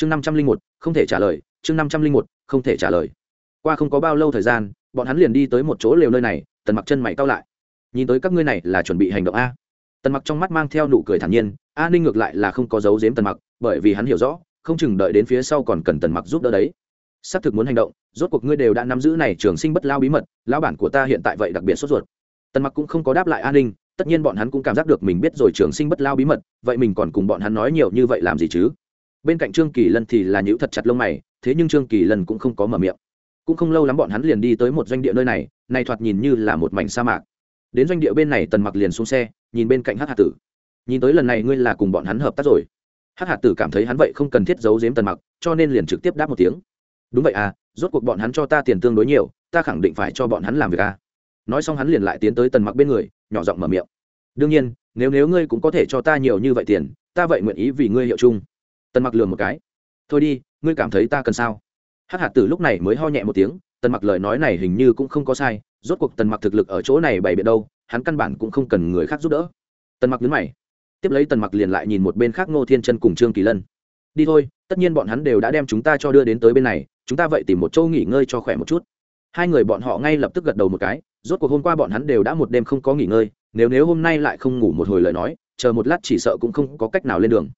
chương năm trăm linh một, không thể trả lời, chương năm trăm linh một, không thể trả lời. Qua không có bao lâu thời gian, bọn hắn liền đi tới một chỗ lều nơi này, tần mặc chân mày cao lại. Nhìn tới các ngươi này là chuẩn bị hành động a. Tần mặc trong mắt mang theo nụ cười thản nhiên, a ninh ngược lại là không có giấu giếm tần mặc, bởi vì hắn hiểu rõ, không chừng đợi đến phía sau còn cần tần mặc giúp đỡ đấy. Xác thực muốn hành động, rốt cuộc ngươi đều đã nắm giữ này trường sinh bất lao bí mật, lão bản của ta hiện tại vậy đặc biệt sốt ruột. Tần mặc cũng không có đáp lại an ninh, tất nhiên bọn hắn cũng cảm giác được mình biết rồi trường sinh bất lao bí mật, vậy mình còn cùng bọn hắn nói nhiều như vậy làm gì chứ? Bên cạnh trương kỳ lân thì là nhữ thật chặt lông mày, thế nhưng trương kỳ lân cũng không có mở miệng. Cũng không lâu lắm bọn hắn liền đi tới một doanh địa nơi này này thoạt nhìn như là một mảnh sa mạc. Đến doanh địa bên này tần mặc liền xuống xe, nhìn bên cạnh hát hạt tử. Nhìn tới lần này ngươi là cùng bọn hắn hợp tác rồi. Hát hạt tử cảm thấy hắn vậy không cần thiết giấu giếm tần mặc, cho nên liền trực tiếp đáp một tiếng. Đúng vậy à rốt cuộc bọn hắn cho ta tiền tương đối nhiều, ta khẳng định phải cho bọn hắn làm việc à. Nói xong hắn liền lại tiến tới tần mặc bên người, nhỏ giọng mở miệng. Đương nhiên, nếu nếu ngươi cũng có thể cho ta nhiều như vậy tiền, ta vậy nguyện ý vì ngươi hiệu chung tần mặc lừa một cái. Thôi đi, ngươi cảm thấy ta cần sao? Hắc hạt tử lúc này mới ho nhẹ một tiếng, tần mặc lời nói này hình như cũng không có sai, rốt cuộc tần mặc thực lực ở chỗ này bày biện đâu, hắn căn bản cũng không cần người khác giúp đỡ. Tần mặc nhấn mày, tiếp lấy tần mặc liền lại nhìn một bên khác ngô thiên chân cùng trương kỳ lân. Đi thôi, tất nhiên bọn hắn đều đã đem chúng ta cho đưa đến tới bên này, chúng ta vậy tìm một chỗ nghỉ ngơi cho khỏe một chút. Hai người bọn họ ngay lập tức gật đầu một cái, rốt cuộc hôm qua bọn hắn đều đã một đêm không có nghỉ ngơi, nếu nếu hôm nay lại không ngủ một hồi lời nói, chờ một lát chỉ sợ cũng không có cách nào lên đường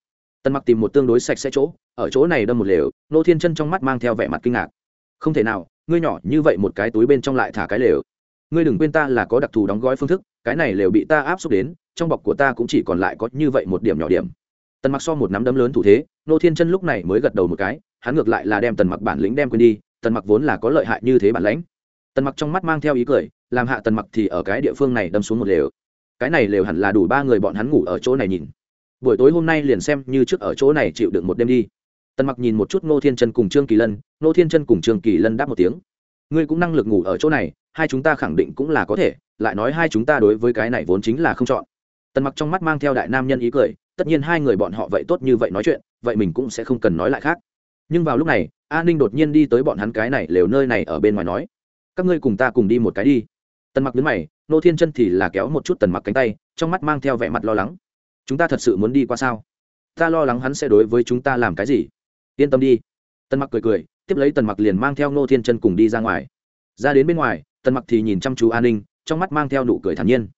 tần mặc tìm một tương đối sạch sẽ chỗ, ở chỗ này đâm một lều, nô thiên chân trong mắt mang theo vẻ mặt kinh ngạc. Không thể nào, ngươi nhỏ như vậy một cái túi bên trong lại thả cái lều. Ngươi đừng quên ta là có đặc thù đóng gói phương thức, cái này lều bị ta áp xúc đến, trong bọc của ta cũng chỉ còn lại có như vậy một điểm nhỏ điểm. Tần mặc so một nắm đấm lớn thủ thế, nô thiên chân lúc này mới gật đầu một cái, hắn ngược lại là đem tần mặc bản lĩnh đem quên đi, tần mặc vốn là có lợi hại như thế bản lãnh. Tần mặc trong mắt mang theo ý cười, làm hạ tần mặc thì ở cái địa phương này đâm xuống một lều. Cái này lều hẳn là đủ ba người bọn hắn ngủ ở chỗ này nhìn buổi tối hôm nay liền xem như trước ở chỗ này chịu được một đêm đi. Tần mặc nhìn một chút ngô thiên chân cùng trương kỳ lân, ngô thiên chân cùng trương kỳ lân đáp một tiếng. Ngươi cũng năng lực ngủ ở chỗ này, hai chúng ta khẳng định cũng là có thể, lại nói hai chúng ta đối với cái này vốn chính là không chọn. Tần mặc trong mắt mang theo đại nam nhân ý cười, tất nhiên hai người bọn họ vậy tốt như vậy nói chuyện, vậy mình cũng sẽ không cần nói lại khác. Nhưng vào lúc này an ninh đột nhiên đi tới bọn hắn cái này lều nơi này ở bên ngoài nói, các ngươi cùng ta cùng đi một cái đi. Tần mặc đứng mày nô thiên chân thì là kéo một chút tần mặc cánh tay, trong mắt mang theo vẻ mặt lo lắng chúng ta thật sự muốn đi qua sao? Ta lo lắng hắn sẽ đối với chúng ta làm cái gì. Yên tâm đi. Tần mặc cười cười, tiếp lấy tần mặc liền mang theo nô thiên chân cùng đi ra ngoài. Ra đến bên ngoài, tần mặc thì nhìn chăm chú an ninh, trong mắt mang theo nụ cười thản nhiên.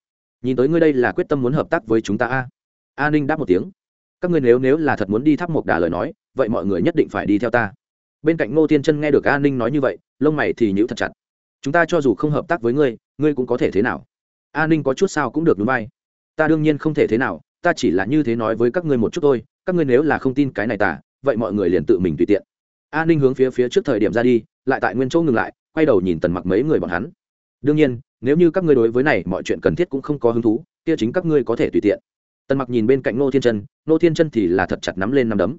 Nhìn tới ngươi đây là quyết tâm muốn hợp tác với chúng ta a? An ninh đáp một tiếng. Các ngươi nếu nếu là thật muốn đi tháp một đà lời nói, vậy mọi người nhất định phải đi theo ta. Bên cạnh ngô thiên chân nghe được an ninh nói như vậy, lông mày thì nhữ thật chặt. Chúng ta cho dù không hợp tác với ngươi ngươi cũng có thể thế nào? An ninh có chút sao cũng được đúng vai. Ta đương nhiên không thể thế nào ta chỉ là như thế nói với các ngươi một chút thôi, các ngươi nếu là không tin cái này tả, vậy mọi người liền tự mình tùy tiện. An ninh hướng phía phía trước thời điểm ra đi, lại tại nguyên chỗ ngừng lại, quay đầu nhìn tần mặc mấy người bọn hắn. Đương nhiên, nếu như các ngươi đối với này mọi chuyện cần thiết cũng không có hứng thú, kia chính các ngươi có thể tùy tiện. Tần mặc nhìn bên cạnh nô thiên chân nô thiên chân thì là thật chặt nắm lên nắm đấm.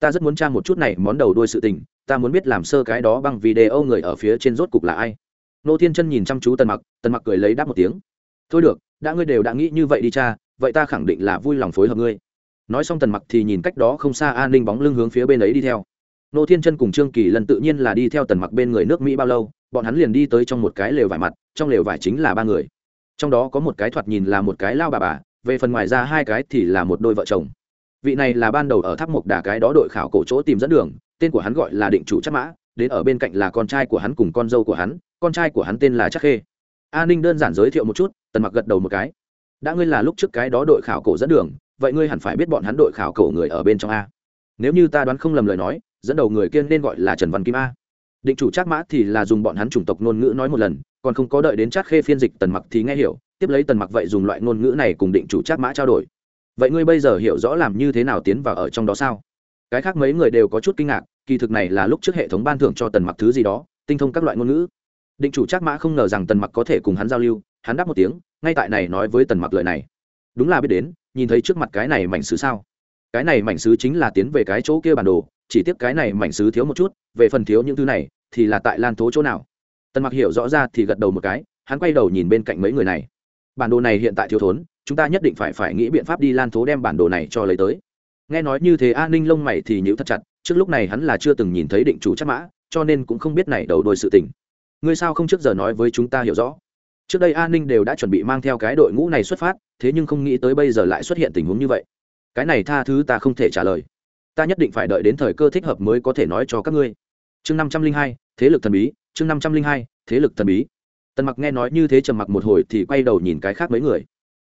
Ta rất muốn tra một chút này món đầu đuôi sự tình, ta muốn biết làm sơ cái đó bằng video người ở phía trên rốt cục là ai. Nô thiên chân nhìn chăm chú tần mặc tần mặc cười lấy đáp một tiếng. Thôi được, đã ngươi đều đã nghĩ như vậy đi cha vậy ta khẳng định là vui lòng phối hợp ngươi. Nói xong tần mặc thì nhìn cách đó không xa an ninh bóng lưng hướng phía bên ấy đi theo. Nô thiên chân cùng trương kỳ lần tự nhiên là đi theo tần mặc bên người nước mỹ bao lâu, bọn hắn liền đi tới trong một cái lều vải mặt, trong lều vải chính là ba người. Trong đó có một cái thoạt nhìn là một cái lao bà bà, về phần ngoài ra hai cái thì là một đôi vợ chồng. Vị này là ban đầu ở tháp mộc đà cái đó đội khảo cổ chỗ tìm dẫn đường, tên của hắn gọi là định chủ chắc mã, đến ở bên cạnh là con trai của hắn cùng con dâu của hắn, con trai của hắn tên là chắc khê. A ninh đơn giản giới thiệu một chút, tần mặc gật đầu một cái đã ngươi là lúc trước cái đó đội khảo cổ dẫn đường, vậy ngươi hẳn phải biết bọn hắn đội khảo cổ người ở bên trong a. Nếu như ta đoán không lầm lời nói, dẫn đầu người kia nên gọi là trần văn kim a. Định chủ trác mã thì là dùng bọn hắn chủng tộc ngôn ngữ nói một lần, còn không có đợi đến trác khê phiên dịch tần mặc thì nghe hiểu, tiếp lấy tần mặc vậy dùng loại ngôn ngữ này cùng định chủ trác mã trao đổi. Vậy ngươi bây giờ hiểu rõ làm như thế nào tiến vào ở trong đó sao? Cái khác mấy người đều có chút kinh ngạc, kỳ thực này là lúc trước hệ thống ban thưởng cho tần mặc thứ gì đó, tinh thông các loại ngôn ngữ. Định chủ trác mã không ngờ rằng tần mặc có thể cùng hắn giao lưu, hắn đáp một tiếng ngay tại này nói với tần mặc lời này. Đúng là biết đến, nhìn thấy trước mặt cái này mảnh sứ sao? Cái này mảnh sứ chính là tiến về cái chỗ kia bản đồ, chỉ tiếp cái này mảnh sứ thiếu một chút, về phần thiếu những thứ này, thì là tại lan thố chỗ nào? Tần mặc hiểu rõ ra thì gật đầu một cái, hắn quay đầu nhìn bên cạnh mấy người này. Bản đồ này hiện tại thiếu thốn, chúng ta nhất định phải phải nghĩ biện pháp đi lan thố đem bản đồ này cho lấy tới. Nghe nói như thế an ninh lông mày thì nhữ thật chặt, trước lúc này hắn là chưa từng nhìn thấy định chủ chắc mã, cho nên cũng không biết này đầu đôi sự tình. Ngươi sao không trước giờ nói với chúng ta hiểu rõ? Trước đây an ninh đều đã chuẩn bị mang theo cái đội ngũ này xuất phát, thế nhưng không nghĩ tới bây giờ lại xuất hiện tình huống như vậy. Cái này tha thứ ta không thể trả lời. Ta nhất định phải đợi đến thời cơ thích hợp mới có thể nói cho các ngươi. Chương năm trăm linh hai, thế lực thần bí, chương năm trăm linh hai, thế lực thần bí. Tần mặc nghe nói như thế trầm mặc một hồi thì quay đầu nhìn cái khác mấy người.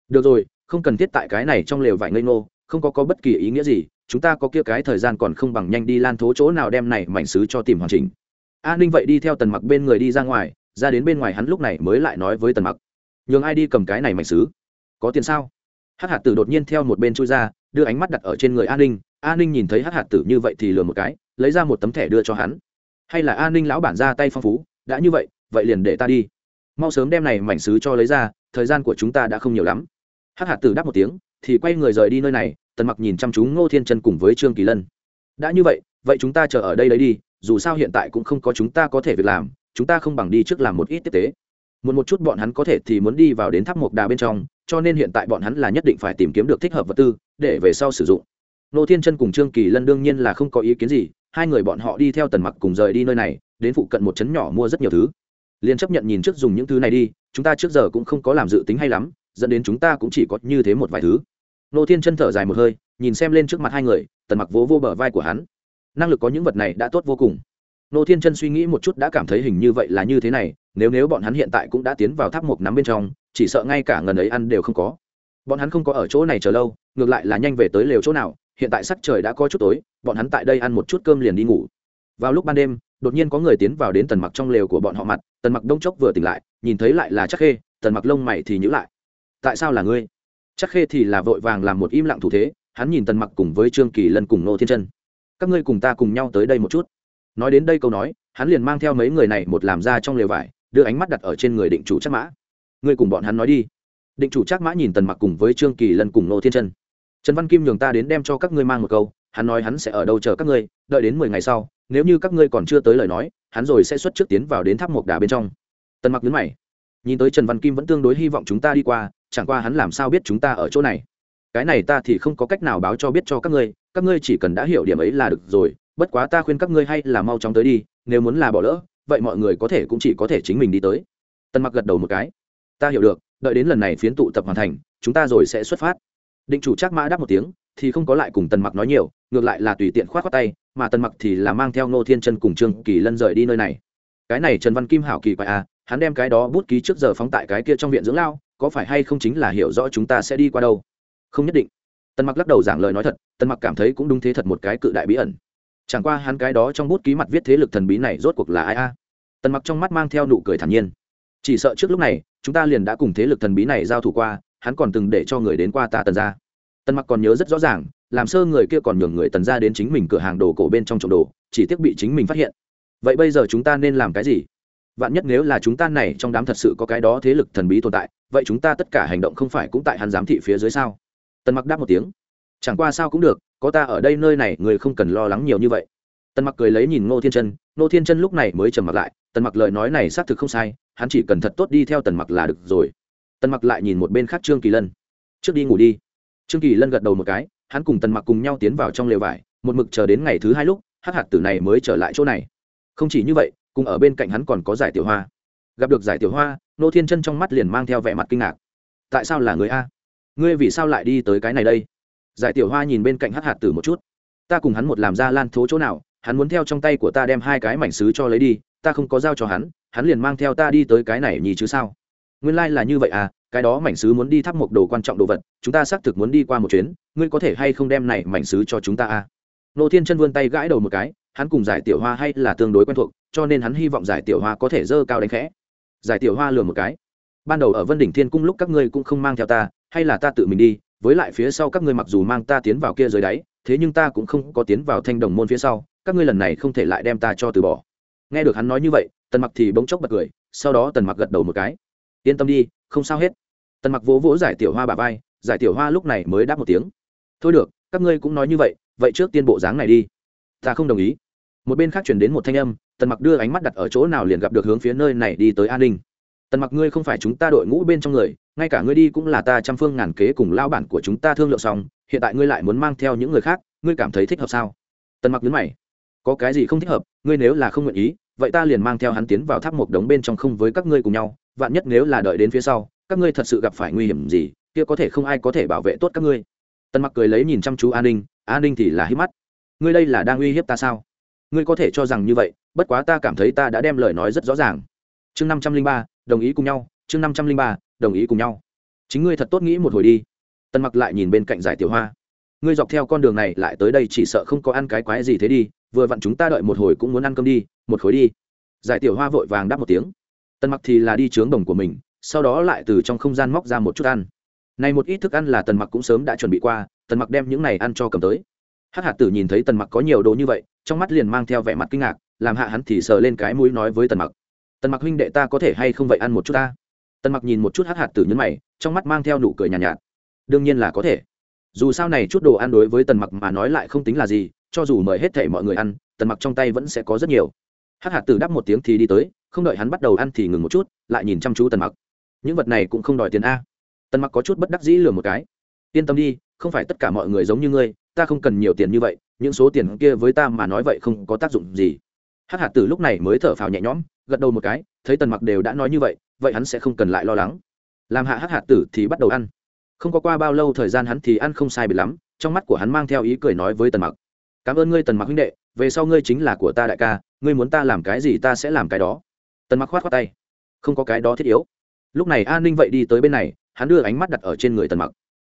Được rồi, không cần thiết tại cái này trong lều vải ngây ngô, không có có bất kỳ ý nghĩa gì, chúng ta có kia cái thời gian còn không bằng nhanh đi lan thố chỗ nào đem này mảnh sứ cho tìm hoàn chỉnh. A ninh vậy đi theo tần mặc bên người đi ra ngoài ra đến bên ngoài hắn lúc này mới lại nói với tần mặc. Nhường ai đi cầm cái này mảnh sứ? Có tiền sao? Hắc hạt tử đột nhiên theo một bên chui ra, đưa ánh mắt đặt ở trên người a ninh. A ninh nhìn thấy hắc hạt tử như vậy thì lừa một cái, lấy ra một tấm thẻ đưa cho hắn. Hay là a ninh lão bản ra tay phong phú, đã như vậy vậy liền để ta đi. Mau sớm đem này mảnh sứ cho lấy ra, thời gian của chúng ta đã không nhiều lắm. Hắc hạt tử đáp một tiếng, thì quay người rời đi nơi này, tần mặc nhìn chăm chú ngô thiên chân cùng với trương kỳ lân. Đã như vậy vậy chúng ta chờ ở đây đấy đi, dù sao hiện tại cũng không có chúng ta có thể việc làm chúng ta không bằng đi trước làm một ít tiếp tế. Muốn một chút bọn hắn có thể thì muốn đi vào đến tháp mộc đà bên trong, cho nên hiện tại bọn hắn là nhất định phải tìm kiếm được thích hợp vật tư để về sau sử dụng. Nô thiên chân cùng trương kỳ lân đương nhiên là không có ý kiến gì, hai người bọn họ đi theo tần mặc cùng rời đi nơi này, đến phụ cận một trấn nhỏ mua rất nhiều thứ. Liền chấp nhận nhìn trước dùng những thứ này đi, chúng ta trước giờ cũng không có làm dự tính hay lắm, dẫn đến chúng ta cũng chỉ có như thế một vài thứ. Nô thiên chân thở dài một hơi, nhìn xem lên trước mặt hai người, tần mặc vỗ vô bờ vai của hắn. Năng lực có những vật này đã tốt vô cùng nô thiên chân suy nghĩ một chút đã cảm thấy hình như vậy là như thế này, nếu nếu bọn hắn hiện tại cũng đã tiến vào tháp mục nắm bên trong, chỉ sợ ngay cả ngần ấy ăn đều không có. Bọn hắn không có ở chỗ này chờ lâu, ngược lại là nhanh về tới lều chỗ nào, hiện tại sắc trời đã có chút tối, bọn hắn tại đây ăn một chút cơm liền đi ngủ. Vào lúc ban đêm, đột nhiên có người tiến vào đến tần mặc trong lều của bọn họ mặt, tần mặc đông chốc vừa tỉnh lại, nhìn thấy lại là chắc khê, tần mặc lông mày thì nhữ lại. Tại sao là ngươi? Chắc khê thì là vội vàng làm một im lặng thủ thế, hắn nhìn tần mặc cùng với trương kỳ lân cùng nô thiên chân. Các ngươi cùng ta cùng nhau tới đây một chút nói đến đây câu nói, hắn liền mang theo mấy người này một làm ra trong lều vải, đưa ánh mắt đặt ở trên người định chủ chắc mã. Ngươi cùng bọn hắn nói đi. Định chủ chắc mã nhìn tần mặc cùng với trương kỳ lân cùng nô thiên chân. Trần văn kim nhường ta đến đem cho các ngươi mang một câu, hắn nói hắn sẽ ở đâu chờ các ngươi, đợi đến mười ngày sau, nếu như các ngươi còn chưa tới lời nói, hắn rồi sẽ xuất trước tiến vào đến tháp mộc đà bên trong. Tần mặc nhấn mày. Nhìn tới trần văn kim vẫn tương đối hy vọng chúng ta đi qua, chẳng qua hắn làm sao biết chúng ta ở chỗ này? Cái này ta thì không có cách nào báo cho biết cho các ngươi các ngươi chỉ cần đã hiểu điểm ấy là được rồi bất quá ta khuyên các ngươi hay là mau chóng tới đi, nếu muốn là bỏ lỡ, vậy mọi người có thể cũng chỉ có thể chính mình đi tới. Tần mặc gật đầu một cái. Ta hiểu được, đợi đến lần này phiến tụ tập hoàn thành, chúng ta rồi sẽ xuất phát. Định chủ chắc mã đáp một tiếng, thì không có lại cùng tần mặc nói nhiều, ngược lại là tùy tiện khoát khoát tay, mà tần mặc thì là mang theo ngô thiên chân cùng trương kỳ lân rời đi nơi này. Cái này trần văn kim hảo kỳ quại à hắn đem cái đó bút ký trước giờ phóng tại cái kia trong viện dưỡng lao, có phải hay không chính là hiểu rõ chúng ta sẽ đi qua đâu? Không nhất định. Tần mặc lắc đầu giảng lời nói thật, tần mặc cảm thấy cũng đúng thế thật một cái cự đại bí ẩn chẳng qua hắn cái đó trong bút ký mặt viết thế lực thần bí này rốt cuộc là ai a? Tần mặc trong mắt mang theo nụ cười thản nhiên. Chỉ sợ trước lúc này, chúng ta liền đã cùng thế lực thần bí này giao thủ qua, hắn còn từng để cho người đến qua ta tần ra tần mặc còn nhớ rất rõ ràng, làm sơ người kia còn nhường người tần ra đến chính mình cửa hàng đồ cổ bên trong trộm đồ, chỉ tiếc bị chính mình phát hiện. Vậy bây giờ chúng ta nên làm cái gì? Vạn nhất nếu là chúng ta này trong đám thật sự có cái đó thế lực thần bí tồn tại, vậy chúng ta tất cả hành động không phải cũng tại hắn giám thị phía dưới sao? Tần mặc đáp một tiếng. Chẳng qua sao cũng được có ta ở đây nơi này, người không cần lo lắng nhiều như vậy. Tần mặc cười lấy nhìn ngô thiên chân, ngô thiên chân lúc này mới trầm mặc lại, tần mặc lời nói này xác thực không sai, hắn chỉ cần thật tốt đi theo tần mặc là được rồi. Tần mặc lại nhìn một bên khác trương kỳ lân. Trước đi ngủ đi. Trương kỳ lân gật đầu một cái, hắn cùng tần mặc cùng nhau tiến vào trong lều vải, một mực chờ đến ngày thứ hai lúc, hắc hạt tử này mới trở lại chỗ này. Không chỉ như vậy, cùng ở bên cạnh hắn còn có giải tiểu hoa. Gặp được giải tiểu hoa nô thiên chân trong mắt liền mang theo vẻ mặt kinh ngạc. Tại sao là người a? Ngươi vì sao lại đi tới cái này đây? Giải tiểu hoa nhìn bên cạnh hắc hạt tử một chút. Ta cùng hắn một làm ra lan thố chỗ nào, hắn muốn theo trong tay của ta đem hai cái mảnh sứ cho lấy đi, ta không có giao cho hắn hắn liền mang theo ta đi tới cái này nhì chứ sao? Nguyên lai、like、là như vậy à cái đó mảnh sứ muốn đi thắp một đồ quan trọng đồ vật, chúng ta xác thực muốn đi qua một chuyến, ngươi có thể hay không đem này mảnh sứ cho chúng ta à? Nô thiên chân vươn tay gãi đầu một cái, hắn cùng giải tiểu hoa hay là tương đối quen thuộc, cho nên hắn hy vọng giải tiểu hoa có thể dơ cao đánh khẽ. Giải tiểu hoa lừa một cái, ban đầu ở vân đỉnh thiên cung lúc các ngươi cũng không mang theo ta, hay là ta tự mình đi với lại phía sau các ngươi mặc dù mang ta tiến vào kia dưới đáy, thế nhưng ta cũng không có tiến vào thanh đồng môn phía sau, các ngươi lần này không thể lại đem ta cho từ bỏ. Nghe được hắn nói như vậy, tần mặc thì bỗng chốc bật cười, sau đó tần mặc gật đầu một cái. Yên tâm đi, không sao hết. Tần mặc vỗ vỗ giải tiểu hoa bà vai, giải tiểu hoa lúc này mới đáp một tiếng. Thôi được, các ngươi cũng nói như vậy vậy trước tiên bộ dáng này đi. Ta không đồng ý. Một bên khác chuyển đến một thanh âm, tần mặc đưa ánh mắt đặt ở chỗ nào liền gặp được hướng phía nơi này đi tới an ninh tần mặc ngươi không phải chúng ta đội ngũ bên trong người, ngay cả ngươi đi cũng là ta trăm phương ngàn kế cùng lao bản của chúng ta thương lượng xong, hiện tại ngươi lại muốn mang theo những người khác, ngươi cảm thấy thích hợp sao? Tần mặc nhấn mày. Có cái gì không thích hợp, ngươi nếu là không nguyện ý, vậy ta liền mang theo hắn tiến vào tháp một đống bên trong không với các ngươi cùng nhau, vạn nhất nếu là đợi đến phía sau, các ngươi thật sự gặp phải nguy hiểm gì, kia có thể không ai có thể bảo vệ tốt các ngươi. Tần mặc cười lấy nhìn chăm chú an ninh an ninh thì là hít mắt. Ngươi đây là đang uy hiếp ta sao? Ngươi có thể cho rằng như vậy, bất quá ta cảm thấy ta đã đem lời nói rất rõ ràng. Chương năm trăm linh ba đồng ý cùng nhau, chương năm trăm linh ba, đồng ý cùng nhau. Chính ngươi thật tốt nghĩ một hồi đi. Tần mặc lại nhìn bên cạnh giải tiểu hoa. Ngươi dọc theo con đường này lại tới đây chỉ sợ không có ăn cái quái gì thế đi, vừa vặn chúng ta đợi một hồi cũng muốn ăn cơm đi, một khối đi. Giải tiểu hoa vội vàng đáp một tiếng. Tần mặc thì là đi trướng đồng của mình, sau đó lại từ trong không gian móc ra một chút ăn. Này một ít thức ăn là tần mặc cũng sớm đã chuẩn bị qua, tần mặc đem những này ăn cho cầm tới. Hắc hạt tử nhìn thấy tần mặc có nhiều đồ như vậy, trong mắt liền mang theo vẻ mặt kinh ngạc, làm hạ hắn thì sờ lên cái mũi nói với tần mặc tần mặc huynh đệ ta có thể hay không vậy ăn một chút ta? Tần mặc nhìn một chút hát hạt tử nhấn mày trong mắt mang theo nụ cười nhàn nhạt, nhạt đương nhiên là có thể. Dù sao này chút đồ ăn đối với tần mặc mà nói lại không tính là gì cho dù mời hết thảy mọi người ăn tần mặc trong tay vẫn sẽ có rất nhiều. Hát hạt tử đáp một tiếng thì đi tới không đợi hắn bắt đầu ăn thì ngừng một chút lại nhìn chăm chú tần mặc. Những vật này cũng không đòi tiền a. Tần mặc có chút bất đắc dĩ lừa một cái. Yên tâm đi không phải tất cả mọi người giống như ngươi ta không cần nhiều tiền như vậy những số tiền kia với ta mà nói vậy không có tác dụng gì hắc hạt tử lúc này mới thở phào nhẹ nhõm, gật đầu một cái, thấy tần mặc đều đã nói như vậy vậy hắn sẽ không cần lại lo lắng. Làm hạ hắc hạt tử thì bắt đầu ăn. Không có qua bao lâu thời gian hắn thì ăn không sai biệt lắm, trong mắt của hắn mang theo ý cười nói với tần mặc. Cảm ơn ngươi, tần mặc huynh đệ, về sau ngươi chính là của ta đại ca, ngươi muốn ta làm cái gì ta sẽ làm cái đó. Tần mặc khoát khoát tay. Không có cái đó thiết yếu. Lúc này an ninh vậy đi tới bên này, hắn đưa ánh mắt đặt ở trên người tần mặc.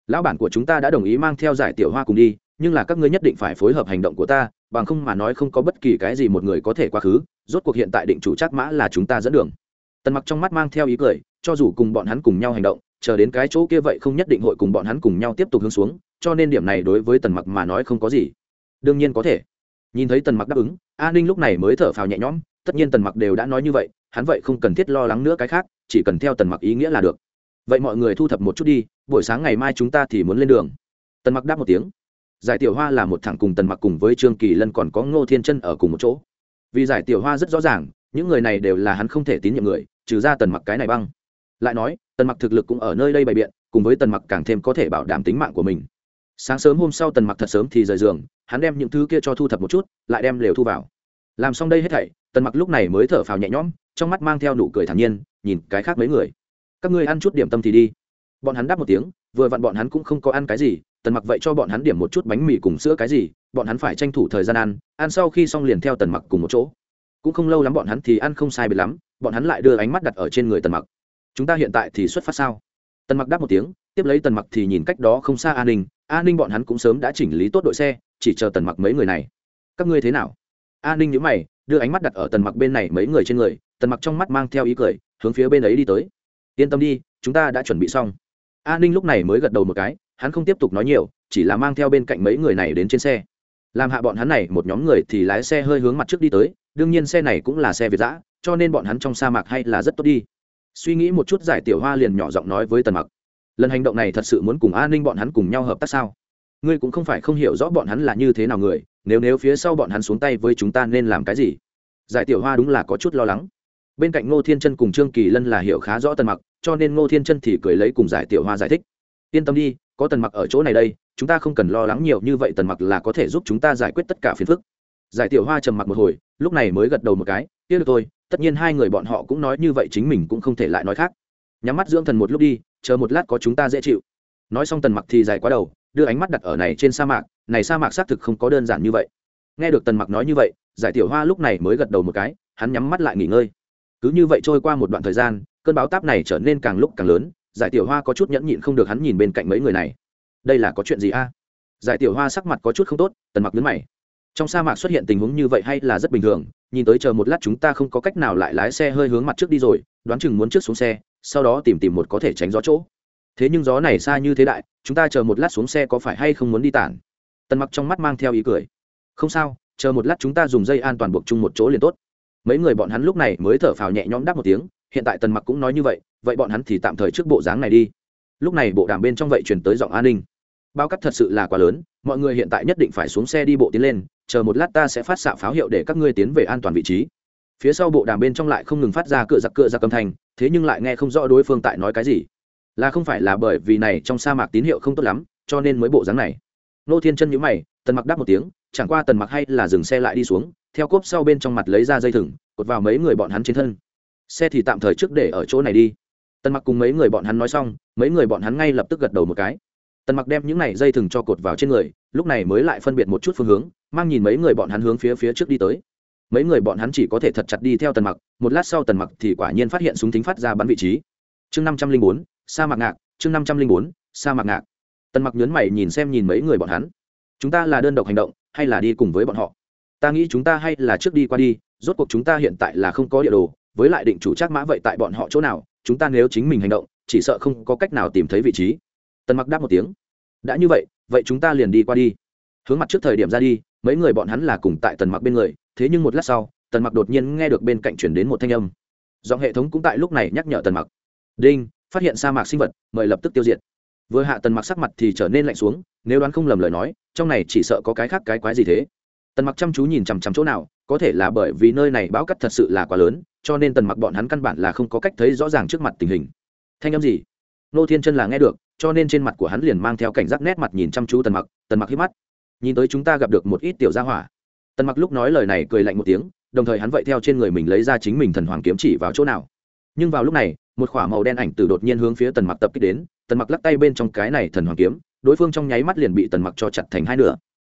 Lão bản của chúng ta đã đồng ý mang theo giải tiểu hoa cùng đi nhưng là các ngươi nhất định phải phối hợp hành động của ta, bằng không mà nói không có bất kỳ cái gì một người có thể quá khứ, rốt cuộc hiện tại định chủ chắc mã là chúng ta dẫn đường. Tần mặc trong mắt mang theo ý cười, cho dù cùng bọn hắn cùng nhau hành động, chờ đến cái chỗ kia vậy không nhất định hội cùng bọn hắn cùng nhau tiếp tục hướng xuống, cho nên điểm này đối với tần mặc mà nói không có gì. Đương nhiên có thể. Nhìn thấy tần mặc đáp ứng, a ninh lúc này mới thở phào nhẹ nhõm, tất nhiên tần mặc đều đã nói như vậy, hắn vậy không cần thiết lo lắng nữa cái khác, chỉ cần theo tần mặc ý nghĩa là được. Vậy mọi người thu thập một chút đi, buổi sáng ngày mai chúng ta thì muốn lên đường. Tần mặc đáp một tiếng giải tiểu hoa là một thằng cùng tần mặc cùng với trương kỳ lân còn có ngô thiên chân ở cùng một chỗ. Vì giải tiểu hoa rất rõ ràng, những người này đều là hắn không thể tín nhiệm người, trừ ra tần mặc cái này băng. Lại nói, tần mặc thực lực cũng ở nơi đây bày biện, cùng với tần mặc càng thêm có thể bảo đảm tính mạng của mình. Sáng sớm hôm sau tần mặc thật sớm thì rời giường, hắn đem những thứ kia cho thu thập một chút, lại đem lều thu vào. Làm xong đây hết thảy, tần mặc lúc này mới thở phào nhẹ nhõm, trong mắt mang theo nụ cười thản nhiên, nhìn cái khác mấy người. Các ngươi ăn chút điểm tâm thì đi. Bọn hắn đáp một tiếng, vừa vặn bọn hắn cũng không có ăn cái gì tần mặc vậy cho bọn hắn điểm một chút bánh mì cùng sữa cái gì, bọn hắn phải tranh thủ thời gian ăn ăn sau khi xong liền theo tần mặc cùng một chỗ. Cũng không lâu lắm bọn hắn thì ăn không sai biệt lắm, bọn hắn lại đưa ánh mắt đặt ở trên người tần mặc. Chúng ta hiện tại thì xuất phát sao? Tần mặc đáp một tiếng, tiếp lấy tần mặc thì nhìn cách đó không xa an ninh. An ninh bọn hắn cũng sớm đã chỉnh lý tốt đội xe, chỉ chờ tần mặc mấy người này. Các ngươi thế nào? An ninh nhữ mày, đưa ánh mắt đặt ở tần mặc bên này mấy người trên người, tần mặc trong mắt mang theo ý cười, hướng phía bên ấy đi tới. Yên tâm đi, chúng ta đã chuẩn bị xong. An ninh lúc này mới gật đầu một cái hắn không tiếp tục nói nhiều, chỉ là mang theo bên cạnh mấy người này đến trên xe. Làm hạ bọn hắn này một nhóm người thì lái xe hơi hướng mặt trước đi tới, đương nhiên xe này cũng là xe việt giã cho nên bọn hắn trong sa mạc hay là rất tốt đi. Suy nghĩ một chút giải tiểu hoa liền nhỏ giọng nói với tần mặc. Lần hành động này thật sự muốn cùng an ninh bọn hắn cùng nhau hợp tác sao? Ngươi cũng không phải không hiểu rõ bọn hắn là như thế nào người, nếu nếu phía sau bọn hắn xuống tay với chúng ta nên làm cái gì? Giải tiểu hoa đúng là có chút lo lắng. Bên cạnh ngô thiên chân cùng trương kỳ lân là hiểu khá rõ tần mặc, cho nên ngô thiên chân thì cười lấy cùng giải tiểu hoa giải thích yên tâm đi, có tần mặc ở chỗ này đây, chúng ta không cần lo lắng nhiều như vậy, tần mặc là có thể giúp chúng ta giải quyết tất cả phiền phức. Giải tiểu hoa trầm mặc một hồi, lúc này mới gật đầu một cái tiếc được tôi tất nhiên hai người bọn họ cũng nói như vậy, chính mình cũng không thể lại nói khác. Nhắm mắt dưỡng thần một lúc đi, chờ một lát có chúng ta dễ chịu. Nói xong tần mặc thì dài quá đầu, đưa ánh mắt đặt ở này trên sa mạc, này sa mạc xác thực không có đơn giản như vậy. Nghe được tần mặc nói như vậy, giải tiểu hoa lúc này mới gật đầu một cái, hắn nhắm mắt lại nghỉ ngơi. Cứ như vậy trôi qua một đoạn thời gian, cơn báo táp này trở nên càng lúc càng lớn giải tiểu hoa có chút nhẫn nhịn không được hắn nhìn bên cạnh mấy người này. Đây là có chuyện gì a? Giải tiểu hoa sắc mặt có chút không tốt, tần mặc nhấn mày. Trong sa mạc xuất hiện tình huống như vậy hay là rất bình thường, nhìn tới chờ một lát chúng ta không có cách nào lại lái xe hơi hướng mặt trước đi rồi, đoán chừng muốn trước xuống xe, sau đó tìm tìm một có thể tránh gió chỗ. Thế nhưng gió này xa như thế đại, chúng ta chờ một lát xuống xe có phải hay không muốn đi tản? Tần mặc trong mắt mang theo ý cười. Không sao, chờ một lát chúng ta dùng dây an toàn buộc chung một chỗ liền tốt. Mấy người bọn hắn lúc này mới thở phào nhẹ nhõm đáp một tiếng, hiện tại tần mặc cũng nói như vậy vậy bọn hắn thì tạm thời trước bộ dáng này đi. Lúc này bộ đàm bên trong vậy chuyển tới giọng an ninh. Bao cắt thật sự là quá lớn, mọi người hiện tại nhất định phải xuống xe đi bộ tiến lên, chờ một lát ta sẽ phát xạ pháo hiệu để các ngươi tiến về an toàn vị trí. Phía sau bộ đàm bên trong lại không ngừng phát ra cựa giặc cựa giặc âm thanh, thế nhưng lại nghe không rõ đối phương tại nói cái gì. Là không phải là bởi vì này trong sa mạc tín hiệu không tốt lắm, cho nên mới bộ dáng này. Nô thiên chân nhữ mày, tần mặc đáp một tiếng, chẳng qua tần mặc hay là dừng xe lại đi xuống, theo cốp sau bên trong mặt lấy ra dây thừng, cột vào mấy người bọn hắn trên thân. Xe thì tạm thời trước để ở chỗ này đi tần mặc cùng mấy người bọn hắn nói xong, mấy người bọn hắn ngay lập tức gật đầu một cái. Tần mặc đem những này dây thừng cho cột vào trên người, lúc này mới lại phân biệt một chút phương hướng, mang nhìn mấy người bọn hắn hướng phía phía trước đi tới. Mấy người bọn hắn chỉ có thể thật chặt đi theo tần mặc, một lát sau tần mặc thì quả nhiên phát hiện súng thính phát ra bắn vị trí. Chương năm trăm linh bốn, sa mạc ngạc, chương năm trăm linh bốn, sa mạc ngạc. Tần mặc nhớn mày nhìn xem nhìn mấy người bọn hắn. Chúng ta là đơn độc hành động, hay là đi cùng với bọn họ? Ta nghĩ chúng ta hay là trước đi qua đi, rốt cuộc chúng ta hiện tại là không có địa đồ, với lại định chủ trác mã vậy tại bọn họ chỗ nào? Chúng ta nếu chính mình hành động, chỉ sợ không có cách nào tìm thấy vị trí. Tần mặc đáp một tiếng. Đã như vậy vậy chúng ta liền đi qua đi. Hướng mặt trước thời điểm ra đi, mấy người bọn hắn là cùng tại tần mặc bên người, thế nhưng một lát sau, tần mặc đột nhiên nghe được bên cạnh chuyển đến một thanh âm. Giọng hệ thống cũng tại lúc này nhắc nhở tần mặc. Đinh, phát hiện sa mạc sinh vật, mời lập tức tiêu diệt. Vừa hạ tần mặc sắc mặt thì trở nên lạnh xuống, nếu đoán không lầm lời nói, trong này chỉ sợ có cái khác cái quái gì thế tần mặc chăm chú nhìn chằm chằm chỗ nào, có thể là bởi vì nơi này bão cắt thật sự là quá lớn, cho nên tần mặc bọn hắn căn bản là không có cách thấy rõ ràng trước mặt tình hình. Thanh âm gì? Nô thiên chân là nghe được, cho nên trên mặt của hắn liền mang theo cảnh giác nét mặt nhìn chăm chú tần mặc tần mặc hít mắt. Nhìn tới chúng ta gặp được một ít tiểu gia hỏa. Tần mặc lúc nói lời này cười lạnh một tiếng, đồng thời hắn vậy theo trên người mình lấy ra chính mình thần hoàng kiếm chỉ vào chỗ nào. Nhưng vào lúc này, một khỏa màu đen ảnh từ đột nhiên hướng phía tần mặc tập kích đến, tần mặc lắc tay bên trong cái này thần hoàng kiếm, đối phương trong nháy mắt liền bị tần mặc cho chặt thành hai nửa.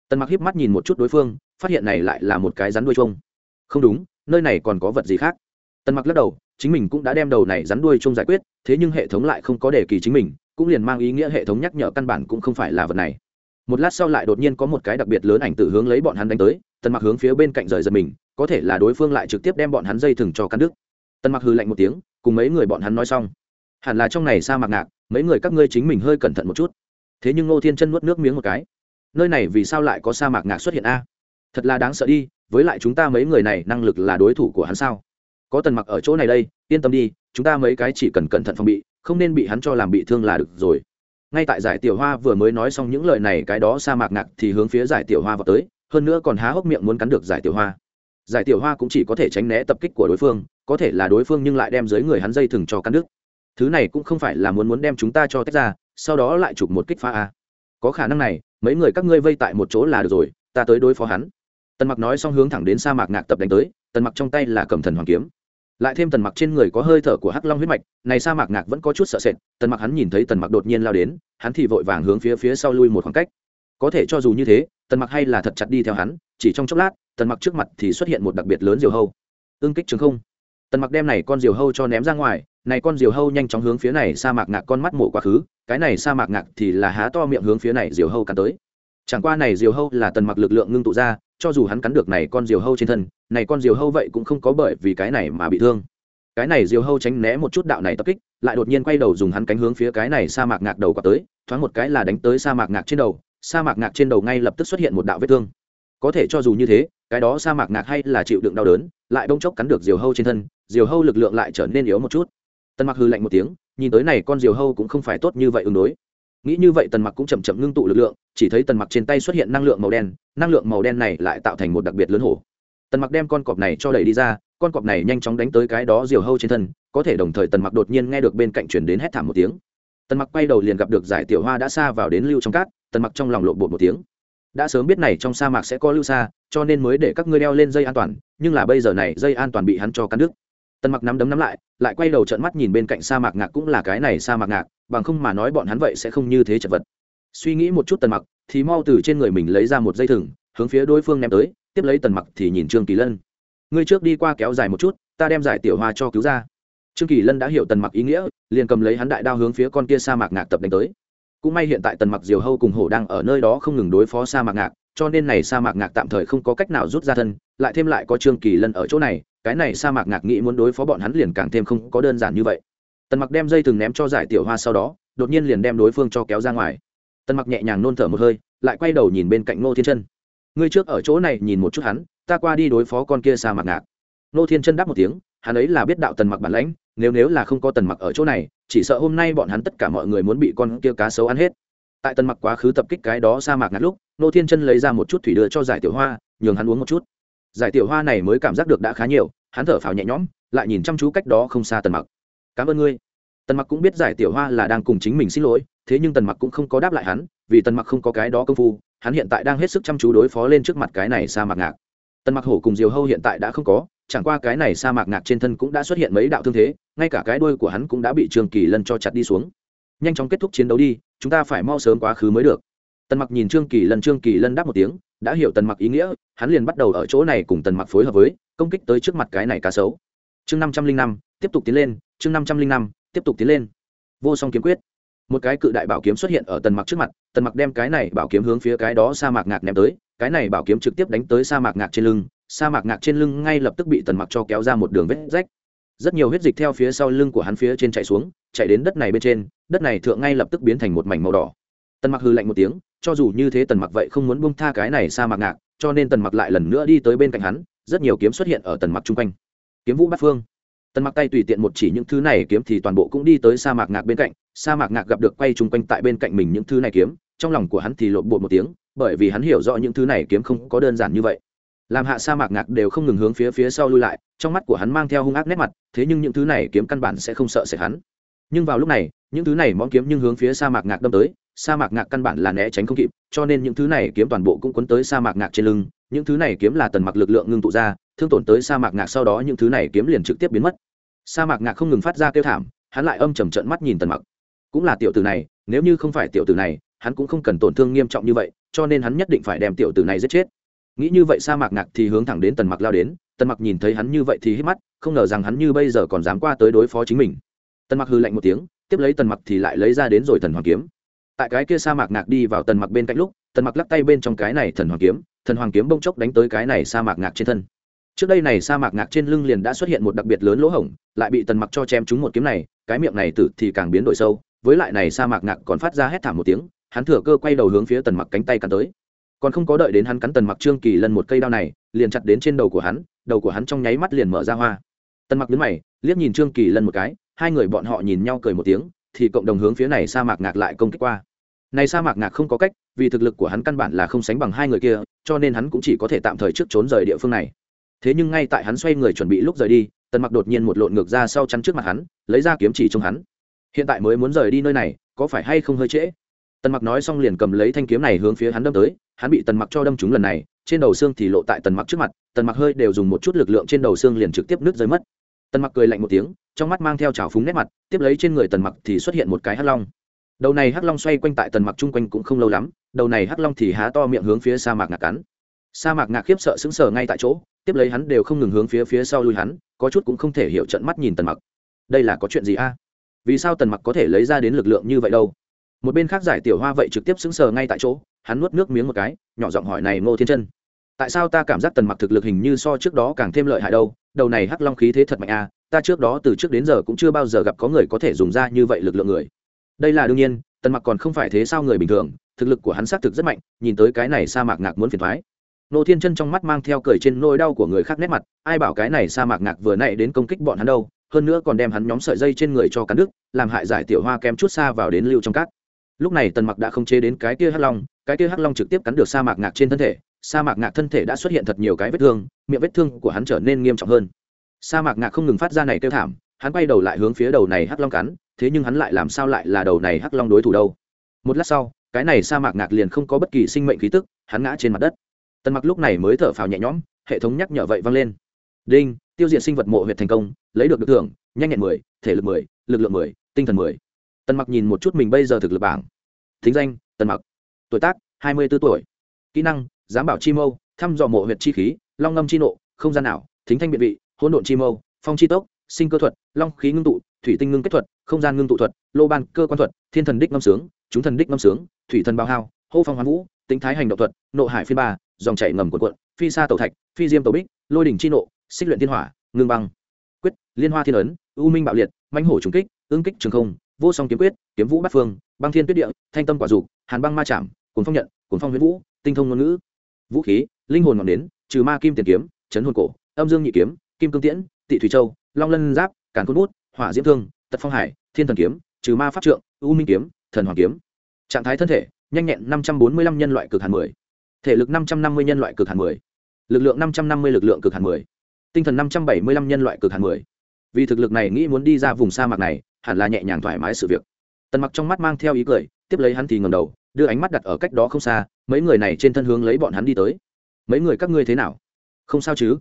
Tần mặc híp mắt nhìn một chút đối phương phát hiện này lại là một cái rắn đuôi chuông. Không đúng, nơi này còn có vật gì khác? Tần mặc lắc đầu, chính mình cũng đã đem đầu này rắn đuôi chuông giải quyết, thế nhưng hệ thống lại không có đề kỳ chính mình, cũng liền mang ý nghĩa hệ thống nhắc nhở căn bản cũng không phải là vật này. Một lát sau lại đột nhiên có một cái đặc biệt lớn ảnh tử hướng lấy bọn hắn đánh tới, tần mặc hướng phía bên cạnh rời giật mình, có thể là đối phương lại trực tiếp đem bọn hắn dây thừng cho cắn đứt. Tần mặc hư lạnh một tiếng, cùng mấy người bọn hắn nói xong. Hẳn là trong này sa mạc ngạc, mấy người các ngươi chính mình hơi cẩn thận một chút. Thế nhưng ngô thiên chân nuốt nước miếng một cái. Nơi này vì sao lại có sa mạc ngạc xuất hiện a? Thật là đáng sợ đi, với lại chúng ta mấy người này năng lực là đối thủ của hắn sao? Có tần mặc ở chỗ này đây, yên tâm đi, chúng ta mấy cái chỉ cần cẩn thận phòng bị, không nên bị hắn cho làm bị thương là được rồi. Ngay tại giải tiểu hoa vừa mới nói xong những lời này, cái đó sa mạc ngạc thì hướng phía giải tiểu hoa vào tới, hơn nữa còn há hốc miệng muốn cắn được giải tiểu hoa. Giải tiểu hoa cũng chỉ có thể tránh né tập kích của đối phương, có thể là đối phương nhưng lại đem dưới người hắn dây thừng cho cắn đứt. Thứ này cũng không phải là muốn muốn đem chúng ta cho tách ra, sau đó lại chụp một kích phá a. Có khả năng này, mấy người các ngươi vây tại một chỗ là được rồi, ta tới đối phó hắn tần mặc nói xong hướng thẳng đến sa mạc ngạc tập đánh tới, tần mặc trong tay là cầm thần hoàng kiếm. Lại thêm tần mặc trên người có hơi thở của hắc long huyết mạch, này sa mạc ngạc vẫn có chút sợ sệt, tần mặc hắn nhìn thấy tần mặc đột nhiên lao đến, hắn thì vội vàng hướng phía phía sau lui một khoảng cách. Có thể cho dù như thế, tần mặc hay là thật chặt đi theo hắn, chỉ trong chốc lát, tần mặc trước mặt thì xuất hiện một đặc biệt lớn diều hâu. Ương kích trường không. Tần mặc đem này con diều hâu cho ném ra ngoài, này con diều hâu nhanh chóng hướng phía này sa mạc ngạc con mắt mổ quá khứ, cái này sa mạc ngạc thì là há to miệng hướng phía này diều hâu cắn tới chẳng qua này diều hâu là tần mặc lực lượng ngưng tụ ra, cho dù hắn cắn được này con diều hâu trên thân, này con diều hâu vậy cũng không có bởi vì cái này mà bị thương. Cái này diều hâu tránh né một chút đạo này tập kích, lại đột nhiên quay đầu dùng hắn cánh hướng phía cái này sa mạc ngạc đầu quả tới, thoáng một cái là đánh tới sa mạc ngạc trên đầu, sa mạc ngạc trên đầu ngay lập tức xuất hiện một đạo vết thương. Có thể cho dù như thế, cái đó sa mạc ngạc hay là chịu đựng đau đớn, lại bông chốc cắn được diều hâu trên thân, diều hâu lực lượng lại trở nên yếu một chút. Tần mặc hư lạnh một tiếng, nhìn tới này con diều hâu cũng không phải tốt như vậy ứng đối. Nghĩ như vậy tần mặc cũng chậm chậm ngưng tụ lực lượng chỉ thấy tần mặc trên tay xuất hiện năng lượng màu đen, năng lượng màu đen này lại tạo thành một đặc biệt lớn hổ. Tần mặc đem con cọp này cho đẩy đi ra, con cọp này nhanh chóng đánh tới cái đó diều hâu trên thân, có thể đồng thời tần mặc đột nhiên nghe được bên cạnh chuyển đến hét thảm một tiếng. Tần mặc quay đầu liền gặp được giải tiểu hoa đã xa vào đến lưu trong cát, tần mặc trong lòng lộn bột một tiếng. Đã sớm biết này trong sa mạc sẽ có lưu xa cho nên mới để các ngươi đeo lên dây an toàn, nhưng là bây giờ này dây an toàn bị hắn cho cắn đứt. Tần mặc nắm đấm nắm lại lại quay đầu trợn mắt nhìn bên cạnh sa mạc ngạc cũng là cái này sa mạc ngạc, bằng không mà nói bọn hắn vậy sẽ không như thế chật vật suy nghĩ một chút tần mặc, thì mau từ trên người mình lấy ra một dây thừng, hướng phía đối phương ném tới, tiếp lấy tần mặc thì nhìn trương kỳ lân. Ngươi trước đi qua kéo dài một chút, ta đem giải tiểu hoa cho cứu ra. Trương kỳ lân đã hiểu tần mặc ý nghĩa, liền cầm lấy hắn đại đao hướng phía con kia sa mạc ngạc tập đánh tới. Cũng may hiện tại tần mặc diều hâu cùng hổ đang ở nơi đó không ngừng đối phó sa mạc ngạc, cho nên này sa mạc ngạc tạm thời không có cách nào rút ra thân, lại thêm lại có trương kỳ lân ở chỗ này, cái này sa mạc ngạc nghĩ muốn đối phó bọn hắn liền càng thêm không có đơn giản như vậy. Tần mặc đem dây từng ném cho giải tiểu hoa sau đó, đột nhiên liền đem đối phương cho kéo ra ngoài tần mặc nhẹ nhàng nôn thở một hơi, lại quay đầu nhìn bên cạnh ngô thiên chân. Ngươi trước ở chỗ này nhìn một chút hắn, ta qua đi đối phó con kia xa mặt ngạc. Ngô thiên chân đáp một tiếng, hắn ấy là biết đạo tần mặc bản lãnh, nếu nếu là không có tần mặc ở chỗ này, chỉ sợ hôm nay bọn hắn tất cả mọi người muốn bị con kia cá sấu ăn hết. Tại tần mặc quá khứ tập kích cái đó sa mạc ngắt lúc nô thiên chân lấy ra một chút thủy đưa cho giải tiểu hoa, nhường hắn uống một chút. Giải tiểu hoa này mới cảm giác được đã khá nhiều, hắn thở phào nhẹ nhõm, lại nhìn chăm chú cách đó không xa tần mặc. Cảm ơn ngươi tần mặc cũng biết giải tiểu hoa là đang cùng chính mình xin lỗi, thế nhưng tần mặc cũng không có đáp lại hắn, vì tần mặc không có cái đó công phu, hắn hiện tại đang hết sức chăm chú đối phó lên trước mặt cái này sa mạc ngạc. Tần mặc hổ cùng diều hâu hiện tại đã không có, chẳng qua cái này sa mạc ngạc trên thân cũng đã xuất hiện mấy đạo thương thế, ngay cả cái đuôi của hắn cũng đã bị trường kỳ lân cho chặt đi xuống. Nhanh chóng kết thúc chiến đấu đi, chúng ta phải mau sớm quá khứ mới được. Tần mặc nhìn trương kỳ lân, trương kỳ lân đáp một tiếng, đã hiểu tần mặc ý nghĩa, hắn liền bắt đầu ở chỗ này cùng tần mặc phối hợp với, công kích tới trước mặt cái này cá sấu. Chương năm trăm linh năm, tiếp tục tiến lên, chương năm trăm linh năm tiếp tục tiến lên. Vô song kiếm quyết. Một cái cự đại bảo kiếm xuất hiện ở tần mặc trước mặt, tần mặc đem cái này bảo kiếm hướng phía cái đó sa mạc ngạc ném tới, cái này bảo kiếm trực tiếp đánh tới sa mạc ngạc trên lưng, sa mạc ngạc trên lưng ngay lập tức bị tần mặc cho kéo ra một đường vết rách. Rất nhiều huyết dịch theo phía sau lưng của hắn phía trên chạy xuống, chạy đến đất này bên trên, đất này thượng ngay lập tức biến thành một mảnh màu đỏ. Tần mặc hư lạnh một tiếng, cho dù như thế tần mặc vậy không muốn buông tha cái này sa mạc ngạc, cho nên tần mặc lại lần nữa đi tới bên cạnh hắn, rất nhiều kiếm xuất hiện ở tần mặc chung quanh. Kiếm vũ bát phương tần mặc tay tùy tiện một chỉ những thứ này kiếm thì toàn bộ cũng đi tới sa mạc ngạc bên cạnh. Sa mạc ngạc gặp được quay chung quanh tại bên cạnh mình những thứ này kiếm, trong lòng của hắn thì lộn bột một tiếng, bởi vì hắn hiểu rõ những thứ này kiếm không có đơn giản như vậy. Làm hạ sa mạc ngạc đều không ngừng hướng phía phía sau lui lại, trong mắt của hắn mang theo hung ác nét mặt, thế nhưng những thứ này kiếm căn bản sẽ không sợ sệt hắn. Nhưng vào lúc này, những thứ này món kiếm nhưng hướng phía sa mạc ngạc đâm tới, sa mạc ngạc căn bản là né tránh không kịp, cho nên những thứ này kiếm toàn bộ cũng quấn tới sa mạc ngạc trên lưng. Những thứ này kiếm là tần mặc lực lượng ngưng tụ ra, thương tổn tới sa mạc ngạc, sau đó những thứ này kiếm liền trực tiếp biến mất sa mạc ngạc không ngừng phát ra kêu thảm, hắn lại âm trầm trận mắt nhìn tần mặc. Cũng là tiểu tử này, nếu như không phải tiểu tử này, hắn cũng không cần tổn thương nghiêm trọng như vậy, cho nên hắn nhất định phải đem tiểu tử này giết chết. Nghĩ như vậy sa mạc ngạc thì hướng thẳng đến tần mặc lao đến, tần mặc nhìn thấy hắn như vậy thì hít mắt, không ngờ rằng hắn như bây giờ còn dám qua tới đối phó chính mình. Tần mặc hư lạnh một tiếng, tiếp lấy tần mặc thì lại lấy ra đến rồi thần hoàng kiếm. Tại cái kia sa mạc ngạc đi vào tần mặc bên cạnh lúc, tần mặc lắc tay bên trong cái này thần hoàng kiếm, thần hoàng kiếm bông chốc đánh tới cái này sa mạc ngạc trên thân trước đây này sa mạc ngạc trên lưng liền đã xuất hiện một đặc biệt lớn lỗ hổng, lại bị tần mặc cho chém trúng một kiếm này, cái miệng này tử thì càng biến đổi sâu, với lại này sa mạc ngạc còn phát ra hét thảm một tiếng, hắn thừa cơ quay đầu hướng phía tần mặc cánh tay cắn tới. Còn không có đợi đến hắn cắn tần mặc trương kỳ lân một cây đao này, liền chặt đến trên đầu của hắn, đầu của hắn trong nháy mắt liền mở ra hoa. Tần mặc đứng mày, liếc nhìn trương kỳ lân một cái, hai người bọn họ nhìn nhau cười một tiếng, thì cộng đồng hướng phía này sa mạc ngạc lại công kích qua. Này sa mạc ngạc không có cách, vì thực lực của hắn căn bản là không sánh bằng hai người kia, cho nên hắn cũng chỉ có thể tạm thời trước trốn rời địa phương này thế nhưng ngay tại hắn xoay người chuẩn bị lúc rời đi, tần mặc đột nhiên một lộn ngược ra sau chắn trước mặt hắn, lấy ra kiếm chỉ trong hắn. Hiện tại mới muốn rời đi nơi này, có phải hay không hơi trễ? Tần mặc nói xong liền cầm lấy thanh kiếm này hướng phía hắn đâm tới, hắn bị tần mặc cho đâm trúng lần này, trên đầu xương thì lộ tại tần mặc trước mặt, tần mặc hơi đều dùng một chút lực lượng trên đầu xương liền trực tiếp nứt rơi mất. Tần mặc cười lạnh một tiếng, trong mắt mang theo trào phúng nét mặt, tiếp lấy trên người tần mặc thì xuất hiện một cái hắc long. Đầu này hắc long xoay quanh tại tần mặc chung quanh cũng không lâu lắm, đầu này hắc long thì há to miệng hướng phía sa mạc ngạc cắn. Sa mạc ngạc khiếp sợ sững sờ ngay tại chỗ tiếp lấy hắn đều không ngừng hướng phía phía sau lui hắn, có chút cũng không thể hiểu trận mắt nhìn tần mặc. Đây là có chuyện gì a? Vì sao tần mặc có thể lấy ra đến lực lượng như vậy đâu? Một bên khác giải tiểu hoa vậy trực tiếp sững sờ ngay tại chỗ, hắn nuốt nước miếng một cái, nhỏ giọng hỏi này ngô thiên chân. Tại sao ta cảm giác tần mặc thực lực hình như so trước đó càng thêm lợi hại đâu? Đầu này hắc long khí thế thật mạnh a, ta trước đó từ trước đến giờ cũng chưa bao giờ gặp có người có thể dùng ra như vậy lực lượng người. Đây là đương nhiên, tần mặc còn không phải thế sao người bình thường, thực lực của hắn xác thực rất mạnh, nhìn tới cái này sa mạc ngạc muốn phiền thoái nô thiên chân trong mắt mang theo cười trên nỗi đau của người khác nét mặt, ai bảo cái này sa mạc ngạc vừa nãy đến công kích bọn hắn đâu, hơn nữa còn đem hắn nhóm sợi dây trên người cho cắn đứt, làm hại giải tiểu hoa kém chút xa vào đến lưu trong cát. Lúc này tần mặc đã không chế đến cái kia hắc long, cái kia hắc long trực tiếp cắn được sa mạc ngạc trên thân thể, sa mạc ngạc thân thể đã xuất hiện thật nhiều cái vết thương, miệng vết thương của hắn trở nên nghiêm trọng hơn. Sa mạc ngạc không ngừng phát ra này kêu thảm, hắn quay đầu lại hướng phía đầu này hắc long cắn, thế nhưng hắn lại làm sao lại là đầu này hắc long đối thủ đâu? Một lát sau, cái này sa mạc ngạc liền không có bất kỳ sinh mệnh khí tức, hắn ngã trên mặt đất tần mặc lúc này mới thở phào nhẹ nhõm hệ thống nhắc nhở vậy vang lên. Đinh tiêu diệt sinh vật mộ huyệt thành công lấy được được thưởng nhanh nhẹn mười thể lực mười lực lượng mười tinh thần mười. Tần mặc nhìn một chút mình bây giờ thực lực bảng. Thính danh tần mặc. Tuổi tác hai mươi 24 tuổi. Kỹ năng giám bảo chi mâu thăm dò mộ huyệt chi khí long ngâm chi nộ không gian ảo, thính thanh biện vị hỗn độn chi mâu phong chi tốc sinh cơ thuật long khí ngưng tụ thủy tinh ngưng kết thuật không gian ngưng tụ thuật lô ban cơ quan thuật thiên thần đích ngâm sướng chúng thần đích ngâm sướng thủy thần bao hao hô phong hoán vũ tính thái hành động thuật, nộ hải phiên ba, dòng chảy ngầm cuộn cuộn, phi sa tàu thạch, phi diêm tàu bích, lôi đỉnh chi nộ, xích luyện thiên hỏa, ngưng băng. Quyết, liên hoa thiên ấn, u minh bạo liệt, mãnh hổ trùng kích, ứng kích trường không, vô song kiếm quyết, kiếm vũ bát phương, băng thiên tuyết địa, thanh tâm quả dục, hàn băng ma chạm cuốn phong nhận cuốn phong huyết vũ, tinh thông ngôn ngữ. Vũ khí, linh hồn ngọn đến trừ ma kim tiền kiếm, chấn hồn cổ, âm dương nhị kiếm, kim cương tiễn, tị thủy châu, long lân giáp, càn cốt bút, hỏa diễm thương, tật phong hải, thiên thần kiếm, trừ ma pháp trượng, u minh kiếm, thần hoàng kiếm. Trạng thái thân thể nhanh nhẹn năm trăm bốn mươi lăm nhân loại cực hàn mười. Thể lực năm trăm năm mươi nhân loại cực hàn mười. Lực lượng năm trăm năm mươi lực lượng cực hàn mười. Tinh thần năm trăm bảy mươi lăm nhân loại cực hàn mười. Vì thực lực này nghĩ muốn đi ra vùng sa mạc này, hẳn là nhẹ nhàng thoải mái sự việc. Tần mặc trong mắt mang theo ý cười, tiếp lấy hắn thì ngầm đầu, đưa ánh mắt đặt ở cách đó không xa, mấy người này trên thân hướng lấy bọn hắn đi tới. Mấy người các ngươi thế nào? Không sao chứ?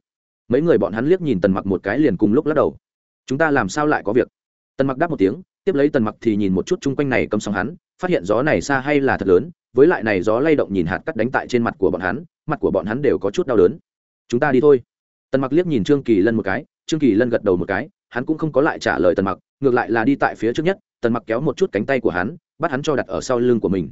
Mấy người bọn hắn liếc nhìn tần mặc một cái liền cùng lúc lắc đầu. Chúng ta làm sao lại có việc? Tần mặc đáp một tiếng, tiếp lấy tần mặc thì nhìn một chút chung quanh này cầm sóng hắn phát hiện gió này xa hay là thật lớn, với lại này gió lay động nhìn hạt cắt đánh tại trên mặt của bọn hắn, mặt của bọn hắn đều có chút đau đớn. Chúng ta đi thôi. Tần mặc liếc nhìn trương kỳ lân một cái, trương kỳ lân gật đầu một cái, hắn cũng không có lại trả lời tần mặc, ngược lại là đi tại phía trước nhất, tần mặc kéo một chút cánh tay của hắn, bắt hắn cho đặt ở sau lưng của mình.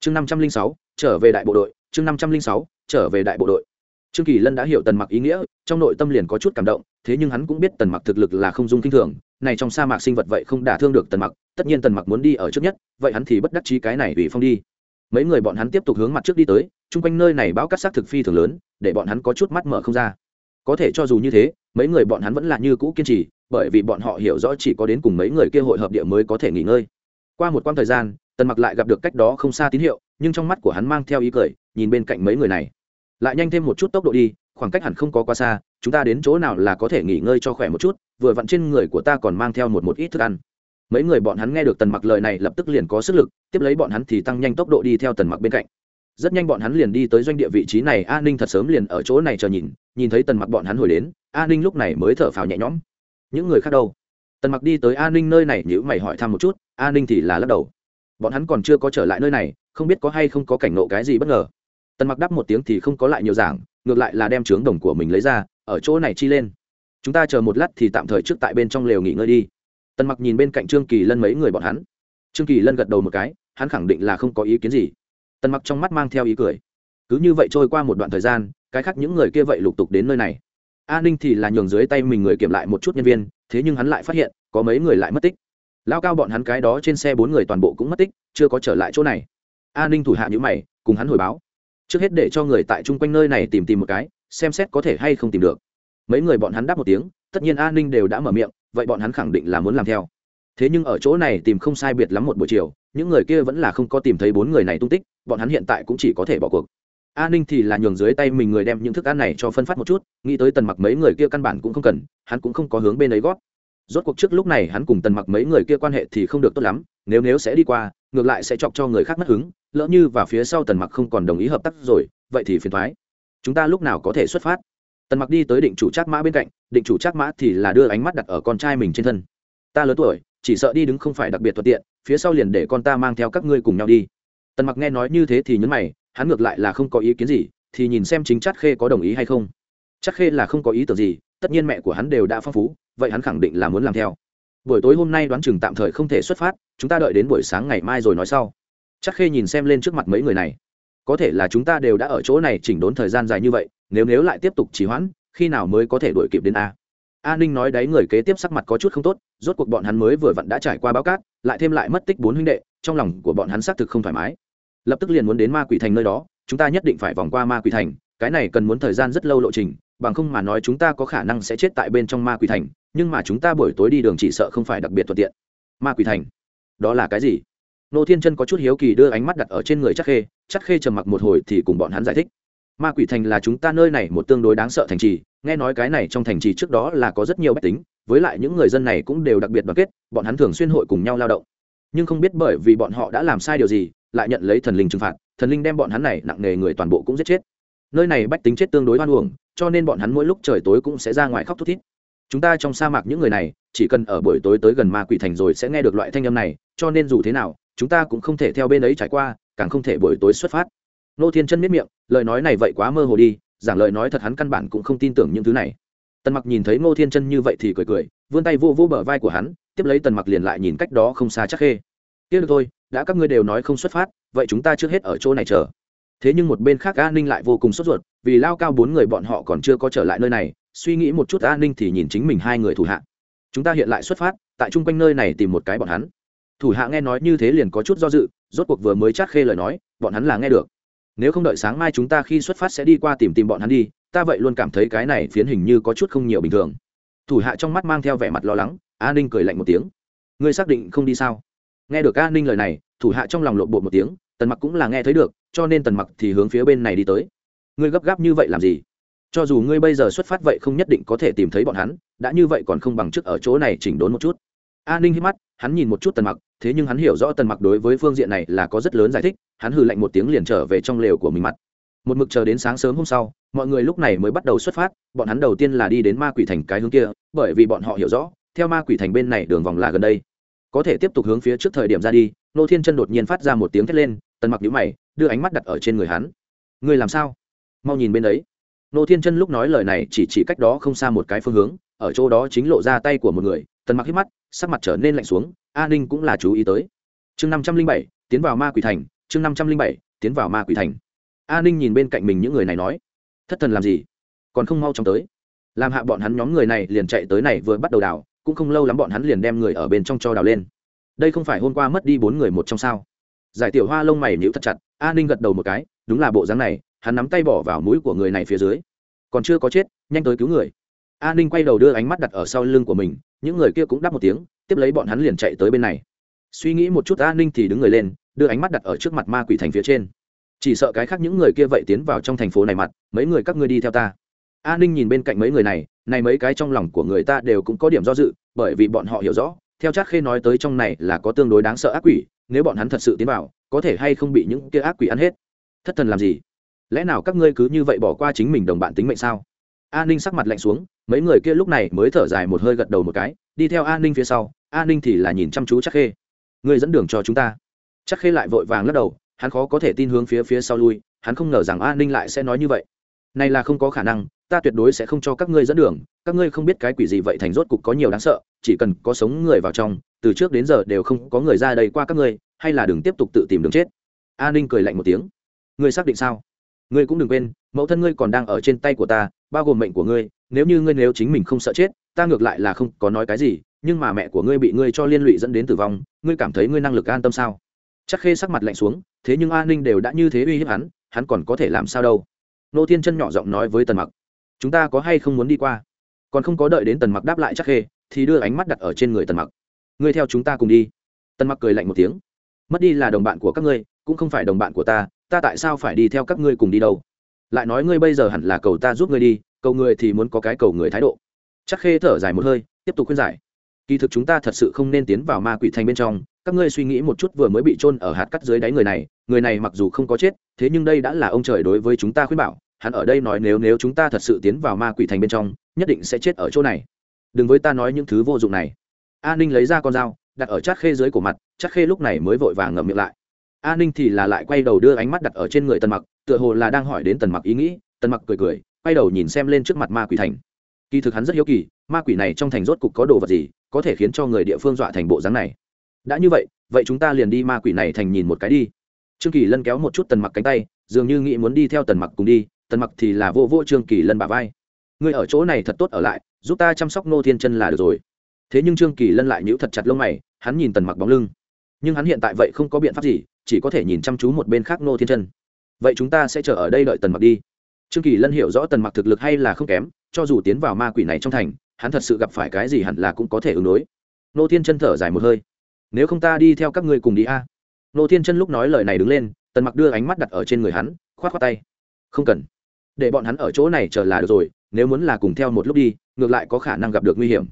Chương năm trăm linh sáu, trở về đại bộ đội, chương năm trăm linh sáu, trở về đại bộ đội. Trương kỳ lân đã hiểu tần mặc ý nghĩa, trong nội tâm liền có chút cảm động, thế nhưng hắn cũng biết tần mặc thực lực là không dung kinh thường này trong sa mạc sinh vật vậy không đả thương được tần mặc, tất nhiên tần mặc muốn đi ở trước nhất, vậy hắn thì bất đắc chí cái này ủy phong đi. Mấy người bọn hắn tiếp tục hướng mặt trước đi tới, chung quanh nơi này bão cắt xác thực phi thường lớn, để bọn hắn có chút mắt mở không ra. Có thể cho dù như thế, mấy người bọn hắn vẫn là như cũ kiên trì, bởi vì bọn họ hiểu rõ chỉ có đến cùng mấy người kia hội hợp địa mới có thể nghỉ ngơi. Qua một quãng thời gian, tần mặc lại gặp được cách đó không xa tín hiệu, nhưng trong mắt của hắn mang theo ý cười, nhìn bên cạnh mấy người này. Lại nhanh thêm một chút tốc độ đi, khoảng cách hẳn không có quá xa chúng ta đến chỗ nào là có thể nghỉ ngơi cho khỏe một chút, vừa vặn trên người của ta còn mang theo một một ít thức ăn. Mấy người bọn hắn nghe được tần mặc lời này lập tức liền có sức lực, tiếp lấy bọn hắn thì tăng nhanh tốc độ đi theo tần mặc bên cạnh. Rất nhanh bọn hắn liền đi tới doanh địa vị trí này, a ninh thật sớm liền ở chỗ này chờ nhìn nhìn thấy tần mặc bọn hắn hồi đến, a ninh lúc này mới thở phào nhẹ nhõm. Những người khác đâu? Tần mặc đi tới a ninh nơi này nhữ mày hỏi thăm một chút, a ninh thì là lắc đầu. Bọn hắn còn chưa có trở lại nơi này, không biết có hay không có cảnh nộ cái gì bất ngờ. Tần mặc đáp một tiếng thì không có lại nhiều giảng, ngược lại là đem trướng đồng của mình lấy ra ở chỗ này chi lên. Chúng ta chờ một lát thì tạm thời trước tại bên trong lều nghỉ ngơi đi. Tần mặc nhìn bên cạnh trương kỳ lân mấy người bọn hắn. Trương kỳ lân gật đầu một cái, hắn khẳng định là không có ý kiến gì. Tần mặc trong mắt mang theo ý cười. Cứ như vậy trôi qua một đoạn thời gian, cái khác những người kia vậy lục tục đến nơi này. An ninh thì là nhường dưới tay mình người kiểm lại một chút nhân viên, thế nhưng hắn lại phát hiện, có mấy người lại mất tích. Lao cao bọn hắn cái đó trên xe bốn người toàn bộ cũng mất tích, chưa có trở lại chỗ này. An ninh thủ hạ nhữ mày, cùng hắn hồi báo. Trước hết để cho người tại chung quanh nơi này tìm tìm một cái xem xét có thể hay không tìm được. Mấy người bọn hắn đáp một tiếng, tất nhiên an ninh đều đã mở miệng, vậy bọn hắn khẳng định là muốn làm theo. Thế nhưng ở chỗ này tìm không sai biệt lắm một buổi chiều, những người kia vẫn là không có tìm thấy bốn người này tung tích, bọn hắn hiện tại cũng chỉ có thể bỏ cuộc. An ninh thì là nhường dưới tay mình người đem những thức ăn này cho phân phát một chút, nghĩ tới tần mặc mấy người kia căn bản cũng không cần, hắn cũng không có hướng bên ấy gót. Rốt cuộc trước lúc này hắn cùng tần mặc mấy người kia quan hệ thì không được tốt lắm, nếu nếu sẽ đi qua, ngược lại sẽ chọc cho người khác mất hứng, lỡ như và phía sau tần mặc không còn đồng ý hợp tác rồi, vậy thì phiền thoái chúng ta lúc nào có thể xuất phát? Tần mặc đi tới định chủ trác mã bên cạnh, định chủ trác mã thì là đưa ánh mắt đặt ở con trai mình trên thân. Ta lớn tuổi, chỉ sợ đi đứng không phải đặc biệt thuận tiện, phía sau liền để con ta mang theo các ngươi cùng nhau đi. Tần mặc nghe nói như thế thì nhấn mày, hắn ngược lại là không có ý kiến gì, thì nhìn xem chính chắc khê có đồng ý hay không. Chắc khê là không có ý tưởng gì, tất nhiên mẹ của hắn đều đã phong phú, vậy hắn khẳng định là muốn làm theo. Buổi tối hôm nay đoán chừng tạm thời không thể xuất phát, chúng ta đợi đến buổi sáng ngày mai rồi nói sau. Chắc khê nhìn xem lên trước mặt mấy người này có thể là chúng ta đều đã ở chỗ này chỉnh đốn thời gian dài như vậy, nếu nếu lại tiếp tục trì hoãn, khi nào mới có thể đuổi kịp đến a? A ninh nói đấy người kế tiếp sắc mặt có chút không tốt, rốt cuộc bọn hắn mới vừa vặn đã trải qua báo cát, lại thêm lại mất tích bốn huynh đệ, trong lòng của bọn hắn xác thực không thoải mái. Lập tức liền muốn đến ma quỷ thành nơi đó, chúng ta nhất định phải vòng qua ma quỷ thành, cái này cần muốn thời gian rất lâu lộ trình, bằng không mà nói chúng ta có khả năng sẽ chết tại bên trong ma quỷ thành, nhưng mà chúng ta buổi tối đi đường chỉ sợ không phải đặc biệt thuận tiện. Ma quỷ thành, đó là cái gì? Nô thiên chân có chút hiếu kỳ đưa ánh mắt đặt ở trên người chắc khê chắc khê trầm mặc một hồi thì cùng bọn hắn giải thích. Ma quỷ thành là chúng ta nơi này một tương đối đáng sợ thành trì, nghe nói cái này trong thành trì trước đó là có rất nhiều bách tính, với lại những người dân này cũng đều đặc biệt đoàn kết, bọn hắn thường xuyên hội cùng nhau lao động. Nhưng không biết bởi vì bọn họ đã làm sai điều gì, lại nhận lấy thần linh trừng phạt, thần linh đem bọn hắn này nặng nề người toàn bộ cũng giết chết. Nơi này bách tính chết tương đối hoan uổng, cho nên bọn hắn mỗi lúc trời tối cũng sẽ ra ngoài khóc thút thít. Chúng ta trong sa mạc những người này, chỉ cần ở buổi tối tới gần ma quỷ thành rồi sẽ nghe được loại thanh âm này, cho nên dù thế nào chúng ta cũng không thể theo bên ấy trải qua, càng không thể buổi tối xuất phát. Nô thiên chân miết miệng, lời nói này vậy quá mơ hồ đi, giảng lời nói thật hắn căn bản cũng không tin tưởng những thứ này. Tần mặc nhìn thấy ngô thiên chân như vậy thì cười cười, vươn tay vô vô bờ vai của hắn, tiếp lấy tần mặc liền lại nhìn cách đó không xa chắc khê. Tiếc được thôi, đã các ngươi đều nói không xuất phát, vậy chúng ta trước hết ở chỗ này chờ. Thế nhưng một bên khác an ninh lại vô cùng sốt ruột, vì lao cao bốn người bọn họ còn chưa có trở lại nơi này, suy nghĩ một chút an ninh thì nhìn chính mình hai người thủ hạ. Chúng ta hiện lại xuất phát, tại chung quanh nơi này tìm một cái bọn hắn thủ hạ nghe nói như thế liền có chút do dự, rốt cuộc vừa mới chát khê lời nói, bọn hắn là nghe được. Nếu không đợi sáng mai chúng ta khi xuất phát sẽ đi qua tìm tìm bọn hắn đi, ta vậy luôn cảm thấy cái này phiến hình như có chút không nhiều bình thường. Thủ hạ trong mắt mang theo vẻ mặt lo lắng an ninh cười lạnh một tiếng. Ngươi xác định không đi sao? Nghe được an ninh lời này, thủ hạ trong lòng lộn bộ một tiếng, tần mặc cũng là nghe thấy được, cho nên tần mặc thì hướng phía bên này đi tới. Ngươi gấp gáp như vậy làm gì? Cho dù ngươi bây giờ xuất phát vậy không nhất định có thể tìm thấy bọn hắn, đã như vậy còn không bằng trước ở chỗ này chỉnh đốn một chút. An ninh hít mắt, hắn nhìn một chút tần mặc thế nhưng hắn hiểu rõ tần mặc đối với phương diện này là có rất lớn giải thích, hắn hừ lạnh một tiếng liền trở về trong lều của mình mặt. Một mực chờ đến sáng sớm hôm sau, mọi người lúc này mới bắt đầu xuất phát, bọn hắn đầu tiên là đi đến ma quỷ thành cái hướng kia, bởi vì bọn họ hiểu rõ, theo ma quỷ thành bên này đường vòng là gần đây. Có thể tiếp tục hướng phía trước thời điểm ra đi, nô thiên chân đột nhiên phát ra một tiếng thét lên, tần mặc nhũ mày, đưa ánh mắt đặt ở trên người hắn. Người làm sao? Mau nhìn bên đấy. Nô thiên chân lúc nói lời này chỉ chỉ cách đó không xa một cái phương hướng, ở chỗ đó chính lộ ra tay của một người, tần mặc hít mắt, sắc mặt trở nên lạnh xuống a ninh cũng là chú ý tới. Chương năm trăm linh bảy, tiến vào ma quỷ thành. Chương năm trăm linh bảy, tiến vào ma quỷ thành. A ninh nhìn bên cạnh mình những người này nói, thất thần làm gì? Còn không mau chóng tới. Làm hạ bọn hắn nhóm người này liền chạy tới này vừa bắt đầu đào, cũng không lâu lắm bọn hắn liền đem người ở bên trong cho đào lên. Đây không phải hôm qua mất đi bốn người một trong sao? Giải tiểu hoa lông mày nhíu thật chặt, a ninh gật đầu một cái, đúng là bộ dáng này, hắn nắm tay bỏ vào mũi của người này phía dưới. Còn chưa có chết, nhanh tới cứu người. A ninh quay đầu đưa ánh mắt đặt ở sau lưng của mình, những người kia cũng đáp một tiếng tiếp lấy bọn hắn liền chạy tới bên này. Suy nghĩ một chút, a ninh thì đứng người lên, đưa ánh mắt đặt ở trước mặt ma quỷ thành phía trên. Chỉ sợ cái khác những người kia vậy tiến vào trong thành phố này mặt, mấy người các ngươi đi theo ta. A ninh nhìn bên cạnh mấy người này này mấy cái trong lòng của người ta đều cũng có điểm do dự, bởi vì bọn họ hiểu rõ, theo chắc khê nói tới trong này là có tương đối đáng sợ ác quỷ, nếu bọn hắn thật sự tiến vào, có thể hay không bị những kia ác quỷ ăn hết. Thất thần làm gì? Lẽ nào các ngươi cứ như vậy bỏ qua chính mình đồng bạn tính mệnh sao? A ninh sắc mặt lạnh xuống, mấy người kia lúc này mới thở dài một hơi gật đầu một cái, đi theo a ninh phía sau a ninh thì là nhìn chăm chú chắc khê. Ngươi dẫn đường cho chúng ta. Chắc khê lại vội vàng lắc đầu, hắn khó có thể tin hướng phía phía sau lui, hắn không ngờ rằng a ninh lại sẽ nói như vậy. Này là không có khả năng, ta tuyệt đối sẽ không cho các ngươi dẫn đường, các ngươi không biết cái quỷ gì vậy thành rốt cục có nhiều đáng sợ, chỉ cần có sống người vào trong, từ trước đến giờ đều không có người ra đây qua các ngươi, hay là đừng tiếp tục tự tìm đường chết. A ninh cười lạnh một tiếng. Ngươi xác định sao? Ngươi cũng đừng quên, mẫu thân ngươi còn đang ở trên tay của ta, bao gồm mệnh của ngươi, nếu như ngươi nếu chính mình không sợ chết, ta ngược lại là không có nói cái gì nhưng mà mẹ của ngươi bị ngươi cho liên lụy dẫn đến tử vong, ngươi cảm thấy ngươi năng lực an tâm sao? Chắc khê sắc mặt lạnh xuống, thế nhưng An ninh đều đã như thế uy hiếp hắn hắn còn có thể làm sao đâu? Nô thiên chân nhỏ giọng nói với tần mặc, chúng ta có hay không muốn đi qua? Còn không có đợi đến tần mặc đáp lại chắc khê, thì đưa ánh mắt đặt ở trên người tần mặc. Ngươi theo chúng ta cùng đi. Tần mặc cười lạnh một tiếng, mất đi là đồng bạn của các ngươi, cũng không phải đồng bạn của ta ta tại sao phải đi theo các ngươi cùng đi đâu? Lại nói ngươi bây giờ hẳn là cầu ta giúp ngươi đi, cầu người thì muốn có cái cầu người thái độ. Chắc khê thở dài một hơi, tiếp tục khuyên giải kỳ thực chúng ta thật sự không nên tiến vào ma quỷ thành bên trong, các ngươi suy nghĩ một chút vừa mới bị trôn ở hạt cắt dưới đáy người này người này mặc dù không có chết, thế nhưng đây đã là ông trời đối với chúng ta khuyên bảo, hắn ở đây nói nếu nếu chúng ta thật sự tiến vào ma quỷ thành bên trong, nhất định sẽ chết ở chỗ này. Đừng với ta nói những thứ vô dụng này. A ninh lấy ra con dao, đặt ở chát khê dưới của mặt, chát khê lúc này mới vội vàng ngậm miệng lại. A ninh thì là lại quay đầu đưa ánh mắt đặt ở trên người tần mặc, tựa hồ là đang hỏi đến tần mặc ý nghĩ, tần mặc cười cười, quay đầu nhìn xem lên trước mặt ma quỷ thành. Kỳ thực hắn rất hiếu kỳ, ma quỷ này trong thành rốt cục có đồ vật gì có thể khiến cho người địa phương dọa thành bộ dáng này. Đã như vậy vậy chúng ta liền đi ma quỷ này thành nhìn một cái đi. Trương kỳ lân kéo một chút tần mặc cánh tay, dường như nghĩ muốn đi theo tần mặc cùng đi, tần mặc thì là vô vô trương kỳ lân bà vai. Ngươi ở chỗ này thật tốt ở lại, giúp ta chăm sóc nô thiên chân là được rồi. Thế nhưng trương kỳ lân lại nhíu thật chặt lông mày, hắn nhìn tần mặc bóng lưng. Nhưng hắn hiện tại vậy không có biện pháp gì, chỉ có thể nhìn chăm chú một bên khác nô thiên chân. Vậy chúng ta sẽ chờ ở đây đợi tần mặc đi. Trương kỳ lân hiểu rõ tần mặc thực lực hay là không kém, cho dù tiến vào ma quỷ này trong thành hắn thật sự gặp phải cái gì hẳn là cũng có thể ứng đối. Nô thiên chân thở dài một hơi. Nếu không ta đi theo các ngươi cùng đi a. Nô thiên chân lúc nói lời này đứng lên, tần mặc đưa ánh mắt đặt ở trên người hắn, khoát khoát tay. Không cần. Để bọn hắn ở chỗ này chờ là được rồi, nếu muốn là cùng theo một lúc đi, ngược lại có khả năng gặp được nguy hiểm.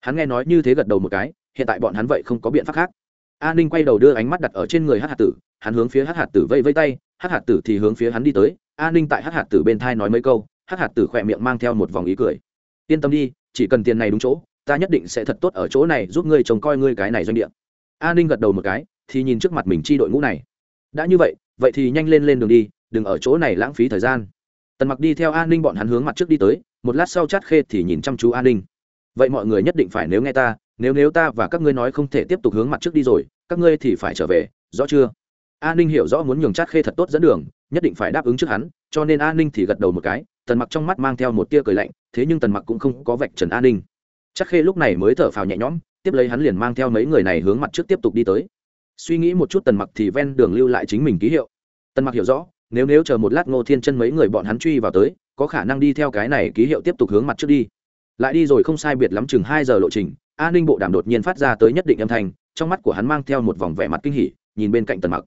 Hắn nghe nói như thế gật đầu một cái, hiện tại bọn hắn vậy không có biện pháp khác. A ninh quay đầu đưa ánh mắt đặt ở trên người hát hạt tử, hắn hướng phía hát hạt tử vây vây tay hát hạt tử thì hướng phía hắn đi tới, a ninh tại hát hạt tử bên thai nói mấy câu hát hạt tử khỏe miệng mang theo một vòng ý cười. Yên tâm đi chỉ cần tiền này đúng chỗ, ta nhất định sẽ thật tốt ở chỗ này giúp ngươi trông coi ngươi cái này doanh địa. A ninh gật đầu một cái, thì nhìn trước mặt mình chi đội ngũ này. Đã như vậy vậy thì nhanh lên lên đường đi, đừng ở chỗ này lãng phí thời gian. Tần mặc đi theo an ninh bọn hắn hướng mặt trước đi tới, một lát sau chát khê thì nhìn chăm chú an ninh. Vậy mọi người nhất định phải nếu nghe ta, nếu nếu ta và các ngươi nói không thể tiếp tục hướng mặt trước đi rồi, các ngươi thì phải trở về, rõ chưa? An ninh hiểu rõ muốn nhường chát khê thật tốt dẫn đường, nhất định phải đáp ứng trước hắn, cho nên an ninh thì gật đầu một cái tần mặc trong mắt mang theo một tia cười lạnh, thế nhưng tần mặc cũng không có vạch trần an ninh. Chắc khê lúc này mới thở phào nhẹ nhõm, tiếp lấy hắn liền mang theo mấy người này hướng mặt trước tiếp tục đi tới. Suy nghĩ một chút tần mặc thì ven đường lưu lại chính mình ký hiệu. Tần mặc hiểu rõ, nếu nếu chờ một lát ngô thiên chân mấy người bọn hắn truy vào tới, có khả năng đi theo cái này ký hiệu tiếp tục hướng mặt trước đi. Lại đi rồi không sai biệt lắm chừng hai giờ lộ trình an ninh bộ đàm đột nhiên phát ra tới nhất định âm thanh, trong mắt của hắn mang theo một vòng vẻ mặt kinh hỉ, nhìn bên cạnh tần mặc.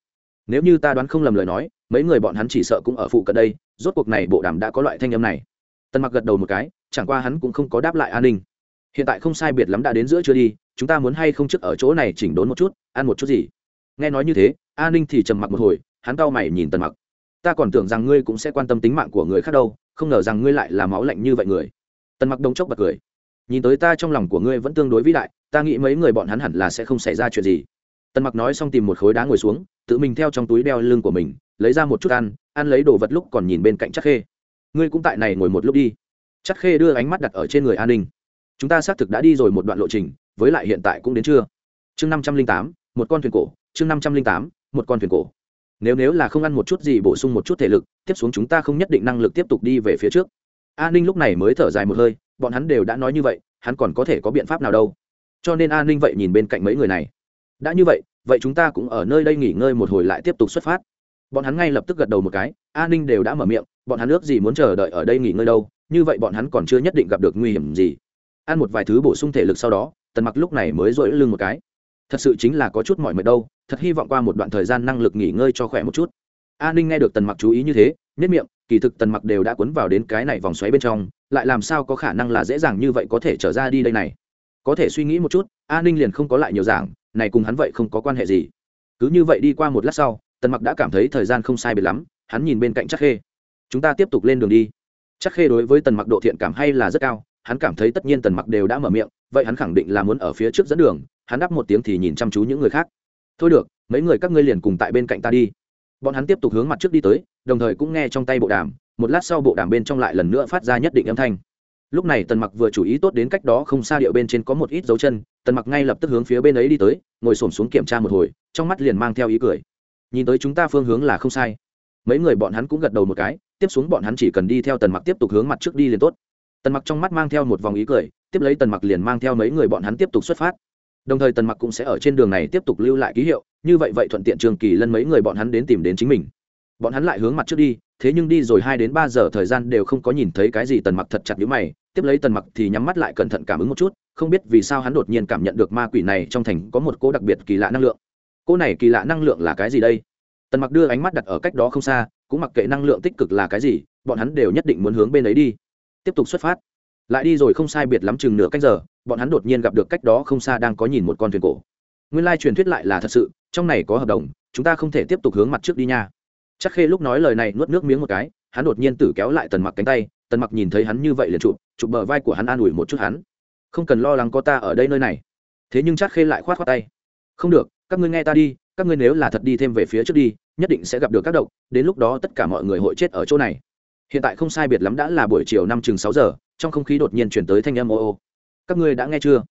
Nếu như ta đoán không lầm lời nói mấy người bọn hắn chỉ sợ cũng ở phụ cận đây, rốt cuộc này bộ đàm đã có loại thanh âm này. Tần mặc gật đầu một cái, chẳng qua hắn cũng không có đáp lại an ninh. Hiện tại không sai biệt lắm đã đến giữa chưa đi, chúng ta muốn hay không trước ở chỗ này chỉnh đốn một chút, ăn một chút gì? Nghe nói như thế, an ninh thì trầm mặc một hồi, hắn cau mày nhìn tần mặc. Ta còn tưởng rằng ngươi cũng sẽ quan tâm tính mạng của người khác đâu, không ngờ rằng ngươi lại là máu lạnh như vậy người. Tần mặc đông chốc bật cười. Nhìn tới ta trong lòng của ngươi vẫn tương đối vĩ đại, ta nghĩ mấy người bọn hắn hẳn là sẽ không xảy ra chuyện gì tần mặc nói xong tìm một khối đá ngồi xuống, tự mình theo trong túi đeo lưng của mình, lấy ra một chút ăn ăn lấy đồ vật lúc còn nhìn bên cạnh chắc khê. Ngươi cũng tại này ngồi một lúc đi. Chắc khê đưa ánh mắt đặt ở trên người an ninh. Chúng ta xác thực đã đi rồi một đoạn lộ trình, với lại hiện tại cũng đến chưa chương năm trăm linh tám, một con thuyền cổ, chương năm trăm linh tám, một con thuyền cổ. Nếu nếu là không ăn một chút gì bổ sung một chút thể lực, tiếp xuống chúng ta không nhất định năng lực tiếp tục đi về phía trước. An ninh lúc này mới thở dài một hơi, bọn hắn đều đã nói như vậy, hắn còn có thể có biện pháp nào đâu. Cho nên an ninh vậy nhìn bên cạnh mấy người này đã như vậy vậy chúng ta cũng ở nơi đây nghỉ ngơi một hồi lại tiếp tục xuất phát. Bọn hắn ngay lập tức gật đầu một cái an ninh đều đã mở miệng, bọn hắn ước gì muốn chờ đợi ở đây nghỉ ngơi đâu, như vậy bọn hắn còn chưa nhất định gặp được nguy hiểm gì. Ăn một vài thứ bổ sung thể lực sau đó, tần mặc lúc này mới dội lưng một cái. Thật sự chính là có chút mỏi mệt đâu, thật hy vọng qua một đoạn thời gian năng lực nghỉ ngơi cho khỏe một chút. An ninh nghe được tần mặc chú ý như thế nhất miệng, kỳ thực tần mặc đều đã cuốn vào đến cái này vòng xoáy bên trong, lại làm sao có khả năng là dễ dàng như vậy có thể trở ra đi đây này. Có thể suy nghĩ một chút an ninh liền không có lại nhiều giảng này cùng hắn vậy không có quan hệ gì. Cứ như vậy đi qua một lát sau, tần mặc đã cảm thấy thời gian không sai biệt lắm, hắn nhìn bên cạnh chắc khê. Chúng ta tiếp tục lên đường đi. Chắc khê đối với tần mặc độ thiện cảm hay là rất cao, hắn cảm thấy tất nhiên tần mặc đều đã mở miệng, vậy hắn khẳng định là muốn ở phía trước dẫn đường, hắn đáp một tiếng thì nhìn chăm chú những người khác. Thôi được, mấy người các ngươi liền cùng tại bên cạnh ta đi. Bọn hắn tiếp tục hướng mặt trước đi tới, đồng thời cũng nghe trong tay bộ đàm, một lát sau bộ đàm bên trong lại lần nữa phát ra nhất định âm thanh lúc này tần mặc vừa chú ý tốt đến cách đó không xa điệu bên trên có một ít dấu chân, tần mặc ngay lập tức hướng phía bên ấy đi tới, ngồi xổm xuống kiểm tra một hồi, trong mắt liền mang theo ý cười. Nhìn tới chúng ta phương hướng là không sai. Mấy người bọn hắn cũng gật đầu một cái, tiếp xuống bọn hắn chỉ cần đi theo tần mặc tiếp tục hướng mặt trước đi liền tốt. Tần mặc trong mắt mang theo một vòng ý cười, tiếp lấy tần mặc liền mang theo mấy người bọn hắn tiếp tục xuất phát. Đồng thời tần mặc cũng sẽ ở trên đường này tiếp tục lưu lại ký hiệu, như vậy vậy thuận tiện trường kỳ lân mấy người bọn hắn đến tìm đến chính mình. Bọn hắn lại hướng mặt trước đi thế nhưng đi rồi hai đến ba giờ thời gian đều không có nhìn thấy cái gì tần mặc thật chặt nhíu mày, tiếp lấy tần mặc thì nhắm mắt lại cẩn thận cảm ứng một chút, không biết vì sao hắn đột nhiên cảm nhận được ma quỷ này trong thành có một cô đặc biệt kỳ lạ năng lượng. Cô này kỳ lạ năng lượng là cái gì đây? Tần mặc đưa ánh mắt đặt ở cách đó không xa, cũng mặc kệ năng lượng tích cực là cái gì, bọn hắn đều nhất định muốn hướng bên ấy đi. Tiếp tục xuất phát. Lại đi rồi không sai biệt lắm chừng nửa cách giờ, bọn hắn đột nhiên gặp được cách đó không xa đang có nhìn một con thuyền cổ. Nguyên lai truyền thuyết lại là thật sự, trong này có hợp đồng, chúng ta không thể tiếp tục hướng mặt trước đi nha chắc khê lúc nói lời này nuốt nước miếng một cái, hắn đột nhiên tử kéo lại tần mặc cánh tay, tần mặc nhìn thấy hắn như vậy liền chụp chụp bờ vai của hắn an ủi một chút hắn. Không cần lo lắng có ta ở đây nơi này. Thế nhưng chắc khê lại khoát khoát tay. Không được, các ngươi nghe ta đi, các ngươi nếu là thật đi thêm về phía trước đi, nhất định sẽ gặp được các độc, đến lúc đó tất cả mọi người hội chết ở chỗ này. Hiện tại không sai biệt lắm đã là buổi chiều năm chừng sáu giờ, trong không khí đột nhiên chuyển tới thanh âm ô ô. Các ngươi đã nghe chưa?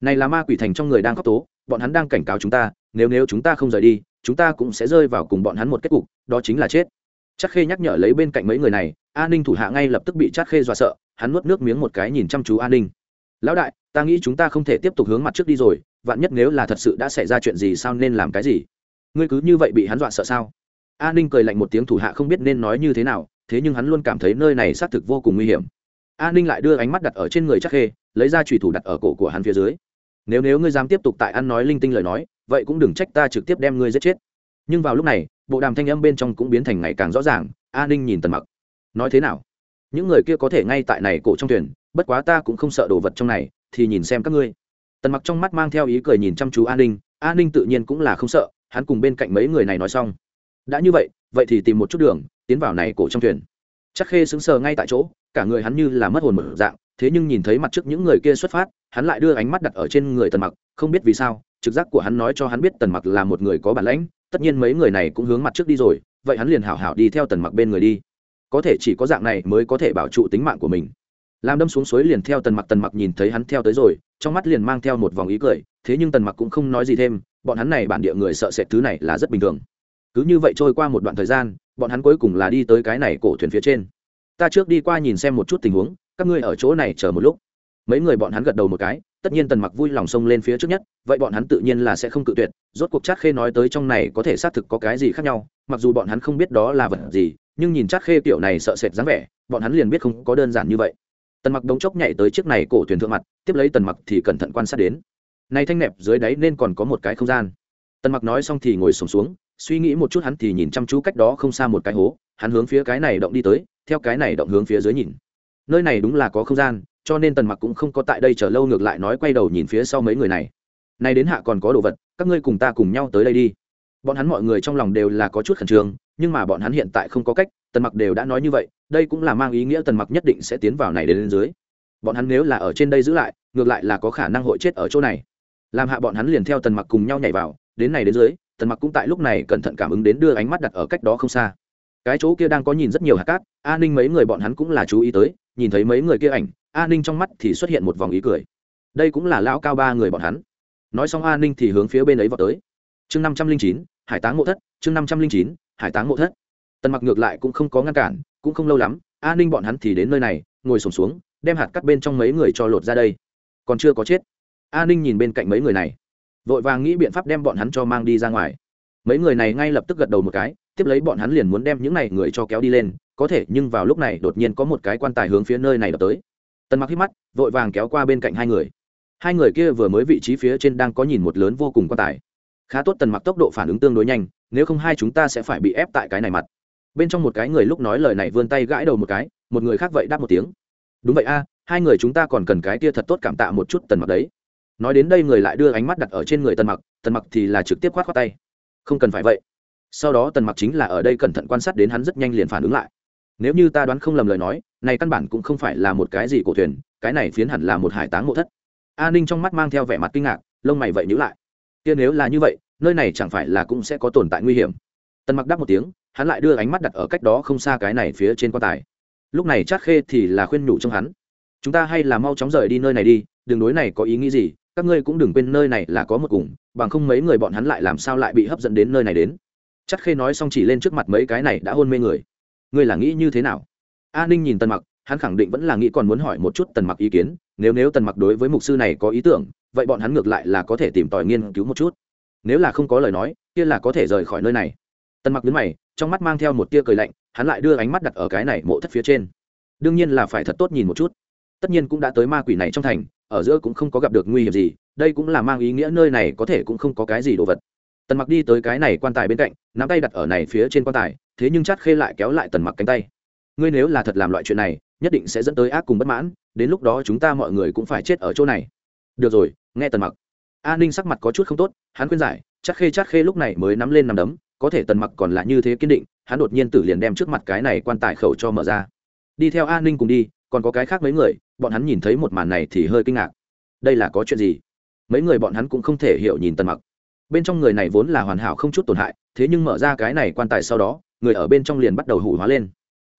Này là ma quỷ thành trong người đang khóc tố, bọn hắn đang cảnh cáo chúng ta, nếu nếu chúng ta không rời đi chúng ta cũng sẽ rơi vào cùng bọn hắn một kết cục, đó chính là chết. Chắc khê nhắc nhở lấy bên cạnh mấy người này an ninh thủ hạ ngay lập tức bị chắc khê dọa sợ, hắn nuốt nước miếng một cái nhìn chăm chú an ninh. Lão đại, ta nghĩ chúng ta không thể tiếp tục hướng mặt trước đi rồi, vạn nhất nếu là thật sự đã xảy ra chuyện gì sao nên làm cái gì? Ngươi cứ như vậy bị hắn dọa sợ sao? An ninh cười lạnh một tiếng thủ hạ không biết nên nói như thế nào, thế nhưng hắn luôn cảm thấy nơi này xác thực vô cùng nguy hiểm. An ninh lại đưa ánh mắt đặt ở trên người chắc khê, lấy ra trùy thủ đặt ở cổ của hắn phía dưới. Nếu nếu ngươi dám tiếp tục tại ăn nói linh tinh lời nói vậy cũng đừng trách ta trực tiếp đem ngươi giết chết. Nhưng vào lúc này, bộ đàm thanh âm bên trong cũng biến thành ngày càng rõ ràng, a ninh nhìn tần mặc. Nói thế nào? Những người kia có thể ngay tại này cổ trong thuyền, bất quá ta cũng không sợ đồ vật trong này, thì nhìn xem các ngươi. Tần mặc trong mắt mang theo ý cười nhìn chăm chú an ninh an ninh tự nhiên cũng là không sợ, hắn cùng bên cạnh mấy người này nói xong. Đã như vậy vậy thì tìm một chút đường, tiến vào này cổ trong thuyền. Chắc khê sững sờ ngay tại chỗ, cả người hắn như là mất hồn mở dạng, thế nhưng nhìn thấy mặt trước những người kia xuất phát, hắn lại đưa ánh mắt đặt ở trên người tần mặc không biết vì sao, trực giác của hắn nói cho hắn biết tần mặc là một người có bản lãnh, tất nhiên mấy người này cũng hướng mặt trước đi rồi, vậy hắn liền hảo hảo đi theo tần mặc bên người đi. Có thể chỉ có dạng này mới có thể bảo trụ tính mạng của mình. Làm đâm xuống suối liền theo tần mặc tần mặc nhìn thấy hắn theo tới rồi, trong mắt liền mang theo một vòng ý cười, thế nhưng tần mặc cũng không nói gì thêm, bọn hắn này bản địa người sợ sệt thứ này là rất bình thường. Cứ như vậy trôi qua một đoạn thời gian, bọn hắn cuối cùng là đi tới cái này cổ thuyền phía trên. Ta trước đi qua nhìn xem một chút tình huống, các ngươi ở chỗ này chờ một lúc. Mấy người bọn hắn gật đầu một cái tất nhiên tần mặc vui lòng xông lên phía trước nhất vậy bọn hắn tự nhiên là sẽ không cự tuyệt rốt cuộc chát khê nói tới trong này có thể xác thực có cái gì khác nhau mặc dù bọn hắn không biết đó là vật gì nhưng nhìn chát khê kiểu này sợ sệt dáng vẻ bọn hắn liền biết không có đơn giản như vậy. Tần mặc đống chốc nhảy tới chiếc này cổ thuyền thượng mặt tiếp lấy tần mặc thì cẩn thận quan sát đến. Này thanh nẹp dưới đáy nên còn có một cái không gian. Tần mặc nói xong thì ngồi sùng xuống, xuống suy nghĩ một chút hắn thì nhìn chăm chú cách đó không xa một cái hố hắn hướng phía cái này động đi tới theo cái này động hướng phía dưới nhìn. Nơi này đúng là có không gian cho nên tần mặc cũng không có tại đây chờ lâu ngược lại nói quay đầu nhìn phía sau mấy người này. Này đến hạ còn có đồ vật, các ngươi cùng ta cùng nhau tới đây đi. Bọn hắn mọi người trong lòng đều là có chút khẩn trương, nhưng mà bọn hắn hiện tại không có cách, tần mặc đều đã nói như vậy, đây cũng là mang ý nghĩa tần mặc nhất định sẽ tiến vào này đến lên dưới. Bọn hắn nếu là ở trên đây giữ lại, ngược lại là có khả năng hội chết ở chỗ này. Làm hạ bọn hắn liền theo tần mặc cùng nhau nhảy vào, đến này đến dưới, tần mặc cũng tại lúc này cẩn thận cảm ứng đến đưa ánh mắt đặt ở cách đó không xa cái chỗ kia đang có nhìn rất nhiều hạt cát a ninh mấy người bọn hắn cũng là chú ý tới nhìn thấy mấy người kia ảnh a ninh trong mắt thì xuất hiện một vòng ý cười. Đây cũng là lão cao ba người bọn hắn. Nói xong a ninh thì hướng phía bên ấy vào tới. Chương năm trăm linh chín hải táng mộ thất chương năm trăm linh chín hải táng mộ thất. Tần mặc ngược lại cũng không có ngăn cản cũng không lâu lắm a ninh bọn hắn thì đến nơi này ngồi sùng xuống, xuống đem hạt cắt bên trong mấy người cho lột ra đây. Còn chưa có chết a ninh nhìn bên cạnh mấy người này vội vàng nghĩ biện pháp đem bọn hắn cho mang đi ra ngoài. Mấy người này ngay lập tức gật đầu một cái tiếp lấy bọn hắn liền muốn đem những này người cho kéo đi lên, có thể, nhưng vào lúc này đột nhiên có một cái quan tài hướng phía nơi này đập tới. Tần mặc hít mắt, vội vàng kéo qua bên cạnh hai người. Hai người kia vừa mới vị trí phía trên đang có nhìn một lớn vô cùng quan tài. Khá tốt tần mặc tốc độ phản ứng tương đối nhanh, nếu không hai chúng ta sẽ phải bị ép tại cái này mặt. Bên trong một cái người lúc nói lời này vươn tay gãi đầu một cái, một người khác vậy đáp một tiếng. Đúng vậy a, hai người chúng ta còn cần cái kia thật tốt cảm tạ một chút tần mặc đấy. Nói đến đây người lại đưa ánh mắt đặt ở trên người tần mặc tần mặc thì là trực tiếp khoát khoát tay. Không cần phải vậy sau đó tần mặc chính là ở đây cẩn thận quan sát đến hắn rất nhanh liền phản ứng lại. Nếu như ta đoán không lầm lời nói, này căn bản cũng không phải là một cái gì cổ thuyền, cái này phiến hẳn là một hải táng mộ thất. A ninh trong mắt mang theo vẻ mặt kinh ngạc, lông mày vậy nhữ lại. Kia nếu là như vậy, nơi này chẳng phải là cũng sẽ có tồn tại nguy hiểm? Tần mặc đáp một tiếng, hắn lại đưa ánh mắt đặt ở cách đó không xa cái này phía trên quan tài. Lúc này chát khê thì là khuyên nhủ trong hắn, chúng ta hay là mau chóng rời đi nơi này đi, đường đối này có ý nghĩ gì, các ngươi cũng đừng quên nơi này là có một cùng, bằng không mấy người bọn hắn lại làm sao lại bị hấp dẫn đến nơi này đến? Chắc khê nói xong chỉ lên trước mặt mấy cái này đã hôn mê người. Ngươi là nghĩ như thế nào? A ninh nhìn tần mặc, hắn khẳng định vẫn là nghĩ còn muốn hỏi một chút tần mặc ý kiến, nếu nếu tần mặc đối với mục sư này có ý tưởng, vậy bọn hắn ngược lại là có thể tìm tòi nghiên cứu một chút. Nếu là không có lời nói, kia là có thể rời khỏi nơi này. Tần mặc đứng mày, trong mắt mang theo một tia cười lạnh, hắn lại đưa ánh mắt đặt ở cái này mộ thất phía trên. Đương nhiên là phải thật tốt nhìn một chút. Tất nhiên cũng đã tới ma quỷ này trong thành, ở giữa cũng không có gặp được nguy hiểm gì, đây cũng là mang ý nghĩa nơi này có thể cũng không có cái gì đồ vật. Tần mặc đi tới cái này quan tài bên cạnh nắm tay đặt ở này phía trên quan tài, thế nhưng chát khê lại kéo lại tần mặc cánh tay. Ngươi nếu là thật làm loại chuyện này, nhất định sẽ dẫn tới ác cùng bất mãn, đến lúc đó chúng ta mọi người cũng phải chết ở chỗ này. Được rồi, nghe tần mặc. An ninh sắc mặt có chút không tốt, hắn khuyên giải chắc khê chắc khê lúc này mới nắm lên nằm đấm, có thể tần mặc còn là như thế kiên định, hắn đột nhiên tử liền đem trước mặt cái này quan tài khẩu cho mở ra. Đi theo an ninh cùng đi, còn có cái khác mấy người, bọn hắn nhìn thấy một màn này thì hơi kinh ngạc. Đây là có chuyện gì? Mấy người bọn hắn cũng không thể hiểu nhìn tần mặc. Bên trong người này vốn là hoàn hảo không chút tổn hại thế nhưng mở ra cái này quan tài sau đó, người ở bên trong liền bắt đầu hủ hóa lên.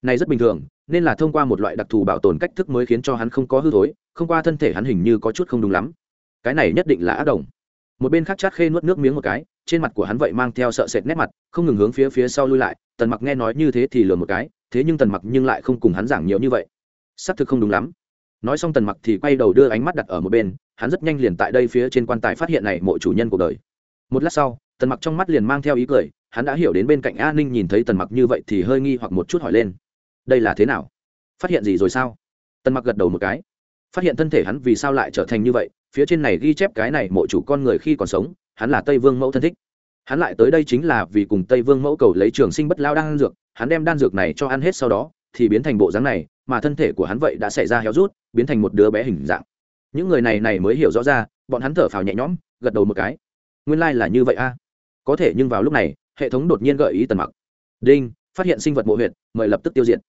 Này rất bình thường, nên là thông qua một loại đặc thù bảo tồn cách thức mới khiến cho hắn không có hư thối, không qua thân thể hắn hình như có chút không đúng lắm. Cái này nhất định là ác đồng. Một bên khác chát khê nuốt nước miếng một cái, trên mặt của hắn vậy mang theo sợ sệt nét mặt, không ngừng hướng phía phía sau lui lại, tần mặc nghe nói như thế thì lừa một cái, thế nhưng tần mặc nhưng lại không cùng hắn giảng nhiều như vậy. Xác thực không đúng lắm. Nói xong tần mặc thì quay đầu đưa ánh mắt đặt ở một bên, hắn rất nhanh liền tại đây phía trên quan tài phát hiện này mộ chủ nhân cuộc đời. Một lát sau tần mặc trong mắt liền mang theo ý cười, hắn đã hiểu đến bên cạnh a ninh nhìn thấy tần mặc như vậy thì hơi nghi hoặc một chút hỏi lên. Đây là thế nào? Phát hiện gì rồi sao? Tần mặc gật đầu một cái. Phát hiện thân thể hắn vì sao lại trở thành như vậy, phía trên này ghi chép cái này mộ chủ con người khi còn sống, hắn là tây vương mẫu thân thích. Hắn lại tới đây chính là vì cùng tây vương mẫu cầu lấy trường sinh bất lao đan dược, hắn đem đan dược này cho ăn hết sau đó, thì biến thành bộ dáng này, mà thân thể của hắn vậy đã xảy ra héo rút, biến thành một đứa bé hình dạng. Những người này này mới hiểu rõ ra, bọn hắn thở phào nhẹ nhõm, gật đầu một cái. Nguyên lai、like、là như vậy a có thể nhưng vào lúc này, hệ thống đột nhiên gợi ý tần mặc. Đinh, phát hiện sinh vật mộ huyện mời lập tức tiêu diệt.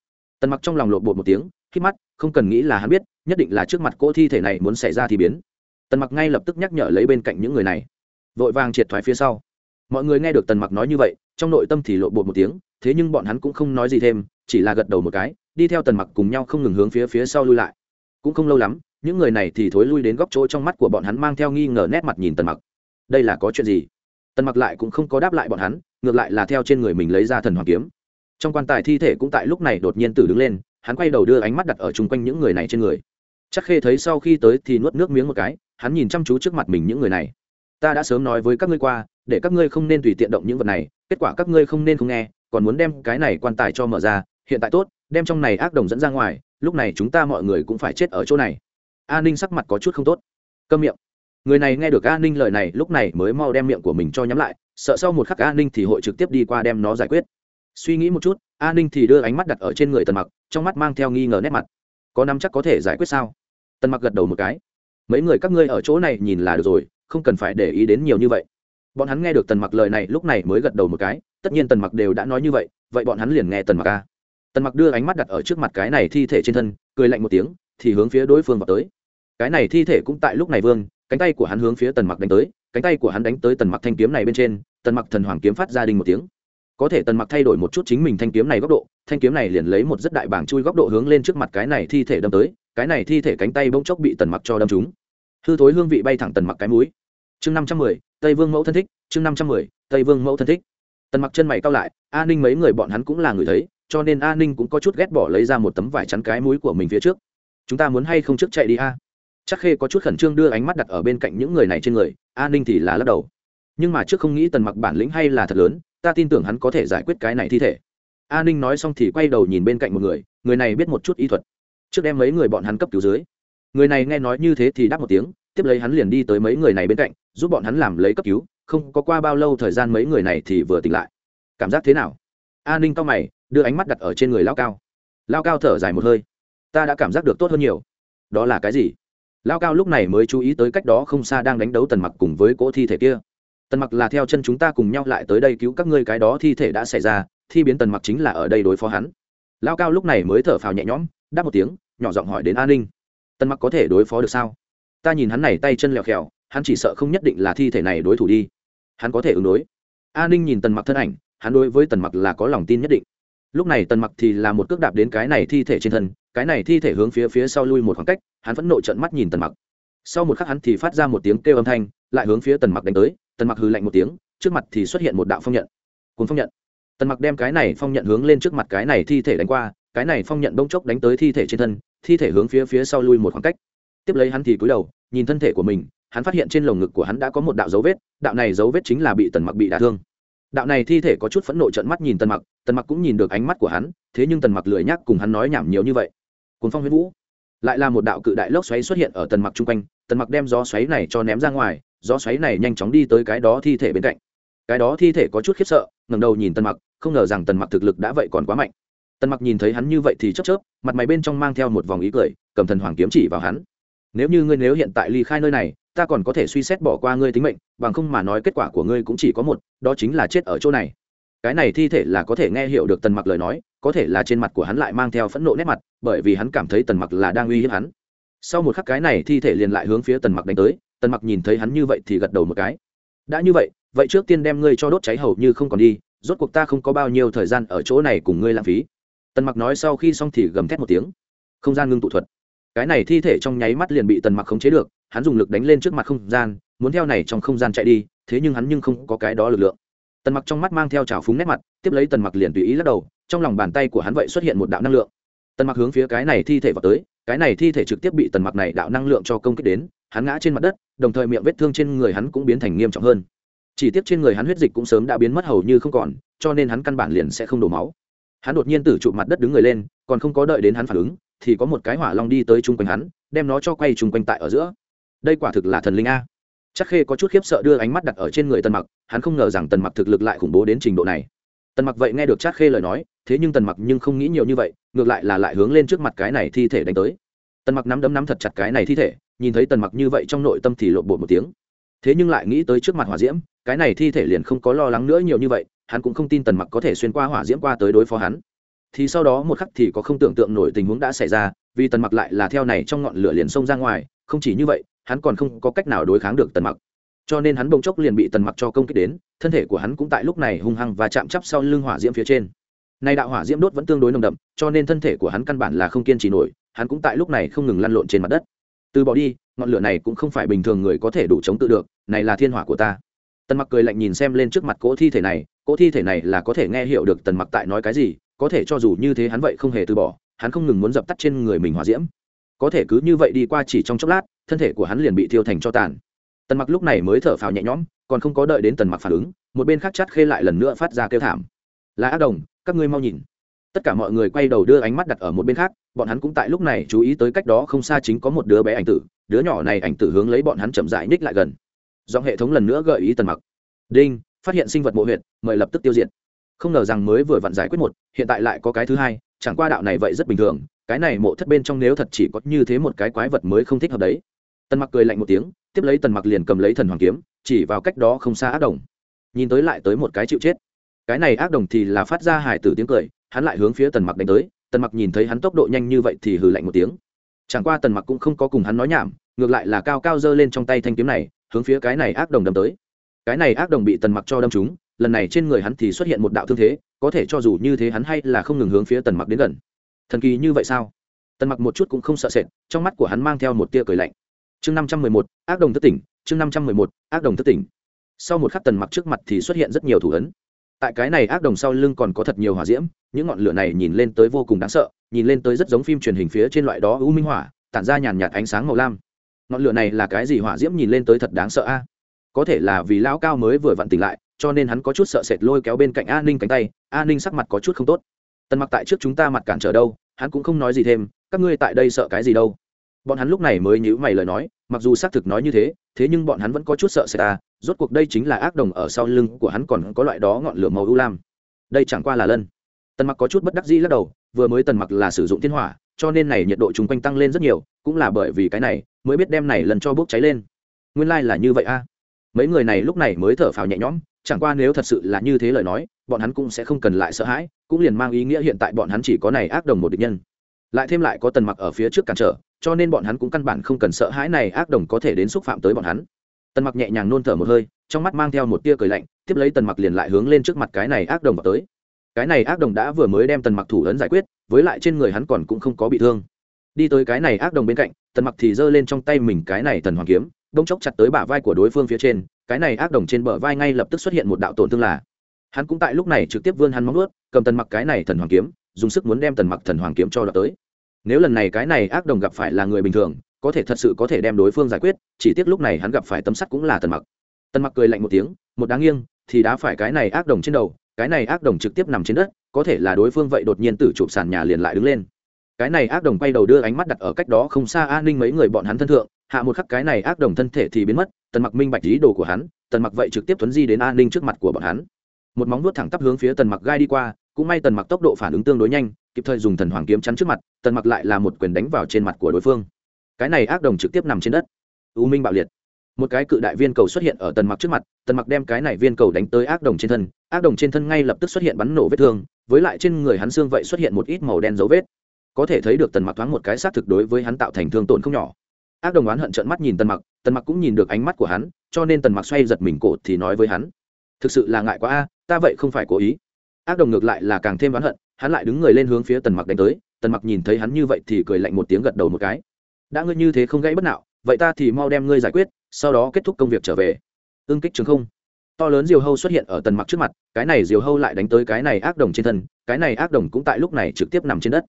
Tần mặc trong lòng lột bột một tiếng, khi mắt, không cần nghĩ là hắn biết, nhất định là trước mặt cỗ thi thể này muốn xảy ra thì biến. Tần mặc ngay lập tức nhắc nhở lấy bên cạnh những người này. Vội vàng triệt thoái phía sau. Mọi người nghe được tần mặc nói như vậy, trong nội tâm thì lột bột một tiếng, thế nhưng bọn hắn cũng không nói gì thêm, chỉ là gật đầu một cái, đi theo tần mặc cùng nhau không ngừng hướng phía phía sau lui lại. Cũng không lâu lắm, những người này thì thối lui đến góc chỗ trong mắt của bọn hắn mang theo nghi ngờ nét mặt nhìn tần mặc. Đây là có chuyện gì? Tần mặc lại cũng không có đáp lại bọn hắn, ngược lại là theo trên người mình lấy ra thần hoàng kiếm. Trong quan tài thi thể cũng tại lúc này đột nhiên tử đứng lên, hắn quay đầu đưa ánh mắt đặt ở chung quanh những người này trên người. Chắc khê thấy sau khi tới thì nuốt nước miếng một cái, hắn nhìn chăm chú trước mặt mình những người này. Ta đã sớm nói với các ngươi qua, để các ngươi không nên tùy tiện động những vật này, kết quả các ngươi không nên không nghe, còn muốn đem cái này quan tài cho mở ra, hiện tại tốt, đem trong này ác đồng dẫn ra ngoài, lúc này chúng ta mọi người cũng phải chết ở chỗ này. A ninh sắc mặt có chút không tốt. Câm miệng người này nghe được a ninh lời này, lúc này mới mau đem miệng của mình cho nhắm lại, sợ sau một khắc a ninh thì hội trực tiếp đi qua đem nó giải quyết. Suy nghĩ một chút, a ninh thì đưa ánh mắt đặt ở trên người tần mặc, trong mắt mang theo nghi ngờ nét mặt. Có năm chắc có thể giải quyết sao? Tần mặc gật đầu một cái. Mấy người các ngươi ở chỗ này nhìn là được rồi, không cần phải để ý đến nhiều như vậy. Bọn hắn nghe được tần mặc lời này, lúc này mới gật đầu một cái, tất nhiên tần mặc đều đã nói như vậy vậy bọn hắn liền nghe tần mặc a. Tần mặc đưa ánh mắt đặt ở trước mặt cái này thi thể trên thân, cười lạnh một tiếng, thì hướng phía đối phương vào tới. Cái này thi thể cũng tại lúc này, vương cánh tay của hắn hướng phía tần mặc đánh tới, cánh tay của hắn đánh tới tần mặc thanh kiếm này bên trên, tần mặc thần hoàng kiếm phát ra đình một tiếng. Có thể tần mặc thay đổi một chút chính mình thanh kiếm này góc độ, thanh kiếm này liền lấy một rất đại bảng chui góc độ hướng lên trước mặt cái này thi thể đâm tới, cái này thi thể cánh tay bỗng chốc bị tần mặc cho đâm trúng. Hư thối hương vị bay thẳng tần mặc cái mũi. Chương năm trăm mười, tây vương mẫu thân thích, chương năm trăm mười, tây vương mẫu thân thích. Tần mặc chân mày cao lại, a ninh mấy người bọn hắn cũng là người thấy, cho nên a ninh cũng có chút ghét bỏ lấy ra một tấm vải chắn cái mũi của mình phía trước. Chúng ta muốn hay không trước chạy đi a? Chắc khê có chút khẩn trương đưa ánh mắt đặt ở bên cạnh những người này trên người an ninh thì là lắc đầu. Nhưng mà trước không nghĩ tần mặc bản lĩnh hay là thật lớn, ta tin tưởng hắn có thể giải quyết cái này thi thể. An ninh nói xong thì quay đầu nhìn bên cạnh một người người này biết một chút y thuật. Trước đem mấy người bọn hắn cấp cứu dưới. Người này nghe nói như thế thì đáp một tiếng, tiếp lấy hắn liền đi tới mấy người này bên cạnh, giúp bọn hắn làm lấy cấp cứu, không có qua bao lâu thời gian mấy người này thì vừa tỉnh lại. Cảm giác thế nào? An ninh cao mày, đưa ánh mắt đặt ở trên người lao cao. Lao cao thở dài một hơi. Ta đã cảm giác được tốt hơn nhiều. Đó là cái gì? Lao cao lúc này mới chú ý tới cách đó không xa đang đánh đấu tần mặc cùng với cỗ thi thể kia. Tần mặc là theo chân chúng ta cùng nhau lại tới đây cứu các ngươi cái đó thi thể đã xảy ra, thi biến tần mặc chính là ở đây đối phó hắn. Lao cao lúc này mới thở phào nhẹ nhõm, đáp một tiếng, nhỏ giọng hỏi đến an ninh. Tần mặc có thể đối phó được sao? Ta nhìn hắn này tay chân lèo khèo hắn chỉ sợ không nhất định là thi thể này đối thủ đi. Hắn có thể ứng đối. An ninh nhìn tần mặc thân ảnh, hắn đối với tần mặc là có lòng tin nhất định lúc này tần mặc thì là một cước đạp đến cái này thi thể trên thân, cái này thi thể hướng phía phía sau lui một khoảng cách, hắn vẫn nộ trận mắt nhìn tần mặc. Sau một khắc hắn thì phát ra một tiếng kêu âm thanh, lại hướng phía tần mặc đánh tới, tần mặc hư lạnh một tiếng, trước mặt thì xuất hiện một đạo phong nhận. Cùng phong nhận. Tần mặc đem cái này phong nhận hướng lên trước mặt cái này thi thể đánh qua, cái này phong nhận bỗng chốc đánh tới thi thể trên thân, thi thể hướng phía phía sau lui một khoảng cách. Tiếp lấy hắn thì cúi đầu, nhìn thân thể của mình, hắn phát hiện trên lồng ngực của hắn đã có một đạo dấu vết, đạo này dấu vết chính là bị tần mặc bị đả thương. Đạo này thi thể có chút phẫn nộ trận mắt nhìn tần mặc tần mặc cũng nhìn được ánh mắt của hắn, thế nhưng tần mặc lười nhắc cùng hắn nói nhảm nhiều như vậy. Cuốn phong huyết vũ. Lại là một đạo cự đại lốc xoáy xuất hiện ở tần mặc chung quanh, tần mặc đem gió xoáy này cho ném ra ngoài, gió xoáy này nhanh chóng đi tới cái đó thi thể bên cạnh. Cái đó thi thể có chút khiếp sợ, ngẩng đầu nhìn tần mặc, không ngờ rằng tần mặc thực lực đã vậy còn quá mạnh. Tần mặc nhìn thấy hắn như vậy thì chớp chớp, mặt mày bên trong mang theo một vòng ý cười, cầm thần hoàng kiếm chỉ vào hắn. Nếu như ngươi nếu hiện tại ly khai nơi này, ta còn có thể suy xét bỏ qua ngươi tính mệnh, bằng không mà nói kết quả của ngươi cũng chỉ có một, đó chính là chết ở chỗ này cái này thi thể là có thể nghe hiểu được tần mặc lời nói, có thể là trên mặt của hắn lại mang theo phẫn nộ nét mặt, bởi vì hắn cảm thấy tần mặc là đang uy hiếp hắn. Sau một khắc cái này thi thể liền lại hướng phía tần mặc đánh tới, tần mặc nhìn thấy hắn như vậy thì gật đầu một cái. Đã như vậy vậy trước tiên đem ngươi cho đốt cháy hầu như không còn đi, rốt cuộc ta không có bao nhiêu thời gian ở chỗ này cùng ngươi lãng phí. Tần mặc nói sau khi xong thì gầm thét một tiếng. Không gian ngưng tụ thuật. Cái này thi thể trong nháy mắt liền bị tần mặc khống chế được, hắn dùng lực đánh lên trước mặt không gian, muốn theo này trong không gian chạy đi, thế nhưng hắn nhưng không có cái đó lực lượng tần mặc trong mắt mang theo trào phúng nét mặt, tiếp lấy tần mặc liền tùy ý lắc đầu, trong lòng bàn tay của hắn vậy xuất hiện một đạo năng lượng. Tần mặc hướng phía cái này thi thể vào tới, cái này thi thể trực tiếp bị tần mặc này đạo năng lượng cho công kích đến, hắn ngã trên mặt đất, đồng thời miệng vết thương trên người hắn cũng biến thành nghiêm trọng hơn. Chỉ tiếc trên người hắn huyết dịch cũng sớm đã biến mất hầu như không còn, cho nên hắn căn bản liền sẽ không đổ máu. Hắn đột nhiên từ trụ mặt đất đứng người lên, còn không có đợi đến hắn phản ứng, thì có một cái hỏa long đi tới chung quanh hắn, đem nó cho quay chung quanh tại ở giữa. Đây quả thực là thần linh a chắc khê có chút khiếp sợ đưa ánh mắt đặt ở trên người tần mặc, hắn không ngờ rằng tần mặc thực lực lại khủng bố đến trình độ này. Tần mặc vậy nghe được chắc khê lời nói, thế nhưng tần mặc nhưng không nghĩ nhiều như vậy, ngược lại là lại hướng lên trước mặt cái này thi thể đánh tới. Tần mặc nắm đấm nắm thật chặt cái này thi thể, nhìn thấy tần mặc như vậy trong nội tâm thì lộn bộ một tiếng. Thế nhưng lại nghĩ tới trước mặt hỏa diễm, cái này thi thể liền không có lo lắng nữa nhiều như vậy, hắn cũng không tin tần mặc có thể xuyên qua hỏa diễm qua tới đối phó hắn. Thì sau đó một khắc thì có không tưởng tượng nổi tình huống đã xảy ra, vì tần mặc lại là theo này trong ngọn lửa liền xông ra ngoài, không chỉ như vậy hắn còn không có cách nào đối kháng được tần mặc. Cho nên hắn bỗng chốc liền bị tần mặc cho công kích đến, thân thể của hắn cũng tại lúc này hung hăng và chạm chắp sau lưng hỏa diễm phía trên. Nay đạo hỏa diễm đốt vẫn tương đối nồng đậm, cho nên thân thể của hắn căn bản là không kiên trì nổi, hắn cũng tại lúc này không ngừng lăn lộn trên mặt đất. Từ bỏ đi, ngọn lửa này cũng không phải bình thường người có thể đủ chống tự được, này là thiên hỏa của ta. Tần mặc cười lạnh nhìn xem lên trước mặt cỗ thi thể này, cỗ thi thể này là có thể nghe hiểu được tần mặc tại nói cái gì, có thể cho dù như thế hắn vậy không hề từ bỏ, hắn không ngừng muốn dập tắt trên người mình hỏa diễm có thể cứ như vậy đi qua chỉ trong chốc lát, thân thể của hắn liền bị thiêu thành cho tàn. Tần mặc lúc này mới thở phào nhẹ nhõm, còn không có đợi đến tần mặc phản ứng, một bên khác chát khê lại lần nữa phát ra kêu thảm. Là ác đồng, các ngươi mau nhìn. Tất cả mọi người quay đầu đưa ánh mắt đặt ở một bên khác, bọn hắn cũng tại lúc này chú ý tới cách đó không xa chính có một đứa bé ảnh tử, đứa nhỏ này ảnh tử hướng lấy bọn hắn chậm dại ních lại gần. Do hệ thống lần nữa gợi ý tần mặc. Đinh, phát hiện sinh vật mộ huyện mời lập tức tiêu diệt. Không ngờ rằng mới vừa vặn giải quyết một, hiện tại lại có cái thứ hai chẳng qua đạo này vậy rất bình thường, cái này mộ thất bên trong nếu thật chỉ có như thế một cái quái vật mới không thích hợp đấy. Tần mặc cười lạnh một tiếng, tiếp lấy tần mặc liền cầm lấy thần hoàng kiếm, chỉ vào cách đó không xa ác đồng. Nhìn tới lại tới một cái chịu chết. Cái này ác đồng thì là phát ra hải tử tiếng cười, hắn lại hướng phía tần mặc đánh tới, tần mặc nhìn thấy hắn tốc độ nhanh như vậy thì hừ lạnh một tiếng. Chẳng qua tần mặc cũng không có cùng hắn nói nhảm, ngược lại là cao cao giơ lên trong tay thanh kiếm này, hướng phía cái này ác đồng đâm tới. Cái này ác đồng bị tần mặc cho đâm trúng, lần này trên người hắn thì xuất hiện một đạo thương thế có thể cho dù như thế hắn hay là không ngừng hướng phía tần mặc đến gần. Thần kỳ như vậy sao? Tần mặc một chút cũng không sợ sệt, trong mắt của hắn mang theo một tia cười lạnh. Chương năm trăm mười một, ác đồng thất tỉnh, chương năm trăm mười một, ác đồng thất tỉnh. Sau một khắc tần mặc trước mặt thì xuất hiện rất nhiều thủ ấn. Tại cái này ác đồng sau lưng còn có thật nhiều hỏa diễm, những ngọn lửa này nhìn lên tới vô cùng đáng sợ, nhìn lên tới rất giống phim truyền hình phía trên loại đó u minh hỏa, tản ra nhàn nhạt ánh sáng màu lam. Ngọn lửa này là cái gì hỏa diễm nhìn lên tới thật đáng sợ a? Có thể là vì lão cao mới vừa vặn tỉnh lại cho nên hắn có chút sợ sệt lôi kéo bên cạnh a ninh cánh tay. A ninh sắc mặt có chút không tốt. Tần mặc tại trước chúng ta mặt cản trở đâu, hắn cũng không nói gì thêm. Các ngươi tại đây sợ cái gì đâu? Bọn hắn lúc này mới nhữ mày lời nói, mặc dù xác thực nói như thế thế nhưng bọn hắn vẫn có chút sợ sệt ta rốt cuộc đây chính là ác đồng ở sau lưng của hắn còn có loại đó ngọn lửa màu u lam. Đây chẳng qua là lân. Tần mặc có chút bất đắc dĩ lắc đầu, vừa mới tần mặc là sử dụng thiên hỏa, cho nên này nhiệt độ chung quanh tăng lên rất nhiều, cũng là bởi vì cái này, mới biết đem này lần cho bốc cháy lên. Nguyên lai là như vậy a mấy người này lúc này mới thở phào nhẹ nhõm, chẳng qua nếu thật sự là như thế lời nói, bọn hắn cũng sẽ không cần lại sợ hãi, cũng liền mang ý nghĩa hiện tại bọn hắn chỉ có này ác đồng một địch nhân. Lại thêm lại có tần mặc ở phía trước cản trở, cho nên bọn hắn cũng căn bản không cần sợ hãi này ác đồng có thể đến xúc phạm tới bọn hắn. Tần mặc nhẹ nhàng nôn thở một hơi, trong mắt mang theo một tia cười lạnh, tiếp lấy tần mặc liền lại hướng lên trước mặt cái này ác đồng vào tới. Cái này ác đồng đã vừa mới đem tần mặc thủ ấn giải quyết, với lại trên người hắn còn cũng không có bị thương. Đi tới cái này ác đồng bên cạnh, tần mặc thì giơ lên trong tay mình cái này thần hoàng kiếm đông chốc chặt tới bả vai của đối phương phía trên, cái này ác đồng trên bờ vai ngay lập tức xuất hiện một đạo tổn thương là, hắn cũng tại lúc này trực tiếp vươn hắn móng ướt cầm tần mặc cái này thần hoàng kiếm, dùng sức muốn đem tần mặc thần hoàng kiếm cho đợt tới. Nếu lần này cái này ác đồng gặp phải là người bình thường, có thể thật sự có thể đem đối phương giải quyết, chỉ tiếc lúc này hắn gặp phải tấm sắt cũng là tần mặc. Tần mặc cười lạnh một tiếng, một đáng nghiêng, thì đã phải cái này ác đồng trên đầu, cái này ác đồng trực tiếp nằm trên đất, có thể là đối phương vậy đột nhiên tử chụp sàn nhà liền lại đứng lên. Cái này ác đồng quay đầu đưa ánh mắt đặt ở cách đó không xa an ninh mấy người bọn hắn thân thượng hạ một khắc cái này ác đồng thân thể thì biến mất, tần mặc minh bạch ý đồ của hắn, tần mặc vậy trực tiếp tuấn di đến an ninh trước mặt của bọn hắn. Một móng vuốt thẳng tắp hướng phía tần mặc gai đi qua, cũng may tần mặc tốc độ phản ứng tương đối nhanh, kịp thời dùng thần hoàng kiếm chắn trước mặt, tần mặc lại là một quyền đánh vào trên mặt của đối phương. Cái này ác đồng trực tiếp nằm trên đất. U minh bạo liệt. Một cái cự đại viên cầu xuất hiện ở tần mặc trước mặt, tần mặc đem cái này viên cầu đánh tới ác đồng trên thân, ác đồng trên thân ngay lập tức xuất hiện bắn nổ vết thương, với lại trên người hắn xương vậy xuất hiện một ít màu đen dấu vết. Có thể thấy được tần mặc thoáng một cái xác thực đối với hắn tạo thành thương tổn không nhỏ ác đồng oán hận trợn mắt nhìn tần mặc tần mặc cũng nhìn được ánh mắt của hắn, cho nên tần mặc xoay giật mình cổ thì nói với hắn, thực sự là ngại quá a, ta vậy không phải cố ý. Ác đồng ngược lại là càng thêm oán hận, hắn lại đứng người lên hướng phía tần mặc đánh tới, tần mặc nhìn thấy hắn như vậy thì cười lạnh một tiếng gật đầu một cái. Đã ngươi như thế không gãy bất nào vậy ta thì mau đem ngươi giải quyết, sau đó kết thúc công việc trở về. Ưng kích trường không. To lớn diều hâu xuất hiện ở tần mặc trước mặt, cái này diều hâu lại đánh tới cái này ác đồng trên thân, cái này ác đồng cũng tại lúc này trực tiếp nằm trên đất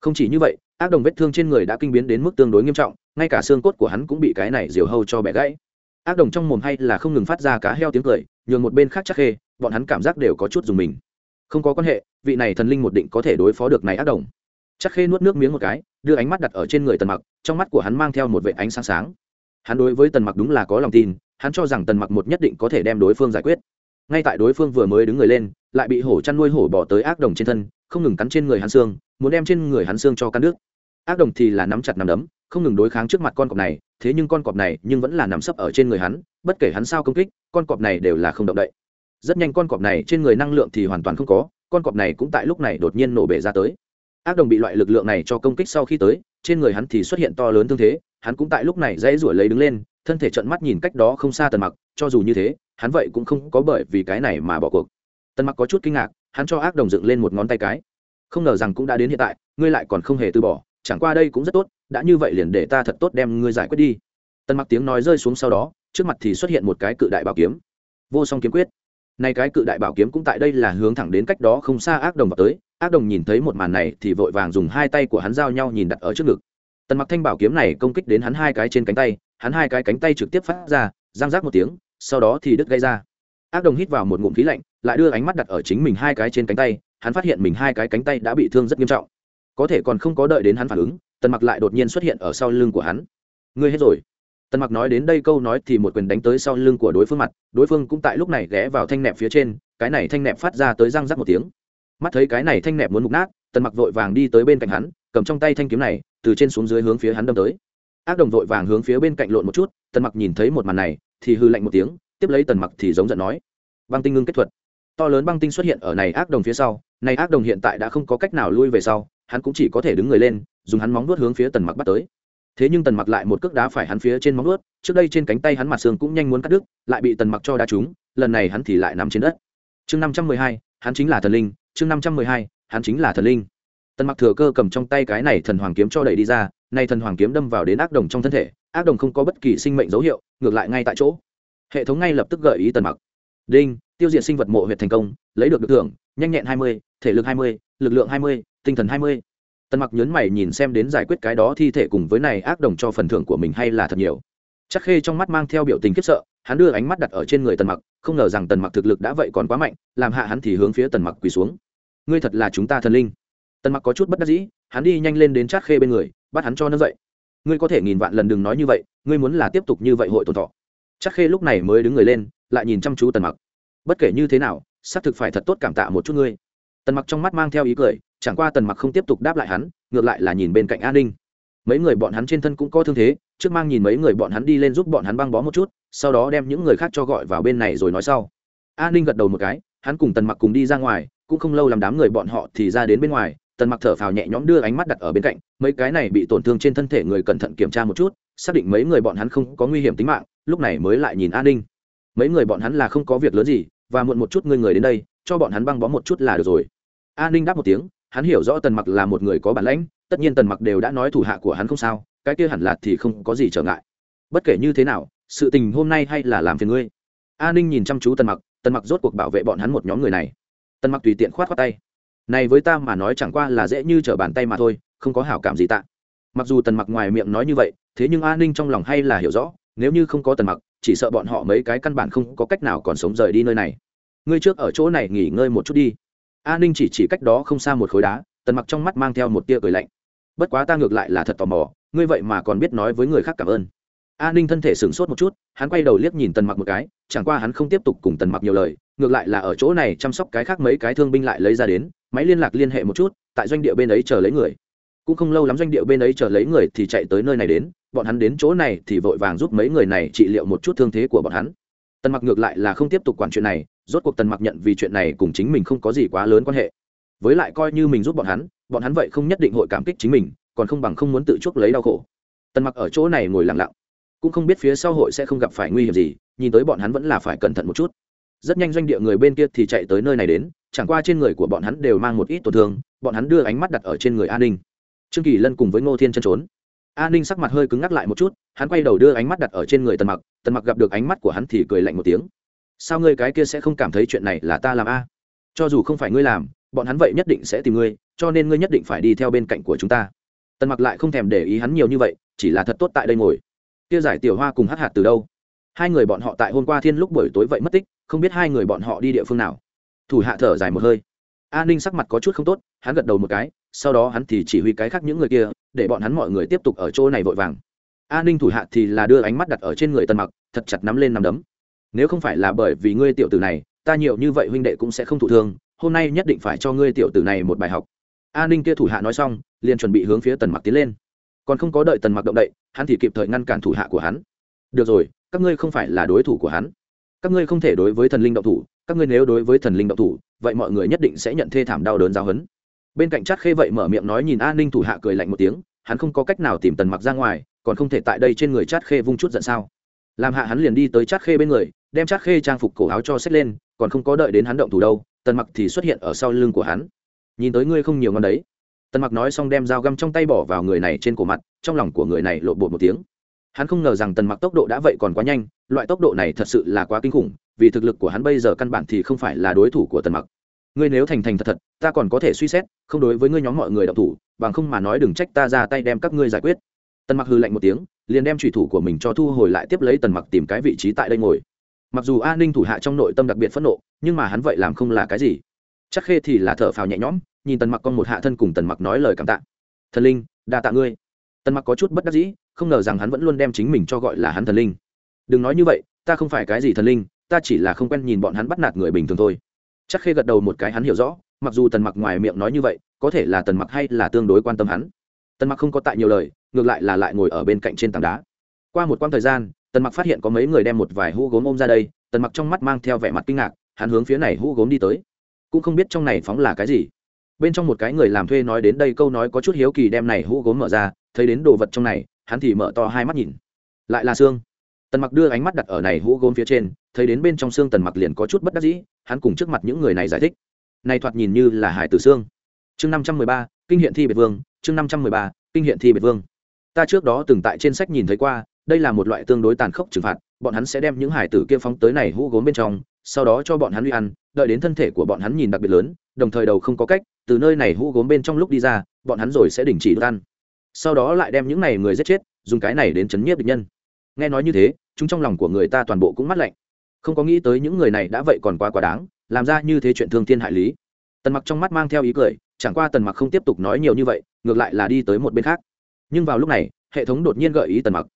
không chỉ như vậy, ác đồng vết thương trên người đã kinh biến đến mức tương đối nghiêm trọng, ngay cả xương cốt của hắn cũng bị cái này diều hâu cho bẻ gãy. Ác đồng trong mồm hay là không ngừng phát ra cá heo tiếng cười, nhường một bên khác chắc khê, bọn hắn cảm giác đều có chút dùng mình. Không có quan hệ, vị này thần linh một định có thể đối phó được này ác đồng. Chắc khê nuốt nước miếng một cái, đưa ánh mắt đặt ở trên người tần mặc, trong mắt của hắn mang theo một vệ ánh sáng sáng. Hắn đối với tần mặc đúng là có lòng tin, hắn cho rằng tần mặc một nhất định có thể đem đối phương giải quyết. Ngay tại đối phương vừa mới đứng người lên, lại bị hổ chăn nuôi hổ bỏ tới ác đồng trên thân không ngừng cắn trên người hắn xương, muốn đem trên người hắn xương cho cắn nước ác đồng thì là nắm chặt nắm đấm, không ngừng đối kháng trước mặt con cọp này, thế nhưng con cọp này nhưng vẫn là nằm sấp ở trên người hắn, bất kể hắn sao công kích, con cọp này đều là không động đậy. Rất nhanh con cọp này trên người năng lượng thì hoàn toàn không có, con cọp này cũng tại lúc này đột nhiên nổ bể ra tới. Ác đồng bị loại lực lượng này cho công kích sau khi tới, trên người hắn thì xuất hiện to lớn thương thế, hắn cũng tại lúc này dãy ruổi lấy đứng lên, thân thể trận mắt nhìn cách đó không xa tần mặc, cho dù như thế, hắn vậy cũng không có bởi vì cái này mà bỏ cuộc. Tần mặc có chút kinh ngạc hắn cho ác đồng dựng lên một ngón tay cái. Không ngờ rằng cũng đã đến hiện tại, ngươi lại còn không hề từ bỏ, chẳng qua đây cũng rất tốt, đã như vậy liền để ta thật tốt đem ngươi giải quyết đi. Tần mặc tiếng nói rơi xuống sau đó, trước mặt thì xuất hiện một cái cự đại bảo kiếm. Vô song kiếm quyết. Nay cái cự đại bảo kiếm cũng tại đây là hướng thẳng đến cách đó không xa ác đồng vào tới, ác đồng nhìn thấy một màn này thì vội vàng dùng hai tay của hắn giao nhau nhìn đặt ở trước ngực. Tần mặc thanh bảo kiếm này công kích đến hắn hai cái trên cánh tay, hắn hai cái cánh tay trực tiếp phát ra giang rác một tiếng, sau đó thì đứt gây ra. Ác đồng hít vào một ngụm khí lạnh lại đưa ánh mắt đặt ở chính mình hai cái trên cánh tay, hắn phát hiện mình hai cái cánh tay đã bị thương rất nghiêm trọng. Có thể còn không có đợi đến hắn phản ứng, tần mặc lại đột nhiên xuất hiện ở sau lưng của hắn. Ngươi hết rồi. Tần mặc nói đến đây câu nói thì một quyền đánh tới sau lưng của đối phương mặt, đối phương cũng tại lúc này ghé vào thanh nẹp phía trên, cái này thanh nẹp phát ra tới răng rắc một tiếng. Mắt thấy cái này thanh nẹp muốn mục nát, tần mặc vội vàng đi tới bên cạnh hắn, cầm trong tay thanh kiếm này, từ trên xuống dưới hướng phía hắn đâm tới. Ác đồng vội vàng hướng phía bên cạnh lộn một chút, tần mặc nhìn thấy một màn này, thì hư lạnh một tiếng, tiếp lấy tần mặc thì giống giận nói. Băng tinh ngưng kết thuật to lớn băng tinh xuất hiện ở này ác đồng phía sau, này ác đồng hiện tại đã không có cách nào lui về sau, hắn cũng chỉ có thể đứng người lên, dùng hắn móng vuốt hướng phía tần mặc bắt tới. Thế nhưng tần mặc lại một cước đá phải hắn phía trên móng vuốt, trước đây trên cánh tay hắn mặt xương cũng nhanh muốn cắt đứt, lại bị tần mặc cho đá trúng, lần này hắn thì lại nằm trên đất. Chương năm trăm mười hai, hắn chính là thần linh, chương năm trăm mười hai, hắn chính là thần linh. Tần mặc thừa cơ cầm trong tay cái này thần hoàng kiếm cho đẩy đi ra nay thần hoàng kiếm đâm vào đến ác đồng trong thân thể, ác đồng không có bất kỳ sinh mệnh dấu hiệu, ngược lại ngay tại chỗ. Hệ thống ngay lập tức gợi ý tần mặc đinh, tiêu diệt sinh vật mộ huyệt thành công, lấy được được thưởng, nhanh nhẹn hai mươi, thể lực hai mươi, lực lượng hai mươi, tinh thần hai mươi. Tần mặc nhớn mày nhìn xem đến giải quyết cái đó thi thể cùng với này ác đồng cho phần thưởng của mình hay là thật nhiều. Chắc khê trong mắt mang theo biểu tình khiếp sợ, hắn đưa ánh mắt đặt ở trên người tần mặc, không ngờ rằng tần mặc thực lực đã vậy còn quá mạnh, làm hạ hắn thì hướng phía tần mặc quỳ xuống. Ngươi thật là chúng ta thần linh. Tần mặc có chút bất đắc dĩ, hắn đi nhanh lên đến chắc khê bên người, bắt hắn cho nó dậy. Ngươi có thể nghìn vạn lần đừng nói như vậy, ngươi muốn là tiếp tục như vậy hội tồn thọ. Chắc khê lúc này mới đứng người lên lại nhìn chăm chú tần mặc. Bất kể như thế nào, xác thực phải thật tốt cảm tạ một chút ngươi. Tần mặc trong mắt mang theo ý cười, chẳng qua tần mặc không tiếp tục đáp lại hắn, ngược lại là nhìn bên cạnh an ninh. Mấy người bọn hắn trên thân cũng có thương thế, trước mang nhìn mấy người bọn hắn đi lên giúp bọn hắn băng bó một chút, sau đó đem những người khác cho gọi vào bên này rồi nói sau. An ninh gật đầu một cái, hắn cùng tần mặc cùng đi ra ngoài, cũng không lâu làm đám người bọn họ thì ra đến bên ngoài, tần mặc thở phào nhẹ nhõm đưa ánh mắt đặt ở bên cạnh, mấy cái này bị tổn thương trên thân thể người cẩn thận kiểm tra một chút, xác định mấy người bọn hắn không có nguy hiểm tính mạng, lúc này mới lại nhìn an ninh mấy người bọn hắn là không có việc lớn gì, và muộn một chút ngươi người đến đây, cho bọn hắn băng bó một chút là được rồi. A ninh đáp một tiếng, hắn hiểu rõ tần mặc là một người có bản lãnh, tất nhiên tần mặc đều đã nói thủ hạ của hắn không sao, cái kia hẳn là thì không có gì trở ngại. Bất kể như thế nào, sự tình hôm nay hay là làm phiền ngươi. A ninh nhìn chăm chú tần mặc tần mặc rốt cuộc bảo vệ bọn hắn một nhóm người này. Tần mặc tùy tiện khoát khoát tay. Này với ta mà nói chẳng qua là dễ như trở bàn tay mà thôi, không có hảo cảm gì tạ mặc dù tần mặc ngoài miệng nói như vậy, thế nhưng a ninh trong lòng hay là hiểu rõ, nếu như không có tần mặc chỉ sợ bọn họ mấy cái căn bản không có cách nào còn sống rời đi nơi này. Ngươi trước ở chỗ này nghỉ ngơi một chút đi. A ninh chỉ chỉ cách đó không xa một khối đá, tần mặc trong mắt mang theo một tia cười lạnh. Bất quá ta ngược lại là thật tò mò, ngươi vậy mà còn biết nói với người khác cảm ơn. A ninh thân thể sửng sốt một chút, hắn quay đầu liếc nhìn tần mặc một cái, chẳng qua hắn không tiếp tục cùng tần mặc nhiều lời, ngược lại là ở chỗ này chăm sóc cái khác mấy cái thương binh lại lấy ra đến, máy liên lạc liên hệ một chút, tại doanh địa bên ấy chờ lấy người. Cũng không lâu lắm doanh địa bên ấy chờ lấy người thì chạy tới nơi này đến bọn hắn đến chỗ này thì vội vàng giúp mấy người này trị liệu một chút thương thế của bọn hắn. Tần mặc ngược lại là không tiếp tục quản chuyện này, rốt cuộc tần mặc nhận vì chuyện này cùng chính mình không có gì quá lớn quan hệ. Với lại coi như mình giúp bọn hắn bọn hắn vậy không nhất định hội cảm kích chính mình, còn không bằng không muốn tự chuốc lấy đau khổ. Tần mặc ở chỗ này ngồi lặng lặng, cũng không biết phía sau hội sẽ không gặp phải nguy hiểm gì, nhìn tới bọn hắn vẫn là phải cẩn thận một chút. Rất nhanh doanh địa người bên kia thì chạy tới nơi này đến, chẳng qua trên người của bọn hắn đều mang một ít tổn thương, bọn hắn đưa ánh mắt đặt ở trên người an ninh. Trương kỳ lân cùng với ngô thiên chân trốn an ninh sắc mặt hơi cứng ngắc lại một chút, hắn quay đầu đưa ánh mắt đặt ở trên người tần mặc tần mặc gặp được ánh mắt của hắn thì cười lạnh một tiếng. Sao ngươi cái kia sẽ không cảm thấy chuyện này là ta làm a? Cho dù không phải ngươi làm, bọn hắn vậy nhất định sẽ tìm ngươi, cho nên ngươi nhất định phải đi theo bên cạnh của chúng ta. Tần mặc lại không thèm để ý hắn nhiều như vậy, chỉ là thật tốt tại đây ngồi. Kia giải tiểu hoa cùng hát hạt từ đâu? Hai người bọn họ tại hôm qua thiên lúc buổi tối vậy mất tích, không biết hai người bọn họ đi địa phương nào. Thủ hạ thở dài một hơi. An ninh sắc mặt có chút không tốt, hắn gật đầu một cái, sau đó hắn thì chỉ huy cái khác những người kia để bọn hắn mọi người tiếp tục ở chỗ này vội vàng. An ninh thủ hạ thì là đưa ánh mắt đặt ở trên người tần mặc, thật chặt nắm lên nắm đấm. Nếu không phải là bởi vì ngươi tiểu tử này, ta nhiều như vậy huynh đệ cũng sẽ không thụ thương, hôm nay nhất định phải cho ngươi tiểu tử này một bài học. An ninh kia thủ hạ nói xong, liền chuẩn bị hướng phía tần mặc tiến lên. Còn không có đợi tần mặc động đậy, hắn thì kịp thời ngăn cản thủ hạ của hắn. Được rồi, các ngươi không phải là đối thủ của hắn. Các ngươi không thể đối với thần linh động thủ, các ngươi nếu đối với thần linh động thủ, vậy mọi người nhất định sẽ nhận thê thảm đau đớn giáo hấn bên cạnh chát khê vậy mở miệng nói nhìn an ninh thủ hạ cười lạnh một tiếng hắn không có cách nào tìm tần mặc ra ngoài, còn không thể tại đây trên người chát khê vung chút giận sao? Làm hạ hắn liền đi tới chát khê bên người, đem chát khê trang phục cổ áo cho xếp lên, còn không có đợi đến hắn động thủ đâu, tần mặc thì xuất hiện ở sau lưng của hắn. Nhìn tới ngươi không nhiều ngon đấy. Tần mặc nói xong đem dao găm trong tay bỏ vào người này trên cổ mặt, trong lòng của người này lộn bột một tiếng. Hắn không ngờ rằng tần mặc tốc độ đã vậy còn quá nhanh, loại tốc độ này thật sự là quá kinh khủng, vì thực lực của hắn bây giờ căn bản thì không phải là đối thủ của tần mặc ngươi nếu thành thành thật thật, ta còn có thể suy xét, không đối với ngươi nhóm mọi người đọc thủ, bằng không mà nói đừng trách ta ra tay đem các ngươi giải quyết. Tần mặc hư lạnh một tiếng, liền đem thủy thủ của mình cho thu hồi lại tiếp lấy tần mặc tìm cái vị trí tại đây ngồi. Mặc dù an ninh thủ hạ trong nội tâm đặc biệt phẫn nộ, nhưng mà hắn vậy làm không là cái gì. Chắc khê thì là thở phào nhẹ nhõm, nhìn tần mặc con một hạ thân cùng tần mặc nói lời cảm tạ. Thần linh, đa tạ ngươi. Tần mặc có chút bất đắc dĩ, không ngờ rằng hắn vẫn luôn đem chính mình cho gọi là hắn thần linh. Đừng nói như vậy, ta không phải cái gì thần linh, ta chỉ là không quen nhìn bọn hắn bắt nạt người bình thường thôi chắc khê gật đầu một cái hắn hiểu rõ, mặc dù tần mặc ngoài miệng nói như vậy, có thể là tần mặc hay là tương đối quan tâm hắn. Tần mặc không có tại nhiều lời, ngược lại là lại ngồi ở bên cạnh trên tảng đá. Qua một quãng thời gian, tần mặc phát hiện có mấy người đem một vài hũ gốm ôm ra đây, tần mặc trong mắt mang theo vẻ mặt kinh ngạc, hắn hướng phía này hũ gốm đi tới. Cũng không biết trong này phóng là cái gì. Bên trong một cái người làm thuê nói đến đây câu nói có chút hiếu kỳ đem này hũ gốm mở ra, thấy đến đồ vật trong này, hắn thì mở to hai mắt nhìn. Lại là xương. Tần mặc đưa ánh mắt đặt ở này hũ gốm phía trên, thấy đến bên trong xương tần mặc liền có chút bất đắc dĩ hắn cùng trước mặt những người này giải thích. Này thoạt nhìn như là hải tử xương chương năm trăm mười ba, kinh hiện thi biệt vương, chương năm trăm mười ba, kinh hiện thi biệt vương. Ta trước đó từng tại trên sách nhìn thấy qua, đây là một loại tương đối tàn khốc trừng phạt, bọn hắn sẽ đem những hải tử kia phóng tới này hũ gốm bên trong, sau đó cho bọn hắn uy ăn, đợi đến thân thể của bọn hắn nhìn đặc biệt lớn, đồng thời đầu không có cách, từ nơi này hũ gốm bên trong lúc đi ra, bọn hắn rồi sẽ đình chỉ đốt ăn. Sau đó lại đem những này người giết chết, dùng cái này đến chấn nhiếp địch nhân. Nghe nói như thế, chúng trong lòng của người ta toàn bộ cũng mắt lạnh không có nghĩ tới những người này đã vậy còn quá quá đáng, làm ra như thế chuyện thương thiên hại lý. Tần mặc trong mắt mang theo ý cười, chẳng qua tần mặc không tiếp tục nói nhiều như vậy, ngược lại là đi tới một bên khác. Nhưng vào lúc này, hệ thống đột nhiên gợi ý tần mặc.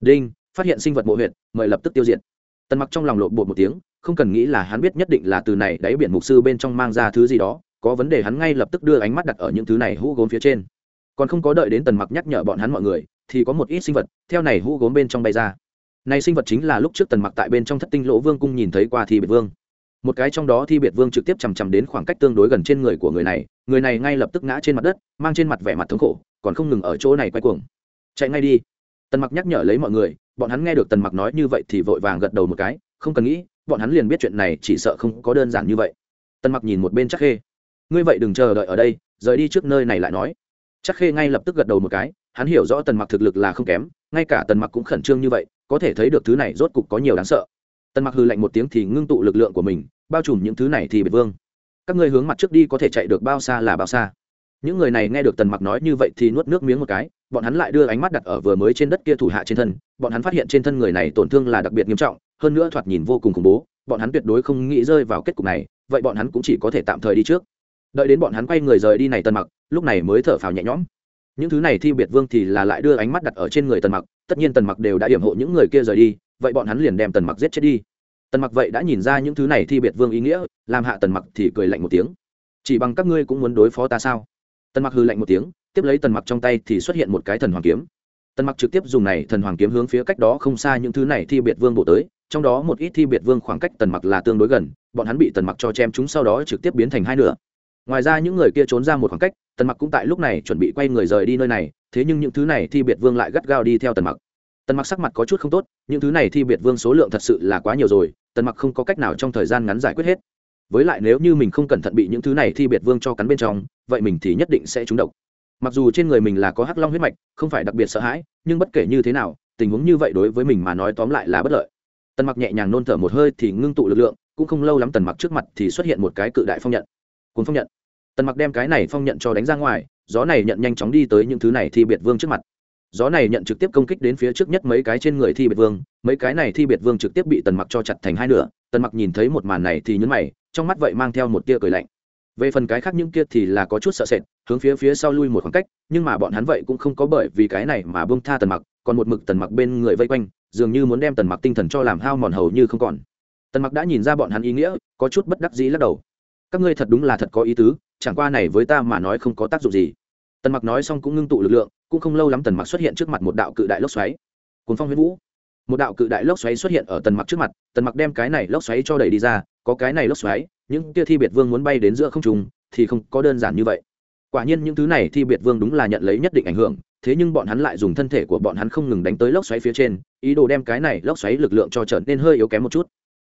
Đinh, phát hiện sinh vật mộ huyện mời lập tức tiêu diệt. Tần mặc trong lòng lộn bột một tiếng, không cần nghĩ là hắn biết nhất định là từ này đáy biển mục sư bên trong mang ra thứ gì đó, có vấn đề hắn ngay lập tức đưa ánh mắt đặt ở những thứ này hũ gốm phía trên. Còn không có đợi đến tần mặc nhắc nhở bọn hắn mọi người, thì có một ít sinh vật theo này hũ gốm bên trong bay ra này sinh vật chính là lúc trước tần mặc tại bên trong thất tinh lỗ vương cung nhìn thấy qua thi biệt vương. Một cái trong đó thi biệt vương trực tiếp chằm chằm đến khoảng cách tương đối gần trên người của người này người này ngay lập tức ngã trên mặt đất, mang trên mặt vẻ mặt thống khổ, còn không ngừng ở chỗ này quay cuồng. Chạy ngay đi. Tần mặc nhắc nhở lấy mọi người, bọn hắn nghe được tần mặc nói như vậy thì vội vàng gật đầu một cái, không cần nghĩ, bọn hắn liền biết chuyện này chỉ sợ không có đơn giản như vậy. Tần mặc nhìn một bên chắc khê. Ngươi vậy đừng chờ đợi ở đây, rời đi trước nơi này lại nói. Chắc khê ngay lập tức gật đầu một cái, hắn hiểu rõ tần mặc thực lực là không kém, ngay cả tần mặc cũng khẩn trương như vậy có thể thấy được thứ này rốt cục có nhiều đáng sợ. Tần mặc hư lạnh một tiếng thì ngưng tụ lực lượng của mình, bao trùm những thứ này thì biệt vương. Các ngươi hướng mặt trước đi có thể chạy được bao xa là bao xa. Những người này nghe được tần mặc nói như vậy thì nuốt nước miếng một cái, bọn hắn lại đưa ánh mắt đặt ở vừa mới trên đất kia thủ hạ trên thân. Bọn hắn phát hiện trên thân người này tổn thương là đặc biệt nghiêm trọng, hơn nữa thoạt nhìn vô cùng khủng bố, bọn hắn tuyệt đối không nghĩ rơi vào kết cục này, vậy bọn hắn cũng chỉ có thể tạm thời đi trước. Đợi đến bọn hắn quay người rời đi này tần mặc, lúc này mới thở phào nhẹ nhõm những thứ này thi biệt vương thì là lại đưa ánh mắt đặt ở trên người tần mặc, tất nhiên tần mặc đều đã điểm hộ những người kia rời đi, vậy bọn hắn liền đem tần mặc giết chết đi. Tần mặc vậy đã nhìn ra những thứ này thi biệt vương ý nghĩa, làm hạ tần mặc thì cười lạnh một tiếng. Chỉ bằng các ngươi cũng muốn đối phó ta sao? Tần mặc hư lạnh một tiếng, tiếp lấy tần mặc trong tay thì xuất hiện một cái thần hoàng kiếm. Tần mặc trực tiếp dùng này thần hoàng kiếm hướng phía cách đó không xa những thứ này thi biệt vương bộ tới, trong đó một ít thi biệt vương khoảng cách tần mặc là tương đối gần, bọn hắn bị tần mặc cho chém chúng sau đó trực tiếp biến thành hai nửa. Ngoài ra những người kia trốn ra một khoảng cách tần mặc cũng tại lúc này chuẩn bị quay người rời đi nơi này, thế nhưng những thứ này thi biệt vương lại gắt gao đi theo tần mặc. Tần mặc sắc mặt có chút không tốt, những thứ này thi biệt vương số lượng thật sự là quá nhiều rồi, tần mặc không có cách nào trong thời gian ngắn giải quyết hết. Với lại nếu như mình không cẩn thận bị những thứ này thi biệt vương cho cắn bên trong, vậy mình thì nhất định sẽ trúng độc. Mặc dù trên người mình là có hắc long huyết mạch, không phải đặc biệt sợ hãi, nhưng bất kể như thế nào, tình huống như vậy đối với mình mà nói tóm lại là bất lợi. Tần mặc nhẹ nhàng nôn thở một hơi thì ngưng tụ lực lượng, cũng không lâu lắm tần mặc trước mặt thì xuất hiện một cái cự đại phong nhận. Cuốn phong nhận tần mặc đem cái này phong nhận cho đánh ra ngoài, gió này nhận nhanh chóng đi tới những thứ này thi biệt vương trước mặt. Gió này nhận trực tiếp công kích đến phía trước nhất mấy cái trên người thi biệt vương, mấy cái này thi biệt vương trực tiếp bị tần mặc cho chặt thành hai nửa. Tần mặc nhìn thấy một màn này thì nhấn mày, trong mắt vậy mang theo một tia cười lạnh. Về phần cái khác những kia thì là có chút sợ sệt, hướng phía phía sau lui một khoảng cách, nhưng mà bọn hắn vậy cũng không có bởi vì cái này mà bông tha tần mặc, còn một mực tần mặc bên người vây quanh, dường như muốn đem tần mặc tinh thần cho làm hao mòn hầu như không còn. Tần mặc đã nhìn ra bọn hắn ý nghĩa, có chút bất đắc dĩ lắc đầu. Các ngươi thật đúng là thật có ý tứ chẳng qua này với ta mà nói không có tác dụng gì. Tần mặc nói xong cũng ngưng tụ lực lượng, cũng không lâu lắm tần mặc xuất hiện trước mặt một đạo cự đại lốc xoáy. Cuốn phong huyết vũ. Một đạo cự đại lốc xoáy xuất hiện ở tần mặc trước mặt, tần mặc đem cái này lốc xoáy cho đẩy đi ra, có cái này lốc xoáy, những kia thi biệt vương muốn bay đến giữa không trung, thì không có đơn giản như vậy. Quả nhiên những thứ này thi biệt vương đúng là nhận lấy nhất định ảnh hưởng, thế nhưng bọn hắn lại dùng thân thể của bọn hắn không ngừng đánh tới lốc xoáy phía trên, ý đồ đem cái này lốc xoáy lực lượng cho trở nên hơi yếu kém một chút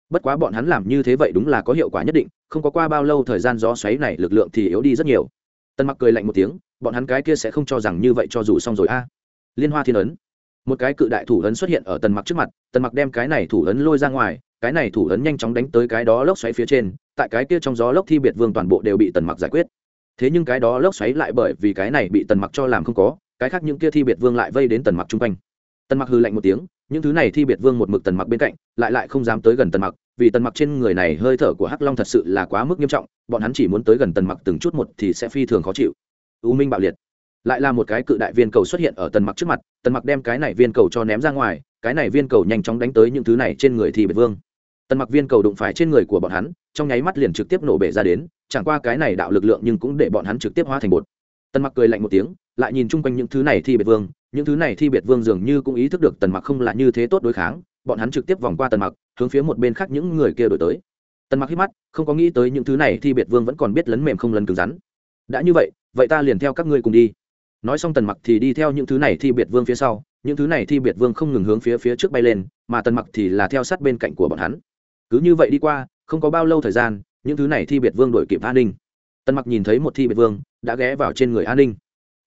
bất quá bọn hắn làm như thế vậy đúng là có hiệu quả nhất định, không có qua bao lâu thời gian gió xoáy này lực lượng thì yếu đi rất nhiều. Tân mặc cười lạnh một tiếng, bọn hắn cái kia sẽ không cho rằng như vậy cho dù xong rồi a. Liên hoa thiên ấn. Một cái cự đại thủ ấn xuất hiện ở tần mặc trước mặt, tần mặc đem cái này thủ ấn lôi ra ngoài, cái này thủ ấn nhanh chóng đánh tới cái đó lốc xoáy phía trên, tại cái kia trong gió lốc thi biệt vương toàn bộ đều bị tần mặc giải quyết. Thế nhưng cái đó lốc xoáy lại bởi vì cái này bị tần mặc cho làm không có, cái khác những kia thi biệt vương lại vây đến tần mặc chung quanh. Tần mặc hư lạnh một tiếng những thứ này thi biệt vương một mực tần mặc bên cạnh, lại lại không dám tới gần tần mặc, vì tần mặc trên người này hơi thở của hắc long thật sự là quá mức nghiêm trọng, bọn hắn chỉ muốn tới gần tần mặc từng chút một thì sẽ phi thường khó chịu. U minh bạo liệt. Lại là một cái cự đại viên cầu xuất hiện ở tần mặc trước mặt, tần mặc đem cái này viên cầu cho ném ra ngoài, cái này viên cầu nhanh chóng đánh tới những thứ này trên người thi biệt vương. Tần mặc viên cầu đụng phải trên người của bọn hắn, trong nháy mắt liền trực tiếp nổ bể ra đến, chẳng qua cái này đạo lực lượng nhưng cũng để bọn hắn trực tiếp hóa thành bột. Tần mặc cười lạnh một tiếng, lại nhìn chung quanh những thứ này thi biệt vương những thứ này thi biệt vương dường như cũng ý thức được tần mặc không là như thế tốt đối kháng, bọn hắn trực tiếp vòng qua tần mặc, hướng phía một bên khác những người kia đổi tới. Tần mặc hít mắt, không có nghĩ tới những thứ này thi biệt vương vẫn còn biết lấn mềm không lấn cứng rắn. Đã như vậy vậy ta liền theo các ngươi cùng đi. Nói xong tần mặc thì đi theo những thứ này thi biệt vương phía sau, những thứ này thi biệt vương không ngừng hướng phía phía trước bay lên, mà tần mặc thì là theo sát bên cạnh của bọn hắn. Cứ như vậy đi qua, không có bao lâu thời gian, những thứ này thi biệt vương đổi kịp an ninh. Tần mặc nhìn thấy một thi biệt vương, đã ghé vào trên người an ninh.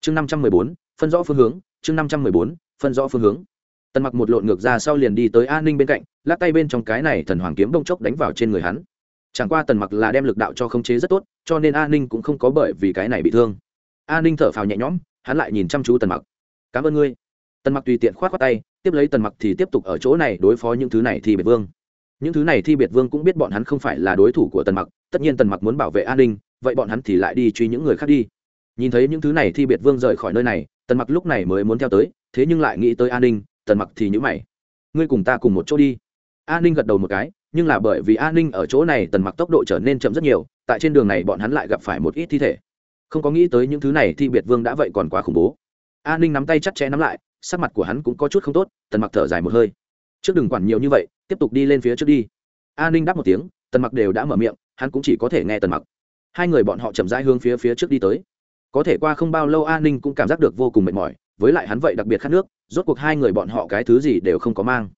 Chương năm trăm mười bốn, phân rõ phương hướng chương năm trăm mười bốn, phân rõ phương hướng. Tần mặc một lộn ngược ra sau liền đi tới an ninh bên cạnh lắc tay bên trong cái này thần hoàng kiếm đông chốc đánh vào trên người hắn. Chẳng qua tần mặc là đem lực đạo cho khống chế rất tốt, cho nên an ninh cũng không có bởi vì cái này bị thương. An ninh thở phào nhẹ nhõm, hắn lại nhìn chăm chú tần mặc. Cảm ơn ngươi. Tần mặc tùy tiện khoát khoát tay, tiếp lấy tần mặc thì tiếp tục ở chỗ này đối phó những thứ này thì biệt vương. Những thứ này thi biệt vương cũng biết bọn hắn không phải là đối thủ của tần mặc, tất nhiên tần mặc muốn bảo vệ an ninh, vậy bọn hắn thì lại đi truy những người khác đi. Nhìn thấy những thứ này thi biệt vương rời khỏi nơi này tần mặc lúc này mới muốn theo tới, thế nhưng lại nghĩ tới an ninh, tần mặc thì nhữ mày. Ngươi cùng ta cùng một chỗ đi. An ninh gật đầu một cái, nhưng là bởi vì an ninh ở chỗ này tần mặc tốc độ trở nên chậm rất nhiều, tại trên đường này bọn hắn lại gặp phải một ít thi thể. Không có nghĩ tới những thứ này thì biệt vương đã vậy còn quá khủng bố. An ninh nắm tay chặt chẽ nắm lại, sắc mặt của hắn cũng có chút không tốt, tần mặc thở dài một hơi. Trước đừng quản nhiều như vậy, tiếp tục đi lên phía trước đi. An ninh đáp một tiếng, tần mặc đều đã mở miệng, hắn cũng chỉ có thể nghe tần mặc. Hai người bọn họ chậm rãi hướng phía phía trước đi tới có thể qua không bao lâu an ninh cũng cảm giác được vô cùng mệt mỏi, với lại hắn vậy đặc biệt khát nước, rốt cuộc hai người bọn họ cái thứ gì đều không có mang.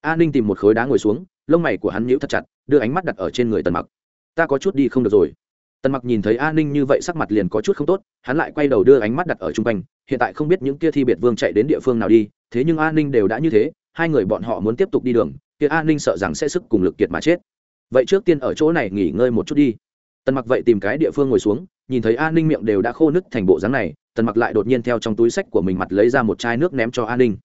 An ninh tìm một khối đá ngồi xuống, lông mày của hắn nhíu thật chặt, đưa ánh mắt đặt ở trên người tần mặc. Ta có chút đi không được rồi. Tần mặc nhìn thấy an ninh như vậy sắc mặt liền có chút không tốt, hắn lại quay đầu đưa ánh mắt đặt ở chung quanh, hiện tại không biết những kia thi biệt vương chạy đến địa phương nào đi, thế nhưng an ninh đều đã như thế, hai người bọn họ muốn tiếp tục đi đường, kia an ninh sợ rằng sẽ sức cùng lực kiệt mà chết. Vậy trước tiên ở chỗ này nghỉ ngơi một chút đi tần mặc vậy tìm cái địa phương ngồi xuống, nhìn thấy an ninh miệng đều đã khô nứt thành bộ dáng này, tần mặc lại đột nhiên theo trong túi sách của mình mặt lấy ra một chai nước ném cho an ninh.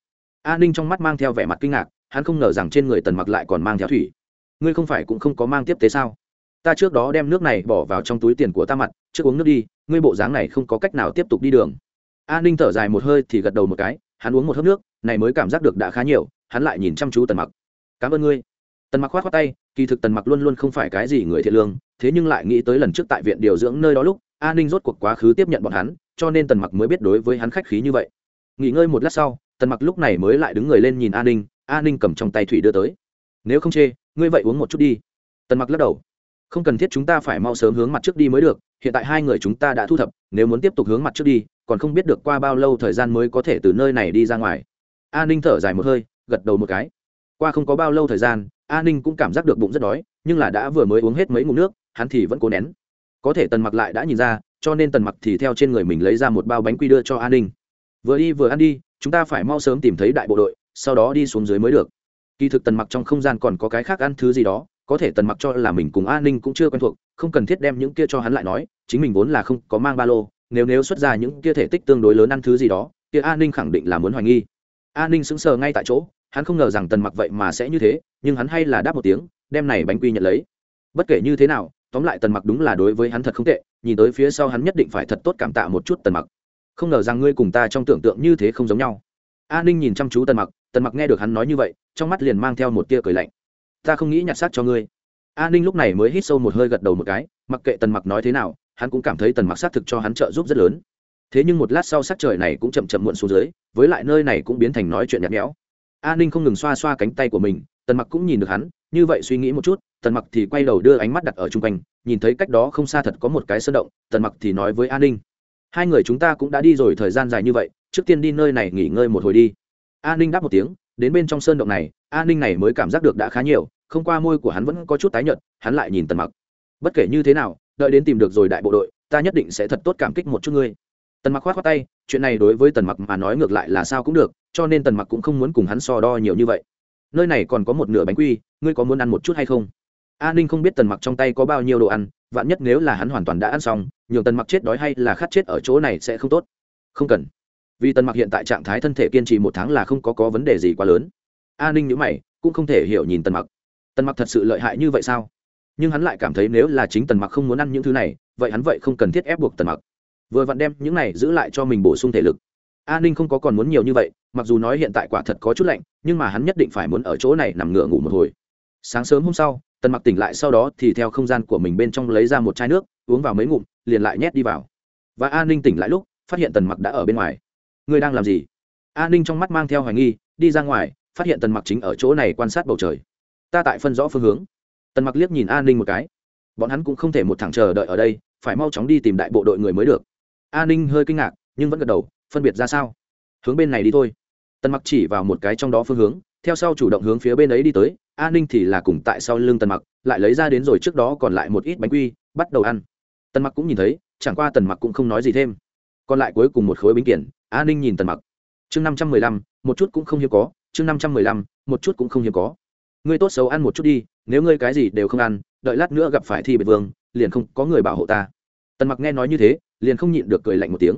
An ninh trong mắt mang theo vẻ mặt kinh ngạc, hắn không ngờ rằng trên người tần mặc lại còn mang theo thủy. Ngươi không phải cũng không có mang tiếp tế sao? Ta trước đó đem nước này bỏ vào trong túi tiền của ta mặt, trước uống nước đi, ngươi bộ dáng này không có cách nào tiếp tục đi đường. An ninh thở dài một hơi thì gật đầu một cái, hắn uống một hớp nước, này mới cảm giác được đã khá nhiều, hắn lại nhìn chăm chú tần mặc. Cảm ơn ngươi. Tần mặc khoát khoát tay, kỳ thực tần mặc luôn luôn không phải cái gì người thiện lương thế nhưng lại nghĩ tới lần trước tại viện điều dưỡng nơi đó lúc, a ninh rốt cuộc quá khứ tiếp nhận bọn hắn, cho nên tần mặc mới biết đối với hắn khách khí như vậy. Nghỉ ngơi một lát sau, tần mặc lúc này mới lại đứng người lên nhìn a ninh a ninh cầm trong tay thủy đưa tới. Nếu không chê, ngươi vậy uống một chút đi. Tần mặc lắc đầu. Không cần thiết, chúng ta phải mau sớm hướng mặt trước đi mới được, hiện tại hai người chúng ta đã thu thập, nếu muốn tiếp tục hướng mặt trước đi, còn không biết được qua bao lâu thời gian mới có thể từ nơi này đi ra ngoài. A ninh thở dài một hơi, gật đầu một cái. Qua không có bao lâu thời gian, a ninh cũng cảm giác được bụng rất đói, nhưng là đã vừa mới uống hết mấy ngụm nước hắn thì vẫn cố nén. Có thể tần mặc lại đã nhìn ra, cho nên tần mặc thì theo trên người mình lấy ra một bao bánh quy đưa cho an ninh. Vừa đi vừa ăn đi, chúng ta phải mau sớm tìm thấy đại bộ đội, sau đó đi xuống dưới mới được. Kỳ thực tần mặc trong không gian còn có cái khác ăn thứ gì đó, có thể tần mặc cho là mình cùng an ninh cũng chưa quen thuộc, không cần thiết đem những kia cho hắn lại nói, chính mình vốn là không có mang ba lô, nếu nếu xuất ra những kia thể tích tương đối lớn ăn thứ gì đó, kia an ninh khẳng định là muốn hoài nghi. An ninh sững sờ ngay tại chỗ, hắn không ngờ rằng tần mặc vậy mà sẽ như thế, nhưng hắn hay là đáp một tiếng, đem này bánh quy nhận lấy. Bất kể như thế nào tóm lại tần mặc đúng là đối với hắn thật không tệ, nhìn tới phía sau hắn nhất định phải thật tốt cảm tạ một chút tần mặc. Không ngờ rằng ngươi cùng ta trong tưởng tượng như thế không giống nhau. A ninh nhìn chăm chú tần mặc tần mặc nghe được hắn nói như vậy, trong mắt liền mang theo một tia cười lạnh. Ta không nghĩ nhặt xác cho ngươi. A ninh lúc này mới hít sâu một hơi gật đầu một cái, mặc kệ tần mặc nói thế nào, hắn cũng cảm thấy tần mặc xác thực cho hắn trợ giúp rất lớn. Thế nhưng một lát sau sắc trời này cũng chậm chậm muộn xuống dưới, với lại nơi này cũng biến thành nói chuyện nhạt nhẽo. A ninh không ngừng xoa xoa cánh tay của mình, tần mặc cũng nhìn được hắn như vậy suy nghĩ một chút, tần mặc thì quay đầu đưa ánh mắt đặt ở chung quanh, nhìn thấy cách đó không xa thật có một cái sơn động, tần mặc thì nói với an ninh. Hai người chúng ta cũng đã đi rồi, thời gian dài như vậy, trước tiên đi nơi này nghỉ ngơi một hồi đi. An ninh đáp một tiếng, đến bên trong sơn động này, an ninh này mới cảm giác được đã khá nhiều, không qua môi của hắn vẫn có chút tái nhợt, hắn lại nhìn tần mặc. Bất kể như thế nào, đợi đến tìm được rồi đại bộ đội, ta nhất định sẽ thật tốt cảm kích một chút ngươi. Tần mặc khoát khoát tay, chuyện này đối với tần mặc mà nói ngược lại là sao cũng được, cho nên tần mặc cũng không muốn cùng hắn so đo nhiều như vậy nơi này còn có một nửa bánh quy, ngươi có muốn ăn một chút hay không? A ninh không biết tần mặc trong tay có bao nhiêu đồ ăn, vạn nhất nếu là hắn hoàn toàn đã ăn xong, nhường tần mặc chết đói hay là khát chết ở chỗ này sẽ không tốt. Không cần. Vì tần mặc hiện tại trạng thái thân thể kiên trì một tháng là không có có vấn đề gì quá lớn. A ninh nhữ mày, cũng không thể hiểu nhìn tần mặc. Tần mặc thật sự lợi hại như vậy sao? Nhưng hắn lại cảm thấy nếu là chính tần mặc không muốn ăn những thứ này, vậy hắn vậy không cần thiết ép buộc tần mặc. Vừa vặn đem những này giữ lại cho mình bổ sung thể lực. A ninh không có còn muốn nhiều như vậy mặc dù nói hiện tại quả thật có chút lạnh, nhưng mà hắn nhất định phải muốn ở chỗ này nằm ngửa ngủ một hồi. Sáng sớm hôm sau, tần mặc tỉnh lại sau đó thì theo không gian của mình bên trong lấy ra một chai nước, uống vào mấy ngụm, liền lại nhét đi vào. Và a ninh tỉnh lại lúc, phát hiện tần mặc đã ở bên ngoài. Ngươi đang làm gì? A ninh trong mắt mang theo hoài nghi, đi ra ngoài, phát hiện tần mặc chính ở chỗ này quan sát bầu trời. Ta tại phân rõ phương hướng. Tần mặc liếc nhìn a ninh một cái. Bọn hắn cũng không thể một thẳng chờ đợi ở đây, phải mau chóng đi tìm đại bộ đội người mới được. A ninh hơi kinh ngạc, nhưng vẫn gật đầu, phân biệt ra sao? Hướng bên này đi thôi tần mặc chỉ vào một cái trong đó phương hướng, theo sau chủ động hướng phía bên ấy đi tới, a ninh thì là cùng tại sau lưng tần mặc, lại lấy ra đến rồi trước đó còn lại một ít bánh quy, bắt đầu ăn. Tần mặc cũng nhìn thấy, chẳng qua tần mặc cũng không nói gì thêm. Còn lại cuối cùng một khối bánh kiển a ninh nhìn tần mặc. Chương năm trăm mười lăm, một chút cũng không hiếm có, chương năm trăm mười lăm, một chút cũng không hiếm có. Ngươi tốt xấu ăn một chút đi, nếu ngươi cái gì đều không ăn, đợi lát nữa gặp phải thi biệt vương, liền không có người bảo hộ ta. Tần mặc nghe nói như thế, liền không nhịn được cười lạnh một tiếng.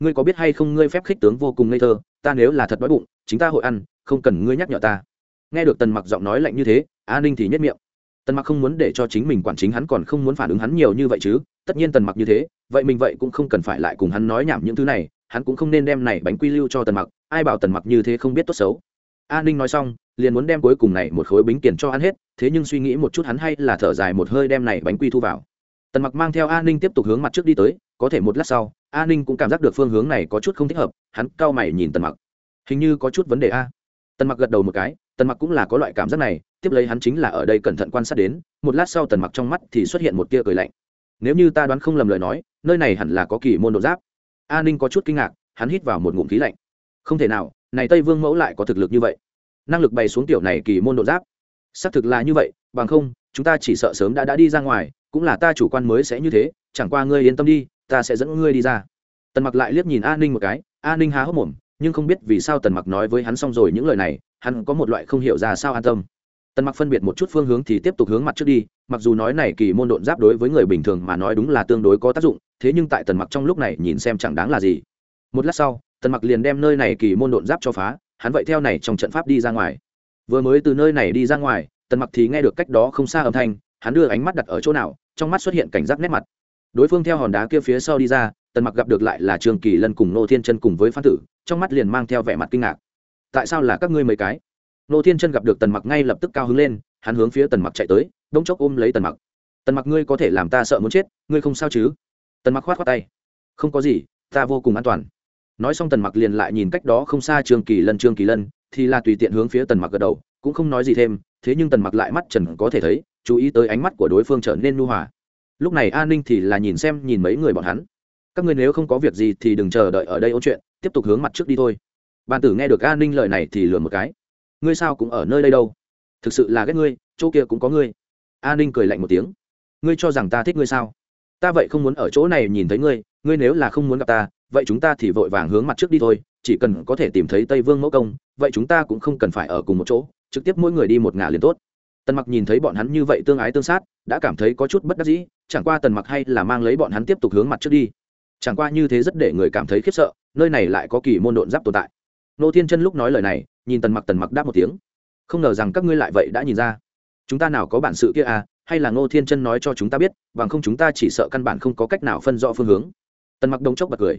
Ngươi có biết hay không ngươi phép khích tướng vô cùng ngây thơ ta nếu là thật đói bụng, chính ta hội ăn, không cần ngươi nhắc nhở ta. Nghe được tần mặc giọng nói lạnh như thế, a ninh thì nhất miệng. Tần mặc không muốn để cho chính mình quản chính hắn còn không muốn phản ứng hắn nhiều như vậy chứ, tất nhiên tần mặc như thế, vậy mình vậy cũng không cần phải lại cùng hắn nói nhảm những thứ này, hắn cũng không nên đem này bánh quy lưu cho tần mặc, ai bảo tần mặc như thế không biết tốt xấu. A ninh nói xong, liền muốn đem cuối cùng này một khối bánh kiền cho ăn hết, thế nhưng suy nghĩ một chút hắn hay là thở dài một hơi đem này bánh quy thu vào. Tần mặc mang theo a ninh tiếp tục hướng mặt trước đi tới có thể một lát sau, a ninh cũng cảm giác được phương hướng này có chút không thích hợp, hắn cau mày nhìn tần mặc. Hình như có chút vấn đề a. Tần mặc gật đầu một cái, tần mặc cũng là có loại cảm giác này, tiếp lấy hắn chính là ở đây cẩn thận quan sát đến, một lát sau tần mặc trong mắt thì xuất hiện một tia cười lạnh. Nếu như ta đoán không lầm lời nói, nơi này hẳn là có kỳ môn độ giáp. A ninh có chút kinh ngạc, hắn hít vào một ngụm khí lạnh. Không thể nào, này tây vương mẫu lại có thực lực như vậy. Năng lực bày xuống tiểu này kỳ môn độ giáp. Xác thực là như vậy, bằng không, chúng ta chỉ sợ sớm đã đã đi ra ngoài, cũng là ta chủ quan mới sẽ như thế, chẳng qua ngươi yên tâm đi ta sẽ dẫn ngươi đi ra. Tần mặc lại liếc nhìn a ninh một cái, a ninh há hốc mồm, nhưng không biết vì sao tần mặc nói với hắn xong rồi những lời này, hắn có một loại không hiểu ra sao an tâm. Tần mặc phân biệt một chút phương hướng thì tiếp tục hướng mặt trước đi, mặc dù nói này kỳ môn độn giáp đối với người bình thường mà nói đúng là tương đối có tác dụng, thế nhưng tại tần mặc trong lúc này nhìn xem chẳng đáng là gì. Một lát sau, tần mặc liền đem nơi này kỳ môn độn giáp cho phá, hắn vậy theo này trong trận pháp đi ra ngoài. Vừa mới từ nơi này đi ra ngoài, tần mặc thì nghe được cách đó không xa âm thanh, hắn đưa ánh mắt đặt ở chỗ nào, trong mắt xuất hiện cảnh giác nét mặt đối phương theo hòn đá kia phía sau đi ra, tần mặc gặp được lại là trường kỳ lân cùng nô thiên chân cùng với phan tử, trong mắt liền mang theo vẻ mặt kinh ngạc. Tại sao là các ngươi mấy cái? Nô thiên chân gặp được tần mặc ngay lập tức cao hứng lên, hắn hướng phía tần mặc chạy tới đông chốc ôm lấy tần mặc. Tần mặc ngươi có thể làm ta sợ muốn chết, ngươi không sao chứ? Tần mặc khoát khoát tay. Không có gì, ta vô cùng an toàn. Nói xong tần mặc liền lại nhìn cách đó không xa Trường kỳ lân Trường kỳ lân, thì là tùy tiện hướng phía tần mặc gật đầu, cũng không nói gì thêm, thế nhưng tần mặc lại mắt trần có thể thấy, chú ý tới ánh mắt của đối phương trở nên nu hòa lúc này an ninh thì là nhìn xem nhìn mấy người bọn hắn. Các ngươi nếu không có việc gì thì đừng chờ đợi ở đây ôn chuyện, tiếp tục hướng mặt trước đi thôi. Bàn tử nghe được an ninh lời này thì lừa một cái. Ngươi sao cũng ở nơi đây đâu? Thực sự là ghét ngươi, chỗ kia cũng có ngươi. An ninh cười lạnh một tiếng. Ngươi cho rằng ta thích ngươi sao? Ta vậy không muốn ở chỗ này nhìn thấy ngươi ngươi nếu là không muốn gặp ta, vậy chúng ta thì vội vàng hướng mặt trước đi thôi. Chỉ cần có thể tìm thấy tây vương mẫu công, vậy chúng ta cũng không cần phải ở cùng một chỗ, trực tiếp mỗi người đi một ngả liền tốt tần mặc nhìn thấy bọn hắn như vậy tương ái tương sát, đã cảm thấy có chút bất đắc dĩ, chẳng qua tần mặc hay là mang lấy bọn hắn tiếp tục hướng mặt trước đi. Chẳng qua như thế rất để người cảm thấy khiếp sợ, nơi này lại có kỳ môn độn giáp tồn tại. Nô thiên chân lúc nói lời này, nhìn tần mặc tần mặc đáp một tiếng. Không ngờ rằng các ngươi lại vậy đã nhìn ra. Chúng ta nào có bản sự kia à hay là ngô thiên chân nói cho chúng ta biết, bằng không chúng ta chỉ sợ căn bản không có cách nào phân rõ phương hướng. Tần mặc đông chốc bật cười.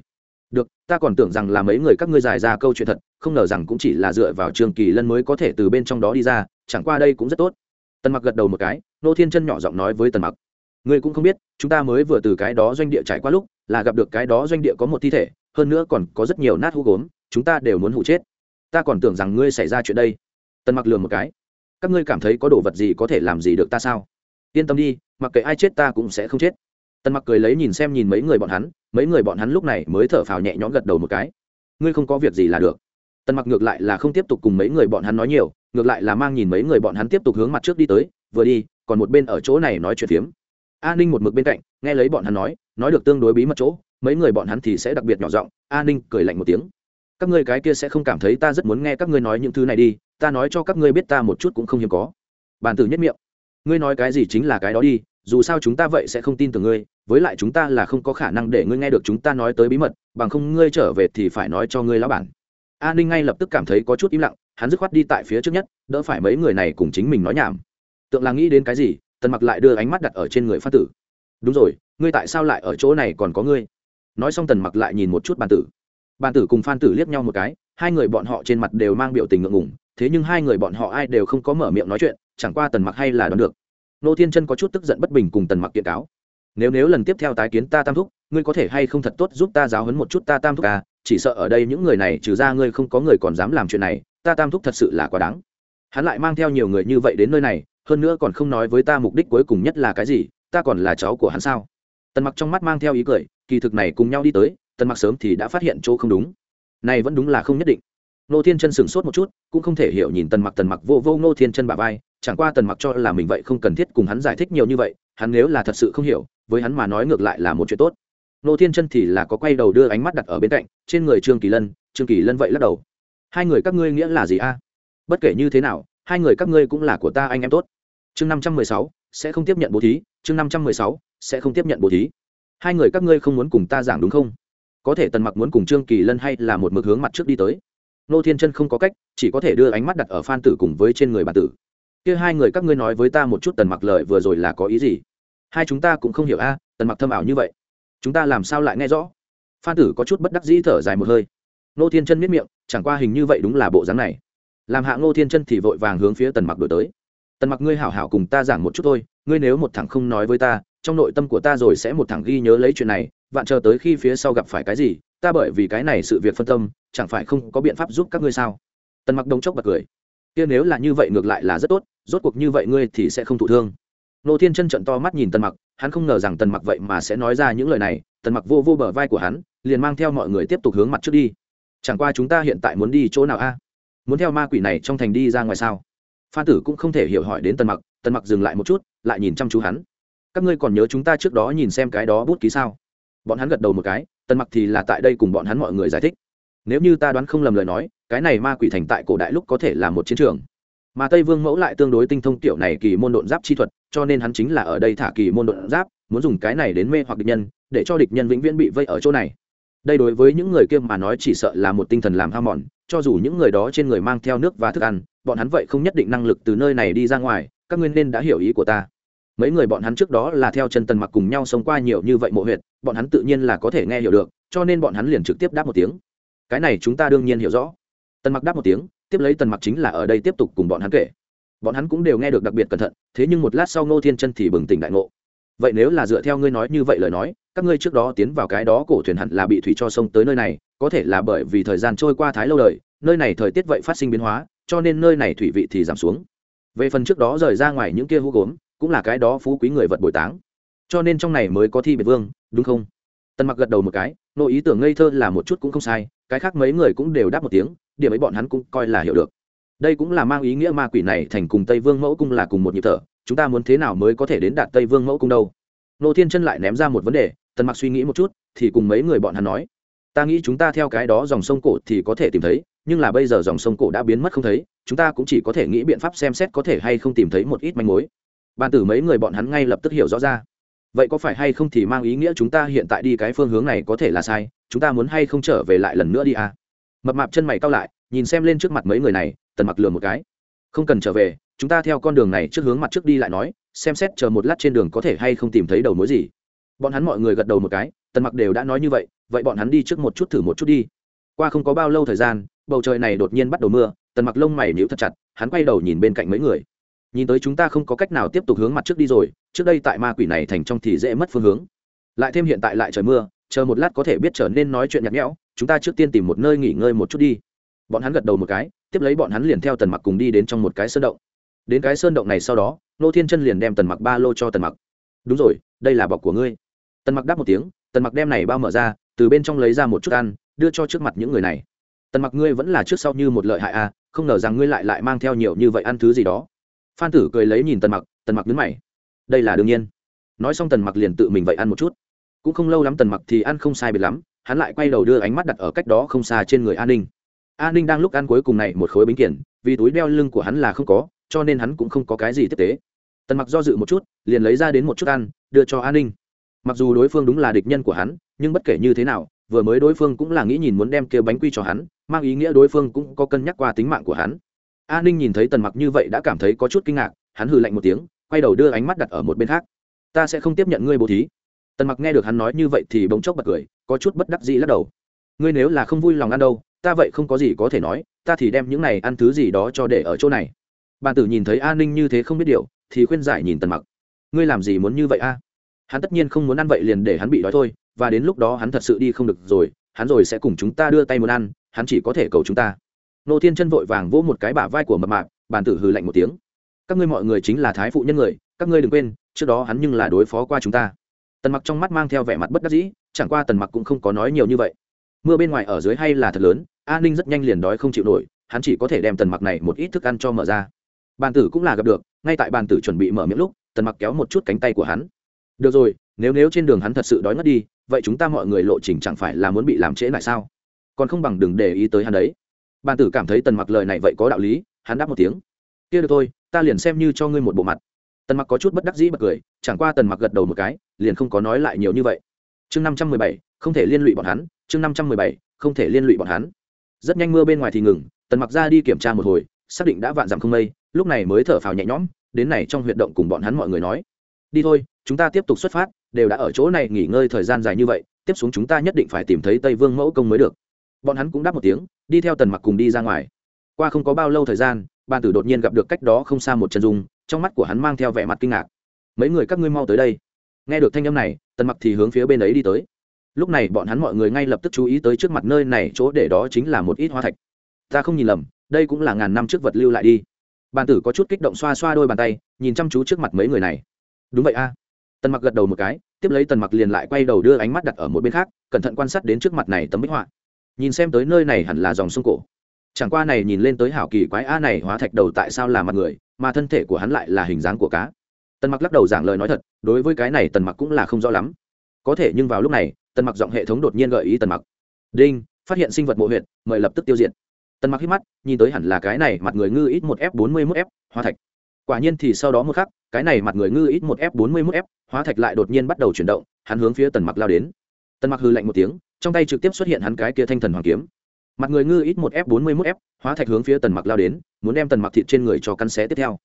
Được, ta còn tưởng rằng là mấy người các ngươi giải ra câu chuyện thật, không ngờ rằng cũng chỉ là dựa vào trường kỳ lân mới có thể từ bên trong đó đi ra, chẳng qua đây cũng rất tốt tần mặc gật đầu một cái, nô thiên chân nhỏ giọng nói với tần mặc. Ngươi cũng không biết, chúng ta mới vừa từ cái đó doanh địa trải qua lúc, là gặp được cái đó doanh địa có một thi thể, hơn nữa còn có rất nhiều nát hũ gốm, chúng ta đều muốn hụ chết. Ta còn tưởng rằng ngươi xảy ra chuyện đây. Tần mặc lừa một cái. Các ngươi cảm thấy có đồ vật gì có thể làm gì được ta sao? Yên tâm đi, mặc kệ ai chết ta cũng sẽ không chết. Tần mặc cười lấy nhìn xem nhìn mấy người bọn hắn, mấy người bọn hắn lúc này mới thở phào nhẹ nhõm gật đầu một cái. Ngươi không có việc gì là được. Tần mặc ngược lại là không tiếp tục cùng mấy người bọn hắn nói nhiều ngược lại là mang nhìn mấy người bọn hắn tiếp tục hướng mặt trước đi tới, vừa đi, còn một bên ở chỗ này nói chuyện phiếm. A ninh một mực bên cạnh, nghe lấy bọn hắn nói nói được tương đối bí mật chỗ, mấy người bọn hắn thì sẽ đặc biệt nhỏ giọng, a ninh cười lạnh một tiếng. Các ngươi cái kia sẽ không cảm thấy ta rất muốn nghe các ngươi nói những thứ này đi, ta nói cho các ngươi biết ta một chút cũng không hiếm có. Bàn tử nhất miệng. Ngươi nói cái gì chính là cái đó đi, dù sao chúng ta vậy sẽ không tin tưởng ngươi, với lại chúng ta là không có khả năng để ngươi nghe được chúng ta nói tới bí mật, bằng không ngươi trở về thì phải nói cho ngươi lão bản. A ninh ngay lập tức cảm thấy có chút im lặng hắn dứt khoát đi tại phía trước nhất, đỡ phải mấy người này cùng chính mình nói nhảm. Tượng là nghĩ đến cái gì, tần mặc lại đưa ánh mắt đặt ở trên người phan tử. Đúng rồi, ngươi tại sao lại ở chỗ này còn có ngươi? Nói xong tần mặc lại nhìn một chút bàn tử. Bàn tử cùng phan tử liếc nhau một cái, hai người bọn họ trên mặt đều mang biểu tình ngượng ngùng, thế nhưng hai người bọn họ ai đều không có mở miệng nói chuyện, chẳng qua tần mặc hay là đoán được. Nô thiên chân có chút tức giận bất bình cùng tần mặc kiện cáo. Nếu nếu lần tiếp theo tái kiến ta tam thúc, ngươi có thể hay không thật tốt giúp ta giáo hấn một chút ta tam thúc à chỉ sợ ở đây những người này trừ ra ngươi không có người còn dám làm chuyện này ta tam thúc thật sự là quá đáng. Hắn lại mang theo nhiều người như vậy đến nơi này, hơn nữa còn không nói với ta mục đích cuối cùng nhất là cái gì, ta còn là cháu của hắn sao? Tần mặc trong mắt mang theo ý cười, kỳ thực này cùng nhau đi tới, tần mặc sớm thì đã phát hiện chỗ không đúng. Này vẫn đúng là không nhất định. Nô thiên chân sửng sốt một chút, cũng không thể hiểu nhìn tần mặc tần mặc vô vô nô thiên chân bà vai, chẳng qua tần mặc cho là mình vậy không cần thiết cùng hắn giải thích nhiều như vậy, hắn nếu là thật sự không hiểu, với hắn mà nói ngược lại là một chuyện tốt. Nô thiên chân thì là có quay đầu đưa ánh mắt đặt ở bên cạnh, trên người trương kỳ lân, trương kỳ lân vậy lắc đầu hai người các ngươi nghĩa là gì a? Bất kể như thế nào, hai người các ngươi cũng là của ta anh em tốt. Chương năm trăm mười sáu, sẽ không tiếp nhận bố thí. Chương năm trăm mười sáu, sẽ không tiếp nhận bố thí. Hai người các ngươi không muốn cùng ta giảng đúng không? Có thể tần mặc muốn cùng trương kỳ lân hay là một mực hướng mặt trước đi tới? Nô thiên chân không có cách, chỉ có thể đưa ánh mắt đặt ở phan tử cùng với trên người bà tử. Kia hai người các ngươi nói với ta một chút tần mặc lời vừa rồi là có ý gì? Hai chúng ta cũng không hiểu a, tần mặc thâm ảo như vậy. Chúng ta làm sao lại nghe rõ? Phan tử có chút bất đắc dĩ thở dài một hơi. Nô thiên chân miết miệng chẳng qua hình như vậy đúng là bộ dáng này. Làm hạ ngô thiên chân thì vội vàng hướng phía tần mặc đổi tới. Tần mặc ngươi hảo hảo cùng ta giảng một chút thôi, ngươi nếu một thằng không nói với ta, trong nội tâm của ta rồi sẽ một thằng ghi nhớ lấy chuyện này, vạn chờ tới khi phía sau gặp phải cái gì, ta bởi vì cái này sự việc phân tâm, chẳng phải không có biện pháp giúp các ngươi sao? Tần mặc đông chốc bật cười. Kia nếu là như vậy ngược lại là rất tốt, rốt cuộc như vậy ngươi thì sẽ không thụ thương. Nô thiên chân trận to mắt nhìn tần mặc, hắn không ngờ rằng tần mặc vậy mà sẽ nói ra những lời này, tần mặc vô vô bờ vai của hắn, liền mang theo mọi người tiếp tục hướng mặt trước đi chẳng qua chúng ta hiện tại muốn đi chỗ nào a? Muốn theo ma quỷ này trong thành đi ra ngoài sao? Phan tử cũng không thể hiểu hỏi đến tần mặc tần mặc dừng lại một chút, lại nhìn chăm chú hắn. Các ngươi còn nhớ chúng ta trước đó nhìn xem cái đó bút ký sao? Bọn hắn gật đầu một cái, tần mặc thì là tại đây cùng bọn hắn mọi người giải thích. Nếu như ta đoán không lầm lời nói, cái này ma quỷ thành tại cổ đại lúc có thể là một chiến trường. Mà tây vương mẫu lại tương đối tinh thông tiểu này kỳ môn độn giáp chi thuật, cho nên hắn chính là ở đây thả kỳ môn độn giáp, muốn dùng cái này đến mê hoặc địch nhân, để cho địch nhân vĩnh viễn bị vây ở chỗ này đây đối với những người kia mà nói chỉ sợ là một tinh thần làm ham mòn, cho dù những người đó trên người mang theo nước và thức ăn, bọn hắn vậy không nhất định năng lực từ nơi này đi ra ngoài, các ngươi nên đã hiểu ý của ta. Mấy người bọn hắn trước đó là theo chân tần mặc cùng nhau sống qua nhiều như vậy mộ huyệt, bọn hắn tự nhiên là có thể nghe hiểu được, cho nên bọn hắn liền trực tiếp đáp một tiếng. Cái này chúng ta đương nhiên hiểu rõ. Tần mặc đáp một tiếng, tiếp lấy tần mặc chính là ở đây tiếp tục cùng bọn hắn kể. Bọn hắn cũng đều nghe được đặc biệt cẩn thận, thế nhưng một lát sau ngô thiên chân thì bừng tỉnh đại ngộ. Vậy nếu là dựa theo ngươi nói như vậy lời nói các ngươi trước đó tiến vào cái đó cổ thuyền hẳn là bị thủy cho sông tới nơi này, có thể là bởi vì thời gian trôi qua thái lâu đời, nơi này thời tiết vậy phát sinh biến hóa, cho nên nơi này thủy vị thì giảm xuống. Về phần trước đó rời ra ngoài những kia hũ gốm, cũng là cái đó phú quý người vật bồi táng. Cho nên trong này mới có thi biệt vương, đúng không? Tần mặc gật đầu một cái, nội ý tưởng ngây thơ là một chút cũng không sai, cái khác mấy người cũng đều đáp một tiếng, điểm ấy bọn hắn cũng coi là hiểu được. Đây cũng là mang ý nghĩa ma quỷ này thành cùng tây vương mẫu cung là cùng một nhịp thở, chúng ta muốn thế nào mới có thể đến đạt tây vương mẫu cung đâu? Nô thiên chân lại ném ra một vấn đề tần mặc suy nghĩ một chút, thì cùng mấy người bọn hắn nói, ta nghĩ chúng ta theo cái đó dòng sông cổ thì có thể tìm thấy, nhưng là bây giờ dòng sông cổ đã biến mất không thấy, chúng ta cũng chỉ có thể nghĩ biện pháp xem xét có thể hay không tìm thấy một ít manh mối. Ban tử mấy người bọn hắn ngay lập tức hiểu rõ ra. Vậy có phải hay không thì mang ý nghĩa chúng ta hiện tại đi cái phương hướng này có thể là sai, chúng ta muốn hay không trở về lại lần nữa đi à? Mập mạp chân mày cao lại, nhìn xem lên trước mặt mấy người này, tần mặc lừa một cái. Không cần trở về, chúng ta theo con đường này trước hướng mặt trước đi lại nói, xem xét chờ một lát trên đường có thể hay không tìm thấy đầu mối gì bọn hắn mọi người gật đầu một cái, tần mặc đều đã nói như vậy vậy bọn hắn đi trước một chút thử một chút đi. Qua không có bao lâu thời gian, bầu trời này đột nhiên bắt đầu mưa, tần mặc lông mày nhíu thật chặt, hắn quay đầu nhìn bên cạnh mấy người. Nhìn tới chúng ta không có cách nào tiếp tục hướng mặt trước đi rồi, trước đây tại ma quỷ này thành trong thì dễ mất phương hướng. Lại thêm hiện tại lại trời mưa, chờ một lát có thể biết trở nên nói chuyện nhạt nhẽo, chúng ta trước tiên tìm một nơi nghỉ ngơi một chút đi. Bọn hắn gật đầu một cái, tiếp lấy bọn hắn liền theo tần mặc cùng đi đến trong một cái sơn động. Đến cái sơn động này sau đó, nô thiên chân liền đem tần mặc ba lô cho tần mặc. Đúng rồi, đây là bọc của ngươi tần mặc đáp một tiếng, tần mặc đem này bao mở ra, từ bên trong lấy ra một chút ăn, đưa cho trước mặt những người này. Tần mặc ngươi vẫn là trước sau như một lợi hại à không ngờ rằng ngươi lại lại mang theo nhiều như vậy ăn thứ gì đó. Phan tử cười lấy nhìn tần mặc tần mặc đứng mày. Đây là đương nhiên. Nói xong tần mặc liền tự mình vậy ăn một chút. Cũng không lâu lắm tần mặc thì ăn không sai biệt lắm, hắn lại quay đầu đưa ánh mắt đặt ở cách đó không xa trên người an ninh. An ninh đang lúc ăn cuối cùng này một khối bánh kiển, vì túi đeo lưng của hắn là không có, cho nên hắn cũng không có cái gì tiếp tế. Tần mặc do dự một chút, liền lấy ra đến một chút ăn, đưa cho an ninh mặc dù đối phương đúng là địch nhân của hắn, nhưng bất kể như thế nào, vừa mới đối phương cũng là nghĩ nhìn muốn đem kia bánh quy cho hắn, mang ý nghĩa đối phương cũng có cân nhắc qua tính mạng của hắn. An ninh nhìn thấy tần mặc như vậy đã cảm thấy có chút kinh ngạc, hắn hừ lạnh một tiếng, quay đầu đưa ánh mắt đặt ở một bên khác. Ta sẽ không tiếp nhận ngươi bố thí. Tần mặc nghe được hắn nói như vậy thì bỗng chốc bật cười, có chút bất đắc dĩ lắc đầu. Ngươi nếu là không vui lòng ăn đâu, ta vậy không có gì có thể nói, ta thì đem những này ăn thứ gì đó cho để ở chỗ này. Bàn tử nhìn thấy an ninh như thế không biết điều, thì khuyên giải nhìn tần mặc. Ngươi làm gì muốn như vậy a? Hắn tất nhiên không muốn ăn vậy liền để hắn bị đói thôi, và đến lúc đó hắn thật sự đi không được rồi, hắn rồi sẽ cùng chúng ta đưa tay muốn ăn, hắn chỉ có thể cầu chúng ta. Nô thiên chân vội vàng vỗ một cái bả vai của mập mạc bàn tử hừ lạnh một tiếng. Các ngươi mọi người chính là thái phụ nhân người, các ngươi đừng quên, trước đó hắn nhưng là đối phó qua chúng ta. Tần mặc trong mắt mang theo vẻ mặt bất đắc dĩ, chẳng qua tần mặc cũng không có nói nhiều như vậy. Mưa bên ngoài ở dưới hay là thật lớn an ninh rất nhanh liền đói không chịu nổi, hắn chỉ có thể đem tần mặc này một ít thức ăn cho mở ra. Bàn tử cũng là gặp được, ngay tại bàn tử chuẩn bị mở miệng lúc, tần mặc kéo một chút cánh tay của hắn được rồi, nếu nếu trên đường hắn thật sự đói ngất đi, vậy chúng ta mọi người lộ trình chẳng phải là muốn bị làm trễ lại sao? Còn không bằng đừng để ý tới hắn đấy. Bàn tử cảm thấy tần mặc lời này vậy có đạo lý, hắn đáp một tiếng. Kia được thôi, ta liền xem như cho ngươi một bộ mặt. Tần mặc có chút bất đắc dĩ bật cười, chẳng qua tần mặc gật đầu một cái, liền không có nói lại nhiều như vậy. Chương năm trăm mười bảy, không thể liên lụy bọn hắn, chương năm trăm mười bảy, không thể liên lụy bọn hắn. Rất nhanh mưa bên ngoài thì ngừng, tần mặc ra đi kiểm tra một hồi, xác định đã vạn dặm không mây, lúc này mới thở phào nhẹ nhõm, đến này trong huyệt động cùng bọn hắn mọi người nói. Đi thôi chúng ta tiếp tục xuất phát, đều đã ở chỗ này nghỉ ngơi thời gian dài như vậy, tiếp xuống chúng ta nhất định phải tìm thấy tây vương mẫu công mới được. Bọn hắn cũng đáp một tiếng, đi theo tần mặc cùng đi ra ngoài. Qua không có bao lâu thời gian ban tử đột nhiên gặp được cách đó không xa một chân dung, trong mắt của hắn mang theo vẻ mặt kinh ngạc. Mấy người các ngươi mau tới đây. Nghe được thanh âm này, tần mặc thì hướng phía bên ấy đi tới. Lúc này bọn hắn mọi người ngay lập tức chú ý tới trước mặt nơi này, chỗ để đó chính là một ít hoa thạch. Ta không nhìn lầm, đây cũng là ngàn năm trước vật lưu lại đi. Bàn tử có chút kích động xoa xoa đôi bàn tay, nhìn chăm chú trước mặt mấy người này. Đúng vậy a tần mặc gật đầu một cái, tiếp lấy tần mặc liền lại quay đầu đưa ánh mắt đặt ở một bên khác, cẩn thận quan sát đến trước mặt này tấm bích họa. Nhìn xem tới nơi này hẳn là dòng sông cổ. Chẳng qua này nhìn lên tới hảo kỳ quái a này hóa thạch đầu tại sao là mặt người, mà thân thể của hắn lại là hình dáng của cá. Tần mặc lắc đầu giảng lời nói thật, đối với cái này tần mặc cũng là không rõ lắm. Có thể nhưng vào lúc này, tần mặc giọng hệ thống đột nhiên gợi ý tần mặc. Đinh, phát hiện sinh vật mộ huyện mời lập tức tiêu diệt. Tần mặc hít mắt, nhìn tới hẳn là cái này, mặt người ngư ít một f bốn mươi một f, hóa thạch quả nhiên thì sau đó một khắc, cái này mặt người ngư ít một f bốn mươi một f hóa thạch lại đột nhiên bắt đầu chuyển động, hắn hướng phía tần mặc lao đến. Tần mặc hư lạnh một tiếng, trong tay trực tiếp xuất hiện hắn cái kia thanh thần hoàng kiếm. Mặt người ngư ít một f bốn mươi một f hóa thạch hướng phía tần mặc lao đến, muốn đem tần mặc thịt trên người cho căn xé tiếp theo.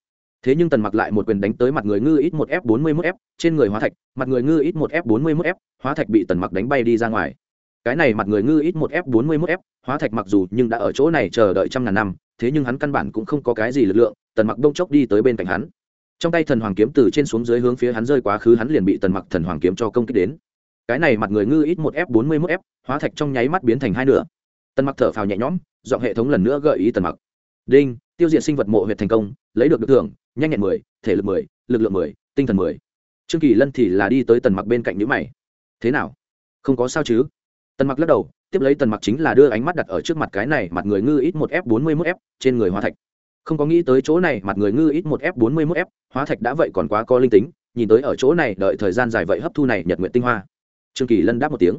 Thế nhưng tần mặc lại một quyền đánh tới mặt người ngư ít một f bốn mươi một f trên người hóa thạch, mặt người ngư ít một f bốn mươi một f hóa thạch bị tần mặc đánh bay đi ra ngoài. Cái này mặt người ngư ít một f bốn mươi một f hóa thạch mặc dù nhưng đã ở chỗ này chờ đợi trăm ngàn năm, thế nhưng hắn căn bản cũng không có cái gì lực lượng tần mặc đông chốc đi tới bên cạnh hắn. Trong tay thần hoàng kiếm từ trên xuống dưới hướng phía hắn rơi quá khứ hắn liền bị tần mặc thần hoàng kiếm cho công kích đến. Cái này mặt người ngư ít một f bốn mươi một f hóa thạch trong nháy mắt biến thành hai nửa. Tần mặc thở phào nhẹ nhõm dọn hệ thống lần nữa gợi ý tần mặc. Đinh, tiêu diệt sinh vật mộ huyệt thành công, lấy được được thưởng, nhanh nhẹn mười, thể lực mười, lực lượng mười, tinh thần mười. Trương kỳ lân thì là đi tới tần mặc bên cạnh nhữ mày. Thế nào? Không có sao chứ? Tần mặc lắc đầu, tiếp lấy tần mặc chính là đưa ánh mắt đặt ở trước mặt cái này mặt người ngư ít một f bốn mươi một f trên người hóa thạch không có nghĩ tới chỗ này, mặt người ngư ít một f bốn mươi một f, hóa thạch đã vậy còn quá có linh tính, nhìn tới ở chỗ này, đợi thời gian dài vậy hấp thu này nhật nguyện tinh hoa. Trương kỳ lân đáp một tiếng.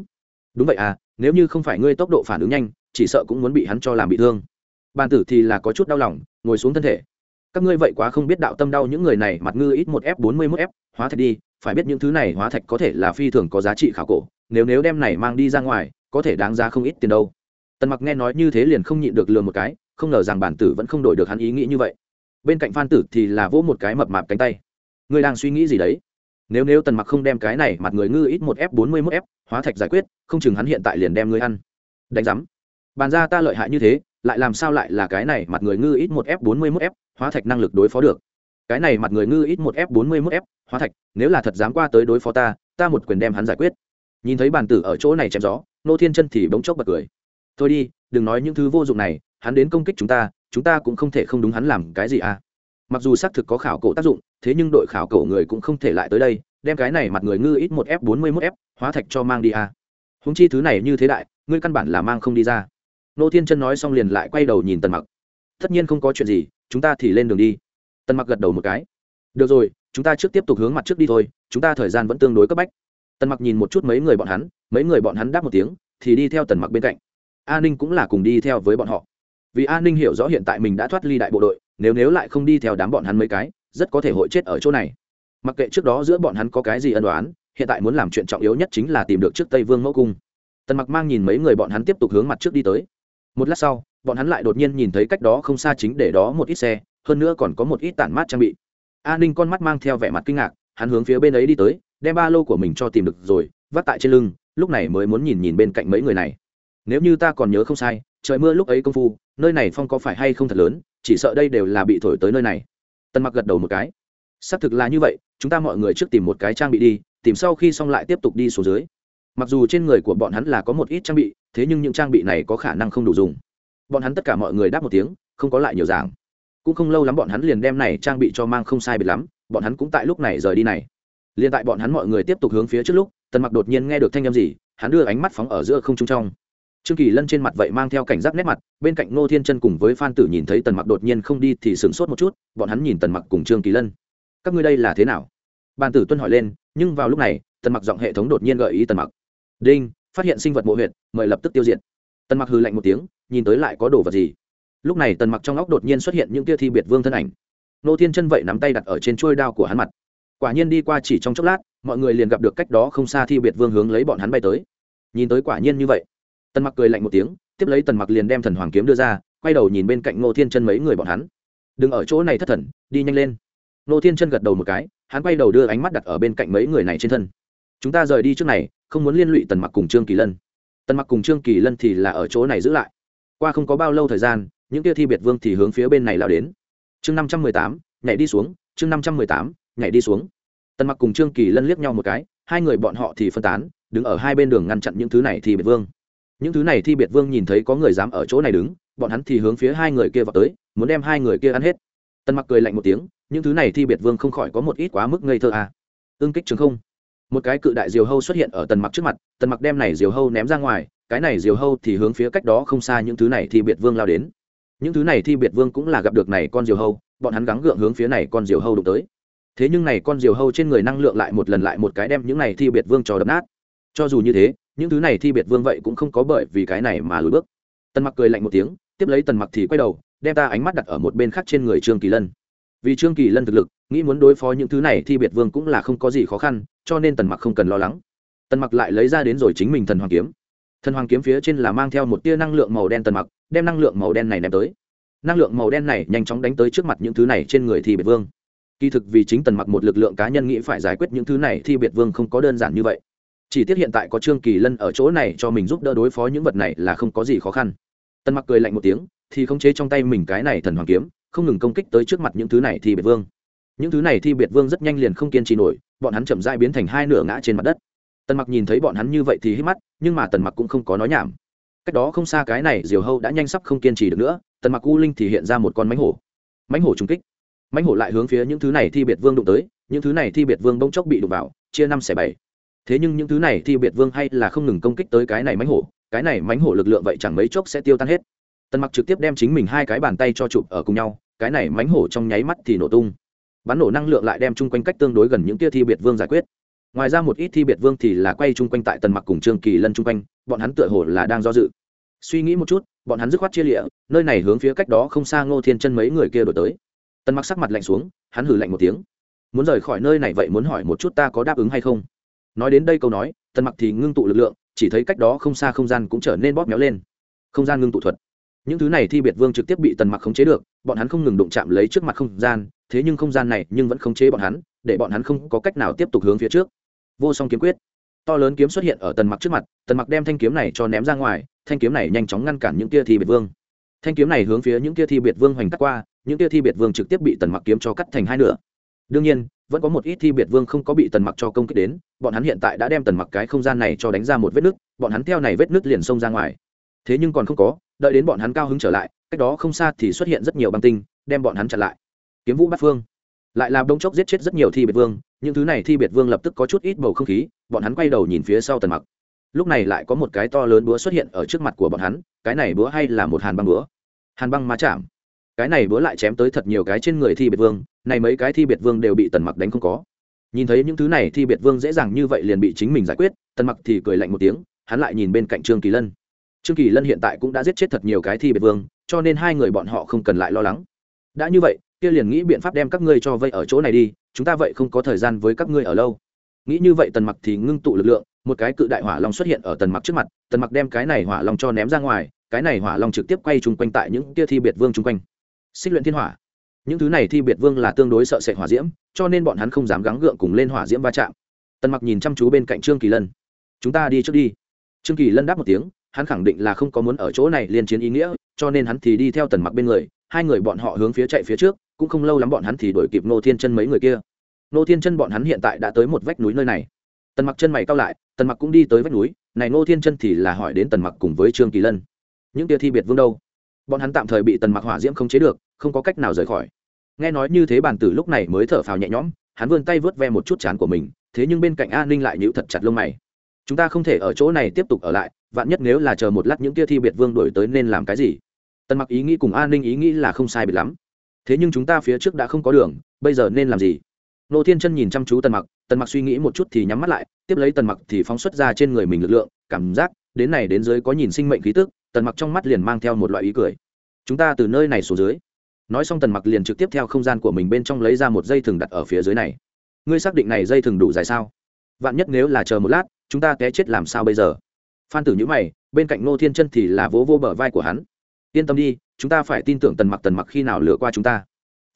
Đúng vậy à nếu như không phải ngươi tốc độ phản ứng nhanh, chỉ sợ cũng muốn bị hắn cho làm bị thương. Bàn tử thì là có chút đau lòng, ngồi xuống thân thể. Các ngươi vậy quá không biết đạo tâm đau những người này, mặt ngư ít một f bốn mươi một f, hóa thạch đi, phải biết những thứ này hóa thạch có thể là phi thường có giá trị khảo cổ, nếu nếu đem này mang đi ra ngoài, có thể đáng ra không ít tiền đâu. Tần mặc nghe nói như thế liền không nhịn được lừa một cái không ngờ rằng bản tử vẫn không đổi được hắn ý nghĩ như vậy. Bên cạnh phan tử thì là vỗ một cái mập mạp cánh tay. Ngươi đang suy nghĩ gì đấy? Nếu nếu tần mặc không đem cái này mặt người ngư ít một f bốn mươi một f hóa thạch giải quyết, không chừng hắn hiện tại liền đem ngươi ăn. Đánh giám. Bàn ra ta lợi hại như thế, lại làm sao lại là cái này mặt người ngư ít một f bốn mươi một f hóa thạch năng lực đối phó được. Cái này mặt người ngư ít một f bốn mươi một f hóa thạch, nếu là thật dám qua tới đối phó ta ta một quyền đem hắn giải quyết. Nhìn thấy bàn tử ở chỗ này chém gió, nô thiên chân thì bỗng chốc bật cười. Thôi đi, đừng nói những thứ vô dụng này hắn đến công kích chúng ta chúng ta cũng không thể không đúng hắn làm cái gì à? Mặc dù xác thực có khảo cổ tác dụng, thế nhưng đội khảo cổ người cũng không thể lại tới đây, đem cái này mặt người ngư ít một f bốn mươi một f hóa thạch cho mang đi à? Húng chi thứ này như thế đại, ngươi căn bản là mang không đi ra. Nô thiên chân nói xong liền lại quay đầu nhìn tần mặc. Tất nhiên không có chuyện gì, chúng ta thì lên đường đi. Tần mặc gật đầu một cái. Được rồi, chúng ta trước tiếp tục hướng mặt trước đi thôi, chúng ta thời gian vẫn tương đối cấp bách. Tần mặc nhìn một chút mấy người bọn hắn, mấy người bọn hắn đáp một tiếng, thì đi theo tần mặc bên cạnh. A ninh cũng là cùng đi theo với bọn họ vì An ninh hiểu rõ hiện tại mình đã thoát ly đại bộ đội, nếu nếu lại không đi theo đám bọn hắn mấy cái, rất có thể hội chết ở chỗ này. Mặc kệ trước đó giữa bọn hắn có cái gì ân đoán hiện tại muốn làm chuyện trọng yếu nhất chính là tìm được trước tây vương mẫu cung. Tần mặc mang nhìn mấy người bọn hắn tiếp tục hướng mặt trước đi tới. Một lát sau, bọn hắn lại đột nhiên nhìn thấy cách đó không xa chính để đó một ít xe, hơn nữa còn có một ít tản mát trang bị. A ninh con mắt mang theo vẻ mặt kinh ngạc, hắn hướng phía bên ấy đi tới, đem ba lô của mình cho tìm được rồi vắt tại trên lưng, lúc này mới muốn nhìn nhìn bên cạnh mấy người này. Nếu như ta còn nhớ không sai trời mưa lúc ấy công phu, nơi này phong có phải hay không thật lớn, chỉ sợ đây đều là bị thổi tới nơi này. Tân mặc gật đầu một cái. Xác thực là như vậy, chúng ta mọi người trước tìm một cái trang bị đi, tìm sau khi xong lại tiếp tục đi xuống dưới. Mặc dù trên người của bọn hắn là có một ít trang bị, thế nhưng những trang bị này có khả năng không đủ dùng. Bọn hắn tất cả mọi người đáp một tiếng, không có lại nhiều giảng cũng không lâu lắm bọn hắn liền đem này trang bị cho mang không sai biệt lắm, bọn hắn cũng tại lúc này rời đi này. Liền tại bọn hắn mọi người tiếp tục hướng phía trước lúc, tần mặc đột nhiên nghe được thanh âm gì, hắn đưa ánh mắt phóng ở giữa không trung trong trương kỳ lân trên mặt vậy mang theo cảnh giác nét mặt, bên cạnh ngô thiên chân cùng với phan tử nhìn thấy tần mặc đột nhiên không đi thì sửng sốt một chút, bọn hắn nhìn tần mặc cùng trương kỳ lân. Các ngươi đây là thế nào? Bàn tử tuân hỏi lên, nhưng vào lúc này, tần mặc giọng hệ thống đột nhiên gợi ý tần mặc. Đinh, phát hiện sinh vật mộ huyệt, mời lập tức tiêu diệt. Tần mặc hư lạnh một tiếng, nhìn tới lại có đồ vật gì. Lúc này tần mặc trong óc đột nhiên xuất hiện những tia thi biệt vương thân ảnh. Nô thiên chân vậy nắm tay đặt ở trên chuôi đao của hắn mặt. Quả nhiên đi qua chỉ trong chốc lát, mọi người liền gặp được cách đó không xa thi biệt vương hướng lấy bọn hắn bay tới. Nhìn tới quả nhiên như vậy tần mặc cười lạnh một tiếng, tiếp lấy tần mặc liền đem thần hoàng kiếm đưa ra, quay đầu nhìn bên cạnh ngô thiên chân mấy người bọn hắn. Đừng ở chỗ này thất thần, đi nhanh lên. Ngô thiên chân gật đầu một cái, hắn quay đầu đưa ánh mắt đặt ở bên cạnh mấy người này trên thân. Chúng ta rời đi trước này, không muốn liên lụy tần mặc cùng trương kỳ lân. Tần mặc cùng trương kỳ lân thì là ở chỗ này giữ lại. Qua không có bao lâu thời gian, những kia thi biệt vương thì hướng phía bên này lao đến. Chương năm trăm mười tám, nhảy đi xuống, chương năm trăm mười tám, nhảy đi xuống. Tần mặc cùng trương kỳ lân liếc nhau một cái, hai người bọn họ thì phân tán, đứng ở hai bên đường ngăn chặn những thứ này thì biệt vương những thứ này thi biệt vương nhìn thấy có người dám ở chỗ này đứng, bọn hắn thì hướng phía hai người kia vào tới, muốn đem hai người kia ăn hết. Tần mặc cười lạnh một tiếng, những thứ này thi biệt vương không khỏi có một ít quá mức ngây thơ à. ương kích trường không. Một cái cự đại diều hâu xuất hiện ở tần mặc trước mặt, tần mặc đem này diều hâu ném ra ngoài, cái này diều hâu thì hướng phía cách đó không xa những thứ này thi biệt vương lao đến. Những thứ này thi biệt vương cũng là gặp được này con diều hâu, bọn hắn gắng gượng hướng phía này con diều hâu đụng tới. Thế nhưng này con diều hâu trên người năng lượng lại một lần lại một cái đem những này thi biệt vương cho đập nát. Cho dù như thế những thứ này thi biệt vương vậy cũng không có bởi vì cái này mà lùi bước. Tần mặc cười lạnh một tiếng, tiếp lấy tần mặc thì quay đầu, đem ta ánh mắt đặt ở một bên khác trên người trương kỳ lân. Vì trương kỳ lân thực lực, nghĩ muốn đối phó những thứ này thi biệt vương cũng là không có gì khó khăn, cho nên tần mặc không cần lo lắng. Tần mặc lại lấy ra đến rồi chính mình thần hoàng kiếm. Thần hoàng kiếm phía trên là mang theo một tia năng lượng màu đen tần mặc, đem năng lượng màu đen này ném tới. Năng lượng màu đen này nhanh chóng đánh tới trước mặt những thứ này trên người thi biệt vương. Kỳ thực vì chính tần mặc một lực lượng cá nhân nghĩ phải giải quyết những thứ này, thi biệt vương không có đơn giản như vậy chỉ tiếc hiện tại có trương kỳ lân ở chỗ này cho mình giúp đỡ đối phó những vật này là không có gì khó khăn. Tần mặc cười lạnh một tiếng, thì khống chế trong tay mình cái này thần hoàng kiếm, không ngừng công kích tới trước mặt những thứ này thi biệt vương. Những thứ này thi biệt vương rất nhanh liền không kiên trì nổi, bọn hắn chậm dai biến thành hai nửa ngã trên mặt đất. Tần mặc nhìn thấy bọn hắn như vậy thì hít mắt, nhưng mà tần mặc cũng không có nói nhảm. Cách đó không xa cái này diều hâu đã nhanh sắp không kiên trì được nữa, tần mặc u linh thì hiện ra một con mánh hổ. Mánh hổ trung kích. Mánh hổ lại hướng phía những thứ này thi biệt vương đụng tới, những thứ này thi biệt vương bỗng chốc bị đụng vào, chia năm xẻ bảy thế nhưng những thứ này thi biệt vương hay là không ngừng công kích tới cái này mánh hổ, cái này mánh hổ lực lượng vậy chẳng mấy chốc sẽ tiêu tan hết. Tần mặc trực tiếp đem chính mình hai cái bàn tay cho chụp ở cùng nhau, cái này mánh hổ trong nháy mắt thì nổ tung. Bắn nổ năng lượng lại đem chung quanh cách tương đối gần những tia thi biệt vương giải quyết. Ngoài ra một ít thi biệt vương thì là quay chung quanh tại tần mặc cùng trương kỳ lân chung quanh, bọn hắn tựa hồ là đang do dự. Suy nghĩ một chút, bọn hắn dứt khoát chia lịa, nơi này hướng phía cách đó không xa ngô thiên chân mấy người kia đổi tới. Tần mặc sắc mặt lạnh xuống, hắn hử lạnh một tiếng. Muốn rời khỏi nơi này vậy muốn hỏi một chút ta có đáp ứng hay không? Nói đến đây câu nói, tần mặc thì ngưng tụ lực lượng, chỉ thấy cách đó không xa không gian cũng trở nên bóp méo lên. Không gian ngưng tụ thuật. Những thứ này thi biệt vương trực tiếp bị tần mặc khống chế được, bọn hắn không ngừng đụng chạm lấy trước mặt không gian, thế nhưng không gian này nhưng vẫn khống chế bọn hắn, để bọn hắn không có cách nào tiếp tục hướng phía trước. Vô song kiếm quyết. To lớn kiếm xuất hiện ở tần mặc trước mặt, tần mặc đem thanh kiếm này cho ném ra ngoài, thanh kiếm này nhanh chóng ngăn cản những tia thi biệt vương. Thanh kiếm này hướng phía những tia thi biệt vương hoành cắt qua, những tia thi biệt vương trực tiếp bị tần mặc kiếm cho cắt thành hai nửa. Đương nhiên vẫn có một ít thi biệt vương không có bị tần mặc cho công kích đến, bọn hắn hiện tại đã đem tần mặc cái không gian này cho đánh ra một vết nứt, bọn hắn theo này vết nứt liền xông ra ngoài. Thế nhưng còn không có, đợi đến bọn hắn cao hứng trở lại, cách đó không xa thì xuất hiện rất nhiều băng tinh, đem bọn hắn chặn lại. Kiếm vũ bát phương. Lại làm đông chốc giết chết rất nhiều thi biệt vương, những thứ này thi biệt vương lập tức có chút ít bầu không khí, bọn hắn quay đầu nhìn phía sau tần mặc. Lúc này lại có một cái to lớn búa xuất hiện ở trước mặt của bọn hắn, cái này búa hay là một hàn băng búa? Hàn băng ma chạm cái này búa lại chém tới thật nhiều cái trên người thi biệt vương, này mấy cái thi biệt vương đều bị tần mặc đánh không có. Nhìn thấy những thứ này thi biệt vương dễ dàng như vậy liền bị chính mình giải quyết, tần mặc thì cười lạnh một tiếng, hắn lại nhìn bên cạnh trương kỳ lân. Trương kỳ lân hiện tại cũng đã giết chết thật nhiều cái thi biệt vương, cho nên hai người bọn họ không cần lại lo lắng. Đã như vậy, kia liền nghĩ biện pháp đem các ngươi cho vây ở chỗ này đi, chúng ta vậy không có thời gian với các ngươi ở lâu. Nghĩ như vậy tần mặc thì ngưng tụ lực lượng, một cái cự đại hỏa long xuất hiện ở tần mặc trước mặt, tần mặc đem cái này hỏa long cho ném ra ngoài, cái này hỏa long trực tiếp quay chung quanh tại những kia thi biệt vương chung quanh xích luyện thiên hỏa. Những thứ này thi biệt vương là tương đối sợ sệt hỏa diễm, cho nên bọn hắn không dám gắng gượng cùng lên hỏa diễm va chạm. Tần mặc nhìn chăm chú bên cạnh trương kỳ lân. Chúng ta đi trước đi. Trương kỳ lân đáp một tiếng, hắn khẳng định là không có muốn ở chỗ này liên chiến ý nghĩa, cho nên hắn thì đi theo tần mặc bên người, hai người bọn họ hướng phía chạy phía trước, cũng không lâu lắm bọn hắn thì đuổi kịp nô thiên chân mấy người kia. Nô thiên chân bọn hắn hiện tại đã tới một vách núi nơi này. Tần mặc chân mày cao lại, tần mặc cũng đi tới vách núi, này nô thiên chân thì là hỏi đến tần mặc cùng với trương kỳ lân. Những tia thi biệt vương đâu? Bọn hắn tạm thời bị tần mặc hỏa diễm không chế được, không có cách nào rời khỏi. Nghe nói như thế bàn tử lúc này mới thở phào nhẹ nhõm, hắn vươn tay vớt ve một chút chán của mình, thế nhưng bên cạnh a ninh lại nhíu thật chặt lông mày. Chúng ta không thể ở chỗ này tiếp tục ở lại, vạn nhất nếu là chờ một lát những kia thi biệt vương đổi tới nên làm cái gì? Tần mặc ý nghĩ cùng an ninh ý nghĩ là không sai biệt lắm. Thế nhưng chúng ta phía trước đã không có đường, bây giờ nên làm gì? Nô thiên chân nhìn chăm chú tần mặc tần mặc suy nghĩ một chút thì nhắm mắt lại, tiếp lấy tần mặc thì phóng xuất ra trên người mình lực lượng, cảm giác, đến này đến dưới có nhìn sinh mệnh khí tức tần mặc trong mắt liền mang theo một loại ý cười. Chúng ta từ nơi này xuống dưới. Nói xong tần mặc liền trực tiếp theo không gian của mình bên trong lấy ra một dây thừng đặt ở phía dưới này. Ngươi xác định này dây thừng đủ dài sao? Vạn nhất nếu là chờ một lát, chúng ta té chết làm sao bây giờ? Phan tử nhữ mày, bên cạnh Ngô thiên chân thì là vỗ vô bờ vai của hắn. Yên tâm đi, chúng ta phải tin tưởng tần mặc tần mặc khi nào lừa qua chúng ta.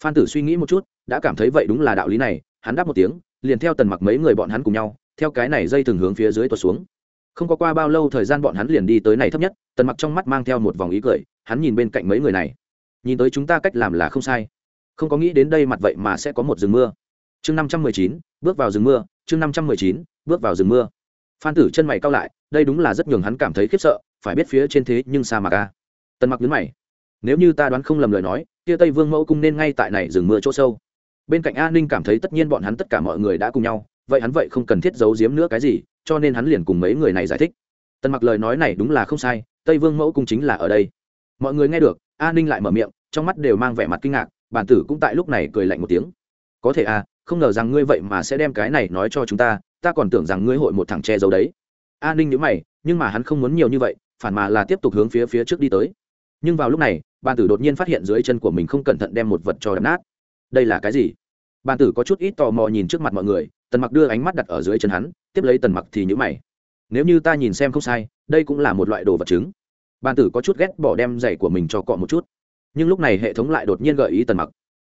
Phan tử suy nghĩ một chút, đã cảm thấy vậy đúng là đạo lý này, hắn đáp một tiếng, liền theo tần mặc mấy người bọn hắn cùng nhau, theo cái này dây thừng hướng phía dưới tuột xuống không có qua bao lâu thời gian bọn hắn liền đi tới này thấp nhất, tần mặc trong mắt mang theo một vòng ý cười, hắn nhìn bên cạnh mấy người này. Nhìn tới chúng ta cách làm là không sai. Không có nghĩ đến đây mặt vậy mà sẽ có một rừng mưa. Chương năm trăm mười chín, bước vào rừng mưa, chương năm trăm mười chín, bước vào rừng mưa. Phan tử chân mày cao lại, đây đúng là rất nhường hắn cảm thấy khiếp sợ, phải biết phía trên thế nhưng sa mạc a. Tần mặc đứng mày. Nếu như ta đoán không lầm lời nói, kia tây vương mẫu cung nên ngay tại này rừng mưa chỗ sâu. Bên cạnh an ninh cảm thấy tất nhiên bọn hắn tất cả mọi người đã cùng nhau, vậy hắn vậy không cần thiết giấu giếm nữa cái gì cho nên hắn liền cùng mấy người này giải thích. Tần mặc lời nói này đúng là không sai, tây vương mẫu cung chính là ở đây. Mọi người nghe được, A ninh lại mở miệng, trong mắt đều mang vẻ mặt kinh ngạc, bản tử cũng tại lúc này cười lạnh một tiếng. Có thể à không ngờ rằng ngươi vậy mà sẽ đem cái này nói cho chúng ta ta còn tưởng rằng ngươi hội một thằng che giấu đấy. A ninh nhớ mày, nhưng mà hắn không muốn nhiều như vậy, phản mà là tiếp tục hướng phía phía trước đi tới. Nhưng vào lúc này bàn tử đột nhiên phát hiện dưới chân của mình không cẩn thận đem một vật cho đập nát. Đây là cái gì? Bàn tử có chút ít tò mò nhìn trước mặt mọi người, tần mặc đưa ánh mắt đặt ở dưới chân hắn, tiếp lấy tần mặc thì nhữ mày. Nếu như ta nhìn xem không sai, đây cũng là một loại đồ vật chứng. Bàn tử có chút ghét bỏ đem giày của mình cho cọ một chút. Nhưng lúc này hệ thống lại đột nhiên gợi ý tần mặc.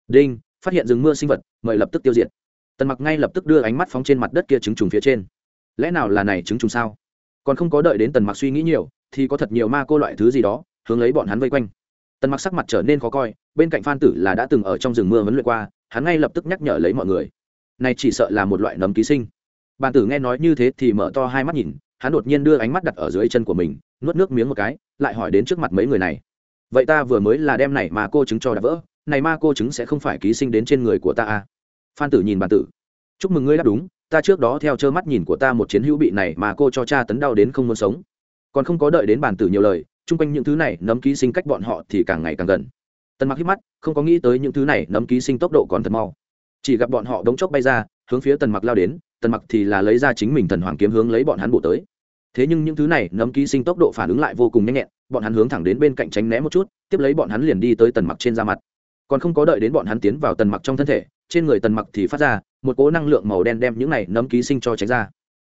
Đinh, phát hiện rừng mưa sinh vật, mời lập tức tiêu diệt. Tần mặc ngay lập tức đưa ánh mắt phóng trên mặt đất kia trứng trùng phía trên. Lẽ nào là này trứng trùng sao? Còn không có đợi đến tần mặc suy nghĩ nhiều, thì có thật nhiều ma cô loại thứ gì đó, hướng lấy bọn hắn vây quanh. Tần mặc sắc mặt trở nên khó coi, bên cạnh phan tử là đã từng ở trong rừng mưa huấn luyện qua hắn ngay lập tức nhắc nhở lấy mọi người. Này chỉ sợ là một loại nấm ký sinh. Bàn tử nghe nói như thế thì mở to hai mắt nhìn, hắn đột nhiên đưa ánh mắt đặt ở dưới chân của mình, nuốt nước miếng một cái, lại hỏi đến trước mặt mấy người này. Vậy ta vừa mới là đem này mà cô chứng cho đã vỡ, này ma cô chứng sẽ không phải ký sinh đến trên người của ta à? phan tử nhìn bàn tử. Chúc mừng ngươi đáp đúng, ta trước đó theo trơ mắt nhìn của ta một chiến hữu bị này mà cô cho cha tấn đau đến không muốn sống. Còn không có đợi đến bàn tử nhiều lời, chung quanh những thứ này nấm ký sinh cách bọn họ thì càng ngày càng gần tần mặc hít mắt, không có nghĩ tới những thứ này nấm ký sinh tốc độ còn thật mau. Chỉ gặp bọn họ đống chốc bay ra, hướng phía tần mặc lao đến, tần mặc thì là lấy ra chính mình thần hoàng kiếm hướng lấy bọn hắn bổ tới. Thế nhưng những thứ này nấm ký sinh tốc độ phản ứng lại vô cùng nhanh nhẹn, bọn hắn hướng thẳng đến bên cạnh tránh né một chút, tiếp lấy bọn hắn liền đi tới tần mặc trên da mặt. Còn không có đợi đến bọn hắn tiến vào tần mặc trong thân thể, trên người tần mặc thì phát ra một cỗ năng lượng màu đen đem những này nấm ký sinh cho tránh ra.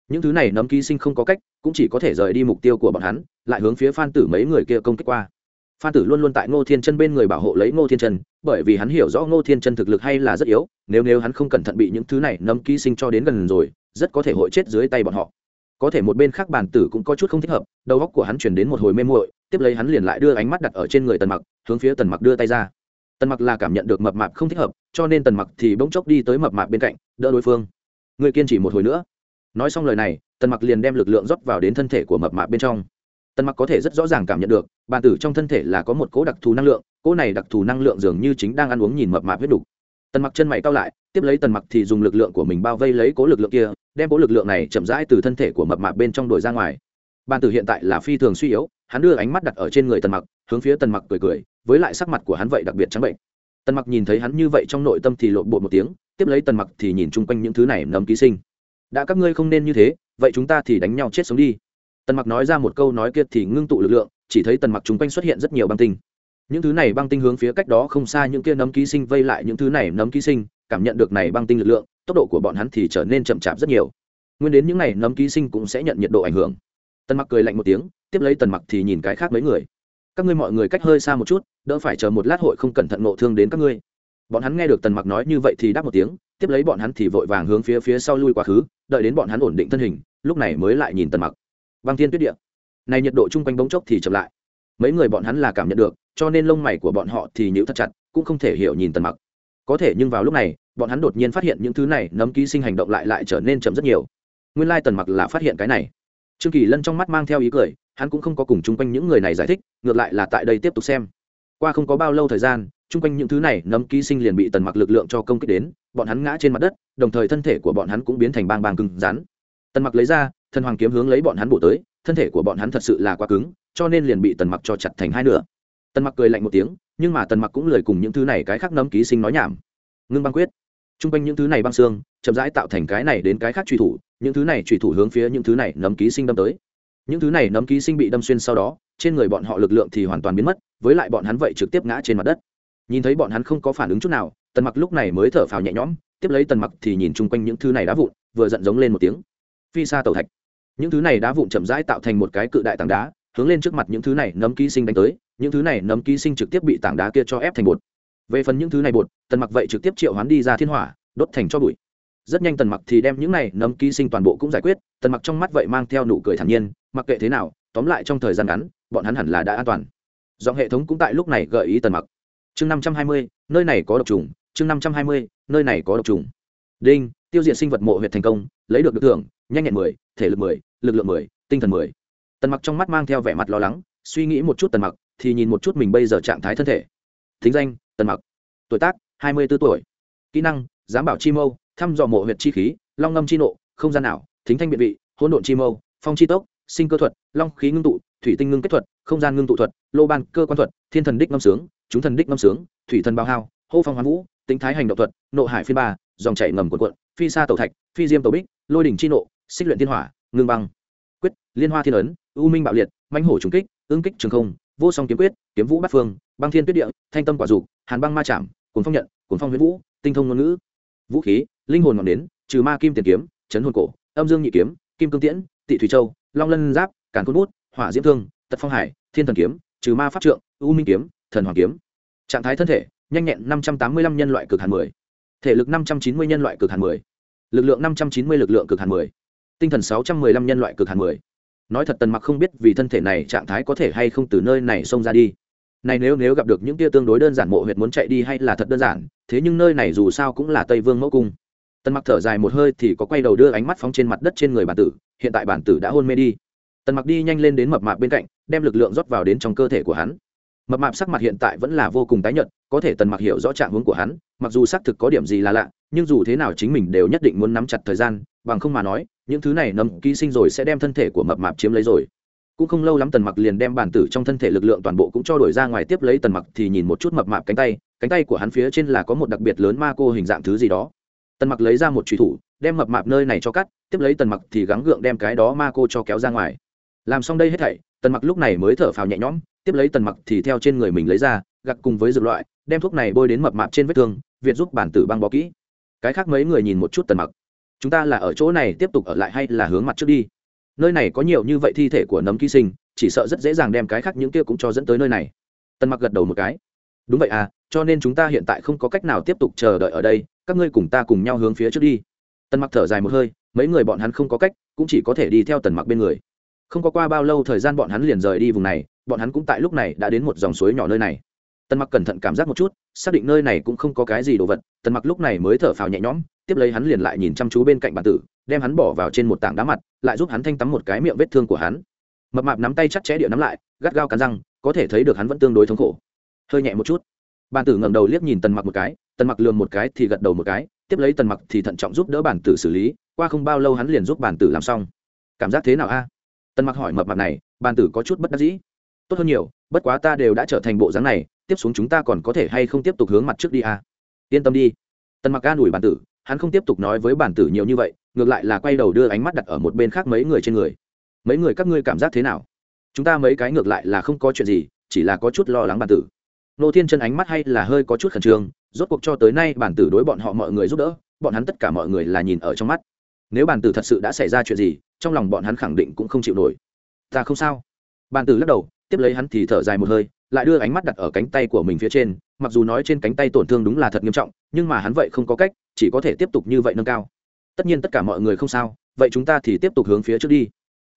Những thứ này nấm ký sinh không có cách, cũng chỉ có thể rời đi mục tiêu của bọn hắn, lại hướng phía phan tử mấy người kia công kích qua phan tử luôn luôn tại ngô thiên chân bên người bảo hộ lấy ngô thiên chân, bởi vì hắn hiểu rõ ngô thiên chân thực lực hay là rất yếu, nếu nếu hắn không cẩn thận bị những thứ này nấm ký sinh cho đến gần rồi, rất có thể hội chết dưới tay bọn họ. Có thể một bên khác bản tử cũng có chút không thích hợp, đầu óc của hắn chuyển đến một hồi mê muội, tiếp lấy hắn liền lại đưa ánh mắt đặt ở trên người tần mặc, hướng phía tần mặc đưa tay ra. Tần mặc là cảm nhận được mập mạp không thích hợp, cho nên tần mặc thì bỗng chốc đi tới mập mạp bên cạnh, đỡ đối phương. Người kiên trì một hồi nữa. Nói xong lời này, tần mặc liền đem lực lượng rót vào đến thân thể của mập mạp bên trong tần mặc có thể rất rõ ràng cảm nhận được, bàn tử trong thân thể là có một cố đặc thù năng lượng cố này đặc thù năng lượng dường như chính đang ăn uống nhìn mập mạp huyết đục. Tần mặc chân mày cao lại, tiếp lấy tần mặc thì dùng lực lượng của mình bao vây lấy cố lực lượng kia, đem cố lực lượng này chậm rãi từ thân thể của mập mạp bên trong đổi ra ngoài. Bàn tử hiện tại là phi thường suy yếu, hắn đưa ánh mắt đặt ở trên người tần mặc, hướng phía tần mặc cười cười, với lại sắc mặt của hắn vậy đặc biệt trắng bệnh. Tần mặc nhìn thấy hắn như vậy trong nội tâm thì lộn bộ một tiếng, tiếp lấy tần mặc thì nhìn chung quanh những thứ này nấm ký sinh. Đã các ngươi không nên như thế, vậy chúng ta thì đánh nhau chết sống đi tần mặc nói ra một câu nói kia thì ngưng tụ lực lượng, chỉ thấy tần mặc chung quanh xuất hiện rất nhiều băng tinh. Những thứ này băng tinh hướng phía cách đó không xa những kia nấm ký sinh vây lại những thứ này nấm ký sinh, cảm nhận được này băng tinh lực lượng, tốc độ của bọn hắn thì trở nên chậm chạp rất nhiều. Nguyên đến những này nấm ký sinh cũng sẽ nhận nhiệt độ ảnh hưởng. Tần mặc cười lạnh một tiếng, tiếp lấy tần mặc thì nhìn cái khác mấy người. Các ngươi mọi người cách hơi xa một chút, đỡ phải chờ một lát hội không cẩn thận nộ thương đến các ngươi. Bọn hắn nghe được tần mặc nói như vậy thì đáp một tiếng, tiếp lấy bọn hắn thì vội vàng hướng phía phía sau lui quá khứ, đợi đến bọn hắn ổn định thân hình, lúc này mới lại nhìn tần mặc băng thiên tuyết địa. Này nhiệt độ chung quanh bỗng chốc thì chậm lại. Mấy người bọn hắn là cảm nhận được, cho nên lông mày của bọn họ thì nhíu thật chặt, cũng không thể hiểu nhìn tần mặc. Có thể nhưng vào lúc này, bọn hắn đột nhiên phát hiện những thứ này nấm ký sinh hành động lại lại trở nên chậm rất nhiều. Nguyên lai tần mặc là phát hiện cái này. Trương kỳ lân trong mắt mang theo ý cười, hắn cũng không có cùng chung quanh những người này giải thích, ngược lại là tại đây tiếp tục xem. Qua không có bao lâu thời gian, chung quanh những thứ này nấm ký sinh liền bị tần mặc lực lượng cho công kích đến, bọn hắn ngã trên mặt đất, đồng thời thân thể của bọn hắn cũng biến thành bang bang cứng rắn. Tần mặc lấy ra thần hoàng kiếm hướng lấy bọn hắn bổ tới, thân thể của bọn hắn thật sự là quá cứng, cho nên liền bị tần mặc cho chặt thành hai nửa. Tần mặc cười lạnh một tiếng, nhưng mà tần mặc cũng lời cùng những thứ này cái khác nấm ký sinh nói nhảm. Ngưng băng quyết. T r u n g quanh những thứ này băng xương, chậm rãi tạo thành cái này đến cái khác truy thủ, những thứ này truy thủ hướng phía những thứ này nấm ký sinh đâm tới. Những thứ này nấm ký sinh bị đâm xuyên sau đó, trên người bọn họ lực lượng thì hoàn toàn biến mất, với lại bọn hắn vậy trực tiếp ngã trên mặt đất. Nhìn thấy bọn hắn không có phản ứng chút nào, tần mặc lúc này mới thở phào nhẹ nhõm, tiếp lấy tần mặc thì nhìn chung quanh những thứ này đá vụn, vừa giận giống lên một tiếng. Phi xa tàu thạch những thứ này đá vụn chậm rãi tạo thành một cái cự đại tảng đá, hướng lên trước mặt những thứ này nấm ký sinh đánh tới, những thứ này nấm ký sinh trực tiếp bị tảng đá kia cho ép thành bột. Về phần những thứ này bột, tần mặc vậy trực tiếp triệu hoán đi ra thiên hỏa, đốt thành cho bụi. Rất nhanh tần mặc thì đem những này nấm ký sinh toàn bộ cũng giải quyết, tần mặc trong mắt vậy mang theo nụ cười thản nhiên, mặc kệ thế nào, tóm lại trong thời gian ngắn, bọn hắn hẳn là đã an toàn. Dòng hệ thống cũng tại lúc này gợi ý tần mặc. Chương năm trăm hai mươi, nơi này có độc trùng, chương năm trăm hai mươi, nơi này có độc trùng. Đinh, tiêu diệt sinh vật mộ huyệt thành công, lấy được được thưởng nhanh nhẹn mười, thể lực mười, lực lượng mười, tinh thần mười. Tần mặc trong mắt mang theo vẻ mặt lo lắng, suy nghĩ một chút tần mặc, thì nhìn một chút mình bây giờ trạng thái thân thể. Thính danh, tần mặc. Tuổi tác, hai mươi 24 tuổi. Kỹ năng, giám bảo chi mâu, thăm dò mộ huyệt chi khí, long ngâm chi nộ, không gian nào thính thanh biện vị, hỗn độn chi mâu, phong chi tốc, sinh cơ thuật, long khí ngưng tụ, thủy tinh ngưng kết thuật, không gian ngưng tụ thuật, lô ban cơ quan thuật, thiên thần đích ngâm sướng, chúng thần đích ngâm sướng, thủy thần bao hao, hô phong hoán vũ, tính thái hành động thuật, nộ hải phiên ba, dòng chảy ngầm cuộn cuộn, phi sa tàu thạch, phi diêm tàu bích, lôi đỉnh chi nộ xích luyện thiên hỏa, ngưng băng. Quyết, liên hoa thiên ấn, u minh bạo liệt, mãnh hổ trùng kích ương kích trường không, vô song kiếm quyết, kiếm vũ bát phương, băng thiên tuyết địa, thanh tâm quả dục, hàn băng ma chạm cuốn phong nhận cuốn phong huyễn vũ, tinh thông ngôn ngữ. Vũ khí, linh hồn ngọn nến, trừ ma kim tiền kiếm, chấn hồn cổ, âm dương nhị kiếm, kim cương tiễn, tị thủy châu, long lân giáp cản cốt bút, hỏa diễm thương, tật phong hải, thiên thần kiếm, trừ ma pháp trượng, u minh kiếm, thần hoàng kiếm. Trạng thái thân thể, nhanh nhẹn năm trăm tám mươi lăm nhân loại cực hàn mười. Thể lực năm trăm chín mươi nhân loại cực hàn mười. Lực lượng năm trăm chín mươi lực lượng cực hàn mười tinh thần sáu trăm mười lăm nhân loại cực hàn mười. Nói thật tần mặc không biết vì thân thể này trạng thái có thể hay không từ nơi này xông ra đi. Này nếu nếu gặp được những tia tương đối đơn giản mộ huyệt muốn chạy đi hay là thật đơn giản, thế nhưng nơi này dù sao cũng là tây vương mẫu cung. Tần mặc thở dài một hơi thì có quay đầu đưa ánh mắt phóng trên mặt đất trên người bản tử, hiện tại bản tử đã hôn mê đi. Tần mặc đi nhanh lên đến mập mạp bên cạnh, đem lực lượng rót vào đến trong cơ thể của hắn. Mập mạp sắc mặt hiện tại vẫn là vô cùng tái nhợt, có thể tần mặc hiểu rõ trạng hướng của hắn, mặc dù xác thực có điểm gì là lạ, nhưng dù thế nào chính mình đều nhất định muốn nắm chặt thời gian, bằng không mà nói những thứ này nấm ký sinh rồi sẽ đem thân thể của mập mạp chiếm lấy rồi. Cũng không lâu lắm tần mặc liền đem bản tử trong thân thể lực lượng toàn bộ cũng cho đổi ra ngoài tiếp lấy tần mặc thì nhìn một chút mập mạp cánh tay cánh tay của hắn phía trên là có một đặc biệt lớn ma cô hình dạng thứ gì đó. Tần mặc lấy ra một truy thủ, đem mập mạp nơi này cho cắt, tiếp lấy tần mặc thì gắng gượng đem cái đó ma cô cho kéo ra ngoài. Làm xong đây hết thảy, tần mặc lúc này mới thở phào nhẹ nhõm, tiếp lấy tần mặc thì theo trên người mình lấy ra, gặt cùng với dược loại, đem thuốc này bôi đến mập mạp trên vết thương, việt giúp bản tử băng bó kỹ. Cái khác mấy người nhìn một chút tần mặc chúng ta là ở chỗ này tiếp tục ở lại hay là hướng mặt trước đi? Nơi này có nhiều như vậy thi thể của nấm ký sinh, chỉ sợ rất dễ dàng đem cái khác những kia cũng cho dẫn tới nơi này. Tần mặc gật đầu một cái. Đúng vậy à cho nên chúng ta hiện tại không có cách nào tiếp tục chờ đợi ở đây, các ngươi cùng ta cùng nhau hướng phía trước đi. Tần mặc thở dài một hơi, mấy người bọn hắn không có cách, cũng chỉ có thể đi theo tần mặc bên người. Không có qua bao lâu thời gian bọn hắn liền rời đi vùng này, bọn hắn cũng tại lúc này đã đến một dòng suối nhỏ nơi này. Tần mặc cẩn thận cảm giác một chút, xác định nơi này cũng không có cái gì đồ vật, tần mặc lúc này mới thở phào nhẹ nhõm tiếp lấy hắn liền lại nhìn chăm chú bên cạnh bản tử, đem hắn bỏ vào trên một tảng đá mặt, lại giúp hắn thanh tắm một cái miệng vết thương của hắn. Mập mạp nắm tay chắc chẽ địa nắm lại, gắt gao cắn răng, có thể thấy được hắn vẫn tương đối thống khổ. Hơi nhẹ một chút. Bản tử ngẩng đầu liếc nhìn tần mặc một cái, tần mặc lườm một cái thì gật đầu một cái, tiếp lấy tần mặc thì thận trọng giúp đỡ bản tử xử lý, qua không bao lâu hắn liền giúp bản tử làm xong. Cảm giác thế nào a? Tần mặc hỏi mập mạp này bản tử có chút bất đắc dĩ. Tốt hơn nhiều, bất quá ta đều đã trở thành bộ dáng này, tiếp xuống chúng ta còn có thể hay không tiếp tục hướng mặt trước đi a? Yên tâm đi. Tần mặc an ủi bản tử hắn không tiếp tục nói với bản tử nhiều như vậy, ngược lại là quay đầu đưa ánh mắt đặt ở một bên khác mấy người trên người. Mấy người các ngươi cảm giác thế nào? Chúng ta mấy cái ngược lại là không có chuyện gì, chỉ là có chút lo lắng bản tử. Nô thiên chân ánh mắt hay là hơi có chút khẩn trương, rốt cuộc cho tới nay bản tử đối bọn họ mọi người giúp đỡ, bọn hắn tất cả mọi người là nhìn ở trong mắt. Nếu bản tử thật sự đã xảy ra chuyện gì, trong lòng bọn hắn khẳng định cũng không chịu nổi. Ta không sao. Bản tử lắc đầu, tiếp lấy hắn thì thở dài một hơi, lại đưa ánh mắt đặt ở cánh tay của mình phía trên, mặc dù nói trên cánh tay tổn thương đúng là thật nghiêm trọng, nhưng mà hắn vậy không có cách chỉ có thể tiếp tục như vậy nâng cao. Tất nhiên tất cả mọi người không sao, vậy chúng ta thì tiếp tục hướng phía trước đi.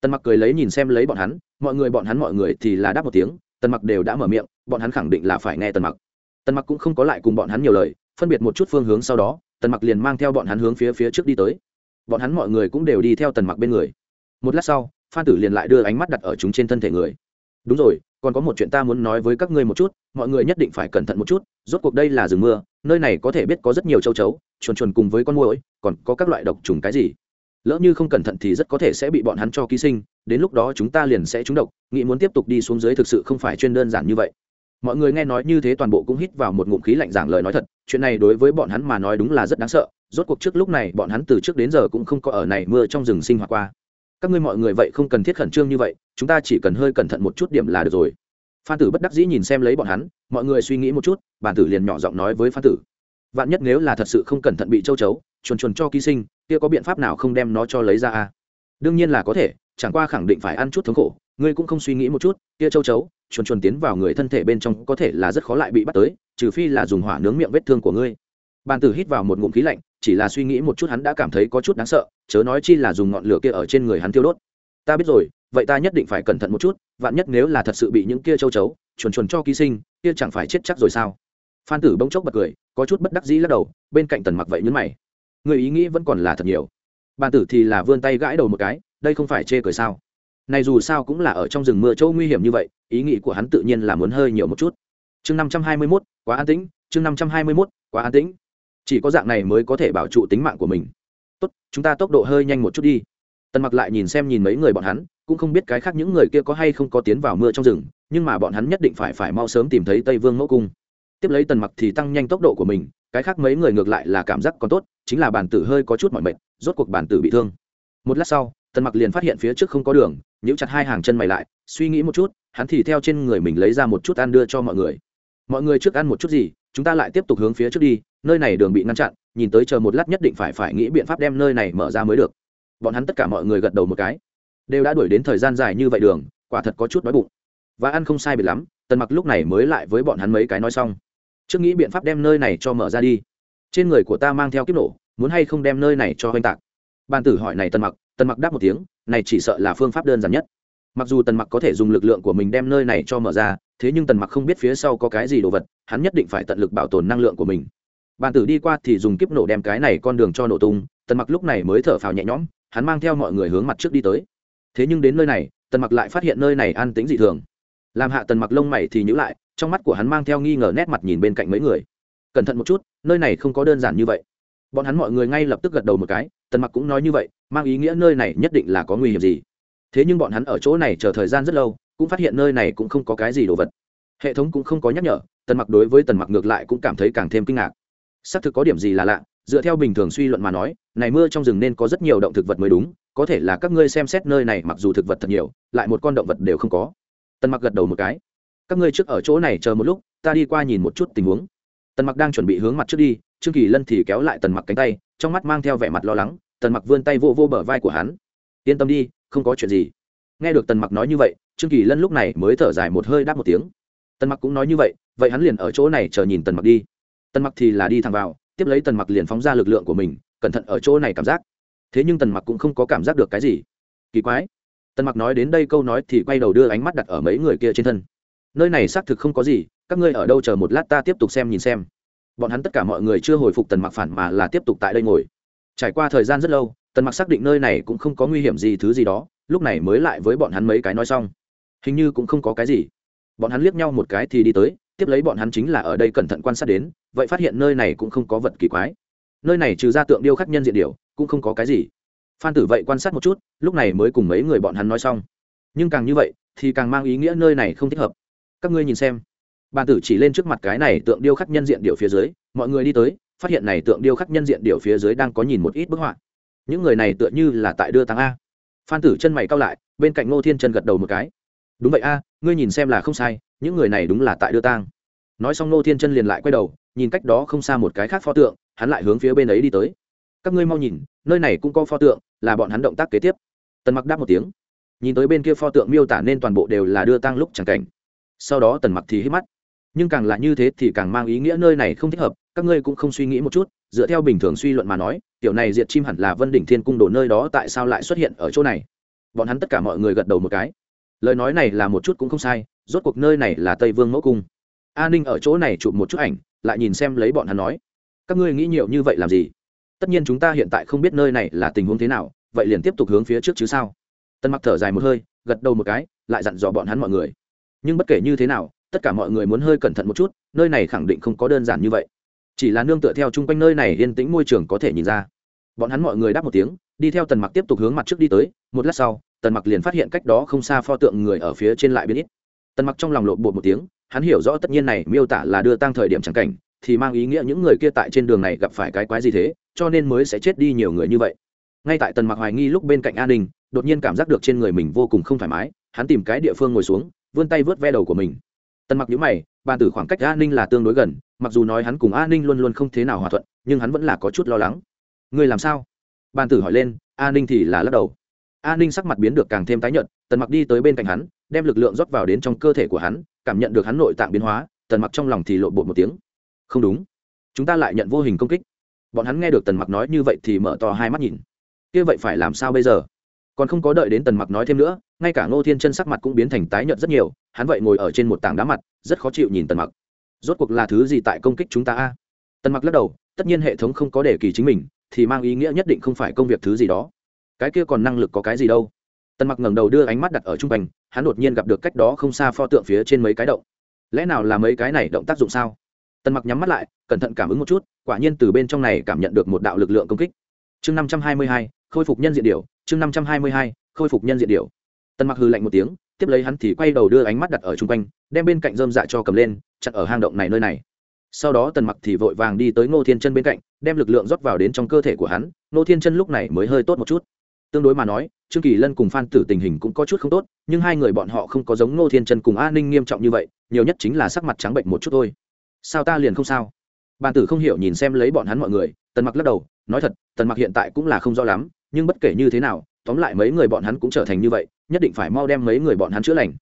Tần mặc cười lấy nhìn xem lấy bọn hắn, mọi người bọn hắn mọi người thì là đáp một tiếng, tần mặc đều đã mở miệng, bọn hắn khẳng định là phải nghe tần mặc. Tần mặc cũng không có lại cùng bọn hắn nhiều lời, phân biệt một chút phương hướng sau đó, tần mặc liền mang theo bọn hắn hướng phía phía trước đi tới. Bọn hắn mọi người cũng đều đi theo tần mặc bên người. Một lát sau, phan tử liền lại đưa ánh mắt đặt ở chúng trên thân thể người. Đúng rồi còn có một chuyện ta muốn nói với các ngươi một chút, mọi người nhất định phải cẩn thận một chút, rốt cuộc đây là rừng mưa, nơi này có thể biết có rất nhiều châu chấu, chuồn chuồn cùng với con muỗi, còn có các loại độc trùng cái gì. Lỡ như không cẩn thận thì rất có thể sẽ bị bọn hắn cho ký sinh, đến lúc đó chúng ta liền sẽ trúng độc, nghĩ muốn tiếp tục đi xuống dưới thực sự không phải chuyên đơn giản như vậy. Mọi người nghe nói như thế toàn bộ cũng hít vào một ngụm khí lạnh giảng lời nói thật, chuyện này đối với bọn hắn mà nói đúng là rất đáng sợ, rốt cuộc trước lúc này bọn hắn từ trước đến giờ cũng không có ở này mưa trong rừng sinh hoạt qua các ngươi mọi người vậy không cần thiết khẩn trương như vậy, chúng ta chỉ cần hơi cẩn thận một chút điểm là được rồi. Phan tử bất đắc dĩ nhìn xem lấy bọn hắn, mọi người suy nghĩ một chút bản tử liền nhỏ giọng nói với phan tử. Vạn nhất nếu là thật sự không cẩn thận bị châu chấu, chuồn chuồn cho ký sinh, kia có biện pháp nào không đem nó cho lấy ra à? đương nhiên là có thể, chẳng qua khẳng định phải ăn chút thống khổ, ngươi cũng không suy nghĩ một chút, kia châu chấu, chuồn chuồn tiến vào người thân thể bên trong có thể là rất khó lại bị bắt tới, trừ phi là dùng hỏa nướng miệng vết thương của ngươi. Bàn tử hít vào một ngụm khí lạnh chỉ là suy nghĩ một chút hắn đã cảm thấy có chút đáng sợ, chớ nói chi là dùng ngọn lửa kia ở trên người hắn thiêu đốt. Ta biết rồi, vậy ta nhất định phải cẩn thận một chút, vạn nhất nếu là thật sự bị những kia châu chấu chuồn chuồn cho ký sinh, kia chẳng phải chết chắc rồi sao? Phan tử bỗng chốc bật cười, có chút bất đắc dĩ lắc đầu, bên cạnh tần mặc vậy nhấn mày. Người ý nghĩ vẫn còn là thật nhiều. Bàn tử thì là vươn tay gãi đầu một cái, đây không phải chê cười sao? Này dù sao cũng là ở trong rừng mưa châu nguy hiểm như vậy, ý nghĩ của hắn tự nhiên là muốn hơi nhiều một chút. Chương năm trăm hai mươi mốt, quá an tĩnh, chương năm trăm hai mươi mốt, quá an tĩnh chỉ có dạng này mới có thể bảo trụ tính mạng của mình. Tốt, chúng ta tốc độ hơi nhanh một chút đi. Tần mặc lại nhìn xem nhìn mấy người bọn hắn, cũng không biết cái khác những người kia có hay không có tiến vào mưa trong rừng, nhưng mà bọn hắn nhất định phải phải mau sớm tìm thấy tây vương mẫu cung. Tiếp lấy tần mặc thì tăng nhanh tốc độ của mình, cái khác mấy người ngược lại là cảm giác còn tốt, chính là bản tử hơi có chút mọi mệt, rốt cuộc bản tử bị thương. Một lát sau, tần mặc liền phát hiện phía trước không có đường, nhíu chặt hai hàng chân mày lại, suy nghĩ một chút, hắn thì theo trên người mình lấy ra một chút ăn đưa cho mọi người. Mọi người trước ăn một chút gì, chúng ta lại tiếp tục hướng phía trước đi nơi này đường bị ngăn chặn, nhìn tới chờ một lát nhất định phải phải nghĩ biện pháp đem nơi này mở ra mới được. Bọn hắn tất cả mọi người gật đầu một cái. Đều đã đuổi đến thời gian dài như vậy đường, quả thật có chút đói bụng. Và ăn không sai biệt lắm, tần mặc lúc này mới lại với bọn hắn mấy cái nói xong. Trước nghĩ biện pháp đem nơi này cho mở ra đi. Trên người của ta mang theo kiếp nổ, muốn hay không đem nơi này cho oanh tạc? Ban tử hỏi này tần mặc tần mặc đáp một tiếng, này chỉ sợ là phương pháp đơn giản nhất. Mặc dù tần mặc có thể dùng lực lượng của mình đem nơi này cho mở ra, thế nhưng tần mặc không biết phía sau có cái gì đồ vật, hắn nhất định phải tận lực bảo tồn năng lượng của mình bàn tử đi qua thì dùng kiếp nổ đem cái này con đường cho nổ tung, tần mặc lúc này mới thở phào nhẹ nhõm, hắn mang theo mọi người hướng mặt trước đi tới. Thế nhưng đến nơi này, tần mặc lại phát hiện nơi này an tính dị thường. Làm hạ tần mặc lông mày thì nhữ lại, trong mắt của hắn mang theo nghi ngờ nét mặt nhìn bên cạnh mấy người. Cẩn thận một chút, nơi này không có đơn giản như vậy. Bọn hắn mọi người ngay lập tức gật đầu một cái, tần mặc cũng nói như vậy, mang ý nghĩa nơi này nhất định là có nguy hiểm gì. Thế nhưng bọn hắn ở chỗ này chờ thời gian rất lâu, cũng phát hiện nơi này cũng không có cái gì đồ vật. Hệ thống cũng không có nhắc nhở, tần mặc đối với tần mặc ngược lại cũng cảm thấy càng thêm kinh ngạc xác thực có điểm gì là lạ, dựa theo bình thường suy luận mà nói, này mưa trong rừng nên có rất nhiều động thực vật mới đúng, có thể là các ngươi xem xét nơi này mặc dù thực vật thật nhiều, lại một con động vật đều không có. Tần mặc gật đầu một cái. Các ngươi trước ở chỗ này chờ một lúc, ta đi qua nhìn một chút tình huống. Tần mặc đang chuẩn bị hướng mặt trước đi, trương kỳ lân thì kéo lại tần mặc cánh tay, trong mắt mang theo vẻ mặt lo lắng, tần mặc vươn tay vô vô bờ vai của hắn. Yên tâm đi, không có chuyện gì. Nghe được tần mặc nói như vậy, trương kỳ lân lúc này mới thở dài một hơi đáp một tiếng. Tần mặc cũng nói như vậy vậy hắn liền ở chỗ này chờ nhìn tần mặc đi tần mặc thì là đi thẳng vào, tiếp lấy tần mặc liền phóng ra lực lượng của mình, cẩn thận ở chỗ này cảm giác. Thế nhưng tần mặc cũng không có cảm giác được cái gì. Kỳ quái. Tần mặc nói đến đây câu nói thì quay đầu đưa ánh mắt đặt ở mấy người kia trên thân. Nơi này xác thực không có gì, các ngươi ở đâu chờ một lát ta tiếp tục xem nhìn xem. Bọn hắn tất cả mọi người chưa hồi phục tần mặc phản mà là tiếp tục tại đây ngồi. Trải qua thời gian rất lâu, tần mặc xác định nơi này cũng không có nguy hiểm gì thứ gì đó, lúc này mới lại với bọn hắn mấy cái nói xong. Hình như cũng không có cái gì. Bọn hắn liếc nhau một cái thì đi tới tiếp lấy bọn hắn chính là ở đây cẩn thận quan sát đến, vậy phát hiện nơi này cũng không có vật kỳ quái. Nơi này trừ ra tượng điêu khắc nhân diện điều cũng không có cái gì. Phan tử vậy quan sát một chút, lúc này mới cùng mấy người bọn hắn nói xong. Nhưng càng như vậy, thì càng mang ý nghĩa nơi này không thích hợp. Các ngươi nhìn xem. Bàn tử chỉ lên trước mặt cái này tượng điêu khắc nhân diện điệu phía dưới, mọi người đi tới, phát hiện này tượng điêu khắc nhân diện điệu phía dưới đang có nhìn một ít bức họa. Những người này tựa như là tại đưa tăng a. Phan tử chân mày cao lại, bên cạnh ngô thiên chân gật đầu một cái. Đúng vậy a, ngươi nhìn xem là không sai những người này đúng là tại đưa tang. Nói xong nô thiên chân liền lại quay đầu, nhìn cách đó không xa một cái khác pho tượng, hắn lại hướng phía bên ấy đi tới. Các ngươi mau nhìn, nơi này cũng có pho tượng, là bọn hắn động tác kế tiếp. Tần mặc đáp một tiếng. Nhìn tới bên kia pho tượng miêu tả nên toàn bộ đều là đưa tang lúc chẳng cảnh. Sau đó tần mặc thì hít mắt. Nhưng càng là như thế thì càng mang ý nghĩa nơi này không thích hợp, các ngươi cũng không suy nghĩ một chút, dựa theo bình thường suy luận mà nói, tiểu này diệt chim hẳn là vân đỉnh thiên cung đồ nơi đó tại sao lại xuất hiện ở chỗ này? Bọn hắn tất cả mọi người gật đầu một cái. Lời nói này là một chút cũng không sai rốt cuộc nơi này là tây vương mẫu cung. A ninh ở chỗ này chụp một chút ảnh, lại nhìn xem lấy bọn hắn nói, các ngươi nghĩ nhiều như vậy làm gì? Tất nhiên chúng ta hiện tại không biết nơi này là tình huống thế nào, vậy liền tiếp tục hướng phía trước chứ sao? Tân mặc thở dài một hơi, gật đầu một cái, lại dặn dò bọn hắn mọi người. Nhưng bất kể như thế nào, tất cả mọi người muốn hơi cẩn thận một chút, nơi này khẳng định không có đơn giản như vậy. Chỉ là nương tựa theo chung quanh nơi này yên tĩnh môi trường có thể nhìn ra. Bọn hắn mọi người đáp một tiếng, đi theo tần mặc tiếp tục hướng mặt trước đi tới. Một lát sau, tần mặc liền phát hiện cách đó không xa pho tượng người ở phía trên lại biến ít tần mặc trong lòng lộn bột một tiếng, hắn hiểu rõ tất nhiên này miêu tả là đưa tăng thời điểm chẳng cảnh, thì mang ý nghĩa những người kia tại trên đường này gặp phải cái quái gì thế, cho nên mới sẽ chết đi nhiều người như vậy. Ngay tại tần mặc hoài nghi lúc bên cạnh an ninh, đột nhiên cảm giác được trên người mình vô cùng không thoải mái, hắn tìm cái địa phương ngồi xuống, vươn tay vớt ve đầu của mình. Tần mặc nhíu mày, bàn tử khoảng cách an ninh là tương đối gần, mặc dù nói hắn cùng an ninh luôn luôn không thế nào hòa thuận, nhưng hắn vẫn là có chút lo lắng. Người làm sao? Bàn tử hỏi lên an ninh thì là lắc đầu an ninh sắc mặt biến được càng thêm tái nhợt, tần mặc đi tới bên cạnh hắn, đem lực lượng rót vào đến trong cơ thể của hắn, cảm nhận được hắn nội tạng biến hóa, tần mặc trong lòng thì lộn bột một tiếng. Không đúng. Chúng ta lại nhận vô hình công kích. Bọn hắn nghe được tần mặc nói như vậy thì mở to hai mắt nhìn. Kia vậy phải làm sao bây giờ? Còn không có đợi đến tần mặc nói thêm nữa, ngay cả ngô thiên chân sắc mặt cũng biến thành tái nhợt rất nhiều, hắn vậy ngồi ở trên một tảng đá mặt, rất khó chịu nhìn tần mặc. Rốt cuộc là thứ gì tại công kích chúng ta a? Tần mặc lắc đầu, tất nhiên hệ thống không có để kỳ chính mình, thì mang ý nghĩa nhất định không phải công việc thứ gì đó cái kia còn năng lực có cái gì đâu. Tần mặc ngẩng đầu đưa ánh mắt đặt ở trung quanh, hắn đột nhiên gặp được cách đó không xa pho tượng phía trên mấy cái động. Lẽ nào là mấy cái này động tác dụng sao? Tần mặc nhắm mắt lại, cẩn thận cảm ứng một chút, quả nhiên từ bên trong này cảm nhận được một đạo lực lượng công kích. Chương năm trăm hai mươi hai, khôi phục nhân diện điều, chương năm trăm hai mươi hai, khôi phục nhân diện điều. Tần mặc hư lạnh một tiếng, tiếp lấy hắn thì quay đầu đưa ánh mắt đặt ở chung quanh, đem bên cạnh dơm dạ cho cầm lên chặt ở hang động này nơi này. Sau đó tần mặc thì vội vàng đi tới ngô thiên chân bên cạnh, đem lực lượng rót vào đến trong cơ thể của hắn, ngô thiên chân lúc này mới hơi tốt một chút tương đối mà nói, trương kỳ lân cùng phan tử tình hình cũng có chút không tốt, nhưng hai người bọn họ không có giống ngô thiên chân cùng a ninh nghiêm trọng như vậy, nhiều nhất chính là sắc mặt trắng bệnh một chút thôi. Sao ta liền không sao? Bàn tử không hiểu nhìn xem lấy bọn hắn mọi người, tần mặc lắc đầu, nói thật, tần mặc hiện tại cũng là không rõ lắm, nhưng bất kể như thế nào, tóm lại mấy người bọn hắn cũng trở thành như vậy, nhất định phải mau đem mấy người bọn hắn chữa lành.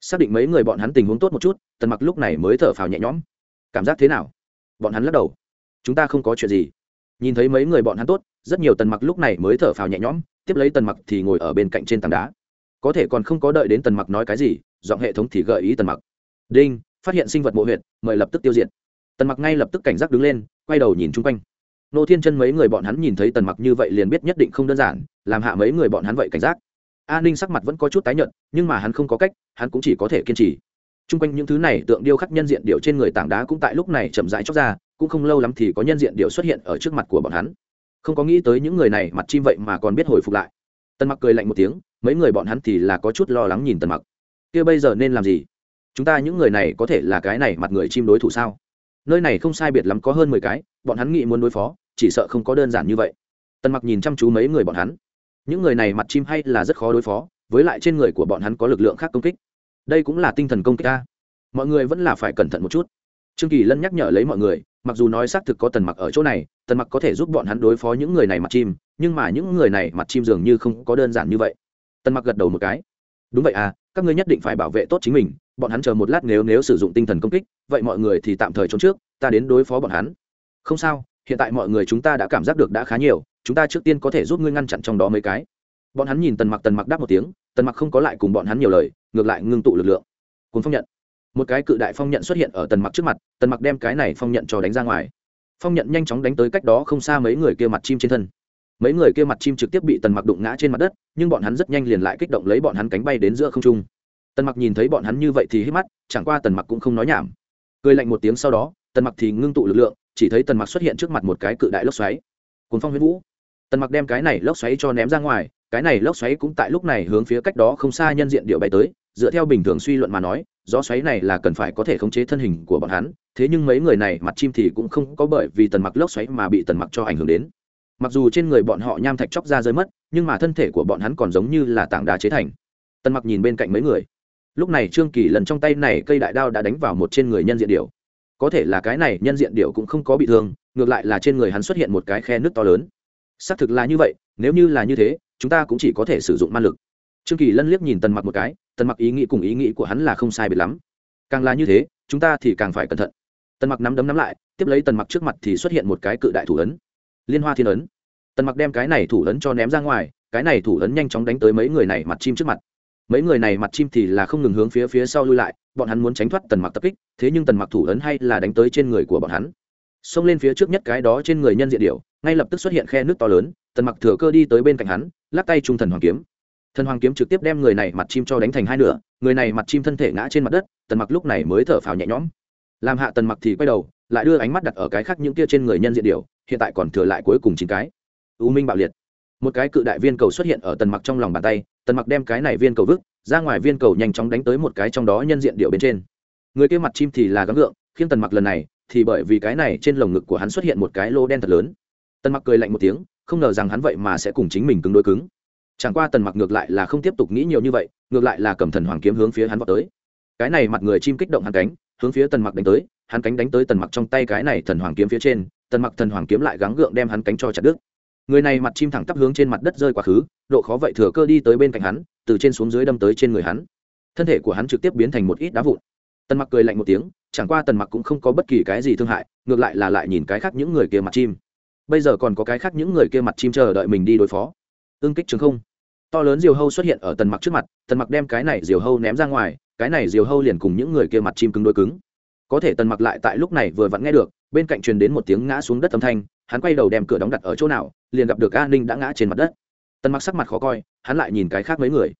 Xác định mấy người bọn hắn tình huống tốt một chút, tần mặc lúc này mới thở phào nhẹ nhõm. Cảm giác thế nào? Bọn hắn lắc đầu. Chúng ta không có chuyện gì. Nhìn thấy mấy người bọn hắn tốt, rất nhiều tần mặc lúc này mới thở phào nhẹ nhõm tiếp lấy tần mặc thì ngồi ở bên cạnh trên tảng đá. Có thể còn không có đợi đến tần mặc nói cái gì, giọng hệ thống thì gợi ý tần mặc. Đinh, phát hiện sinh vật mộ huyệt, mời lập tức tiêu diệt. Tần mặc ngay lập tức cảnh giác đứng lên, quay đầu nhìn chung quanh. Nô thiên chân mấy người bọn hắn nhìn thấy tần mặc như vậy liền biết nhất định không đơn giản, làm hạ mấy người bọn hắn vậy cảnh giác. An ninh sắc mặt vẫn có chút tái nhợt, nhưng mà hắn không có cách, hắn cũng chỉ có thể kiên trì. Chung quanh những thứ này tượng điêu khắc nhân diện điệu trên người tảng đá cũng tại lúc này chậm rãi chóc ra, cũng không lâu lắm thì có nhân diện điệu xuất hiện ở trước mặt của bọn hắn không có nghĩ tới những người này mặt chim vậy mà còn biết hồi phục lại. Tần mặc cười lạnh một tiếng, mấy người bọn hắn thì là có chút lo lắng nhìn tần mặc. Kia bây giờ nên làm gì? Chúng ta những người này có thể là cái này mặt người chim đối thủ sao? Nơi này không sai biệt lắm có hơn mười cái, bọn hắn nghĩ muốn đối phó, chỉ sợ không có đơn giản như vậy. Tần mặc nhìn chăm chú mấy người bọn hắn. Những người này mặt chim hay là rất khó đối phó, với lại trên người của bọn hắn có lực lượng khác công kích. Đây cũng là tinh thần công kích ta mọi người vẫn là phải cẩn thận một chút trương kỳ lân nhắc nhở lấy mọi người, mặc dù nói xác thực có tần mặc ở chỗ này, tần mặc có thể giúp bọn hắn đối phó những người này mặt chim, nhưng mà những người này mặt chim dường như không có đơn giản như vậy. Tần mặc gật đầu một cái. Đúng vậy à các ngươi nhất định phải bảo vệ tốt chính mình, bọn hắn chờ một lát nếu nếu sử dụng tinh thần công kích, vậy mọi người thì tạm thời trốn trước, ta đến đối phó bọn hắn. Không sao, hiện tại mọi người chúng ta đã cảm giác được đã khá nhiều, chúng ta trước tiên có thể giúp ngươi ngăn chặn trong đó mấy cái. Bọn hắn nhìn tần mặc tần mặc đáp một tiếng, tần mặc không có lại cùng bọn hắn nhiều lời, ngược lại ngưng tụ lực lượng. Cùng phong nhận một cái cự đại phong nhận xuất hiện ở tần mặc trước mặt, tần mặc đem cái này phong nhận cho đánh ra ngoài. Phong nhận nhanh chóng đánh tới cách đó không xa mấy người kia mặt chim trên thân. Mấy người kia mặt chim trực tiếp bị tần mặc đụng ngã trên mặt đất, nhưng bọn hắn rất nhanh liền lại kích động lấy bọn hắn cánh bay đến giữa không trung. Tần mặc nhìn thấy bọn hắn như vậy thì hít mắt, chẳng qua tần mặc cũng không nói nhảm. Cười lạnh một tiếng sau đó, tần mặc thì ngưng tụ lực lượng, chỉ thấy tần mặc xuất hiện trước mặt một cái cự đại lốc xoáy. Cuốn phong huyết vũ. Tần mặc đem cái này lốc xoáy cho ném ra ngoài, cái này lốc xoáy cũng tại lúc này hướng phía cách đó không xa nhân diện điệu bay tới, dựa theo bình thường suy luận mà nói gió xoáy này là cần phải có thể khống chế thân hình của bọn hắn, thế nhưng mấy người này mặt chim thì cũng không có bởi vì tần mặc lốc xoáy mà bị tần mặc cho ảnh hưởng đến. Mặc dù trên người bọn họ nham thạch chóc ra rơi mất, nhưng mà thân thể của bọn hắn còn giống như là tảng đá chế thành. Tần mặc nhìn bên cạnh mấy người. Lúc này trương kỳ lần trong tay này cây đại đao đã đánh vào một trên người nhân diện điệu có thể là cái này nhân diện điệu cũng không có bị thương, ngược lại là trên người hắn xuất hiện một cái khe nước to lớn. Xác thực là như vậy, nếu như là như thế, chúng ta cũng chỉ có thể sử dụng man lực. Trương kỳ lân liếc nhìn tần mặc một cái tần mặc ý nghĩ cùng ý nghĩ của hắn là không sai biệt lắm. Càng là như thế, chúng ta thì càng phải cẩn thận. Tần mặc nắm đấm nắm lại, tiếp lấy tần mặc trước mặt thì xuất hiện một cái cự đại thủ ấn. Liên hoa thiên ấn. Tần mặc đem cái này thủ ấn cho ném ra ngoài, cái này thủ ấn nhanh chóng đánh tới mấy người này mặt chim trước mặt. Mấy người này mặt chim thì là không ngừng hướng phía phía sau lui lại, bọn hắn muốn tránh thoát tần mặc tập kích, thế nhưng tần mặc thủ ấn hay là đánh tới trên người của bọn hắn. Xông lên phía trước nhất cái đó trên người nhân diện điệu ngay lập tức xuất hiện khe nước to lớn, tần mặc thừa cơ đi tới bên cạnh hắn, lắc tay trung thần hoàng kiếm thần hoàng kiếm trực tiếp đem người này mặt chim cho đánh thành hai nửa, người này mặt chim thân thể ngã trên mặt đất, tần mặc lúc này mới thở phào nhẹ nhõm. Làm hạ tần mặc thì quay đầu, lại đưa ánh mắt đặt ở cái khác những kia trên người nhân diện điều. hiện tại còn thừa lại cuối cùng chín cái. U minh bạo liệt. Một cái cự đại viên cầu xuất hiện ở tần mặc trong lòng bàn tay, tần mặc đem cái này viên cầu vứt, ra ngoài viên cầu nhanh chóng đánh tới một cái trong đó nhân diện điệu bên trên. Người kia mặt chim thì là gắng gượng khiến tần mặc lần này, thì bởi vì cái này trên lồng ngực của hắn xuất hiện một cái lô đen thật lớn. Tần mặc cười lạnh một tiếng, không ngờ rằng hắn vậy mà sẽ cùng chính mình cứng đối cứng chẳng qua tần mặc ngược lại là không tiếp tục nghĩ nhiều như vậy, ngược lại là cầm thần hoàng kiếm hướng phía hắn vào tới. Cái này mặt người chim kích động hắn cánh, hướng phía tần mặc đánh tới, hắn cánh đánh tới tần mặc trong tay cái này thần hoàng kiếm phía trên, tần mặc thần hoàng kiếm lại gắng gượng đem hắn cánh cho chặt đứt. Người này mặt chim thẳng tắp hướng trên mặt đất rơi quá khứ, độ khó vậy thừa cơ đi tới bên cạnh hắn, từ trên xuống dưới đâm tới trên người hắn. Thân thể của hắn trực tiếp biến thành một ít đá vụn. Tần mặc cười lạnh một tiếng, chẳng qua tần mặc cũng không có bất kỳ cái gì thương hại, ngược lại là lại nhìn cái khác những người kia mặt chim. Bây giờ còn có cái khác những người kia mặt chim chờ đợi mình đi đối phó ương kích trường không. To lớn diều hâu xuất hiện ở tần mặc trước mặt, tần mặc đem cái này diều hâu ném ra ngoài, cái này diều hâu liền cùng những người kia mặt chim cứng đôi cứng. Có thể tần mặc lại tại lúc này vừa vặn nghe được, bên cạnh truyền đến một tiếng ngã xuống đất âm thanh, hắn quay đầu đem cửa đóng đặt ở chỗ nào, liền gặp được an ninh đã ngã trên mặt đất. Tần mặc sắc mặt khó coi, hắn lại nhìn cái khác mấy người.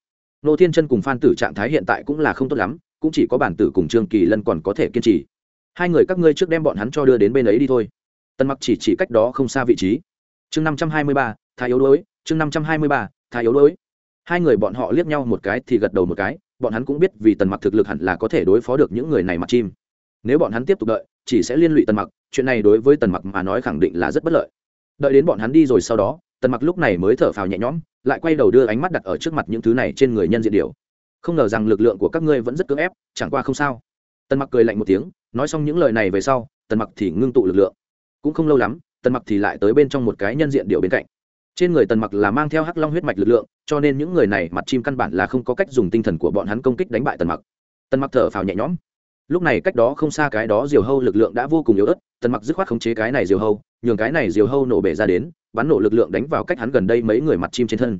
Nô thiên chân cùng phan tử trạng thái hiện tại cũng là không tốt lắm, cũng chỉ có bản tử cùng trương kỳ lân còn có thể kiên trì. Hai người các ngươi trước đem bọn hắn cho đưa đến bên ấy đi thôi. Tần mặc chỉ chỉ cách đó không xa vị trí. Chương năm trăm hai mươi ba, thái yếu đuối chương năm trăm hai mươi ba, thái yếu đuối. Hai người bọn họ liếc nhau một cái thì gật đầu một cái, bọn hắn cũng biết vì tần mặc thực lực hẳn là có thể đối phó được những người này mặt chim. Nếu bọn hắn tiếp tục đợi, chỉ sẽ liên lụy tần mặc, chuyện này đối với tần mặc mà nói khẳng định là rất bất lợi. Đợi đến bọn hắn đi rồi sau đó, tần mặc lúc này mới thở phào nhẹ nhõm, lại quay đầu đưa ánh mắt đặt ở trước mặt những thứ này trên người nhân diện điều. Không ngờ rằng lực lượng của các ngươi vẫn rất cưỡng ép, chẳng qua không sao. Tần mặc cười lạnh một tiếng, nói xong những lời này về sau, tần mặc thì ngưng tụ lực lượng. Cũng không lâu lắm, tần mặc thì lại tới bên trong một cái nhân diện điểu bên cạnh trên người tần mặc là mang theo hắc long huyết mạch lực lượng, cho nên những người này mặt chim căn bản là không có cách dùng tinh thần của bọn hắn công kích đánh bại tần mặc. Tần mặc thở phào nhẹ nhõm. Lúc này cách đó không xa cái đó diều hâu lực lượng đã vô cùng yếu ớt, tần mặc dứt khoát khống chế cái này diều hâu, nhường cái này diều hâu nổ bể ra đến, bắn nổ lực lượng đánh vào cách hắn gần đây mấy người mặt chim trên thân.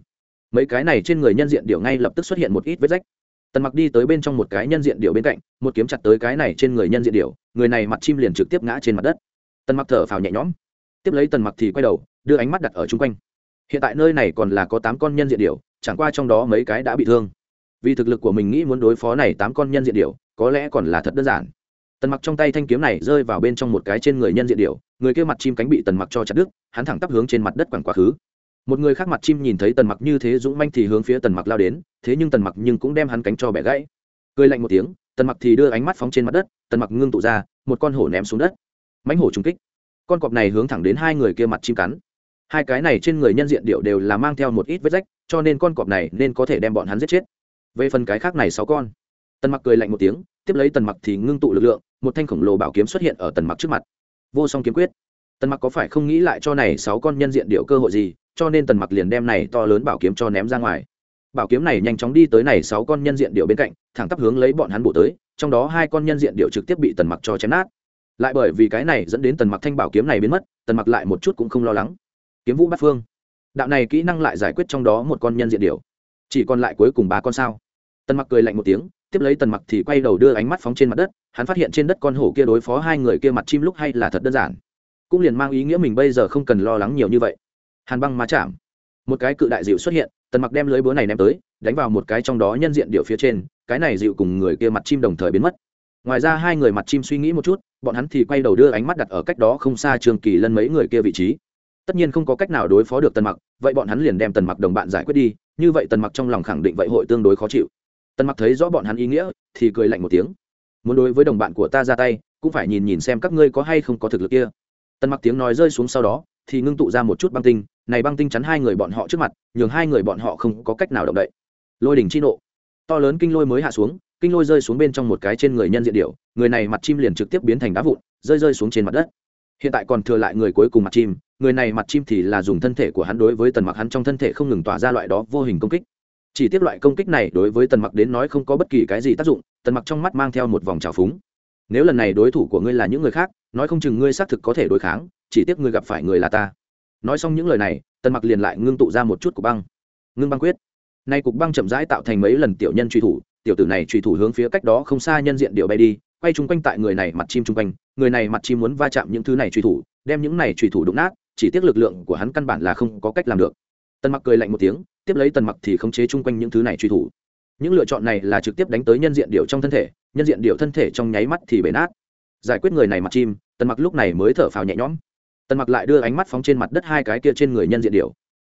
Mấy cái này trên người nhân diện điệu ngay lập tức xuất hiện một ít vết rách. Tần mặc đi tới bên trong một cái nhân diện điệu bên cạnh, một kiếm chặt tới cái này trên người nhân diện điệu người này mặt chim liền trực tiếp ngã trên mặt đất. Tần mặc thở phào nhẹ nhõm. Tiếp lấy tần mặc thì quay đầu, đưa ánh mắt đặt ở chung quanh hiện tại nơi này còn là có tám con nhân diện điệu chẳng qua trong đó mấy cái đã bị thương. Vì thực lực của mình nghĩ muốn đối phó này tám con nhân diện điệu có lẽ còn là thật đơn giản. Tần mặc trong tay thanh kiếm này rơi vào bên trong một cái trên người nhân diện điệu người kia mặt chim cánh bị tần mặc cho chặt đứt, hắn thẳng tắp hướng trên mặt đất quẳng quá khứ. Một người khác mặt chim nhìn thấy tần mặc như thế dũng manh thì hướng phía tần mặc lao đến, thế nhưng tần mặc nhưng cũng đem hắn cánh cho bẻ gãy. Cười lạnh một tiếng, tần mặc thì đưa ánh mắt phóng trên mặt đất, tần mặc ngưng tụ ra, một con hổ ném xuống đất. Mãnh hổ trúng kích. Con cọp này hướng thẳng đến hai người kia mặt chim cắn hai cái này trên người nhân diện điệu đều là mang theo một ít vết rách, cho nên con cọp này nên có thể đem bọn hắn giết chết. Về phần cái khác này sáu con. Tần mặc cười lạnh một tiếng, tiếp lấy tần mặc thì ngưng tụ lực lượng, một thanh khổng lồ bảo kiếm xuất hiện ở tần mặc trước mặt. Vô song kiếm quyết. Tần mặc có phải không nghĩ lại cho này sáu con nhân diện điệu cơ hội gì, cho nên tần mặc liền đem này to lớn bảo kiếm cho ném ra ngoài. Bảo kiếm này nhanh chóng đi tới này sáu con nhân diện điệu bên cạnh, thẳng tắp hướng lấy bọn hắn bổ tới, trong đó hai con nhân diện điệu trực tiếp bị tần mặc cho chém nát. Lại bởi vì cái này dẫn đến tần mặc thanh bảo kiếm này biến mất, tần mặc lại một chút cũng không lo lắng kiếm vũ bát phương. Đạo này kỹ năng lại giải quyết trong đó một con nhân diện điều chỉ còn lại cuối cùng ba con sao? Tần mặc cười lạnh một tiếng, tiếp lấy tần mặc thì quay đầu đưa ánh mắt phóng trên mặt đất, hắn phát hiện trên đất con hổ kia đối phó hai người kia mặt chim lúc hay là thật đơn giản. Cũng liền mang ý nghĩa mình bây giờ không cần lo lắng nhiều như vậy. Hàn băng má chạm. Một cái cự đại dịu xuất hiện, tần mặc đem lưới búa này ném tới, đánh vào một cái trong đó nhân diện điệu phía trên, cái này dịu cùng người kia mặt chim đồng thời biến mất. Ngoài ra hai người mặt chim suy nghĩ một chút, bọn hắn thì quay đầu đưa ánh mắt đặt ở cách đó không xa trường kỳ lân mấy người kia vị trí tất nhiên không có cách nào đối phó được tần mặc, vậy bọn hắn liền đem tần mặc đồng bạn giải quyết đi, như vậy tần mặc trong lòng khẳng định vậy hội tương đối khó chịu. Tần mặc thấy rõ bọn hắn ý nghĩa, thì cười lạnh một tiếng. Muốn đối với đồng bạn của ta ra tay, cũng phải nhìn nhìn xem các ngươi có hay không có thực lực kia. Tần mặc tiếng nói rơi xuống sau đó, thì ngưng tụ ra một chút băng tinh, này băng tinh chắn hai người bọn họ trước mặt, nhường hai người bọn họ không có cách nào động đậy. Lôi đỉnh chi nộ. To lớn kinh lôi mới hạ xuống, kinh lôi rơi xuống bên trong một cái trên người nhân diện điệu người này mặt chim liền trực tiếp biến thành đá vụn, rơi rơi xuống trên mặt đất. Hiện tại còn thừa lại người cuối cùng mặt chim người này mặt chim thì là dùng thân thể của hắn đối với tần mặc hắn trong thân thể không ngừng tỏa ra loại đó vô hình công kích. Chỉ tiếp loại công kích này đối với tần mặc đến nói không có bất kỳ cái gì tác dụng, tần mặc trong mắt mang theo một vòng trào phúng. Nếu lần này đối thủ của ngươi là những người khác, nói không chừng ngươi xác thực có thể đối kháng, chỉ tiếc ngươi gặp phải người là ta. Nói xong những lời này, tần mặc liền lại ngưng tụ ra một chút của băng. Ngưng băng quyết. Nay cục băng chậm rãi tạo thành mấy lần tiểu nhân truy thủ, tiểu tử này truy thủ hướng phía cách đó không xa nhân diện điệu bay đi, quay chung quanh tại người này mặt chim chung quanh, người này mặt chim muốn va chạm những thứ này truy thủ, đem những này truy thủ đụng nát chỉ tiếc lực lượng của hắn căn bản là không có cách làm được. Tần mặc cười lạnh một tiếng, tiếp lấy tần mặc thì khống chế chung quanh những thứ này truy thủ. Những lựa chọn này là trực tiếp đánh tới nhân diện điệu trong thân thể, nhân diện điệu thân thể trong nháy mắt thì bể nát. Giải quyết người này mặt chim, tần mặc lúc này mới thở phào nhẹ nhõm. Tần mặc lại đưa ánh mắt phóng trên mặt đất hai cái kia trên người nhân diện điệu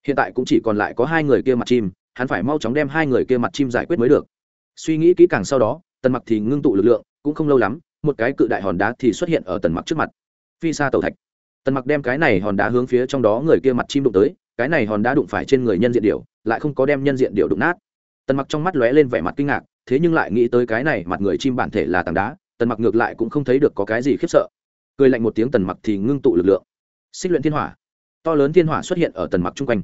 hiện tại cũng chỉ còn lại có hai người kia mặt chim, hắn phải mau chóng đem hai người kia mặt chim giải quyết mới được. Suy nghĩ kỹ càng sau đó, tần mặc thì ngưng tụ lực lượng, cũng không lâu lắm, một cái cự đại hòn đá thì xuất hiện ở tần mặc trước mặt. Phi xa tàu thạch tần mặc đem cái này hòn đá hướng phía trong đó người kia mặt chim đụng tới, cái này hòn đá đụng phải trên người nhân diện điệu lại không có đem nhân diện điệu đụng nát. Tần mặc trong mắt lóe lên vẻ mặt kinh ngạc, thế nhưng lại nghĩ tới cái này mặt người chim bản thể là tảng đá, tần mặc ngược lại cũng không thấy được có cái gì khiếp sợ. Cười lạnh một tiếng tần mặc thì ngưng tụ lực lượng. Xích luyện thiên hỏa. To lớn thiên hỏa xuất hiện ở tần mặc chung quanh.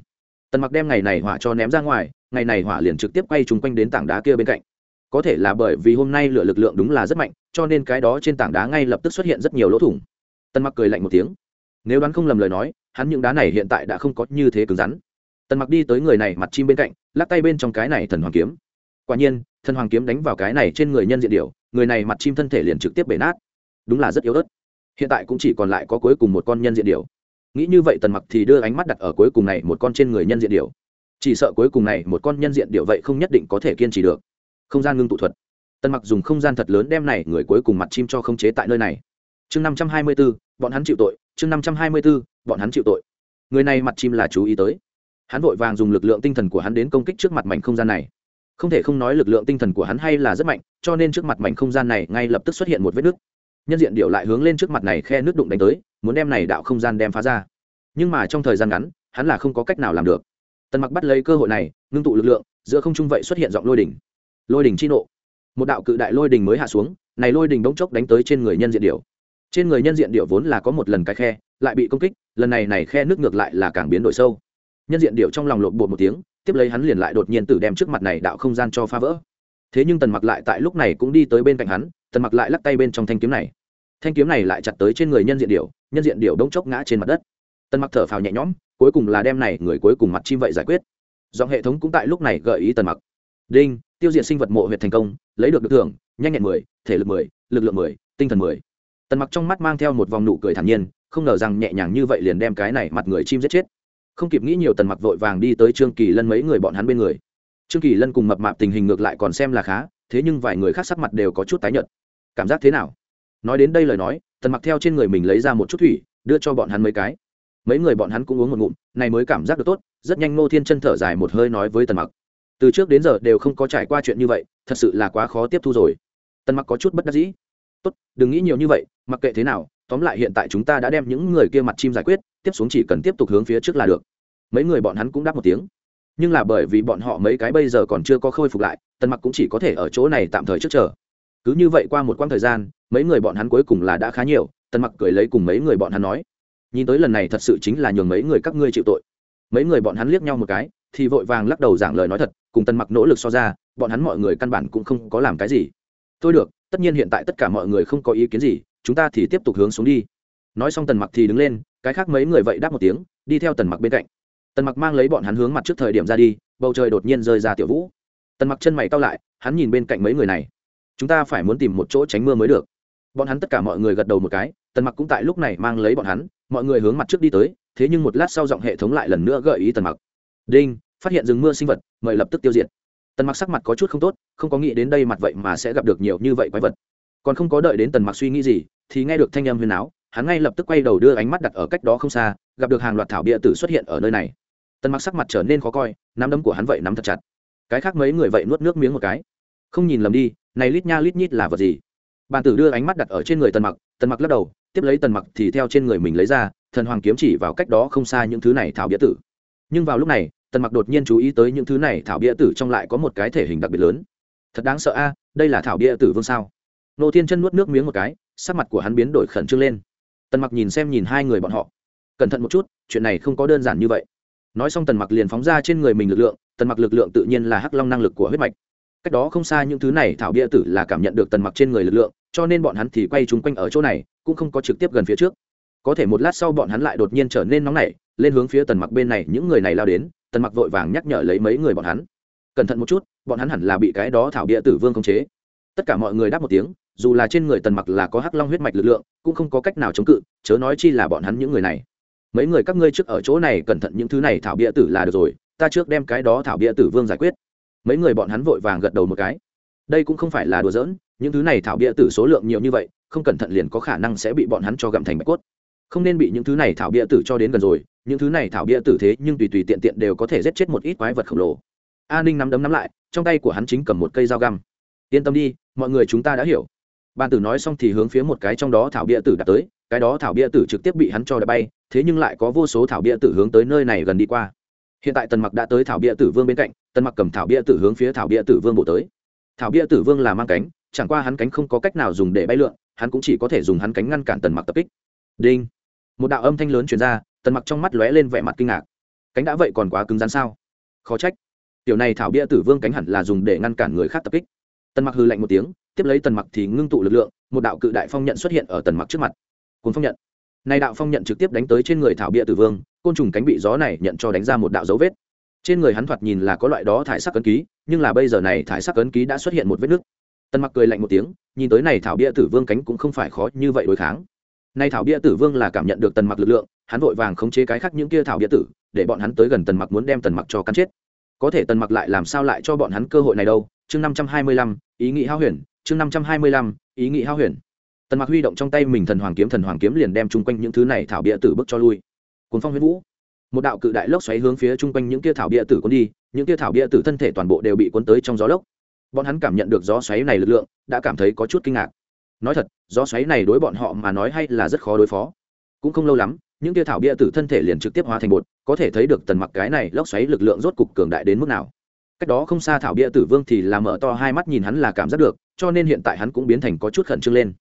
Tần mặc đem ngày này hỏa cho ném ra ngoài, ngày này hỏa liền trực tiếp quay chung quanh đến tảng đá kia bên cạnh. Có thể là bởi vì hôm nay lửa lực lượng đúng là rất mạnh, cho nên cái đó trên tảng đá ngay lập tức xuất hiện rất nhiều lỗ thủng. Tần mặc cười lạnh một tiếng nếu đoán không lầm lời nói hắn những đá này hiện tại đã không có như thế cứng rắn. Tần mặc đi tới người này mặt chim bên cạnh lắc tay bên trong cái này thần hoàng kiếm. Quả nhiên thần hoàng kiếm đánh vào cái này trên người nhân diện điều người này mặt chim thân thể liền trực tiếp bể nát. Đúng là rất yếu ớt. Hiện tại cũng chỉ còn lại có cuối cùng một con nhân diện điều nghĩ như vậy tần mặc thì đưa ánh mắt đặt ở cuối cùng này một con trên người nhân diện điều chỉ sợ cuối cùng này một con nhân diện điều vậy không nhất định có thể kiên trì được. Không gian ngưng tụ thuật. Tần mặc dùng không gian thật lớn đem này người cuối cùng mặt chim cho khống chế tại nơi này. Chương năm trăm hai mươi 524, bọn hắn chịu tội chương năm trăm hai mươi 524, bọn hắn chịu tội. Người này mặt chim là chú ý tới. Hắn vội vàng dùng lực lượng tinh thần của hắn đến công kích trước mặt mảnh không gian này. Không thể không nói lực lượng tinh thần của hắn hay là rất mạnh cho nên trước mặt mảnh không gian này ngay lập tức xuất hiện một vết nứt. Nhân diện điệu lại hướng lên trước mặt này khe nước đụng đánh tới muốn đem này đạo không gian đem phá ra. Nhưng mà trong thời gian ngắn hắn là không có cách nào làm được. Tần mặc bắt lấy cơ hội này ngưng tụ lực lượng giữa không trung vậy xuất hiện giọng lôi đỉnh lôi đỉnh chi nộ. Một đạo cự đại lôi đỉnh mới hạ xuống này lôi đỉnh bỗng chốc đánh tới trên người nhân diện điệu trên người nhân diện điệu vốn là có một lần cái khe, lại bị công kích, lần này này khe nước ngược lại là càng biến đổi sâu. Nhân diện điệu trong lòng lộn bột một tiếng, tiếp lấy hắn liền lại đột nhiên tử đem trước mặt này đạo không gian cho phá vỡ. Thế nhưng tần mặc lại tại lúc này cũng đi tới bên cạnh hắn, tần mặc lại lắc tay bên trong thanh kiếm này. Thanh kiếm này lại chặt tới trên người nhân diện điệu nhân diện điệu đông chốc ngã trên mặt đất. Tần mặc thở phào nhẹ nhõm, cuối cùng là đem này người cuối cùng mặt chim vậy giải quyết. Dòng hệ thống cũng tại lúc này gợi ý tần mặc. Đinh, tiêu diệt sinh vật mộ huyệt thành công, lấy được được thưởng, nhanh nhẹn mười, thể lực mười, lực lượng mười, tinh thần mười tần mặc trong mắt mang theo một vòng nụ cười thản nhiên, không ngờ rằng nhẹ nhàng như vậy liền đem cái này mặt người chim giết chết. Không kịp nghĩ nhiều tần mặc vội vàng đi tới trương kỳ lân mấy người bọn hắn bên người. Trương kỳ lân cùng mập mạp tình hình ngược lại còn xem là khá, thế nhưng vài người khác sắc mặt đều có chút tái nhợt. Cảm giác thế nào? Nói đến đây lời nói, tần mặc theo trên người mình lấy ra một chút thủy, đưa cho bọn hắn mấy cái. Mấy người bọn hắn cũng uống một ngụm, này mới cảm giác được tốt, rất nhanh ngô thiên chân thở dài một hơi nói với tần mặc. Từ trước đến giờ đều không có trải qua chuyện như vậy, thật sự là quá khó tiếp thu rồi. Tần mặc có chút bất đắc dĩ. Tốt, đừng nghĩ nhiều như vậy mặc kệ thế nào, tóm lại hiện tại chúng ta đã đem những người kia mặt chim giải quyết, tiếp xuống chỉ cần tiếp tục hướng phía trước là được. Mấy người bọn hắn cũng đáp một tiếng. Nhưng là bởi vì bọn họ mấy cái bây giờ còn chưa có khôi phục lại, tần mặc cũng chỉ có thể ở chỗ này tạm thời trước chờ. Cứ như vậy qua một quãng thời gian, mấy người bọn hắn cuối cùng là đã khá nhiều, tần mặc cười lấy cùng mấy người bọn hắn nói. Nhìn tới lần này thật sự chính là nhường mấy người các ngươi chịu tội. Mấy người bọn hắn liếc nhau một cái, thì vội vàng lắc đầu giảng lời nói thật, cùng tần mặc nỗ lực so ra, bọn hắn mọi người căn bản cũng không có làm cái gì. Thôi được, tất nhiên hiện tại tất cả mọi người không có ý kiến gì chúng ta thì tiếp tục hướng xuống đi. Nói xong tần mặc thì đứng lên, cái khác mấy người vậy đáp một tiếng, đi theo tần mặc bên cạnh. Tần mặc mang lấy bọn hắn hướng mặt trước thời điểm ra đi, bầu trời đột nhiên rơi ra tiểu vũ. Tần mặc chân mày cao lại, hắn nhìn bên cạnh mấy người này. Chúng ta phải muốn tìm một chỗ tránh mưa mới được. Bọn hắn tất cả mọi người gật đầu một cái, tần mặc cũng tại lúc này mang lấy bọn hắn, mọi người hướng mặt trước đi tới, thế nhưng một lát sau giọng hệ thống lại lần nữa gợi ý tần mặc. Đinh, phát hiện rừng mưa sinh vật, mời lập tức tiêu diệt. Tần mặc sắc mặt có chút không tốt, không có nghĩ đến đây mặt vậy mà sẽ gặp được nhiều như vậy quái vật còn không có đợi đến tần mặc suy nghĩ gì, thì nghe được thanh âm huyền áo, hắn ngay lập tức quay đầu đưa ánh mắt đặt ở cách đó không xa, gặp được hàng loạt thảo bia tử xuất hiện ở nơi này. Tần mặc sắc mặt trở nên khó coi, nắm đấm của hắn vậy nắm thật chặt. Cái khác mấy người vậy nuốt nước miếng một cái. Không nhìn lầm đi, này lít nha lít nhít là vật gì? Bàn tử đưa ánh mắt đặt ở trên người tần mặc tần mặc lắc đầu, tiếp lấy tần mặc thì theo trên người mình lấy ra, thần hoàng kiếm chỉ vào cách đó không xa những thứ này thảo bia tử. Nhưng vào lúc này, tần mặc đột nhiên chú ý tới những thứ này thảo bia tử trong lại có một cái thể hình đặc biệt lớn. Thật đáng sợ a, đây là thảo bia tử vương sao? Nô thiên chân nuốt nước miếng một cái, sắc mặt của hắn biến đổi khẩn trương lên. Tần mặc nhìn xem nhìn hai người bọn họ. Cẩn thận một chút, chuyện này không có đơn giản như vậy. Nói xong tần mặc liền phóng ra trên người mình lực lượng, tần mặc lực lượng tự nhiên là hắc long năng lực của huyết mạch. Cách đó không xa những thứ này thảo bia tử là cảm nhận được tần mặc trên người lực lượng, cho nên bọn hắn thì quay chung quanh ở chỗ này, cũng không có trực tiếp gần phía trước. Có thể một lát sau bọn hắn lại đột nhiên trở nên nóng nảy, lên hướng phía tần mặc bên này những người này lao đến, tần mặc vội vàng nhắc nhở lấy mấy người bọn hắn. Cẩn thận một chút, bọn hắn hẳn là bị cái đó thảo bia tử vương khống chế. Tất cả mọi người đáp một tiếng dù là trên người tần mặc là có hắc long huyết mạch lực lượng, cũng không có cách nào chống cự, chớ nói chi là bọn hắn những người này. Mấy người các ngươi trước ở chỗ này cẩn thận những thứ này thảo bia tử là được rồi, ta trước đem cái đó thảo bia tử vương giải quyết. Mấy người bọn hắn vội vàng gật đầu một cái. Đây cũng không phải là đùa giỡn, những thứ này thảo bia tử số lượng nhiều như vậy, không cẩn thận liền có khả năng sẽ bị bọn hắn cho gặm thành bạch cốt. Không nên bị những thứ này thảo bia tử cho đến gần rồi, những thứ này thảo bia tử thế nhưng tùy tùy tiện tiện đều có thể giết chết một ít quái vật khổng lồ. A ninh nắm đấm nắm lại, trong tay của hắn chính cầm một cây dao găm. Yên tâm đi, mọi người chúng ta đã hiểu ban tử nói xong thì hướng phía một cái trong đó thảo bia tử đặt tới, cái đó thảo bia tử trực tiếp bị hắn cho đập bay, thế nhưng lại có vô số thảo bia tử hướng tới nơi này gần đi qua. Hiện tại tần mặc đã tới thảo bia tử vương bên cạnh, tần mặc cầm thảo bia tử hướng phía thảo bia tử vương bổ tới. Thảo bia tử vương là mang cánh, chẳng qua hắn cánh không có cách nào dùng để bay lượn, hắn cũng chỉ có thể dùng hắn cánh ngăn cản tần mặc tập kích. Đinh! Một đạo âm thanh lớn chuyển ra, tần mặc trong mắt lóe lên vẻ mặt kinh ngạc. Cánh đã vậy còn quá cứng rắn sao? Khó trách. Tiểu này thảo bia tử vương cánh hẳn là dùng để ngăn cản người khác tập kích. Tần mặc hư lạnh một tiếng tiếp lấy tần mặc thì ngưng tụ lực lượng, một đạo cự đại phong nhận xuất hiện ở tần mặc trước mặt. Cuốn phong nhận. Này đạo phong nhận trực tiếp đánh tới trên người thảo bia tử vương, côn trùng cánh bị gió này nhận cho đánh ra một đạo dấu vết. Trên người hắn thoạt nhìn là có loại đó thải sắc ấn ký, nhưng là bây giờ này thải sắc ấn ký đã xuất hiện một vết nứt. Tần mặc cười lạnh một tiếng, nhìn tới này thảo bia tử vương cánh cũng không phải khó như vậy đối kháng. Nay thảo bia tử vương là cảm nhận được tần mặc lực lượng, hắn vội vàng khống chế cái khác những kia thảo bia tử, để bọn hắn tới gần tần mặc muốn đem tần mặc cho cắn chết. Có thể tần mặc lại làm sao lại cho bọn hắn cơ hội này đâu? Chương năm trăm hai mươi lăm, ý nghĩ hao huyền chương năm trăm hai mươi lăm, ý nghĩ hao huyền. Tần mặc huy động trong tay mình thần hoàng kiếm, thần hoàng kiếm liền đem chung quanh những thứ này thảo bia tử bức cho lui. Cuốn phong huyết vũ. Một đạo cự đại lốc xoáy hướng phía chung quanh những kia thảo bia tử cuốn đi, những kia thảo bia tử thân thể toàn bộ đều bị cuốn tới trong gió lốc. Bọn hắn cảm nhận được gió xoáy này lực lượng, đã cảm thấy có chút kinh ngạc. Nói thật, gió xoáy này đối bọn họ mà nói hay là rất khó đối phó. Cũng không lâu lắm, những kia thảo bia tử thân thể liền trực tiếp hóa thành bột, có thể thấy được tần mặc cái này lốc xoáy lực lượng rốt cục cường đại đến mức nào cách đó không xa thảo bia tử vương thì làm mở to hai mắt nhìn hắn là cảm giác được, cho nên hiện tại hắn cũng biến thành có chút khẩn trương lên.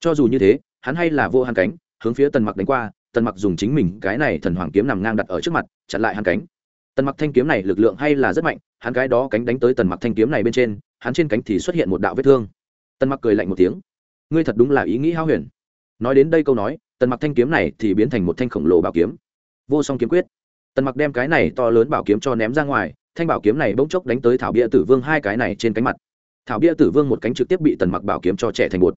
Cho dù như thế, hắn hay là vô hàn cánh, hướng phía tần mặc đánh qua, tần mặc dùng chính mình cái này thần hoàng kiếm nằm ngang đặt ở trước mặt, chặn lại hắn cánh. Tần mặc thanh kiếm này lực lượng hay là rất mạnh, hắn cái đó cánh đánh tới tần mặc thanh kiếm này bên trên, hắn trên cánh thì xuất hiện một đạo vết thương. Tần mặc cười lạnh một tiếng. Ngươi thật đúng là ý nghĩ hao huyền. Nói đến đây câu nói, tần mặc thanh kiếm này thì biến thành một thanh khổng lồ bảo kiếm. Vô song kiếm quyết. Tần mặc đem cái này to lớn bảo kiếm cho ném ra ngoài thanh bảo kiếm này bỗng chốc đánh tới thảo bia tử vương hai cái này trên cánh mặt. Thảo bia tử vương một cánh trực tiếp bị tần mặc bảo kiếm cho trẻ thành bột.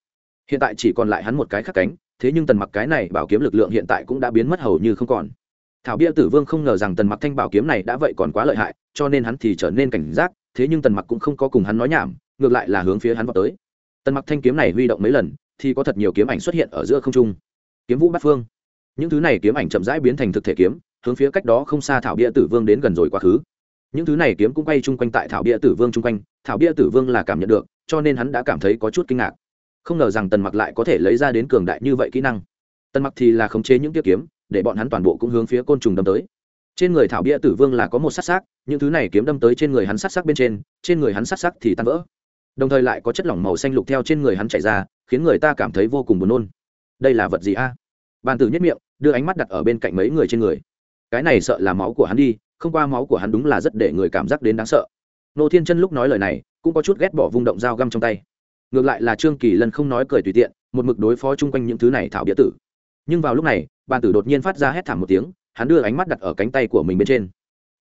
Hiện tại chỉ còn lại hắn một cái khắc cánh, thế nhưng tần mặc cái này bảo kiếm lực lượng hiện tại cũng đã biến mất hầu như không còn. Thảo bia tử vương không ngờ rằng tần mặc thanh bảo kiếm này đã vậy còn quá lợi hại, cho nên hắn thì trở nên cảnh giác, thế nhưng tần mặc cũng không có cùng hắn nói nhảm, ngược lại là hướng phía hắn vào tới. Tần mặc thanh kiếm này huy động mấy lần, thì có thật nhiều kiếm ảnh xuất hiện ở giữa không trung. Kiếm vũ bát phương. Những thứ này kiếm ảnh chậm rãi biến thành thực thể kiếm, hướng phía cách đó không xa thảo bia tử vương đến gần rồi quá khứ những thứ này kiếm cũng quay chung quanh tại thảo bia tử vương chung quanh, thảo bia tử vương là cảm nhận được, cho nên hắn đã cảm thấy có chút kinh ngạc. Không ngờ rằng tần mặc lại có thể lấy ra đến cường đại như vậy kỹ năng. Tần mặc thì là khống chế những tiết kiếm, để bọn hắn toàn bộ cũng hướng phía côn trùng đâm tới. Trên người thảo bia tử vương là có một sát sắc những thứ này kiếm đâm tới trên người hắn sát sắc bên trên trên người hắn sát sắc thì tan vỡ. Đồng thời lại có chất lỏng màu xanh lục theo trên người hắn chảy ra, khiến người ta cảm thấy vô cùng buồn nôn. Đây là vật gì a? Bàn tử nhất miệng, đưa ánh mắt đặt ở bên cạnh mấy người trên người. Cái này sợ là máu của hắn đi không qua máu của hắn đúng là rất để người cảm giác đến đáng sợ. Nô thiên chân lúc nói lời này, cũng có chút ghét bỏ vung động dao găm trong tay. Ngược lại là trương kỳ lần không nói cười tùy tiện, một mực đối phó chung quanh những thứ này thảo bia tử. Nhưng vào lúc này, bàn tử đột nhiên phát ra hét thảm một tiếng, hắn đưa ánh mắt đặt ở cánh tay của mình bên trên.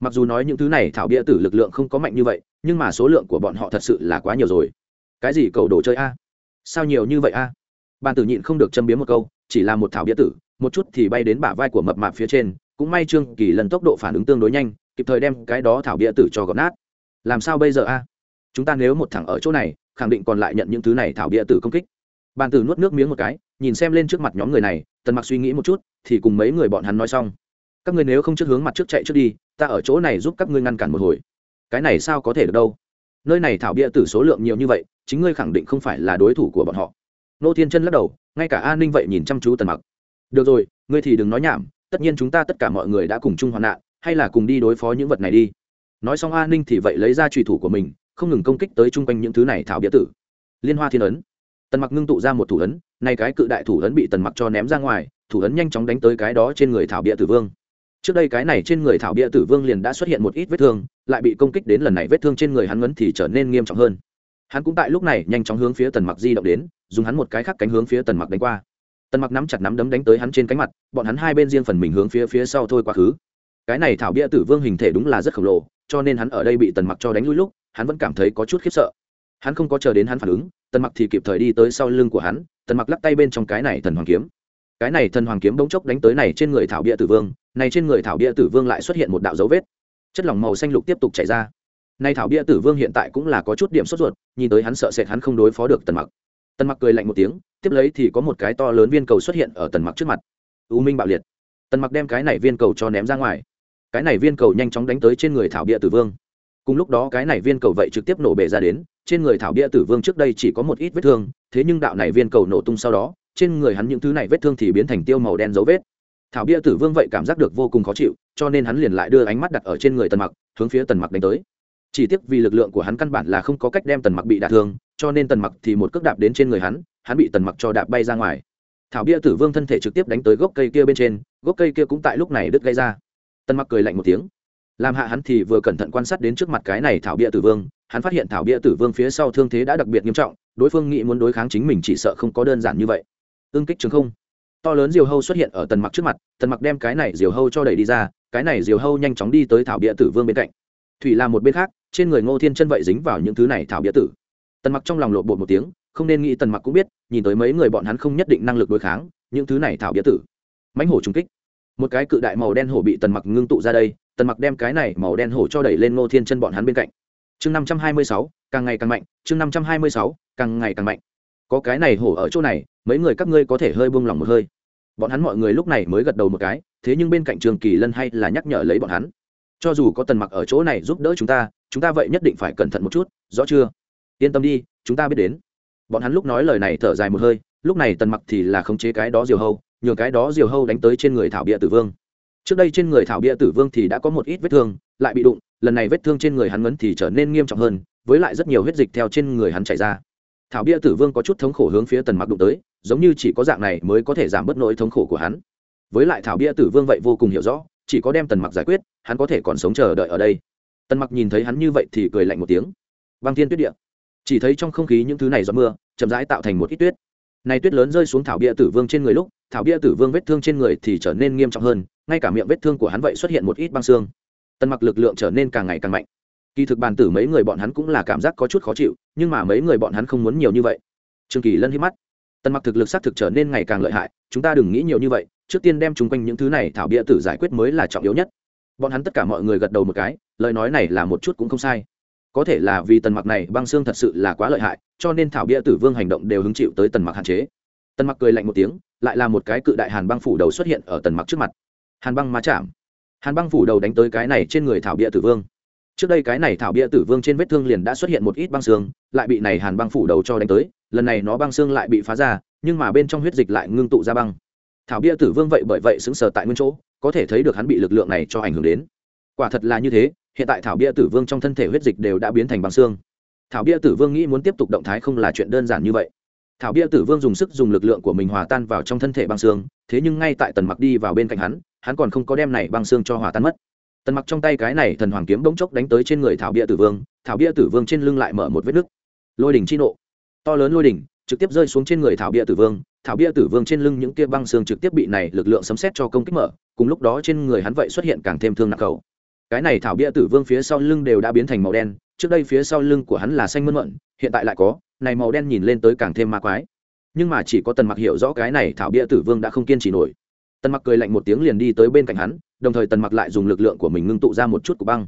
Mặc dù nói những thứ này thảo bia tử lực lượng không có mạnh như vậy, nhưng mà số lượng của bọn họ thật sự là quá nhiều rồi. Cái gì cầu đồ chơi a? Sao nhiều như vậy a? Bàn tử nhịn không được châm biếm một câu, chỉ là một thảo bia tử, một chút thì bay đến bả vai của mập mạp phía trên cũng may trương kỳ lần tốc độ phản ứng tương đối nhanh, kịp thời đem cái đó thảo bia tử cho gọt nát. Làm sao bây giờ a? Chúng ta nếu một thẳng ở chỗ này, khẳng định còn lại nhận những thứ này thảo bia tử công kích. Bàn tử nuốt nước miếng một cái, nhìn xem lên trước mặt nhóm người này, tần mặc suy nghĩ một chút, thì cùng mấy người bọn hắn nói xong. Các ngươi nếu không trước hướng mặt trước chạy trước đi, ta ở chỗ này giúp các ngươi ngăn cản một hồi. Cái này sao có thể được đâu? Nơi này thảo bia tử số lượng nhiều như vậy, chính ngươi khẳng định không phải là đối thủ của bọn họ. Nô thiên chân lắc đầu, ngay cả an ninh vậy nhìn chăm chú tần mặc. Được rồi, ngươi thì đừng nói nhảm tất nhiên chúng ta tất cả mọi người đã cùng chung hoạn nạn, hay là cùng đi đối phó những vật này đi. Nói xong an ninh thì vậy lấy ra trùy thủ của mình, không ngừng công kích tới chung quanh những thứ này thảo bia tử. Liên hoa thiên ấn. Tần mặc ngưng tụ ra một thủ ấn, nay cái cự đại thủ ấn bị tần mặc cho ném ra ngoài, thủ ấn nhanh chóng đánh tới cái đó trên người thảo bia tử vương. Trước đây cái này trên người thảo bia tử vương liền đã xuất hiện một ít vết thương, lại bị công kích đến lần này vết thương trên người hắn ngấn thì trở nên nghiêm trọng hơn. Hắn cũng tại lúc này nhanh chóng hướng phía tần mặc di động đến, dùng hắn một cái khác cánh hướng phía tần mặc đánh qua tần mặc nắm chặt nắm đấm đánh tới hắn trên cánh mặt, bọn hắn hai bên riêng phần mình hướng phía phía sau thôi quá khứ. Cái này thảo bia tử vương hình thể đúng là rất khổng lồ, cho nên hắn ở đây bị tần mặc cho đánh lui lúc, hắn vẫn cảm thấy có chút khiếp sợ. Hắn không có chờ đến hắn phản ứng, tần mặc thì kịp thời đi tới sau lưng của hắn, tần mặc lắc tay bên trong cái này thần hoàng kiếm. Cái này thần hoàng kiếm bỗng chốc đánh tới này trên người thảo bia tử vương, này trên người thảo bia tử vương lại xuất hiện một đạo dấu vết. Chất lỏng màu xanh lục tiếp tục chảy ra. Nay thảo bia tử vương hiện tại cũng là có chút điểm sốt ruột, nhìn tới hắn sợ sệt hắn không đối phó được tần mặc tần mặc cười lạnh một tiếng, tiếp lấy thì có một cái to lớn viên cầu xuất hiện ở tần mặc trước mặt. U minh bạo liệt. Tần mặc đem cái này viên cầu cho ném ra ngoài. Cái này viên cầu nhanh chóng đánh tới trên người thảo bia tử vương. Cùng lúc đó cái này viên cầu vậy trực tiếp nổ bể ra đến, trên người thảo bia tử vương trước đây chỉ có một ít vết thương, thế nhưng đạo này viên cầu nổ tung sau đó, trên người hắn những thứ này vết thương thì biến thành tiêu màu đen dấu vết. Thảo bia tử vương vậy cảm giác được vô cùng khó chịu, cho nên hắn liền lại đưa ánh mắt đặt ở trên người tần mặc, hướng phía tần mặc đánh tới. Chỉ tiếc vì lực lượng của hắn căn bản là không có cách đem tần mặc bị đả thương cho nên tần mặc thì một cước đạp đến trên người hắn hắn bị tần mặc cho đạp bay ra ngoài. Thảo bia tử vương thân thể trực tiếp đánh tới gốc cây kia bên trên, gốc cây kia cũng tại lúc này đứt gây ra. Tần mặc cười lạnh một tiếng. Làm hạ hắn thì vừa cẩn thận quan sát đến trước mặt cái này thảo bia tử vương, hắn phát hiện thảo bia tử vương phía sau thương thế đã đặc biệt nghiêm trọng, đối phương nghĩ muốn đối kháng chính mình chỉ sợ không có đơn giản như vậy. Ương kích trường không. To lớn diều hâu xuất hiện ở tần mặc trước mặt, tần mặc đem cái này diều hâu cho đẩy đi ra, cái này diều hâu nhanh chóng đi tới thảo bia tử vương bên cạnh. Thủy làm một bên khác, trên người ngô thiên chân vậy dính vào những thứ này thảo bia tử tần mặc trong lòng lộ bột một tiếng, không nên nghĩ tần mặc cũng biết, nhìn tới mấy người bọn hắn không nhất định năng lực đối kháng, những thứ này thảo bia tử. Mãnh hổ trung kích. Một cái cự đại màu đen hổ bị tần mặc ngưng tụ ra đây, tần mặc đem cái này màu đen hổ cho đẩy lên ngô thiên chân bọn hắn bên cạnh. Chương năm trăm hai mươi sáu, càng ngày càng mạnh, chương năm trăm hai mươi sáu, càng ngày càng mạnh. Có cái này hổ ở chỗ này, mấy người các ngươi có thể hơi buông lỏng một hơi. Bọn hắn mọi người lúc này mới gật đầu một cái, thế nhưng bên cạnh trường kỳ lân hay là nhắc nhở lấy bọn hắn. Cho dù có tần mặc ở chỗ này giúp đỡ chúng ta chúng ta vậy nhất định phải cẩn thận một chút, rõ chưa? Yên tâm đi, chúng ta biết đến. Bọn hắn lúc nói lời này thở dài một hơi, lúc này tần mặc thì là khống chế cái đó diều hâu, nhường cái đó diều hâu đánh tới trên người thảo bia tử vương. Trước đây trên người thảo bia tử vương thì đã có một ít vết thương, lại bị đụng, lần này vết thương trên người hắn ngấn thì trở nên nghiêm trọng hơn, với lại rất nhiều huyết dịch theo trên người hắn chảy ra. Thảo bia tử vương có chút thống khổ hướng phía tần mặc đụng tới, giống như chỉ có dạng này mới có thể giảm bớt nỗi thống khổ của hắn. Với lại thảo bia tử vương vậy vô cùng hiểu rõ, chỉ có đem tần mặc giải quyết, hắn có thể còn sống chờ đợi ở đây. Tần mặc nhìn thấy hắn như vậy thì cười lạnh một tiếng. Băng thiên tuyết địa chỉ thấy trong không khí những thứ này do mưa, chậm rãi tạo thành một ít tuyết. Này tuyết lớn rơi xuống thảo bia tử vương trên người lúc, thảo bia tử vương vết thương trên người thì trở nên nghiêm trọng hơn, ngay cả miệng vết thương của hắn vậy xuất hiện một ít băng xương. Tần mặc lực lượng trở nên càng ngày càng mạnh. Kỳ thực bàn tử mấy người bọn hắn cũng là cảm giác có chút khó chịu, nhưng mà mấy người bọn hắn không muốn nhiều như vậy. Trương kỳ lân hít mắt. Tần mặc thực lực xác thực trở nên ngày càng lợi hại, chúng ta đừng nghĩ nhiều như vậy, trước tiên đem chung quanh những thứ này thảo bia tử giải quyết mới là trọng yếu nhất. Bọn hắn tất cả mọi người gật đầu một cái, lời nói này là một chút cũng không sai có thể là vì tần mặc này, băng xương thật sự là quá lợi hại, cho nên thảo bia tử vương hành động đều hứng chịu tới tần mặc hạn chế. Tần mặc cười lạnh một tiếng, lại là một cái cự đại hàn băng phủ đầu xuất hiện ở tần mặc trước mặt. Hàn băng má chạm. Hàn băng phủ đầu đánh tới cái này trên người thảo bia tử vương. Trước đây cái này thảo bia tử vương trên vết thương liền đã xuất hiện một ít băng xương, lại bị này hàn băng phủ đầu cho đánh tới, lần này nó băng xương lại bị phá ra, nhưng mà bên trong huyết dịch lại ngưng tụ ra băng. Thảo bia tử vương vậy bởi vậy xứng sờ tại nguyên chỗ, có thể thấy được hắn bị lực lượng này cho ảnh hưởng đến. Quả thật là như thế hiện tại thảo bia tử vương trong thân thể huyết dịch đều đã biến thành băng xương. Thảo bia tử vương nghĩ muốn tiếp tục động thái không là chuyện đơn giản như vậy. Thảo bia tử vương dùng sức dùng lực lượng của mình hòa tan vào trong thân thể băng xương, thế nhưng ngay tại tần mặc đi vào bên cạnh hắn hắn còn không có đem này băng xương cho hòa tan mất. Tần mặc trong tay cái này thần hoàng kiếm bỗng chốc đánh tới trên người thảo bia tử vương, thảo bia tử vương trên lưng lại mở một vết nứt. Lôi đỉnh chi nộ. To lớn lôi đỉnh, trực tiếp rơi xuống trên người thảo bia tử vương, thảo bia tử vương trên lưng những kia băng xương trực tiếp bị này lực lượng sấm xét cho công kích mở, cùng lúc đó trên người hắn vậy xuất hiện càng thêm thương nặng cầu cái này thảo bia tử vương phía sau lưng đều đã biến thành màu đen, trước đây phía sau lưng của hắn là xanh mơn mận, hiện tại lại có, này màu đen nhìn lên tới càng thêm ma quái. Nhưng mà chỉ có tần mặc hiểu rõ cái này thảo bia tử vương đã không kiên trì nổi. Tần mặc cười lạnh một tiếng liền đi tới bên cạnh hắn, đồng thời tần mặc lại dùng lực lượng của mình ngưng tụ ra một chút của băng.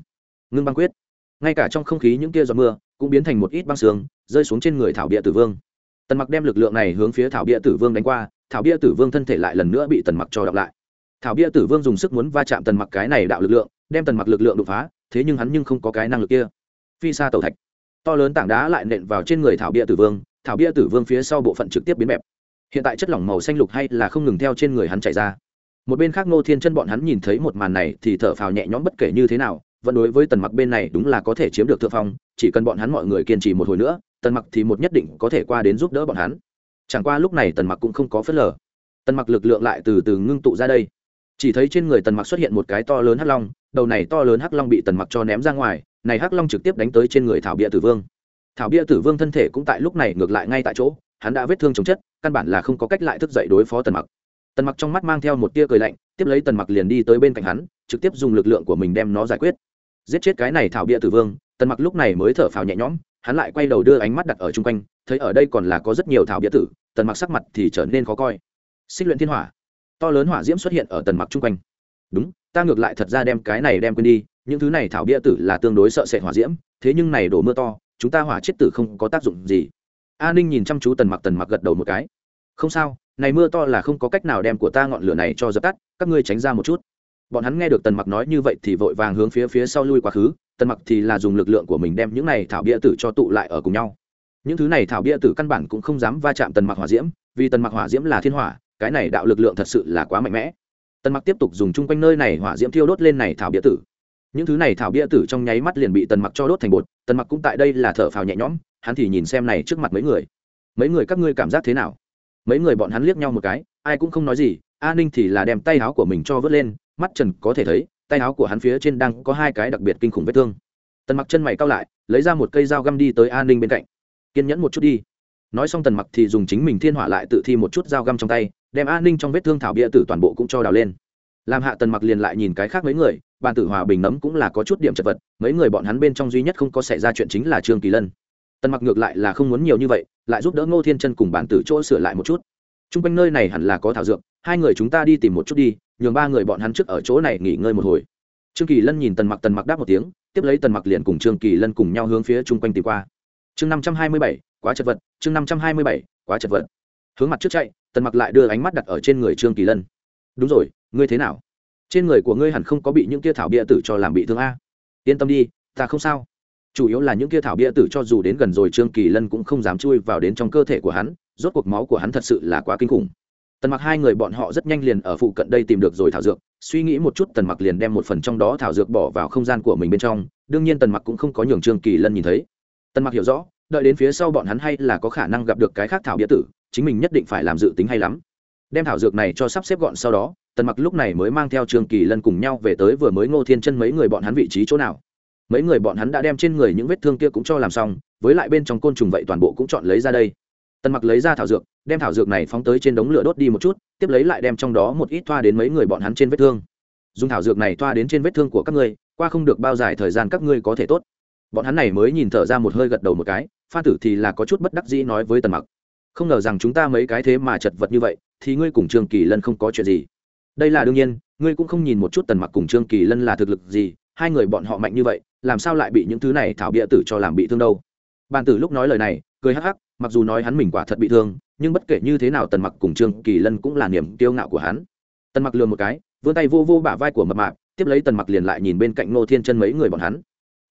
Ngưng băng quyết. Ngay cả trong không khí những kia giọt mưa cũng biến thành một ít băng sương, rơi xuống trên người thảo bia tử vương. Tần mặc đem lực lượng này hướng phía thảo bia tử vương đánh qua, thảo bia tử vương thân thể lại lần nữa bị tần mặc cho đọc lại. Thảo bia tử vương dùng sức muốn va chạm tần mặc cái này đạo lực lượng đem tần mặc lực lượng đột phá, thế nhưng hắn nhưng không có cái năng lực kia. Phi xa tàu thạch. To lớn tảng đá lại nện vào trên người thảo bia tử vương, thảo bia tử vương phía sau bộ phận trực tiếp biến bẹp hiện tại chất lỏng màu xanh lục hay là không ngừng theo trên người hắn chảy ra. Một bên khác ngô thiên chân bọn hắn nhìn thấy một màn này thì thở phào nhẹ nhõm bất kể như thế nào, vẫn đối với tần mặc bên này đúng là có thể chiếm được thượng phong, chỉ cần bọn hắn mọi người kiên trì một hồi nữa, tần mặc thì một nhất định có thể qua đến giúp đỡ bọn hắn. Chẳng qua lúc này tần mặc cũng không có phớt lờ. Tần mặc lực lượng lại từ từ ngưng tụ ra đây. Chỉ thấy trên người tần mặc xuất hiện một cái to lớn hắc long đầu này to lớn hắc long bị tần mặc cho ném ra ngoài, này hắc long trực tiếp đánh tới trên người thảo bia tử vương. Thảo bia tử vương thân thể cũng tại lúc này ngược lại ngay tại chỗ, hắn đã vết thương chống chất, căn bản là không có cách lại thức dậy đối phó tần mặc. Tần mặc trong mắt mang theo một tia cười lạnh, tiếp lấy tần mặc liền đi tới bên cạnh hắn, trực tiếp dùng lực lượng của mình đem nó giải quyết. Giết chết cái này thảo bia tử vương, tần mặc lúc này mới thở phào nhẹ nhõm, hắn lại quay đầu đưa ánh mắt đặt ở chung quanh, thấy ở đây còn là có rất nhiều thảo bia tử, tần mặc sắc mặt thì trở nên khó coi. Xích luyện thiên hỏa, to lớn hỏa diễm xuất hiện ở tần mặc chung quanh. Đúng ta ngược lại thật ra đem cái này đem quên đi, những thứ này thảo bia tử là tương đối sợ sệt hỏa diễm, thế nhưng này đổ mưa to, chúng ta hỏa chết tử không có tác dụng gì. A ninh nhìn chăm chú tần mặc tần mặc gật đầu một cái. Không sao, này mưa to là không có cách nào đem của ta ngọn lửa này cho dập tắt, các ngươi tránh ra một chút. Bọn hắn nghe được tần mặc nói như vậy thì vội vàng hướng phía phía sau lui quá khứ, tần mặc thì là dùng lực lượng của mình đem những này thảo bia tử cho tụ lại ở cùng nhau. Những thứ này thảo bia tử căn bản cũng không dám va chạm tần mặc hỏa diễm, vì tần mặc hỏa diễm là thiên hỏa, cái này đạo lực lượng thật sự là quá mạnh mẽ tần mặc tiếp tục dùng chung quanh nơi này hỏa diễm thiêu đốt lên này thảo bia tử. Những thứ này thảo bia tử trong nháy mắt liền bị tần mặc cho đốt thành bột, tần mặc cũng tại đây là thở phào nhẹ nhõm, hắn thì nhìn xem này trước mặt mấy người. Mấy người các ngươi cảm giác thế nào? Mấy người bọn hắn liếc nhau một cái, ai cũng không nói gì, a ninh thì là đem tay áo của mình cho vớt lên, mắt trần có thể thấy, tay áo của hắn phía trên đang có hai cái đặc biệt kinh khủng vết thương. Tần mặc chân mày cao lại, lấy ra một cây dao găm đi tới a ninh bên cạnh. Kiên nhẫn một chút đi. Nói xong tần mặc thì dùng chính mình thiên hỏa lại tự thi một chút dao găm trong tay đem an ninh trong vết thương thảo bia tử toàn bộ cũng cho đào lên. Làm hạ tần mặc liền lại nhìn cái khác mấy người, bàn tử hòa bình nấm cũng là có chút điểm chật vật, mấy người bọn hắn bên trong duy nhất không có xảy ra chuyện chính là trương kỳ lân. Tần mặc ngược lại là không muốn nhiều như vậy, lại giúp đỡ ngô thiên chân cùng bàn tử chỗ sửa lại một chút. T r u n g quanh nơi này hẳn là có thảo dược, hai người chúng ta đi tìm một chút đi, nhường ba người bọn hắn trước ở chỗ này nghỉ ngơi một hồi. Trương kỳ lân nhìn tần mặc tần mặc đáp một tiếng, tiếp lấy tần mặc liền cùng trương kỳ lân cùng nhau hướng phía chung quanh tìm qua. Chương năm trăm hai mươi bảy, quá chật vật, chương năm trăm hai mươi bảy, quá chật vật. Hướng mặt trước chạy tần mặc lại đưa ánh mắt đặt ở trên người trương kỳ lân đúng rồi ngươi thế nào trên người của ngươi hẳn không có bị những kia thảo bia tử cho làm bị thương a yên tâm đi ta không sao chủ yếu là những kia thảo bia tử cho dù đến gần rồi trương kỳ lân cũng không dám chui vào đến trong cơ thể của hắn rốt cuộc máu của hắn thật sự là quá kinh khủng tần mặc hai người bọn họ rất nhanh liền ở phụ cận đây tìm được rồi thảo dược suy nghĩ một chút tần mặc liền đem một phần trong đó thảo dược bỏ vào không gian của mình bên trong đương nhiên tần mặc cũng không có nhường trương kỳ lân nhìn thấy tần mặc hiểu rõ đợi đến phía sau bọn hắn hay là có khả năng gặp được cái khác thảo bia tử, chính mình nhất định phải làm dự tính hay lắm. Đem thảo dược này cho sắp xếp gọn sau đó, tần mặc lúc này mới mang theo trương kỳ lân cùng nhau về tới vừa mới ngô thiên chân mấy người bọn hắn vị trí chỗ nào. Mấy người bọn hắn đã đem trên người những vết thương kia cũng cho làm xong, với lại bên trong côn trùng vậy toàn bộ cũng chọn lấy ra đây. Tần mặc lấy ra thảo dược, đem thảo dược này phóng tới trên đống lửa đốt đi một chút, tiếp lấy lại đem trong đó một ít thoa đến mấy người bọn hắn trên vết thương. Dùng thảo dược này thoa đến trên vết thương của các ngươi, qua không được bao dài thời gian các ngươi có thể tốt. Bọn hắn này mới nhìn thở ra một hơi gật đầu một cái pha tử thì là có chút bất đắc dĩ nói với tần mặc. Không ngờ rằng chúng ta mấy cái thế mà chật vật như vậy, thì ngươi cùng trương kỳ lân không có chuyện gì. Đây là đương nhiên, ngươi cũng không nhìn một chút tần mặc cùng trương kỳ lân là thực lực gì, hai người bọn họ mạnh như vậy, làm sao lại bị những thứ này thảo bịa tử cho làm bị thương đâu? Bàn tử lúc nói lời này, cười hắc hắc, mặc dù nói hắn mình quả thật bị thương, nhưng bất kể như thế nào tần mặc cùng trương kỳ lân cũng là niềm kiêu ngạo của hắn. Tần mặc lừa một cái, vươn tay vô vô bả vai của mập mạp, tiếp lấy tần mặc liền lại nhìn bên cạnh ngô thiên chân mấy người bọn hắn.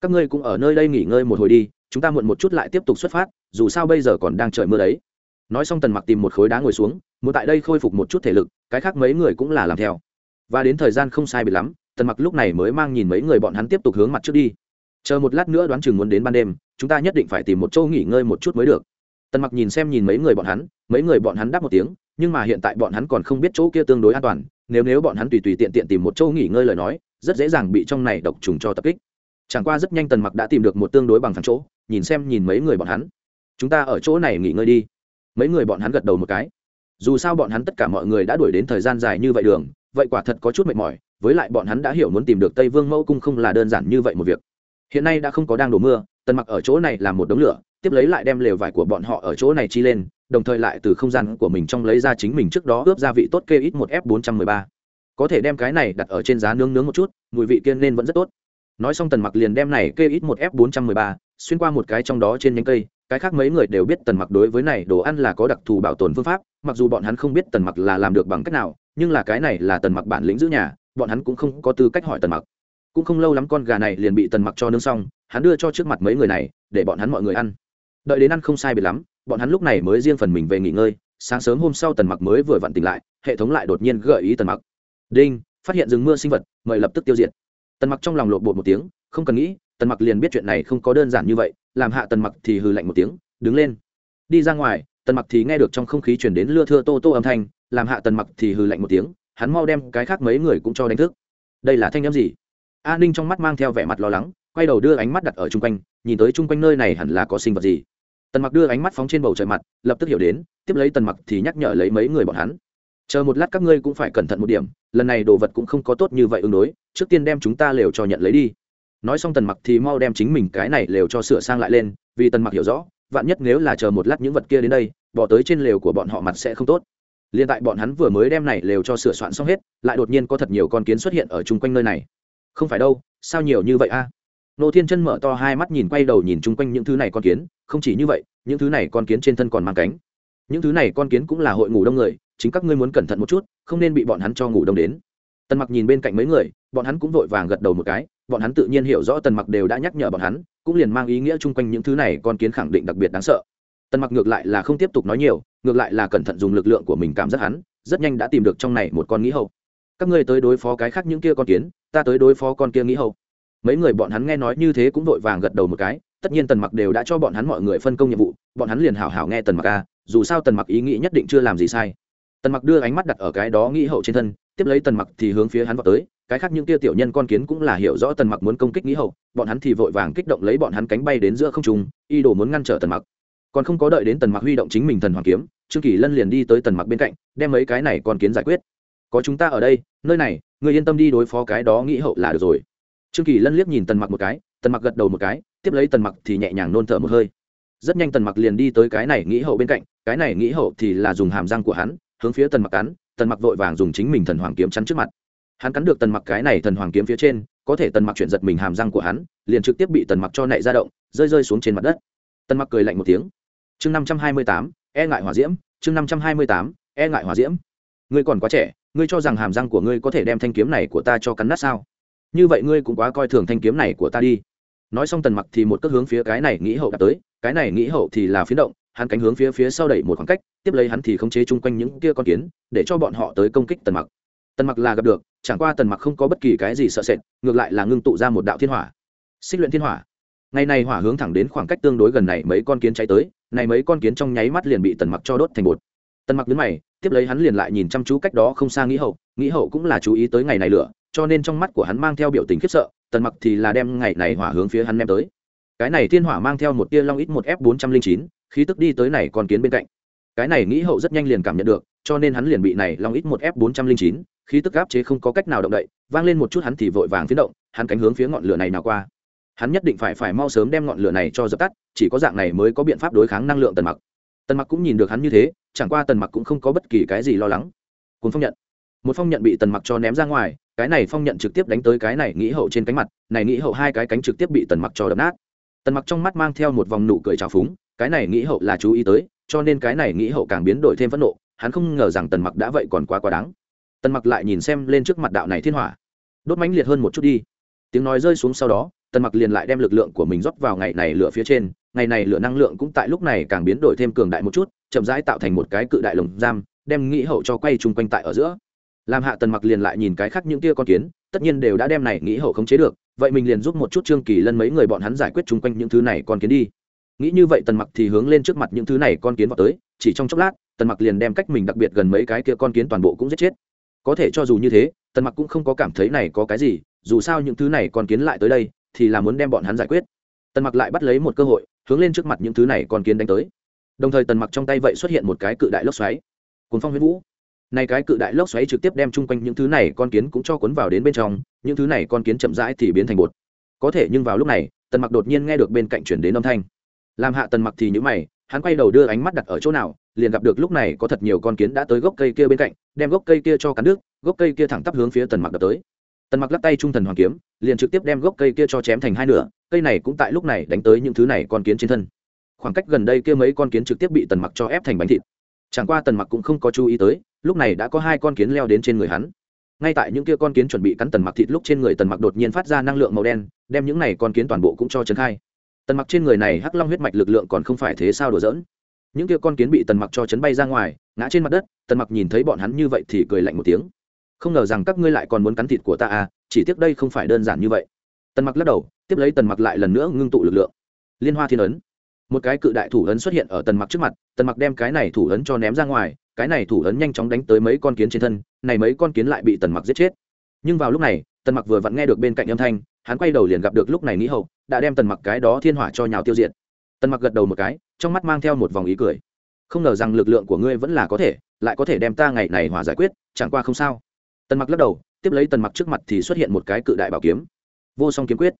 Các ngươi cũng ở nơi đây nghỉ ngơi một hồi đi chúng ta muộn một chút lại tiếp tục xuất phát, dù sao bây giờ còn đang trời mưa đấy. Nói xong tần mặc tìm một khối đá ngồi xuống, muốn tại đây khôi phục một chút thể lực, cái khác mấy người cũng là làm theo. Và đến thời gian không sai bị lắm, tần mặc lúc này mới mang nhìn mấy người bọn hắn tiếp tục hướng mặt trước đi. Chờ một lát nữa đoán chừng muốn đến ban đêm, chúng ta nhất định phải tìm một chỗ nghỉ ngơi một chút mới được. Tần mặc nhìn xem nhìn mấy người bọn hắn, mấy người bọn hắn đáp một tiếng, nhưng mà hiện tại bọn hắn còn không biết chỗ kia tương đối an toàn, nếu nếu bọn hắn tùy tùy tiện tiện tìm một chỗ nghỉ ngơi lời nói, rất dễ dàng bị trong này độc trùng cho tập kích. Chẳng qua rất nhanh tần mặc đã tìm được một tương đối bằng phẳng chỗ nhìn xem nhìn mấy người bọn hắn. Chúng ta ở chỗ này nghỉ ngơi đi. Mấy người bọn hắn gật đầu một cái. Dù sao bọn hắn tất cả mọi người đã đuổi đến thời gian dài như vậy đường, vậy quả thật có chút mệt mỏi, với lại bọn hắn đã hiểu muốn tìm được tây vương mẫu cung không là đơn giản như vậy một việc. Hiện nay đã không có đang đổ mưa, tần mặc ở chỗ này làm một đống lửa, tiếp lấy lại đem lều vải của bọn họ ở chỗ này chi lên, đồng thời lại từ không gian của mình trong lấy ra chính mình trước đó ướp gia vị tốt kê ít một f bốn trăm mười ba. Có thể đem cái này đặt ở trên giá nướng nướng một chút, mùi vị kiên nên vẫn rất tốt. Nói xong tần mặc liền đem này kê ít một f bốn trăm mười ba xuyên qua một cái trong đó trên nhánh cây, cái khác mấy người đều biết tần mặc đối với này đồ ăn là có đặc thù bảo tồn phương pháp, mặc dù bọn hắn không biết tần mặc là làm được bằng cách nào, nhưng là cái này là tần mặc bản lĩnh giữ nhà, bọn hắn cũng không có tư cách hỏi tần mặc. Cũng không lâu lắm con gà này liền bị tần mặc cho nướng xong, hắn đưa cho trước mặt mấy người này, để bọn hắn mọi người ăn. Đợi đến ăn không sai biệt lắm, bọn hắn lúc này mới riêng phần mình về nghỉ ngơi, sáng sớm hôm sau tần mặc mới vừa vặn tỉnh lại, hệ thống lại đột nhiên gợi ý tần mặc. Đinh, phát hiện rừng mưa sinh vật, mời lập tức tiêu diệt. Tần mặc trong lòng lột bột một tiếng không cần nghĩ, tần mặc liền biết chuyện này không có đơn giản như vậy, làm hạ tần mặc thì hừ lạnh một tiếng, đứng lên. Đi ra ngoài, tần mặc thì nghe được trong không khí chuyển đến lưa thưa tô tô âm thanh, làm hạ tần mặc thì hừ lạnh một tiếng, hắn mau đem cái khác mấy người cũng cho đánh thức. Đây là thanh â m gì? A ninh trong mắt mang theo vẻ mặt lo lắng, quay đầu đưa ánh mắt đặt ở chung quanh, nhìn tới chung quanh nơi này hẳn là có sinh vật gì? Tần mặc đưa ánh mắt phóng trên bầu trời mặt, lập tức hiểu đến, tiếp lấy tần mặc thì nhắc nhở lấy mấy người bọn hắn. Chờ một lát các ngươi cũng phải cẩn thận một điểm, lần này đồ vật cũng không có tốt như vậy ứng đối, trước tiên đem chúng ta lều cho nhận lấy đi nói xong tần mặc thì mau đem chính mình cái này lều cho sửa sang lại lên, vì tần mặc hiểu rõ, vạn nhất nếu là chờ một lát những vật kia đến đây, bỏ tới trên lều của bọn họ mặt sẽ không tốt. Liền tại bọn hắn vừa mới đem này lều cho sửa soạn xong hết, lại đột nhiên có thật nhiều con kiến xuất hiện ở chung quanh nơi này. Không phải đâu, sao nhiều như vậy a? Nô thiên chân mở to hai mắt nhìn quay đầu nhìn chung quanh những thứ này con kiến, không chỉ như vậy, những thứ này con kiến trên thân còn mang cánh. Những thứ này con kiến cũng là hội ngủ đông người, chính các ngươi muốn cẩn thận một chút, không nên bị bọn hắn cho ngủ đông đến. Tần mặc nhìn bên cạnh mấy người bọn hắn cũng vội vàng gật đầu một cái, bọn hắn tự nhiên hiểu rõ tần mặc đều đã nhắc nhở bọn hắn, cũng liền mang ý nghĩa chung quanh những thứ này con kiến khẳng định đặc biệt đáng sợ. Tần mặc ngược lại là không tiếp tục nói nhiều, ngược lại là cẩn thận dùng lực lượng của mình cảm giác hắn, rất nhanh đã tìm được trong này một con nghĩ hậu các ngươi tới đối phó cái khác những kia con kiến, ta tới đối phó con kia nghĩ hậu mấy người bọn hắn nghe nói như thế cũng vội vàng gật đầu một cái, tất nhiên tần mặc đều đã cho bọn hắn mọi người phân công nhiệm vụ, bọn hắn liền hảo hảo nghe tần mặc ca dù sao tần mặc ý nghĩ nhất định chưa làm gì sai. Tần mặc đưa ánh mắt đặt ở cái đó nghĩ hậu trên thân tiếp lấy tần mặc thì hướng phía hắn vào tới, cái khác những tia tiểu nhân con kiến cũng là hiểu rõ tần mặc muốn công kích nghĩ hậu, bọn hắn thì vội vàng kích động lấy bọn hắn cánh bay đến giữa không trung y đồ muốn ngăn trở tần mặc. Còn không có đợi đến tần mặc huy động chính mình thần hoàng kiếm, trương kỳ lân liền đi tới tần mặc bên cạnh, đem mấy cái này con kiến giải quyết. Có chúng ta ở đây, nơi này người yên tâm đi đối phó cái đó nghĩ hậu là được rồi. Trương kỳ lân liếc nhìn tần mặc một cái, tần mặc gật đầu một cái, tiếp lấy tần mặc thì nhẹ nhàng nôn thở một hơi. Rất nhanh tần mặc liền đi tới cái này nghĩ hậu bên cạnh, cái này nghĩ hậu thì là dùng hàm răng của hắn, hướng phía tần mặc cắn tần mặc vội vàng dùng chính mình thần hoàng kiếm chắn trước mặt. Hắn cắn được tần mặc cái này thần hoàng kiếm phía trên, có thể tần mặc chuyển giật mình hàm răng của hắn, liền trực tiếp bị tần mặc cho nảy ra động, rơi rơi xuống trên mặt đất. Tần mặc cười lạnh một tiếng. Chương năm trăm hai mươi tám e ngại hỏa diễm, chương năm trăm hai mươi tám e ngại hỏa diễm. Ngươi còn quá trẻ, ngươi cho rằng hàm răng của ngươi có thể đem thanh kiếm này của ta cho cắn nát sao? Như vậy ngươi cũng quá coi thường thanh kiếm này của ta đi. Nói xong tần mặc thì một cước hướng phía cái này nghĩ hậu đã tới, cái này nghĩ hậu thì là phiến động hắn cánh hướng phía phía sau đẩy một khoảng cách, tiếp lấy hắn thì khống chế chung quanh những kia con kiến, để cho bọn họ tới công kích tần mặc. Tần mặc là gặp được, chẳng qua tần mặc không có bất kỳ cái gì sợ sệt, ngược lại là ngưng tụ ra một đạo thiên hỏa. Xích luyện thiên hỏa. Ngày này hỏa hướng thẳng đến khoảng cách tương đối gần này mấy con kiến cháy tới, này mấy con kiến trong nháy mắt liền bị tần mặc cho đốt thành bột. Tần mặc đứng mày, tiếp lấy hắn liền lại nhìn chăm chú cách đó không xa nghĩ hậu nghĩ hậu cũng là chú ý tới ngày này lửa, cho nên trong mắt của hắn mang theo biểu tình khiếp sợ, tần mặc thì là đem ngày này hỏa hướng phía hắn đem tới. Cái này thiên hỏa mang theo một tia long ít một f bốn trăm linh chín khí tức đi tới này còn kiến bên cạnh. Cái này nghĩ hậu rất nhanh liền cảm nhận được, cho nên hắn liền bị này long ít một f bốn trăm linh chín, khí tức áp chế không có cách nào động đậy, vang lên một chút hắn thì vội vàng phiến động, hắn cánh hướng phía ngọn lửa này nào qua. Hắn nhất định phải phải mau sớm đem ngọn lửa này cho dập tắt, chỉ có dạng này mới có biện pháp đối kháng năng lượng tần mặc. Tần mặc cũng nhìn được hắn như thế, chẳng qua tần mặc cũng không có bất kỳ cái gì lo lắng. Cuốn phong nhận. Một phong nhận bị tần mặc cho ném ra ngoài, cái này phong nhận trực tiếp đánh tới cái này nghĩ hậu trên cánh mặt, này nghĩ hậu hai cái cánh trực tiếp bị tần mặc cho đập nát. Tần mặc trong mắt mang theo một vòng nụ cười trào phúng cái này nghĩ hậu là chú ý tới, cho nên cái này nghĩ hậu càng biến đổi thêm phẫn nộ, hắn không ngờ rằng tần mặc đã vậy còn quá quá đáng. Tần mặc lại nhìn xem lên trước mặt đạo này thiên hỏa. Đốt mãnh liệt hơn một chút đi. Tiếng nói rơi xuống sau đó, tần mặc liền lại đem lực lượng của mình rót vào ngày này lửa phía trên, ngày này lửa năng lượng cũng tại lúc này càng biến đổi thêm cường đại một chút, chậm rãi tạo thành một cái cự đại lồng giam, đem nghĩ hậu cho quay chung quanh tại ở giữa. Làm hạ tần mặc liền lại nhìn cái khác những tia con kiến, tất nhiên đều đã đem này nghĩ hậu khống chế được, vậy mình liền giúp một chút trương kỳ lân mấy người bọn hắn giải quyết chung quanh những thứ này con kiến đi nghĩ như vậy tần mặc thì hướng lên trước mặt những thứ này con kiến vào tới, chỉ trong chốc lát, tần mặc liền đem cách mình đặc biệt gần mấy cái kia con kiến toàn bộ cũng giết chết. Có thể cho dù như thế, tần mặc cũng không có cảm thấy này có cái gì, dù sao những thứ này con kiến lại tới đây, thì là muốn đem bọn hắn giải quyết. Tần mặc lại bắt lấy một cơ hội, hướng lên trước mặt những thứ này con kiến đánh tới. Đồng thời tần mặc trong tay vậy xuất hiện một cái cự đại lốc xoáy. Cuốn phong huyết vũ. Này cái cự đại lốc xoáy trực tiếp đem chung quanh những thứ này con kiến cũng cho cuốn vào đến bên trong, những thứ này con kiến chậm rãi thì biến thành bột. Có thể nhưng vào lúc này, tần mặc đột nhiên nghe được bên cạnh chuyển đến âm thanh làm hạ tần mặc thì nhữ mày, hắn quay đầu đưa ánh mắt đặt ở chỗ nào, liền gặp được lúc này có thật nhiều con kiến đã tới gốc cây kia bên cạnh, đem gốc cây kia cho cắn nước gốc cây kia thẳng tắp hướng phía tần mặc đập tới. Tần mặc lắc tay trung thần hoàng kiếm, liền trực tiếp đem gốc cây kia cho chém thành hai nửa, cây này cũng tại lúc này đánh tới những thứ này con kiến trên thân. Khoảng cách gần đây kia mấy con kiến trực tiếp bị tần mặc cho ép thành bánh thịt. Chẳng qua tần mặc cũng không có chú ý tới, lúc này đã có hai con kiến leo đến trên người hắn. Ngay tại những kia con kiến chuẩn bị cắn tần mặc thịt lúc trên người tần mặc đột nhiên phát ra năng lượng màu đen, đem những này con kiến toàn bộ cũng cho trấn khai tần mặc trên người này hắc long huyết mạch lực lượng còn không phải thế sao đùa dỡn những kia con kiến bị tần mặc cho chấn bay ra ngoài, ngã trên mặt đất, tần mặc nhìn thấy bọn hắn như vậy thì cười lạnh một tiếng. Không ngờ rằng các ngươi lại còn muốn cắn thịt của ta à chỉ tiếc đây không phải đơn giản như vậy. Tần mặc lắc đầu, tiếp lấy tần mặc lại lần nữa ngưng tụ lực lượng. Liên hoa thiên ấn. Một cái cự đại thủ ấn xuất hiện ở tần mặc trước mặt, tần mặc đem cái này thủ ấn cho ném ra ngoài, cái này thủ ấn nhanh chóng đánh tới mấy con kiến trên thân, này mấy con kiến lại bị tần mặc giết chết. Nhưng vào lúc này, tần mặc vừa vặn nghe được bên cạnh âm thanh hắn quay đầu liền gặp được lúc này nghĩ hậu, đã đem tần mặc cái đó thiên hỏa cho nhào tiêu diệt. Tần mặc gật đầu một cái, trong mắt mang theo một vòng ý cười. Không ngờ rằng lực lượng của ngươi vẫn là có thể, lại có thể đem ta ngày này hòa giải quyết, chẳng qua không sao. Tần mặc lắc đầu, tiếp lấy tần mặc trước mặt thì xuất hiện một cái cự đại bảo kiếm. Vô song kiếm quyết.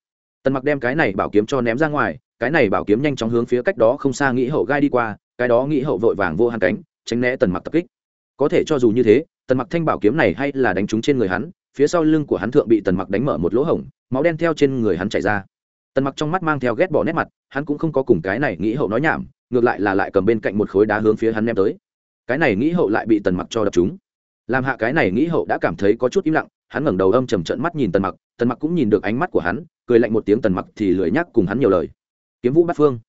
Tần mặc đem cái này bảo kiếm cho ném ra ngoài, cái này bảo kiếm nhanh chóng hướng phía cách đó không xa nghĩ hậu gai đi qua, cái đó nghĩ hậu vội vàng vô hàn cánh, tránh né tần mặc tập kích. Có thể cho dù như thế, tần mặc thanh bảo kiếm này hay là đánh trúng trên người hắn phía sau lưng của hắn thượng bị tần mặc đánh mở một lỗ hổng, máu đen theo trên người hắn chảy ra. Tần mặc trong mắt mang theo ghét bỏ nét mặt, hắn cũng không có cùng cái này nghĩ hậu nói nhảm, ngược lại là lại cầm bên cạnh một khối đá hướng phía hắn ném tới. Cái này nghĩ hậu lại bị tần mặc cho đập chúng làm hạ cái này nghĩ hậu đã cảm thấy có chút im lặng, hắn ngẩng đầu âm trầm trận mắt nhìn tần mặc tần mặc cũng nhìn được ánh mắt của hắn, cười lạnh một tiếng tần mặc thì lười nhắc cùng hắn nhiều lời. Kiếm vũ bát phương.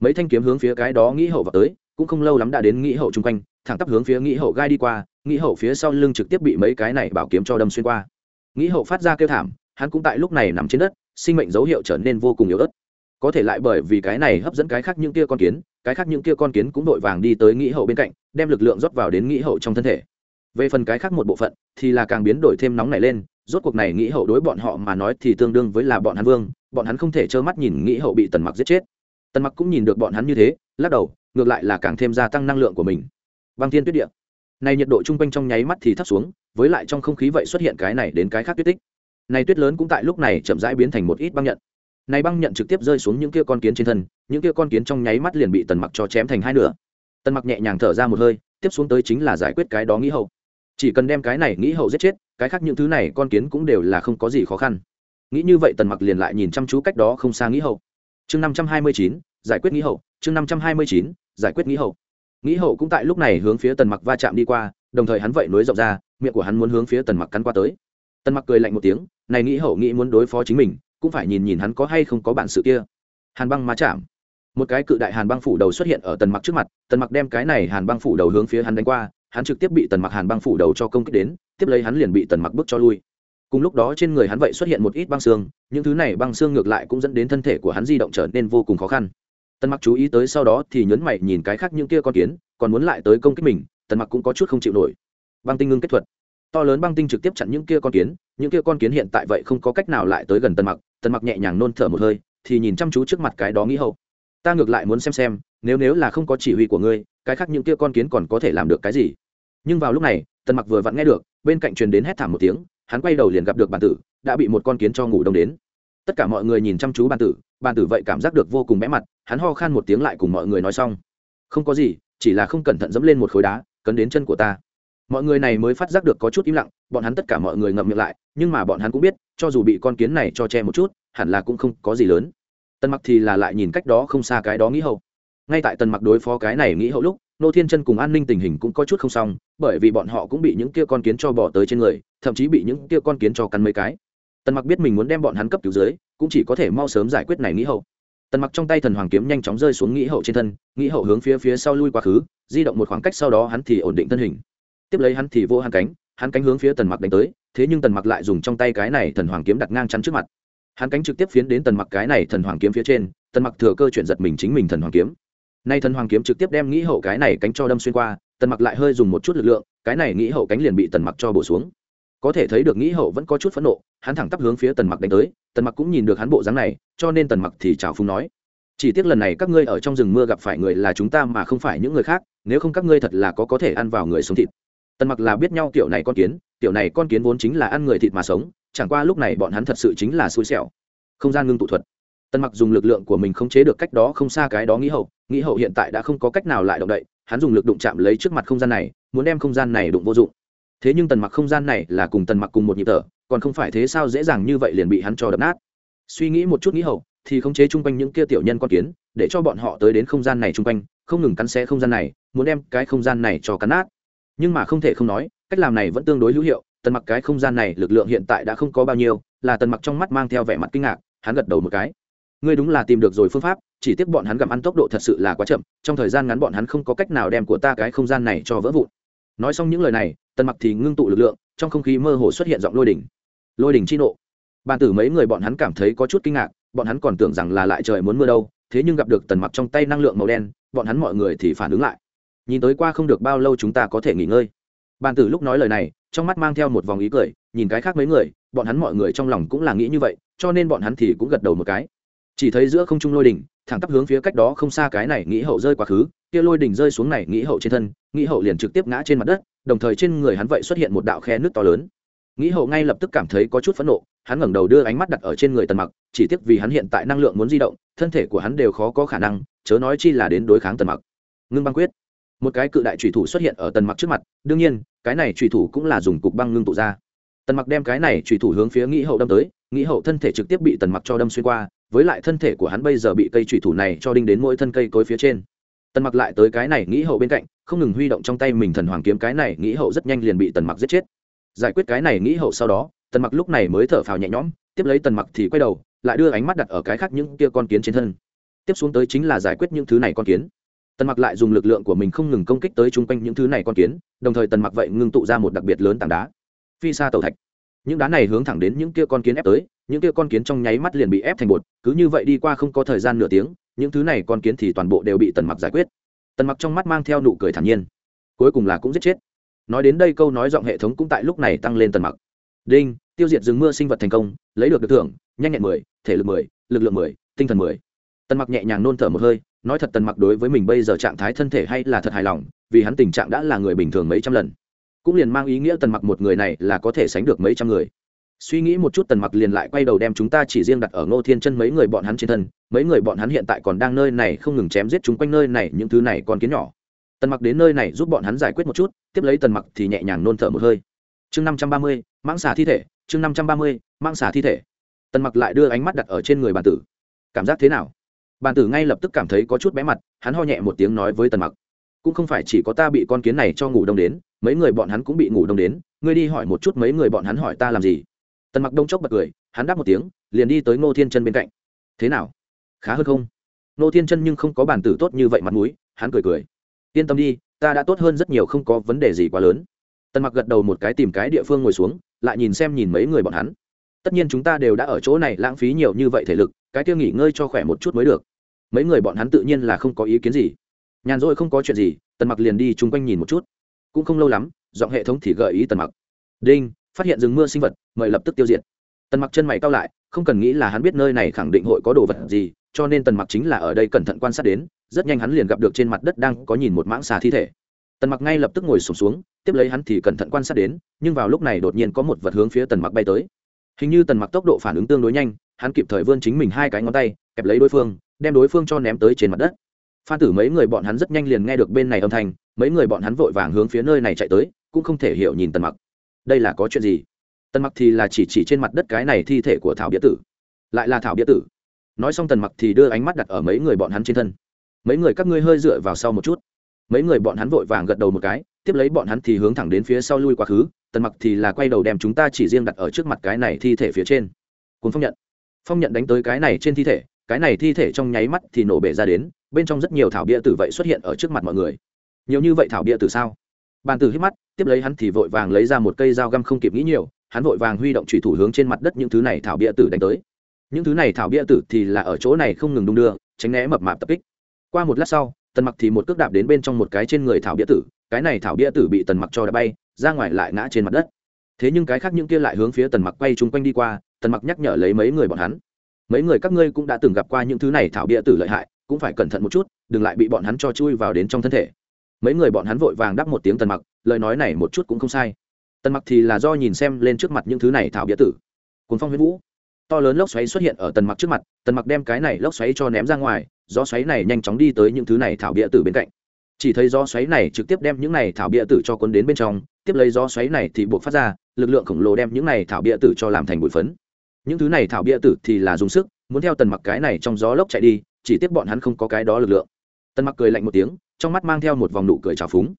Mấy thanh kiếm hướng phía cái đó nghĩ hậu vào tới, cũng không lâu lắm đã đến nghĩ hậu chung quanh thẳng tắp hướng phía nghĩ hậu gai đi qua, nghĩ hậu phía sau lưng trực tiếp bị mấy cái này bảo kiếm cho đâm xuyên qua. Nghĩ hậu phát ra kêu thảm, hắn cũng tại lúc này nằm trên đất, sinh mệnh dấu hiệu trở nên vô cùng yếu ớt. Có thể lại bởi vì cái này hấp dẫn cái khác những kia con kiến, cái khác những kia con kiến cũng đội vàng đi tới nghĩ hậu bên cạnh, đem lực lượng rót vào đến nghĩ hậu trong thân thể. Về phần cái khác một bộ phận, thì là càng biến đổi thêm nóng này lên, rốt cuộc này nghĩ hậu đối bọn họ mà nói thì tương đương với là bọn hắn vương, bọn hắn không thể trơ mắt nhìn nghĩ hậu bị tần mặc giết chết. Tần mặc cũng nhìn được bọn hắn như thế, lắc đầu, ngược lại là càng thêm gia tăng năng lượng của mình băng thiên tuyết địa. Này nhiệt độ trung quanh trong nháy mắt thì thấp xuống, với lại trong không khí vậy xuất hiện cái này đến cái khác tuyết tích. Này tuyết lớn cũng tại lúc này chậm rãi biến thành một ít băng nhận. Này băng nhận trực tiếp rơi xuống những kia con kiến trên thân, những kia con kiến trong nháy mắt liền bị tần mặc cho chém thành hai nửa. Tần mặc nhẹ nhàng thở ra một hơi, tiếp xuống tới chính là giải quyết cái đó nghĩ hậu. Chỉ cần đem cái này nghĩ hậu giết chết, cái khác những thứ này con kiến cũng đều là không có gì khó khăn. Nghĩ như vậy tần mặc liền lại nhìn chăm chú cách đó không xa nghĩ hậu. Chương năm trăm hai mươi chín, giải quyết nghĩ hậu, chương năm trăm hai mươi chín, giải quyết nghĩ hậu nghĩ hậu cũng tại lúc này hướng phía tần mặc va chạm đi qua, đồng thời hắn vậy nối rộng ra, miệng của hắn muốn hướng phía tần mặc cắn qua tới. Tần mặc cười lạnh một tiếng, này nghĩ hậu nghĩ muốn đối phó chính mình, cũng phải nhìn nhìn hắn có hay không có bản sự kia. Hàn băng má chạm. Một cái cự đại hàn băng phủ đầu xuất hiện ở tần mặc trước mặt, tần mặc đem cái này hàn băng phủ đầu hướng phía hắn đánh qua, hắn trực tiếp bị tần mặc hàn băng phủ đầu cho công kích đến, tiếp lấy hắn liền bị tần mặc bước cho lui. Cùng lúc đó trên người hắn vậy xuất hiện một ít băng xương, những thứ này băng xương ngược lại cũng dẫn đến thân thể của hắn di động trở nên vô cùng khó khăn tần mặc chú ý tới sau đó thì nhấn mày nhìn cái khác những kia con kiến, còn muốn lại tới công kích mình, tần mặc cũng có chút không chịu nổi. Băng tinh ngưng kết thuật. To lớn băng tinh trực tiếp chặn những kia con kiến, những kia con kiến hiện tại vậy không có cách nào lại tới gần tần mặc tần mặc nhẹ nhàng nôn thở một hơi, thì nhìn chăm chú trước mặt cái đó nghĩ hậu. Ta ngược lại muốn xem xem, nếu nếu là không có chỉ huy của ngươi, cái khác những kia con kiến còn có thể làm được cái gì? Nhưng vào lúc này, tần mặc vừa vặn nghe được, bên cạnh truyền đến hét thảm một tiếng, hắn quay đầu liền gặp được bản tử, đã bị một con kiến cho ngủ đông đến. Tất cả mọi người nhìn chăm chú bản tử bản tử vậy cảm giác được vô cùng bẽ mặt hắn ho khan một tiếng lại cùng mọi người nói xong. Không có gì, chỉ là không cẩn thận dẫm lên một khối đá, cấn đến chân của ta. Mọi người này mới phát giác được có chút im lặng, bọn hắn tất cả mọi người ngậm miệng lại, nhưng mà bọn hắn cũng biết, cho dù bị con kiến này cho che một chút, hẳn là cũng không có gì lớn. Tần mặc thì là lại nhìn cách đó không xa cái đó nghĩ hậu. Ngay tại tần mặc đối phó cái này nghĩ hậu lúc, nô thiên chân cùng an ninh tình hình cũng có chút không xong, bởi vì bọn họ cũng bị những kia con kiến cho bỏ tới trên người, thậm chí bị những kia con kiến cho cắn mấy cái. Tần mặc biết mình muốn đem bọn hắn cấp cứu dưới, cũng chỉ có thể mau sớm giải quyết này nghĩ hậu tần mặc trong tay thần hoàng kiếm nhanh chóng rơi xuống nghĩ hậu trên thân, nghĩ hậu hướng phía phía sau lui quá khứ, di động một khoảng cách sau đó hắn thì ổn định thân hình. Tiếp lấy hắn thì vô hắn cánh hắn cánh hướng phía tần mặc đánh tới, thế nhưng tần mặc lại dùng trong tay cái này thần hoàng kiếm đặt ngang chắn trước mặt. Hắn cánh trực tiếp phiến đến tần mặc cái này thần hoàng kiếm phía trên, tần mặc thừa cơ chuyển giật mình chính mình thần hoàng kiếm. Nay thần hoàng kiếm trực tiếp đem nghĩ hậu cái này cánh cho đâm xuyên qua, tần mặc lại hơi dùng một chút lực lượng, cái này nghĩ hậu cánh liền bị tần mặc cho bổ xuống có thể thấy được nghĩ hậu vẫn có chút phẫn nộ, hắn thẳng tắp hướng phía tần mặc đánh tới, tần mặc cũng nhìn được hắn bộ dáng này, cho nên tần mặc thì chào phúng nói, chỉ tiếc lần này các ngươi ở trong rừng mưa gặp phải người là chúng ta mà không phải những người khác, nếu không các ngươi thật là có có thể ăn vào người sống thịt. Tần mặc là biết nhau tiểu này con kiến tiểu này con kiến vốn chính là ăn người thịt mà sống, chẳng qua lúc này bọn hắn thật sự chính là xui xẻo. Không gian ngưng tụ thuật. Tần mặc dùng lực lượng của mình không chế được cách đó không xa cái đó nghĩ hậu nghĩ hậu hiện tại đã không có cách nào lại động đậy, hắn dùng lực đụng chạm lấy trước mặt không gian này, muốn đem không gian này đụng vô dụng thế nhưng tần mặc không gian này là cùng tần mặc cùng một nhịp thở, còn không phải thế sao dễ dàng như vậy liền bị hắn cho đập nát. Suy nghĩ một chút nghĩ hậu, thì khống chế chung quanh những kia tiểu nhân con kiến, để cho bọn họ tới đến không gian này chung quanh, không ngừng cắn xé không gian này, muốn đem cái không gian này cho cắn nát. Nhưng mà không thể không nói, cách làm này vẫn tương đối hữu hiệu, tần mặc cái không gian này lực lượng hiện tại đã không có bao nhiêu, là tần mặc trong mắt mang theo vẻ mặt kinh ngạc, hắn gật đầu một cái. Ngươi đúng là tìm được rồi phương pháp, chỉ tiếc bọn hắn gặm ăn tốc độ thật sự là quá chậm, trong thời gian ngắn bọn hắn không có cách nào đem của ta cái không gian này cho vỡ vụn. Nói xong những lời này tần mặc thì ngưng tụ lực lượng, trong không khí mơ hồ xuất hiện giọng lôi đỉnh lôi đỉnh chi nộ. Bàn tử mấy người bọn hắn cảm thấy có chút kinh ngạc, bọn hắn còn tưởng rằng là lại trời muốn mưa đâu, thế nhưng gặp được tần mặc trong tay năng lượng màu đen, bọn hắn mọi người thì phản ứng lại. Nhìn tới qua không được bao lâu chúng ta có thể nghỉ ngơi. Bàn tử lúc nói lời này, trong mắt mang theo một vòng ý cười, nhìn cái khác mấy người, bọn hắn mọi người trong lòng cũng là nghĩ như vậy, cho nên bọn hắn thì cũng gật đầu một cái. Chỉ thấy giữa không trung lôi đỉnh thẳng tắp hướng phía cách đó không xa cái này nghĩ hậu rơi quá khứ, kia lôi đỉnh rơi xuống này nghĩ hậu trên thân nghĩ hậu liền trực tiếp ngã trên mặt đất, đồng thời trên người hắn vậy xuất hiện một đạo khe nước to lớn. Nghĩ hậu ngay lập tức cảm thấy có chút phẫn nộ, hắn ngẩng đầu đưa ánh mắt đặt ở trên người tần mặc, chỉ tiếc vì hắn hiện tại năng lượng muốn di động, thân thể của hắn đều khó có khả năng, chớ nói chi là đến đối kháng tần mặc. Ngưng băng quyết. Một cái cự đại trùy thủ xuất hiện ở tần mặc trước mặt, đương nhiên, cái này trùy thủ cũng là dùng cục băng ngưng tụ ra. Tần mặc đem cái này trùy thủ hướng phía nghĩ hậu đâm tới, nghĩ hậu thân thể trực tiếp bị tần mặc cho đâm xuyên qua, với lại thân thể của hắn bây giờ bị cây trùy thủ này cho đinh đến mỗi thân cây cối phía trên. Tần mặc lại tới cái này nghĩ hậu bên cạnh không ngừng huy động trong tay mình thần hoàng kiếm cái này nghĩ hậu rất nhanh liền bị tần mặc giết chết. Giải quyết cái này nghĩ hậu sau đó, tần mặc lúc này mới thở phào nhẹ nhõm, tiếp lấy tần mặc thì quay đầu, lại đưa ánh mắt đặt ở cái khác những kia con kiến trên thân. Tiếp xuống tới chính là giải quyết những thứ này con kiến. Tần mặc lại dùng lực lượng của mình không ngừng công kích tới chung quanh những thứ này con kiến, đồng thời tần mặc vậy ngưng tụ ra một đặc biệt lớn tảng đá. Phi xa tàu thạch. Những đá này hướng thẳng đến những kia con kiến ép tới, những kia con kiến trong nháy mắt liền bị ép thành bột, cứ như vậy đi qua không có thời gian nửa tiếng, những thứ này con kiến thì toàn bộ đều bị tần mặc giải quyết tần mặc trong mắt mang theo nụ cười thản nhiên. Cuối cùng là cũng giết chết. Nói đến đây câu nói giọng hệ thống cũng tại lúc này tăng lên tần mặc. Đinh, tiêu diệt rừng mưa sinh vật thành công, lấy được được thưởng, nhanh nhẹn mười, thể lực mười, lực lượng mười, tinh thần mười. Tần mặc nhẹ nhàng nôn thở một hơi, nói thật tần mặc đối với mình bây giờ trạng thái thân thể hay là thật hài lòng, vì hắn tình trạng đã là người bình thường mấy trăm lần. Cũng liền mang ý nghĩa tần mặc một người này là có thể sánh được mấy trăm người suy nghĩ một chút tần mặc liền lại quay đầu đem chúng ta chỉ riêng đặt ở ngô thiên chân mấy người bọn hắn trên thân, mấy người bọn hắn hiện tại còn đang nơi này không ngừng chém giết chúng quanh nơi này, những thứ này còn kiến nhỏ. Tần mặc đến nơi này giúp bọn hắn giải quyết một chút, tiếp lấy tần mặc thì nhẹ nhàng nôn thở một hơi. Chương năm trăm ba mươi, mãng xà thi thể, chương năm trăm ba mươi, mãng xà thi thể. Tần mặc lại đưa ánh mắt đặt ở trên người bàn tử. Cảm giác thế nào? Bàn tử ngay lập tức cảm thấy có chút bé mặt, hắn ho nhẹ một tiếng nói với tần mặc. Cũng không phải chỉ có ta bị con kiến này cho ngủ đông đến, mấy người bọn hắn cũng bị ngủ đông đến, ngươi đi hỏi một chút mấy người bọn hắn hỏi ta làm gì tần mặc đông chốc bật cười, hắn đáp một tiếng, liền đi tới ngô thiên chân bên cạnh. Thế nào? Khá hơn không? Ngô thiên chân nhưng không có bản tử tốt như vậy mặt mũi, hắn cười cười. Yên tâm đi, ta đã tốt hơn rất nhiều, không có vấn đề gì quá lớn. Tần mặc gật đầu một cái tìm cái địa phương ngồi xuống, lại nhìn xem nhìn mấy người bọn hắn. Tất nhiên chúng ta đều đã ở chỗ này lãng phí nhiều như vậy thể lực, cái kia nghỉ ngơi cho khỏe một chút mới được. Mấy người bọn hắn tự nhiên là không có ý kiến gì. Nhàn rỗi không có chuyện gì, tần mặc liền đi chung quanh nhìn một chút. Cũng không lâu lắm giọng hệ thống thì gợi ý tần mặc. Đinh phát hiện rừng mưa sinh vật mời lập tức tiêu diệt. Tần mặc chân mày cao lại không cần nghĩ là hắn biết nơi này khẳng định hội có đồ vật gì cho nên tần mặc chính là ở đây cẩn thận quan sát đến rất nhanh hắn liền gặp được trên mặt đất đang có nhìn một mãng xà thi thể. Tần mặc ngay lập tức ngồi sụp xuống, xuống tiếp lấy hắn thì cẩn thận quan sát đến nhưng vào lúc này đột nhiên có một vật hướng phía tần mặc bay tới. Hình như tần mặc tốc độ phản ứng tương đối nhanh hắn kịp thời vươn chính mình hai cái ngón tay kẹp lấy đối phương đem đối phương cho ném tới trên mặt đất. Phan tử mấy người bọn hắn rất nhanh liền nghe được bên này âm thanh mấy người bọn hắn vội vàng hướng phía nơi này chạy tới cũng không thể hiểu nhìn tần mặc đây là có chuyện gì? Tần mặc thì là chỉ chỉ trên mặt đất cái này thi thể của thảo bia tử. Lại là thảo bia tử. Nói xong tần mặc thì đưa ánh mắt đặt ở mấy người bọn hắn trên thân. Mấy người các ngươi hơi dựa vào sau một chút. Mấy người bọn hắn vội vàng gật đầu một cái, tiếp lấy bọn hắn thì hướng thẳng đến phía sau lui quá khứ. Tần mặc thì là quay đầu đem chúng ta chỉ riêng đặt ở trước mặt cái này thi thể phía trên. Cuốn phong nhận. Phong nhận đánh tới cái này trên thi thể, cái này thi thể trong nháy mắt thì nổ bể ra đến, bên trong rất nhiều thảo bia tử vậy xuất hiện ở trước mặt mọi người. Nhiều như vậy thảo bia tử sao? Bàn tử hít mắt, tiếp lấy hắn thì vội vàng lấy ra một cây dao găm không kịp nghĩ nhiều, hắn vội vàng huy động thủy thủ hướng trên mặt đất những thứ này thảo bia tử đánh tới. Những thứ này thảo bia tử thì là ở chỗ này không ngừng đung đưa, tránh né mập mạp tập kích. Qua một lát sau, tần mặc thì một cước đạp đến bên trong một cái trên người thảo bia tử, cái này thảo bia tử bị tần mặc cho đã bay, ra ngoài lại ngã trên mặt đất. Thế nhưng cái khác những kia lại hướng phía tần mặc quay chung quanh đi qua, tần mặc nhắc nhở lấy mấy người bọn hắn. Mấy người các ngươi cũng đã từng gặp qua những thứ này thảo bia tử lợi hại, cũng phải cẩn thận một chút, đừng lại bị bọn hắn cho chui vào đến trong thân thể mấy người bọn hắn vội vàng đáp một tiếng tần mặc, lời nói này một chút cũng không sai. Tần mặc thì là do nhìn xem lên trước mặt những thứ này thảo bia tử. Cuốn phong huyết vũ. To lớn lốc xoáy xuất hiện ở tần mặc trước mặt, tần mặc đem cái này lốc xoáy cho ném ra ngoài, gió xoáy này nhanh chóng đi tới những thứ này thảo bia tử bên cạnh. Chỉ thấy gió xoáy này trực tiếp đem những này thảo bia tử cho cuốn đến bên trong, tiếp lấy gió xoáy này thì buộc phát ra, lực lượng khổng lồ đem những này thảo bia tử cho làm thành bụi phấn. Những thứ này thảo bia tử thì là dùng sức, muốn theo tần mặc cái này trong gió lốc chạy đi, chỉ tiếc bọn hắn không có cái đó lực lượng. Tần mặc cười lạnh một tiếng trong mắt mang theo một vòng nụ cười trào phúng.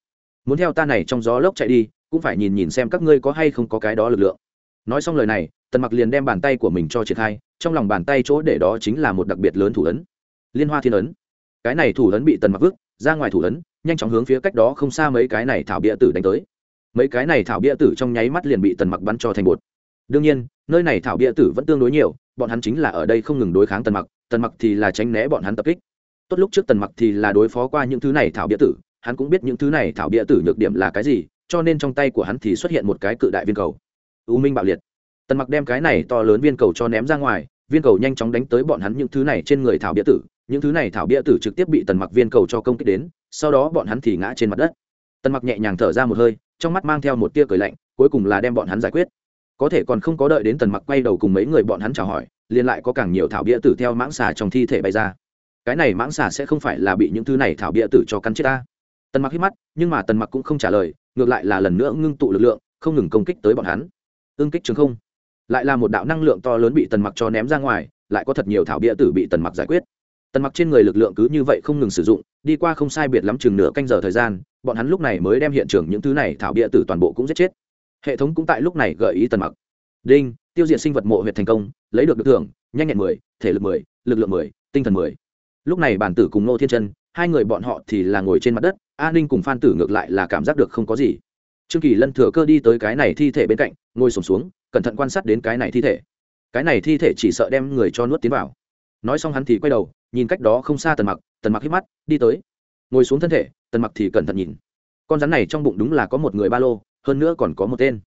Muốn theo ta này trong gió lốc chạy đi, cũng phải nhìn nhìn xem các ngươi có hay không có cái đó lực lượng. Nói xong lời này, tần mặc liền đem bàn tay của mình cho triển khai, trong lòng bàn tay chỗ để đó chính là một đặc biệt lớn thủ ấn. Liên hoa thiên ấn. Cái này thủ ấn bị tần mặc vứt, ra ngoài thủ ấn, nhanh chóng hướng phía cách đó không xa mấy cái này thảo bia tử đánh tới. Mấy cái này thảo bia tử trong nháy mắt liền bị tần mặc bắn cho thành bột. Đương nhiên, nơi này thảo bia tử vẫn tương đối nhiều, bọn hắn chính là ở đây không ngừng đối kháng tần mặc tần mặc thì là tránh né bọn hắn tập kích tốt lúc trước tần mặc thì là đối phó qua những thứ này thảo bia tử, hắn cũng biết những thứ này thảo bia tử nhược điểm là cái gì, cho nên trong tay của hắn thì xuất hiện một cái cự đại viên cầu. U minh bạo liệt. Tần mặc đem cái này to lớn viên cầu cho ném ra ngoài, viên cầu nhanh chóng đánh tới bọn hắn những thứ này trên người thảo bia tử, những thứ này thảo bia tử trực tiếp bị tần mặc viên cầu cho công kích đến, sau đó bọn hắn thì ngã trên mặt đất. Tần mặc nhẹ nhàng thở ra một hơi, trong mắt mang theo một tia cười lạnh, cuối cùng là đem bọn hắn giải quyết. Có thể còn không có đợi đến tần mặc quay đầu cùng mấy người bọn hắn chào hỏi, liền lại có càng nhiều thảo bia tử theo mãng xà trong thi thể bay ra cái này mãng xà sẽ không phải là bị những thứ này thảo bịa tử cho cắn chết ta. Tần mặc hít mắt, nhưng mà tần mặc cũng không trả lời, ngược lại là lần nữa ngưng tụ lực lượng, không ngừng công kích tới bọn hắn. Ương kích trường không. Lại là một đạo năng lượng to lớn bị tần mặc cho ném ra ngoài, lại có thật nhiều thảo bịa tử bị tần mặc giải quyết. Tần mặc trên người lực lượng cứ như vậy không ngừng sử dụng, đi qua không sai biệt lắm chừng nửa canh giờ thời gian, bọn hắn lúc này mới đem hiện trường những thứ này thảo bịa tử toàn bộ cũng giết chết. Hệ thống cũng tại lúc này gợi ý tần mặc. Đinh, tiêu diệt sinh vật mộ huyệt thành công, lấy được được thưởng, nhanh nhẹn mười, thể lực mười, lực lượng mười, tinh thần mười lúc này bản tử cùng nô thiên chân hai người bọn họ thì là ngồi trên mặt đất a ninh cùng phan tử ngược lại là cảm giác được không có gì. Trương kỳ lân thừa cơ đi tới cái này thi thể bên cạnh ngồi sùng xuống, xuống cẩn thận quan sát đến cái này thi thể. Cái này thi thể chỉ sợ đem người cho nuốt tiến vào. Nói xong hắn thì quay đầu nhìn cách đó không xa tần mặc tần mặc hít mắt đi tới. Ngồi xuống thân thể tần mặc thì cẩn thận nhìn. Con rắn này trong bụng đúng là có một người ba lô hơn nữa còn có một tên.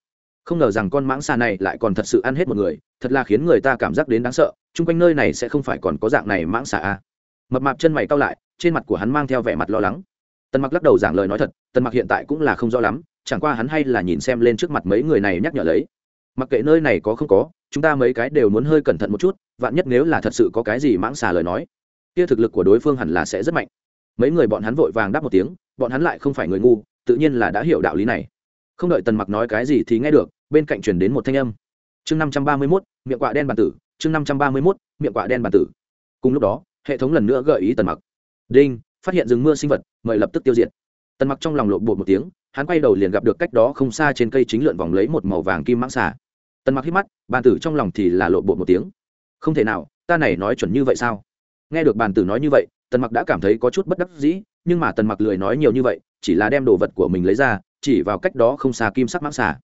Không ngờ rằng con mãng xà này lại còn thật sự ăn hết một người thật là khiến người ta cảm giác đến đáng sợ chung quanh nơi này sẽ không phải còn có dạng này mãng xà a à mập mạp chân mày cao lại, trên mặt của hắn mang theo vẻ mặt lo lắng. Tần mặc lắc đầu giảng lời nói thật, tần mặc hiện tại cũng là không rõ lắm, chẳng qua hắn hay là nhìn xem lên trước mặt mấy người này nhắc nhở lấy. Mặc kệ nơi này có không có, chúng ta mấy cái đều muốn hơi cẩn thận một chút, vạn nhất nếu là thật sự có cái gì mãng xà lời nói, kia thực lực của đối phương hẳn là sẽ rất mạnh. Mấy người bọn hắn vội vàng đáp một tiếng, bọn hắn lại không phải người ngu, tự nhiên là đã hiểu đạo lý này. Không đợi tần mặc nói cái gì thì nghe được, bên cạnh chuyển đến một thanh âm. Chương năm trăm ba mươi mốt, miệng quạ đen bản tử, chương năm trăm ba mươi mốt, miệng quạ đen bản tử. Cùng lúc đó hệ thống lần nữa gợi ý tần mặc. Đinh, phát hiện rừng mưa sinh vật, mời lập tức tiêu diệt. Tần mặc trong lòng lộn bột một tiếng, hắn quay đầu liền gặp được cách đó không xa trên cây chính lượn vòng lấy một màu vàng kim mãng xà. Tần mặc hít mắt, bàn tử trong lòng thì là lộn bột một tiếng. Không thể nào, ta này nói chuẩn như vậy sao? Nghe được bàn tử nói như vậy, tần mặc đã cảm thấy có chút bất đắc dĩ, nhưng mà tần mặc lười nói nhiều như vậy, chỉ là đem đồ vật của mình lấy ra, chỉ vào cách đó không xa kim sắc mãng xà.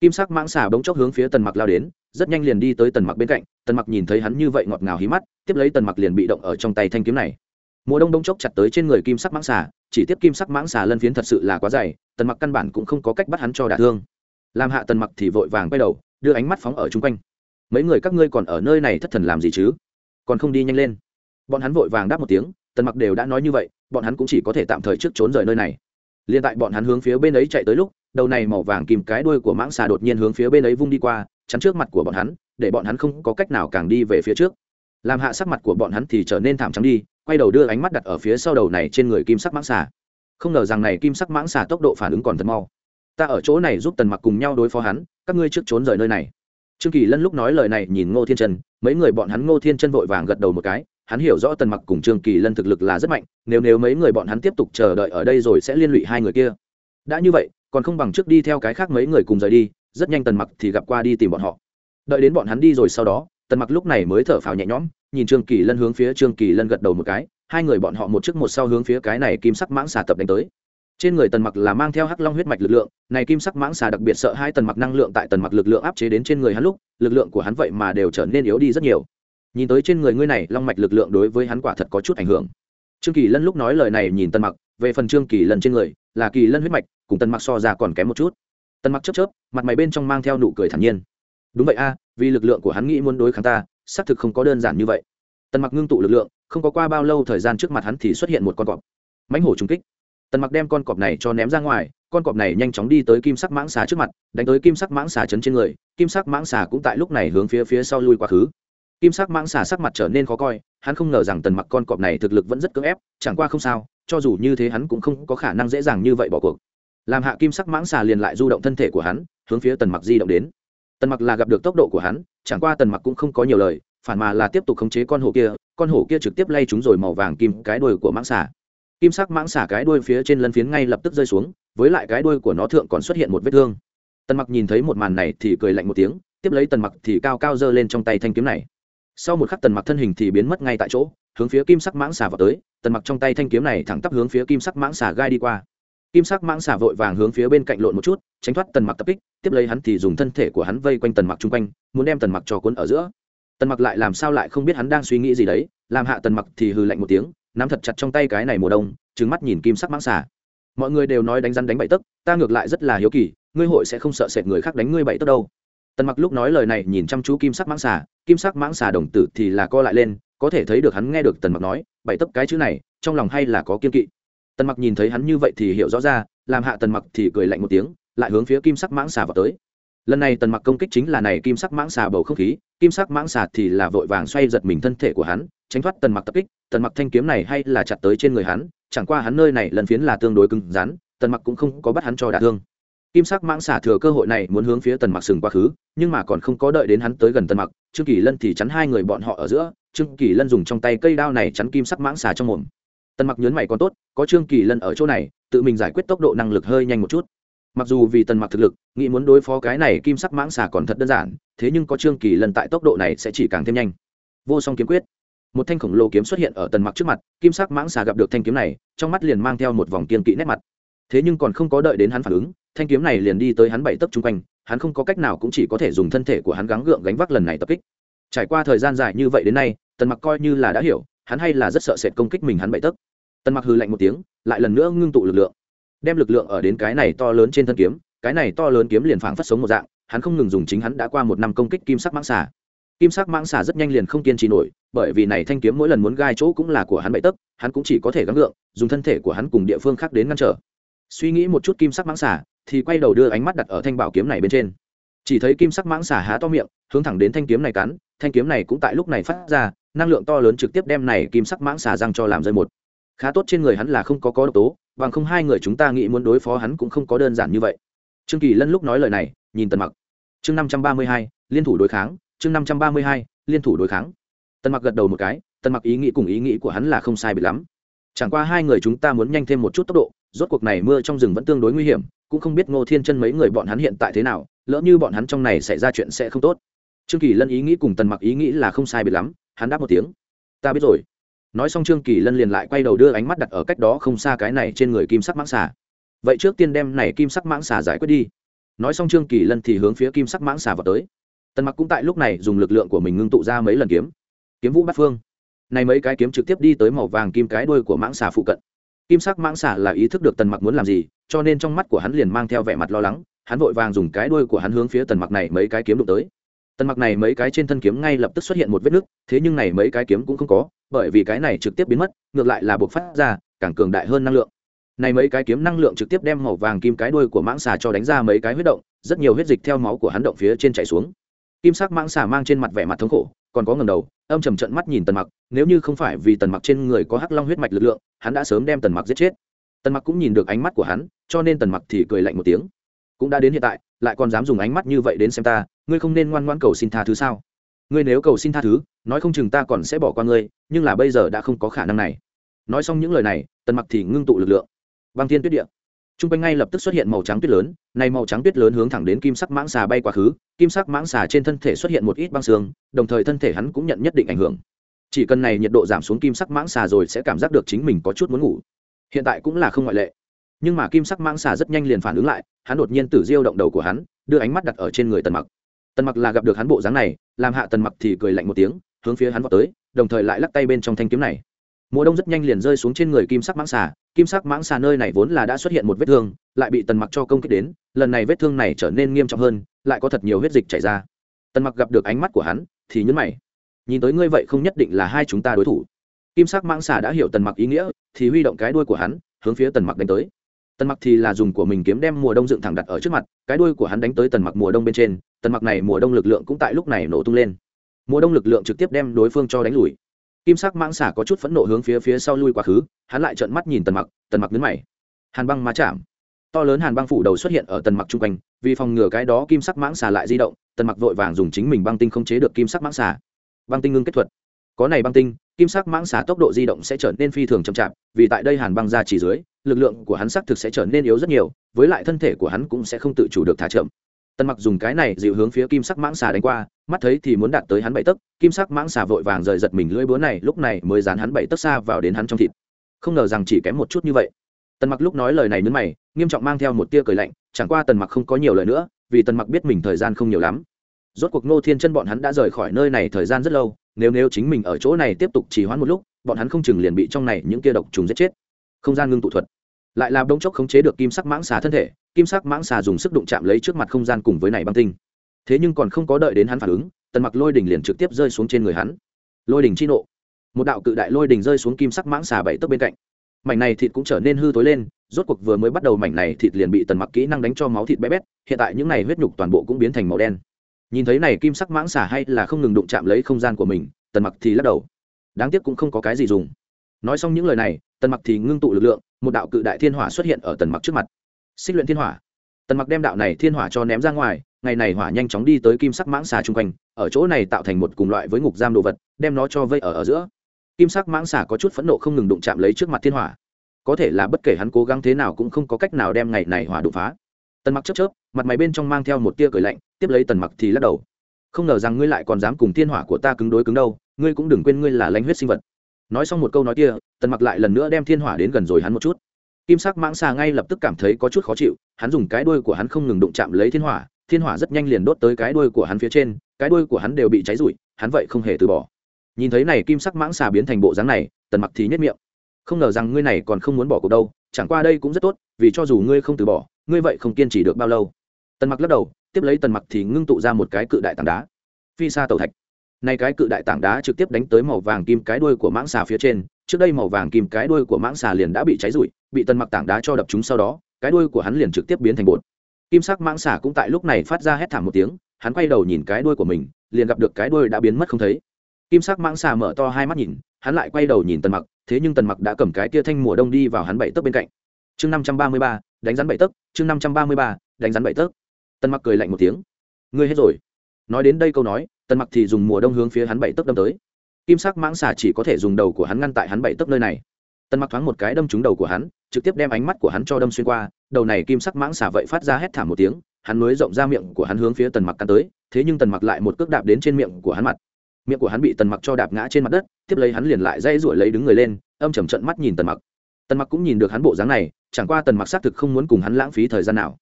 Kim sắc mãng xà bỗng chốc hướng phía tần mặc lao đến rất nhanh liền đi tới tần mặc bên cạnh, tần mặc nhìn thấy hắn như vậy ngọt ngào hí mắt, tiếp lấy tần mặc liền bị động ở trong tay thanh kiếm này. Mùa đông đông chốc chặt tới trên người kim sắc mãng xà, chỉ tiếp kim sắc mãng xà lân phiến thật sự là quá dày, tần mặc căn bản cũng không có cách bắt hắn cho đả thương. Làm hạ tần mặc thì vội vàng quay đầu, đưa ánh mắt phóng ở chung quanh. Mấy người các ngươi còn ở nơi này thất thần làm gì chứ? Còn không đi nhanh lên. Bọn hắn vội vàng đáp một tiếng, tần mặc đều đã nói như vậy, bọn hắn cũng chỉ có thể tạm thời trước trốn rời nơi này. Liền tại bọn hắn hướng phía bên ấy chạy tới lúc, đầu này màu vàng kìm cái đuôi của mãng xà đột nhiên hướng phía bên ấy vung đi qua chắn trước mặt của bọn hắn, để bọn hắn không có cách nào càng đi về phía trước. Làm hạ sắc mặt của bọn hắn thì trở nên thảm trắng đi, quay đầu đưa ánh mắt đặt ở phía sau đầu này trên người kim sắc mãng xà. Không ngờ rằng này kim sắc mãng xà tốc độ phản ứng còn thật mau. Ta ở chỗ này giúp tần mặc cùng nhau đối phó hắn, các ngươi trước trốn rời nơi này. Trương kỳ lân lúc nói lời này nhìn ngô thiên trần mấy người bọn hắn ngô thiên chân vội vàng gật đầu một cái, hắn hiểu rõ tần mặc cùng trương kỳ lân thực lực là rất mạnh, nếu nếu mấy người bọn hắn tiếp tục chờ đợi ở đây rồi sẽ liên lụy hai người kia. Đã như vậy, còn không bằng trước đi theo cái khác mấy người cùng rời đi rất nhanh tần mặc thì gặp qua đi tìm bọn họ. Đợi đến bọn hắn đi rồi sau đó, tần mặc lúc này mới thở phào nhẹ nhõm, nhìn trương kỳ lân hướng phía trương kỳ lân gật đầu một cái, hai người bọn họ một trước một sau hướng phía cái này kim sắc mãng xà tập đánh tới. Trên người tần mặc là mang theo hắc long huyết mạch lực lượng, này kim sắc mãng xà đặc biệt sợ hai tần mặc năng lượng tại tần mặc lực lượng áp chế đến trên người hắn lúc, lực lượng của hắn vậy mà đều trở nên yếu đi rất nhiều. Nhìn tới trên người ngươi này, long mạch lực lượng đối với hắn quả thật có chút ảnh hưởng. Trương kỳ lân lúc nói lời này nhìn tần mặc, về phần trương kỳ lân trên người, là kỳ lân huyết mạch, cùng tần mặc so ra còn kém một chút tần mặc chớp chớp, mặt mày bên trong mang theo nụ cười thản nhiên. Đúng vậy a, vì lực lượng của hắn nghĩ muốn đối kháng ta, xác thực không có đơn giản như vậy. Tần mặc ngưng tụ lực lượng, không có qua bao lâu thời gian trước mặt hắn thì xuất hiện một con cọp. Mãnh hổ trùng kích. Tần mặc đem con cọp này cho ném ra ngoài, con cọp này nhanh chóng đi tới kim sắc mãng xà trước mặt, đánh tới kim sắc mãng xà chấn trên người, kim sắc mãng xà cũng tại lúc này hướng phía phía sau lui quá khứ. Kim sắc mãng xà sắc mặt trở nên khó coi, hắn không ngờ rằng tần mặc con cọp này thực lực vẫn rất cưỡng ép, chẳng qua không sao, cho dù như thế hắn cũng không có khả năng dễ dàng như vậy bỏ cuộc làm hạ kim sắc mãng xà liền lại du động thân thể của hắn, hướng phía tần mặc di động đến. Tần mặc là gặp được tốc độ của hắn, chẳng qua tần mặc cũng không có nhiều lời, phản mà là tiếp tục khống chế con hổ kia, con hổ kia trực tiếp lay chúng rồi màu vàng kim cái đuôi của mãng xà. Kim sắc mãng xà cái đuôi phía trên lân phiến ngay lập tức rơi xuống, với lại cái đuôi của nó thượng còn xuất hiện một vết thương. Tần mặc nhìn thấy một màn này thì cười lạnh một tiếng, tiếp lấy tần mặc thì cao cao giơ lên trong tay thanh kiếm này. Sau một khắc tần mặc thân hình thì biến mất ngay tại chỗ, hướng phía kim sắc mãng xà vào tới, tần mặc trong tay thanh kiếm này thẳng tắp hướng phía kim sắc mãng xà gai đi qua kim sắc mãng xà vội vàng hướng phía bên cạnh lộn một chút, tránh thoát tần mặc tập kích, tiếp lấy hắn thì dùng thân thể của hắn vây quanh tần mặc chung quanh, muốn đem tần mặc cho cuốn ở giữa. Tần mặc lại làm sao lại không biết hắn đang suy nghĩ gì đấy, làm hạ tần mặc thì hừ lạnh một tiếng, nắm thật chặt trong tay cái này mùa đông trứng mắt nhìn kim sắc mãng xà. Mọi người đều nói đánh rắn đánh bậy tấc ta ngược lại rất là hiếu kỳ, ngươi hội sẽ không sợ sệt người khác đánh ngươi bậy tấc đâu. Tần mặc lúc nói lời này nhìn chăm chú kim sắc mãng xà, kim sắc mãng xà đồng tử thì là co lại lên, có thể thấy được hắn nghe được tần mặc nói, bậy tấc cái chữ này, trong lòng hay là có kiên kỵ tần mặc nhìn thấy hắn như vậy thì hiểu rõ ra, làm hạ tần mặc thì cười lạnh một tiếng, lại hướng phía kim sắc mãng xà vào tới. Lần này tần mặc công kích chính là này kim sắc mãng xà bầu không khí, kim sắc mãng xà thì là vội vàng xoay giật mình thân thể của hắn, tránh thoát tần mặc tập kích, tần mặc thanh kiếm này hay là chặt tới trên người hắn, chẳng qua hắn nơi này lần phiến là tương đối cứng rắn, tần mặc cũng không có bắt hắn cho đả thương. Kim sắc mãng xà thừa cơ hội này muốn hướng phía tần mặc sừng quá khứ, nhưng mà còn không có đợi đến hắn tới gần tần mặc, trương kỳ lân thì chắn hai người bọn họ ở giữa, trương kỳ lân dùng trong tay cây đao này chắn kim sắc mãng xà trong mồm tần mặc nhớn mày còn tốt, có trương kỳ lân ở chỗ này, tự mình giải quyết tốc độ năng lực hơi nhanh một chút. Mặc dù vì tần mặc thực lực, nghĩ muốn đối phó cái này kim sắc mãng xà còn thật đơn giản, thế nhưng có trương kỳ lần tại tốc độ này sẽ chỉ càng thêm nhanh. Vô song kiếm quyết. Một thanh khổng lồ kiếm xuất hiện ở tần mặc trước mặt, kim sắc mãng xà gặp được thanh kiếm này, trong mắt liền mang theo một vòng kiên kỵ nét mặt. Thế nhưng còn không có đợi đến hắn phản ứng, thanh kiếm này liền đi tới hắn bảy tấc chung quanh, hắn không có cách nào cũng chỉ có thể dùng thân thể của hắn gắng gượng gánh vác lần này tập kích. Trải qua thời gian dài như vậy đến nay, tần mặc coi như là đã hiểu hắn hay là rất sợ sệt công kích mình hắn bậy tấc. Tần mặc hư lạnh một tiếng lại lần nữa ngưng tụ lực lượng. Đem lực lượng ở đến cái này to lớn trên thân kiếm cái này to lớn kiếm liền phảng phất sống một dạng hắn không ngừng dùng chính hắn đã qua một năm công kích kim sắc mãng xà. Kim sắc mãng xà rất nhanh liền không kiên trì nổi bởi vì này thanh kiếm mỗi lần muốn gai chỗ cũng là của hắn bậy tấc hắn cũng chỉ có thể gắng lượng, dùng thân thể của hắn cùng địa phương khác đến ngăn trở. Suy nghĩ một chút kim sắc mãng xà thì quay đầu đưa ánh mắt đặt ở thanh bảo kiếm này bên trên. Chỉ thấy kim sắc mãng xà há to miệng hướng thẳng đến thanh kiếm này cắn thanh kiếm này cũng tại lúc này phát ra năng lượng to lớn trực tiếp đem này kim sắc mãng xà răng cho làm rơi một. Khá tốt trên người hắn là không có có độc tố, bằng không hai người chúng ta nghĩ muốn đối phó hắn cũng không có đơn giản như vậy. Trương kỳ lân lúc nói lời này, nhìn tần mặc. Chương năm trăm ba mươi hai, liên thủ đối kháng, chương năm trăm ba mươi hai, liên thủ đối kháng. Tần mặc gật đầu một cái, tần mặc ý nghĩ cùng ý nghĩ của hắn là không sai biệt lắm. Chẳng qua hai người chúng ta muốn nhanh thêm một chút tốc độ, rốt cuộc này mưa trong rừng vẫn tương đối nguy hiểm, cũng không biết ngô thiên chân mấy người bọn hắn hiện tại thế nào, lỡ như bọn hắn trong này xảy ra chuyện sẽ không tốt. Trương kỳ lân ý nghĩ cùng tần mặc ý nghĩ là không sai biệt lắm hắn đáp một tiếng. Ta biết rồi. Nói xong trương kỳ lân liền lại quay đầu đưa ánh mắt đặt ở cách đó không xa cái này trên người kim sắc mãng xà. Vậy trước tiên đem này kim sắc mãng xà giải quyết đi. Nói xong trương kỳ lân thì hướng phía kim sắc mãng xà vào tới. Tần mặc cũng tại lúc này dùng lực lượng của mình ngưng tụ ra mấy lần kiếm. Kiếm vũ bát phương. Này mấy cái kiếm trực tiếp đi tới màu vàng kim cái đuôi của mãng xà phụ cận. Kim sắc mãng xà là ý thức được tần mặc muốn làm gì, cho nên trong mắt của hắn liền mang theo vẻ mặt lo lắng, hắn vội vàng dùng cái đuôi của hắn hướng phía tần mặc này mấy cái kiếm đụng tới tần mặc này mấy cái trên thân kiếm ngay lập tức xuất hiện một vết nứt thế nhưng này mấy cái kiếm cũng không có, bởi vì cái này trực tiếp biến mất, ngược lại là buộc phát ra, càng cường đại hơn năng lượng. Này mấy cái kiếm năng lượng trực tiếp đem màu vàng kim cái đuôi của mãng xà cho đánh ra mấy cái huyết động, rất nhiều huyết dịch theo máu của hắn động phía trên chảy xuống. Kim sắc mãng xà mang trên mặt vẻ mặt thống khổ, còn có ngầm đầu, âm trầm trận mắt nhìn tần mặc, nếu như không phải vì tần mặc trên người có hắc long huyết mạch lực lượng, hắn đã sớm đem tần mặc giết chết. Tần mặc cũng nhìn được ánh mắt của hắn, cho nên tần mặc thì cười lạnh một tiếng. Cũng đã đến hiện tại, lại còn dám dùng ánh mắt như vậy đến xem ta ngươi không nên ngoan ngoãn cầu xin tha thứ sao? Ngươi nếu cầu xin tha thứ, nói không chừng ta còn sẽ bỏ qua ngươi, nhưng là bây giờ đã không có khả năng này. Nói xong những lời này, tần mặc thì ngưng tụ lực lượng. Băng thiên tuyết địa. T r u n g quanh ngay lập tức xuất hiện màu trắng tuyết lớn, này màu trắng tuyết lớn hướng thẳng đến kim sắc mãng xà bay quá khứ, kim sắc mãng xà trên thân thể xuất hiện một ít băng xương, đồng thời thân thể hắn cũng nhận nhất định ảnh hưởng. Chỉ cần này nhiệt độ giảm xuống kim sắc mãng xà rồi sẽ cảm giác được chính mình có chút muốn ngủ. Hiện tại cũng là không ngoại lệ. Nhưng mà kim sắc mãng xà rất nhanh liền phản ứng lại, hắn đột nhiên tử diêu động đầu của hắn, đưa ánh mắt đặt ở trên người tần mặc tần mặc là gặp được hắn bộ dáng này, làm hạ tần mặc thì cười lạnh một tiếng, hướng phía hắn vào tới, đồng thời lại lắc tay bên trong thanh kiếm này. Mùa đông rất nhanh liền rơi xuống trên người kim sắc mãng xà, kim sắc mãng xà nơi này vốn là đã xuất hiện một vết thương, lại bị tần mặc cho công kích đến, lần này vết thương này trở nên nghiêm trọng hơn, lại có thật nhiều huyết dịch chảy ra. Tần mặc gặp được ánh mắt của hắn, thì nhấn mày. Nhìn tới ngươi vậy không nhất định là hai chúng ta đối thủ. Kim sắc mãng xà đã hiểu tần mặc ý nghĩa, thì huy động cái đuôi của hắn, hướng phía tần mặc đánh tới tần mặc thì là dùng của mình kiếm đem mùa đông dựng thẳng đặt ở trước mặt, cái đuôi của hắn đánh tới tần mặc mùa đông bên trên, tần mặc này mùa đông lực lượng cũng tại lúc này nổ tung lên. Mùa đông lực lượng trực tiếp đem đối phương cho đánh lùi. Kim sắc mãng xả có chút phẫn nộ hướng phía phía sau lui quá khứ, hắn lại trợn mắt nhìn tần mặc tần mặc nhấn mày. Hàn băng má chạm. To lớn hàn băng phủ đầu xuất hiện ở tần mặc chung quanh, vì phòng ngừa cái đó kim sắc mãng xà lại di động, tần mặc vội vàng dùng chính mình băng tinh không chế được kim sắc mãng xà băng tinh ngưng kết thuật. Có này băng tinh, kim sắc mãng xà tốc độ di động sẽ trở nên phi thường chậm chạp, vì tại đây hàn băng ra chỉ dưới lực lượng của hắn xác thực sẽ trở nên yếu rất nhiều, với lại thân thể của hắn cũng sẽ không tự chủ được thả chậm. Tần mặc dùng cái này dịu hướng phía kim sắc mãng xà đánh qua, mắt thấy thì muốn đạt tới hắn bảy tấc, kim sắc mãng xà vội vàng rời giật mình lưỡi búa này, lúc này mới dán hắn bảy tấc xa vào đến hắn trong thịt. Không ngờ rằng chỉ kém một chút như vậy. Tần mặc lúc nói lời này nứt mày, nghiêm trọng mang theo một tia cười lạnh, chẳng qua tần mặc không có nhiều lời nữa, vì tần mặc biết mình thời gian không nhiều lắm. Rốt cuộc ngô thiên chân bọn hắn đã rời khỏi nơi này thời gian rất lâu, nếu nếu chính mình ở chỗ này tiếp tục trì hoãn một lúc, bọn hắn không chừng liền bị trong này những tia độc trùng giết chết không gian ngưng tụ thuật. Lại là bỗng chốc khống chế được kim sắc mãng xà thân thể, kim sắc mãng xà dùng sức đụng chạm lấy trước mặt không gian cùng với này băng tinh. Thế nhưng còn không có đợi đến hắn phản ứng, tần mặc lôi đỉnh liền trực tiếp rơi xuống trên người hắn. Lôi đỉnh chi nộ. Một đạo cự đại lôi đỉnh rơi xuống kim sắc mãng xà bảy tấc bên cạnh. Mảnh này thịt cũng trở nên hư tối lên, rốt cuộc vừa mới bắt đầu mảnh này thịt liền bị tần mặc kỹ năng đánh cho máu thịt bé bét, hiện tại những này huyết nhục toàn bộ cũng biến thành màu đen. Nhìn thấy này kim sắc mãng xà hay là không ngừng đụng chạm lấy không gian của mình, tần mặc thì lắc đầu. Đáng tiếc cũng không có cái gì dùng nói xong những lời này, tần mặc thì ngưng tụ lực lượng, một đạo cự đại thiên hỏa xuất hiện ở tần mặc trước mặt. Xích luyện thiên hỏa. Tần mặc đem đạo này thiên hỏa cho ném ra ngoài, ngày này hỏa nhanh chóng đi tới kim sắc mãng xà chung quanh, ở chỗ này tạo thành một cùng loại với ngục giam đồ vật, đem nó cho vây ở ở giữa. Kim sắc mãng xà có chút phẫn nộ không ngừng đụng chạm lấy trước mặt thiên hỏa. Có thể là bất kể hắn cố gắng thế nào cũng không có cách nào đem ngày này hỏa đụng phá. Tần mặc chớp chớp, mặt mày bên trong mang theo một tia cười lạnh, tiếp lấy tần mặc thì lắc đầu. Không ngờ rằng ngươi lại còn dám cùng thiên hỏa của ta cứng đối cứng đâu, ngươi cũng đừng quên ngươi là lãnh huyết sinh vật nói xong một câu nói kia, tần mặc lại lần nữa đem thiên hỏa đến gần rồi hắn một chút. Kim sắc mãng xà ngay lập tức cảm thấy có chút khó chịu, hắn dùng cái đuôi của hắn không ngừng đụng chạm lấy thiên hỏa thiên hỏa rất nhanh liền đốt tới cái đuôi của hắn phía trên, cái đuôi của hắn đều bị cháy rụi, hắn vậy không hề từ bỏ. Nhìn thấy này kim sắc mãng xà biến thành bộ dáng này, tần mặc thì nhất miệng. Không ngờ rằng ngươi này còn không muốn bỏ cuộc đâu, chẳng qua đây cũng rất tốt, vì cho dù ngươi không từ bỏ, ngươi vậy không kiên trì được bao lâu. Tần mặc lắc đầu, tiếp lấy tần mặc thì ngưng tụ ra một cái cự đại tảng đá. Phi xa tàu thạch này cái cự đại tảng đá trực tiếp đánh tới màu vàng kim cái đuôi của mãng xà phía trên, trước đây màu vàng kim cái đuôi của mãng xà liền đã bị cháy rụi, bị tần mặc tảng đá cho đập chúng sau đó, cái đuôi của hắn liền trực tiếp biến thành bột. Kim sắc mãng xà cũng tại lúc này phát ra hét thảm một tiếng, hắn quay đầu nhìn cái đuôi của mình, liền gặp được cái đuôi đã biến mất không thấy. Kim sắc mãng xà mở to hai mắt nhìn, hắn lại quay đầu nhìn tần mặc, thế nhưng tần mặc đã cầm cái kia thanh mùa đông đi vào hắn bảy tấc bên cạnh. Chương năm trăm ba mươi ba, đánh rắn bảy tấc, chương năm trăm ba mươi ba, đánh rắn bảy tấc. Tần mặc cười lạnh một tiếng. Ngươi hết rồi. Nói đến đây câu nói tần mặc thì dùng mùa đông hướng phía hắn bảy tấc đâm tới. Kim sắc mãng xà chỉ có thể dùng đầu của hắn ngăn tại hắn bảy tấc nơi này. Tần mặc thoáng một cái đâm trúng đầu của hắn, trực tiếp đem ánh mắt của hắn cho đâm xuyên qua, đầu này kim sắc mãng xà vậy phát ra hét thảm một tiếng, hắn nối rộng ra miệng của hắn hướng phía tần mặc cắn tới, thế nhưng tần mặc lại một cước đạp đến trên miệng của hắn mặt. Miệng của hắn bị tần mặc cho đạp ngã trên mặt đất, tiếp lấy hắn liền lại dây ruổi lấy đứng người lên, âm chầm trận mắt nhìn tần mặc. Tần mặc cũng nhìn được hắn bộ dáng này, chẳng qua tần mặc xác thực không muốn cùng hắn lãng phí thời gian nào.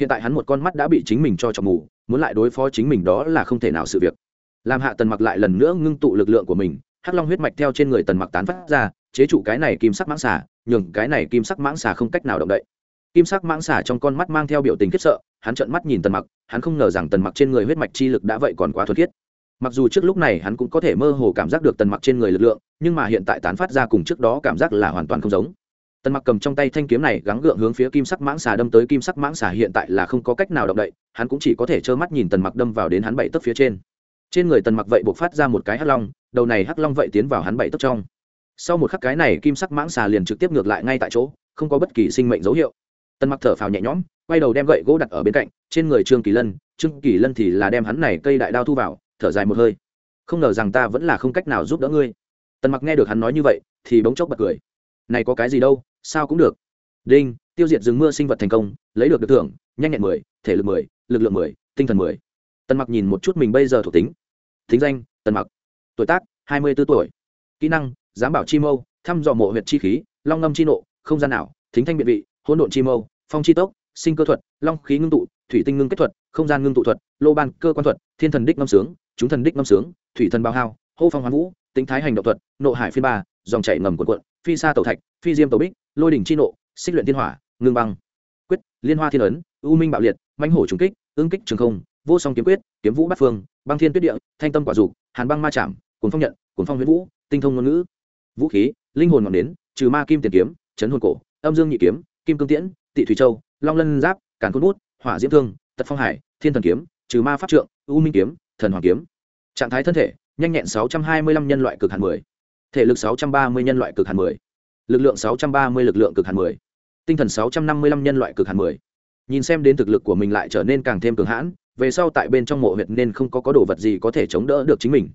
Hiện tại hắn một con mắt đã bị chính mình cho chọc mù, muốn lại đối phó chính mình đó là không thể nào sự việc làm hạ tần mặc lại lần nữa ngưng tụ lực lượng của mình, hắc long huyết mạch theo trên người tần mặc tán phát ra, chế trụ cái này kim sắc mãng xà, nhường cái này kim sắc mãng xà không cách nào động đậy. Kim sắc mãng xà trong con mắt mang theo biểu tình khiếp sợ, hắn trợn mắt nhìn tần mặc, hắn không ngờ rằng tần mặc trên người huyết mạch chi lực đã vậy còn quá thuật khiết. Mặc dù trước lúc này hắn cũng có thể mơ hồ cảm giác được tần mặc trên người lực lượng, nhưng mà hiện tại tán phát ra cùng trước đó cảm giác là hoàn toàn không giống. Tần mặc cầm trong tay thanh kiếm này gắng gượng hướng phía kim sắc mãng xà đâm tới, kim sắc mãng xà hiện tại là không có cách nào động đậy, hắn cũng chỉ có thể trơ mắt nhìn tần mặc đâm vào đến hắn bảy tấc phía trên trên người tần mặc vậy buộc phát ra một cái hắc long, đầu này hắc long vậy tiến vào hắn bảy tấc trong. Sau một khắc cái này kim sắc mãng xà liền trực tiếp ngược lại ngay tại chỗ, không có bất kỳ sinh mệnh dấu hiệu. Tần mặc thở phào nhẹ nhõm, quay đầu đem gậy gỗ đặt ở bên cạnh, trên người trương kỳ lân, trương kỳ lân thì là đem hắn này cây đại đao thu vào, thở dài một hơi. Không ngờ rằng ta vẫn là không cách nào giúp đỡ ngươi. Tần mặc nghe được hắn nói như vậy, thì bỗng chốc bật cười. Này có cái gì đâu, sao cũng được. Đinh, tiêu diệt rừng mưa sinh vật thành công, lấy được được thưởng, nhanh nhẹn mười, thể lực mười, lực lượng mười, tinh thần mười tần mặc nhìn một chút mình bây giờ thuộc tính. Thính danh, tần mặc. Tuổi tác, hai mươi b ố tuổi. Kỹ năng giám bảo chi mâu, thăm dò mộ huyệt chi khí, long ngâm chi nộ, không gian nào thính thanh biện vị, hỗn độn chi mâu, phong chi tốc, sinh cơ thuật, long khí ngưng tụ, thủy tinh ngưng kết thuật, không gian ngưng tụ thuật, lô ban cơ quan thuật, thiên thần đích ngâm sướng, chúng thần đích ngâm sướng, thủy thần bao hao, hô phong hoán vũ, tính thái hành động thuật, nộ hải phiên ba, dòng chảy ngầm quần quận phi sa tàu thạch, phi diêm tàu bích, lôi đỉnh chi nộ, xích luyện thiên hỏa, ngưng băng. Quyết, liên hoa thiên ấn, u minh bạo liệt, mãnh hổ trùng kích ương kích trường không vô song kiếm quyết, kiếm vũ bát phương, băng thiên tuyết địa, thanh tâm quả dục, hàn băng ma chạm cuốn phong nhận cuốn phong huyết vũ, tinh thông ngôn ngữ vũ khí, linh hồn ngọn nến, trừ ma kim tiền kiếm, chấn hồn cổ, âm dương nhị kiếm, kim cương tiễn, tị thủy châu, long lân giáp, càn cốt bút, hỏa diễm thương, tật phong hải, thiên thần kiếm, trừ ma pháp trượng, u minh kiếm, thần hoàng kiếm trạng thái thân thể, nhanh nhẹn 625 nhân loại cực hạn 10. thể lực 630 nhân loại cực hạn 10. lực lượng 630 lực lượng cực hạn 10. tinh thần 655 nhân loại cực hạn 10. nhìn xem đến thực lực của mình lại trở nên càng thêm cường hãn về sau tại bên trong mộ huyệt nên không có có đồ vật gì có thể chống đỡ được chính mình.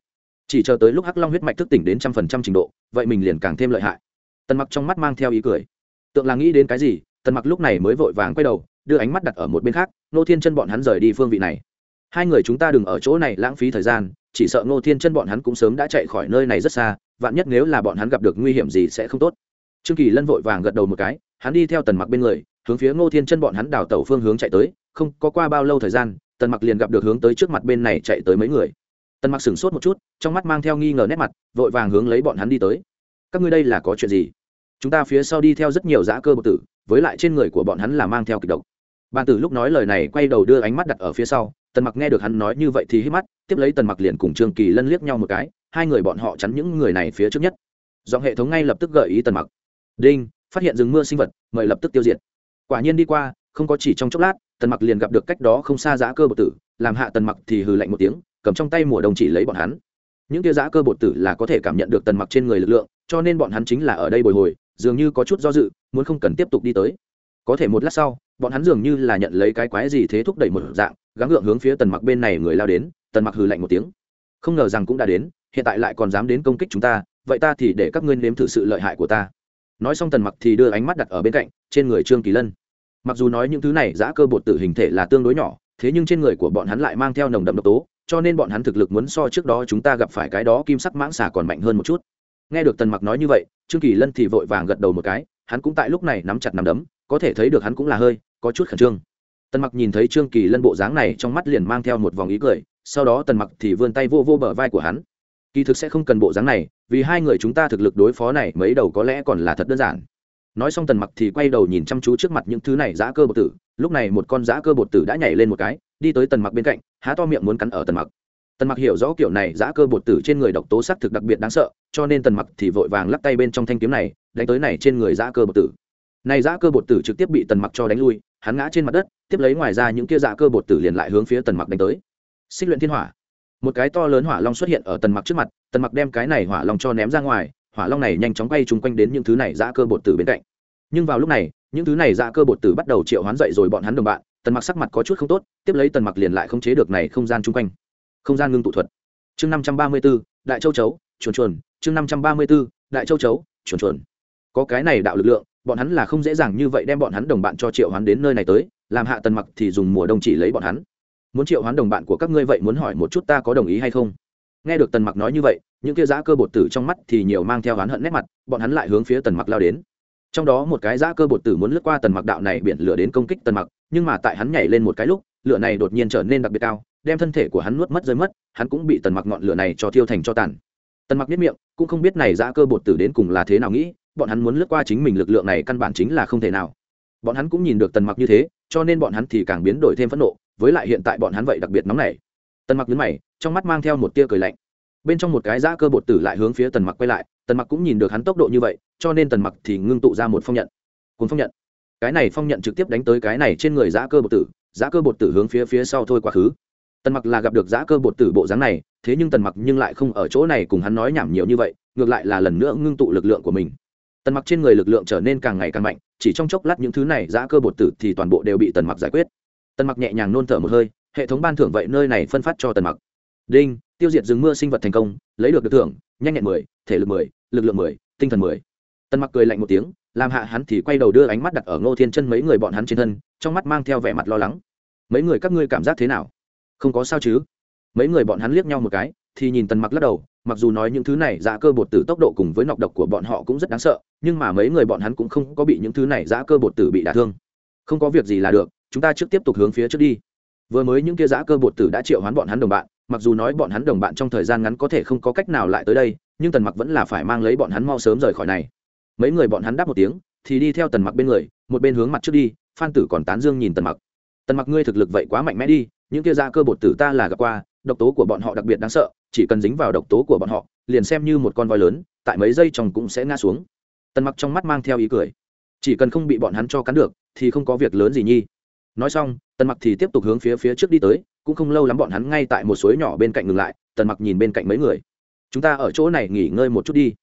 Chỉ chờ tới lúc hắc long huyết mạch thức tỉnh đến trăm phần trăm trình độ, vậy mình liền càng thêm lợi hại. Tần mặc trong mắt mang theo ý cười. Tượng là nghĩ đến cái gì, tần mặc lúc này mới vội vàng quay đầu, đưa ánh mắt đặt ở một bên khác nô thiên chân bọn hắn rời đi phương vị này. Hai người chúng ta đừng ở chỗ này lãng phí thời gian, chỉ sợ nô thiên chân bọn hắn cũng sớm đã chạy khỏi nơi này rất xa, vạn nhất nếu là bọn hắn gặp được nguy hiểm gì sẽ không tốt. Trương kỳ lân vội vàng gật đầu một cái, hắn đi theo tần mặc bên người, hướng phía ngô thiên chân bọn hắn đào tẩu phương hướng chạy tới, không có qua bao lâu thời gian tần mặc liền gặp được hướng tới trước mặt bên này chạy tới mấy người. Tần mặc sửng sốt một chút, trong mắt mang theo nghi ngờ nét mặt, vội vàng hướng lấy bọn hắn đi tới. Các ngươi đây là có chuyện gì? Chúng ta phía sau đi theo rất nhiều dã cơ bậc tử, với lại trên người của bọn hắn là mang theo kịch độc. Bàn tử lúc nói lời này quay đầu đưa ánh mắt đặt ở phía sau, tần mặc nghe được hắn nói như vậy thì hít mắt, tiếp lấy tần mặc liền cùng trương kỳ lân liếc nhau một cái, hai người bọn họ chắn những người này phía trước nhất. Giọng hệ thống ngay lập tức gợi ý tần mặc. Đinh, phát hiện rừng mưa sinh vật, mời lập tức tiêu diệt. Quả nhiên đi qua không có chỉ trong chốc lát, tần mặc liền gặp được cách đó không xa giã cơ bột tử, làm hạ tần mặc thì hừ lạnh một tiếng, cầm trong tay mùa đồng chỉ lấy bọn hắn. Những tia giã cơ bột tử là có thể cảm nhận được tần mặc trên người lực lượng, cho nên bọn hắn chính là ở đây bồi hồi, dường như có chút do dự, muốn không cần tiếp tục đi tới. Có thể một lát sau, bọn hắn dường như là nhận lấy cái quái gì thế thúc đẩy một dạng, gắng gượng hướng phía tần mặc bên này người lao đến, tần mặc hừ lạnh một tiếng. Không ngờ rằng cũng đã đến, hiện tại lại còn dám đến công kích chúng ta, vậy ta thì để các ngươi nếm thử sự lợi hại của ta. Nói xong tần mặc thì đưa ánh mắt đặt ở bên cạnh, trên người trương kỳ lân mặc dù nói những thứ này giã cơ bột tử hình thể là tương đối nhỏ, thế nhưng trên người của bọn hắn lại mang theo nồng đậm độc tố, cho nên bọn hắn thực lực muốn so trước đó chúng ta gặp phải cái đó kim sắc mãng xà còn mạnh hơn một chút. Nghe được tần mặc nói như vậy, trương kỳ lân thì vội vàng gật đầu một cái, hắn cũng tại lúc này nắm chặt nắm đấm, có thể thấy được hắn cũng là hơi, có chút khẩn trương. Tần mặc nhìn thấy trương kỳ lân bộ dáng này trong mắt liền mang theo một vòng ý cười, sau đó tần mặc thì vươn tay vô vô bờ vai của hắn. Kỳ thực sẽ không cần bộ dáng này, vì hai người chúng ta thực lực đối phó này mấy đầu có lẽ còn là thật đơn giản nói xong tần mặc thì quay đầu nhìn chăm chú trước mặt những thứ này giã cơ bột tử. Lúc này một con giã cơ bột tử đã nhảy lên một cái, đi tới tần mặc bên cạnh, há to miệng muốn cắn ở tần mặc. Tần mặc hiểu rõ kiểu này giã cơ bột tử trên người độc tố sắc thực đặc biệt đáng sợ, cho nên tần mặc thì vội vàng lắc tay bên trong thanh kiếm này, đánh tới này trên người giã cơ bột tử. Này giã cơ bột tử trực tiếp bị tần mặc cho đánh lui, hắn ngã trên mặt đất, tiếp lấy ngoài ra những kia giã cơ bột tử liền lại hướng phía tần mặc đánh tới. Xích luyện thiên hỏa. Một cái to lớn hỏa long xuất hiện ở tần mặc trước mặt, tần mặc đem cái này hỏa long cho ném ra ngoài hỏa long này nhanh chóng bay chung quanh đến những thứ này dã cơ bột tử bên cạnh. Nhưng vào lúc này, những thứ này dã cơ bột tử bắt đầu triệu hoán dậy rồi bọn hắn đồng bạn, tần mặc sắc mặt có chút không tốt, tiếp lấy tần mặc liền lại không chế được này không gian chung quanh. Không gian ngưng tụ thuật. Chương năm trăm ba mươi b ố đại châu chấu, chuồn chuồn. Chương năm trăm ba mươi b ố đại châu chấu, chuồn chuồn. Có cái này đạo lực lượng, bọn hắn là không dễ dàng như vậy đem bọn hắn đồng bạn cho triệu hoán đến nơi này tới, làm hạ tần mặc thì dùng mùa đông chỉ lấy bọn hắn. Muốn triệu hoán đồng bạn của các ngươi vậy muốn hỏi một chút ta có đồng ý hay không? Nghe được tần mặc nói như vậy, những kia giã cơ bột tử trong mắt thì nhiều mang theo oán hận nét mặt, bọn hắn lại hướng phía tần mặc lao đến. Trong đó một cái giã cơ bột tử muốn lướt qua tần mặc đạo này biển lửa đến công kích tần mặc, nhưng mà tại hắn nhảy lên một cái lúc, lửa này đột nhiên trở nên đặc biệt cao, đem thân thể của hắn nuốt mất rơi mất, hắn cũng bị tần mặc ngọn lửa này cho thiêu thành cho tàn. Tần mặc biết miệng, cũng không biết này giã cơ bột tử đến cùng là thế nào nghĩ, bọn hắn muốn lướt qua chính mình lực lượng này căn bản chính là không thể nào. Bọn hắn cũng nhìn được tần mặc như thế, cho nên bọn hắn thì càng biến đổi thêm phẫn nộ, với lại hiện tại bọn hắn vậy đặc biệt nóng nảy tần mặc nhấn mày, trong mắt mang theo một tia cười lạnh. Bên trong một cái giã cơ bột tử lại hướng phía tần mặc quay lại, tần mặc cũng nhìn được hắn tốc độ như vậy, cho nên tần mặc thì ngưng tụ ra một phong nhận. Cuốn phong nhận. Cái này phong nhận trực tiếp đánh tới cái này trên người giã cơ bột tử giã cơ bột tử hướng phía phía sau thôi quá khứ. Tần mặc là gặp được giã cơ bột tử bộ dáng này, thế nhưng tần mặc nhưng lại không ở chỗ này cùng hắn nói nhảm nhiều như vậy, ngược lại là lần nữa ngưng tụ lực lượng của mình. Tần mặc trên người lực lượng trở nên càng ngày càng mạnh, chỉ trong chốc lát những thứ này giã cơ bột tử thì toàn bộ đều bị tần mặc giải quyết. Tần mặc nhẹ nhàng nôn thở một hơi hệ thống ban thưởng vậy nơi này phân phát cho tần mặc. Đinh, tiêu diệt rừng mưa sinh vật thành công, lấy được được thưởng, nhanh nhẹn mười, thể lực mười, lực lượng mười, tinh thần mười. Tần mặc cười lạnh một tiếng, làm hạ hắn thì quay đầu đưa ánh mắt đặt ở ngô thiên chân mấy người bọn hắn trên thân, trong mắt mang theo vẻ mặt lo lắng. Mấy người các ngươi cảm giác thế nào? Không có sao chứ? Mấy người bọn hắn liếc nhau một cái, thì nhìn tần mặc lắc đầu, mặc dù nói những thứ này giá cơ bột tử tốc độ cùng với nọc độc của bọn họ cũng rất đáng sợ, nhưng mà mấy người bọn hắn cũng không có bị những thứ này giá cơ bột tử bị đả thương. Không có việc gì là được, chúng ta trước tiếp tục hướng phía trước đi vừa mới những kia giã cơ bột tử đã triệu hoán bọn hắn đồng bạn, mặc dù nói bọn hắn đồng bạn trong thời gian ngắn có thể không có cách nào lại tới đây, nhưng tần mặc vẫn là phải mang lấy bọn hắn mau sớm rời khỏi này. Mấy người bọn hắn đáp một tiếng, thì đi theo tần mặc bên người, một bên hướng mặt trước đi, phan tử còn tán dương nhìn tần mặc. Tần mặc, ngươi thực lực vậy quá mạnh mẽ đi, những kia giã cơ bột tử ta là gặp qua, độc tố của bọn họ đặc biệt đáng sợ, chỉ cần dính vào độc tố của bọn họ, liền xem như một con voi lớn, tại mấy giây chồng cũng sẽ ngã xuống. Tần mặc trong mắt mang theo ý cười. Chỉ cần không bị bọn hắn cho cắn được, thì không có việc lớn gì nhi nói xong, tần mặc thì tiếp tục hướng phía phía trước đi tới, cũng không lâu lắm bọn hắn ngay tại một suối nhỏ bên cạnh ngừng lại, tần mặc nhìn bên cạnh mấy người. Chúng ta ở chỗ này nghỉ ngơi một chút đi.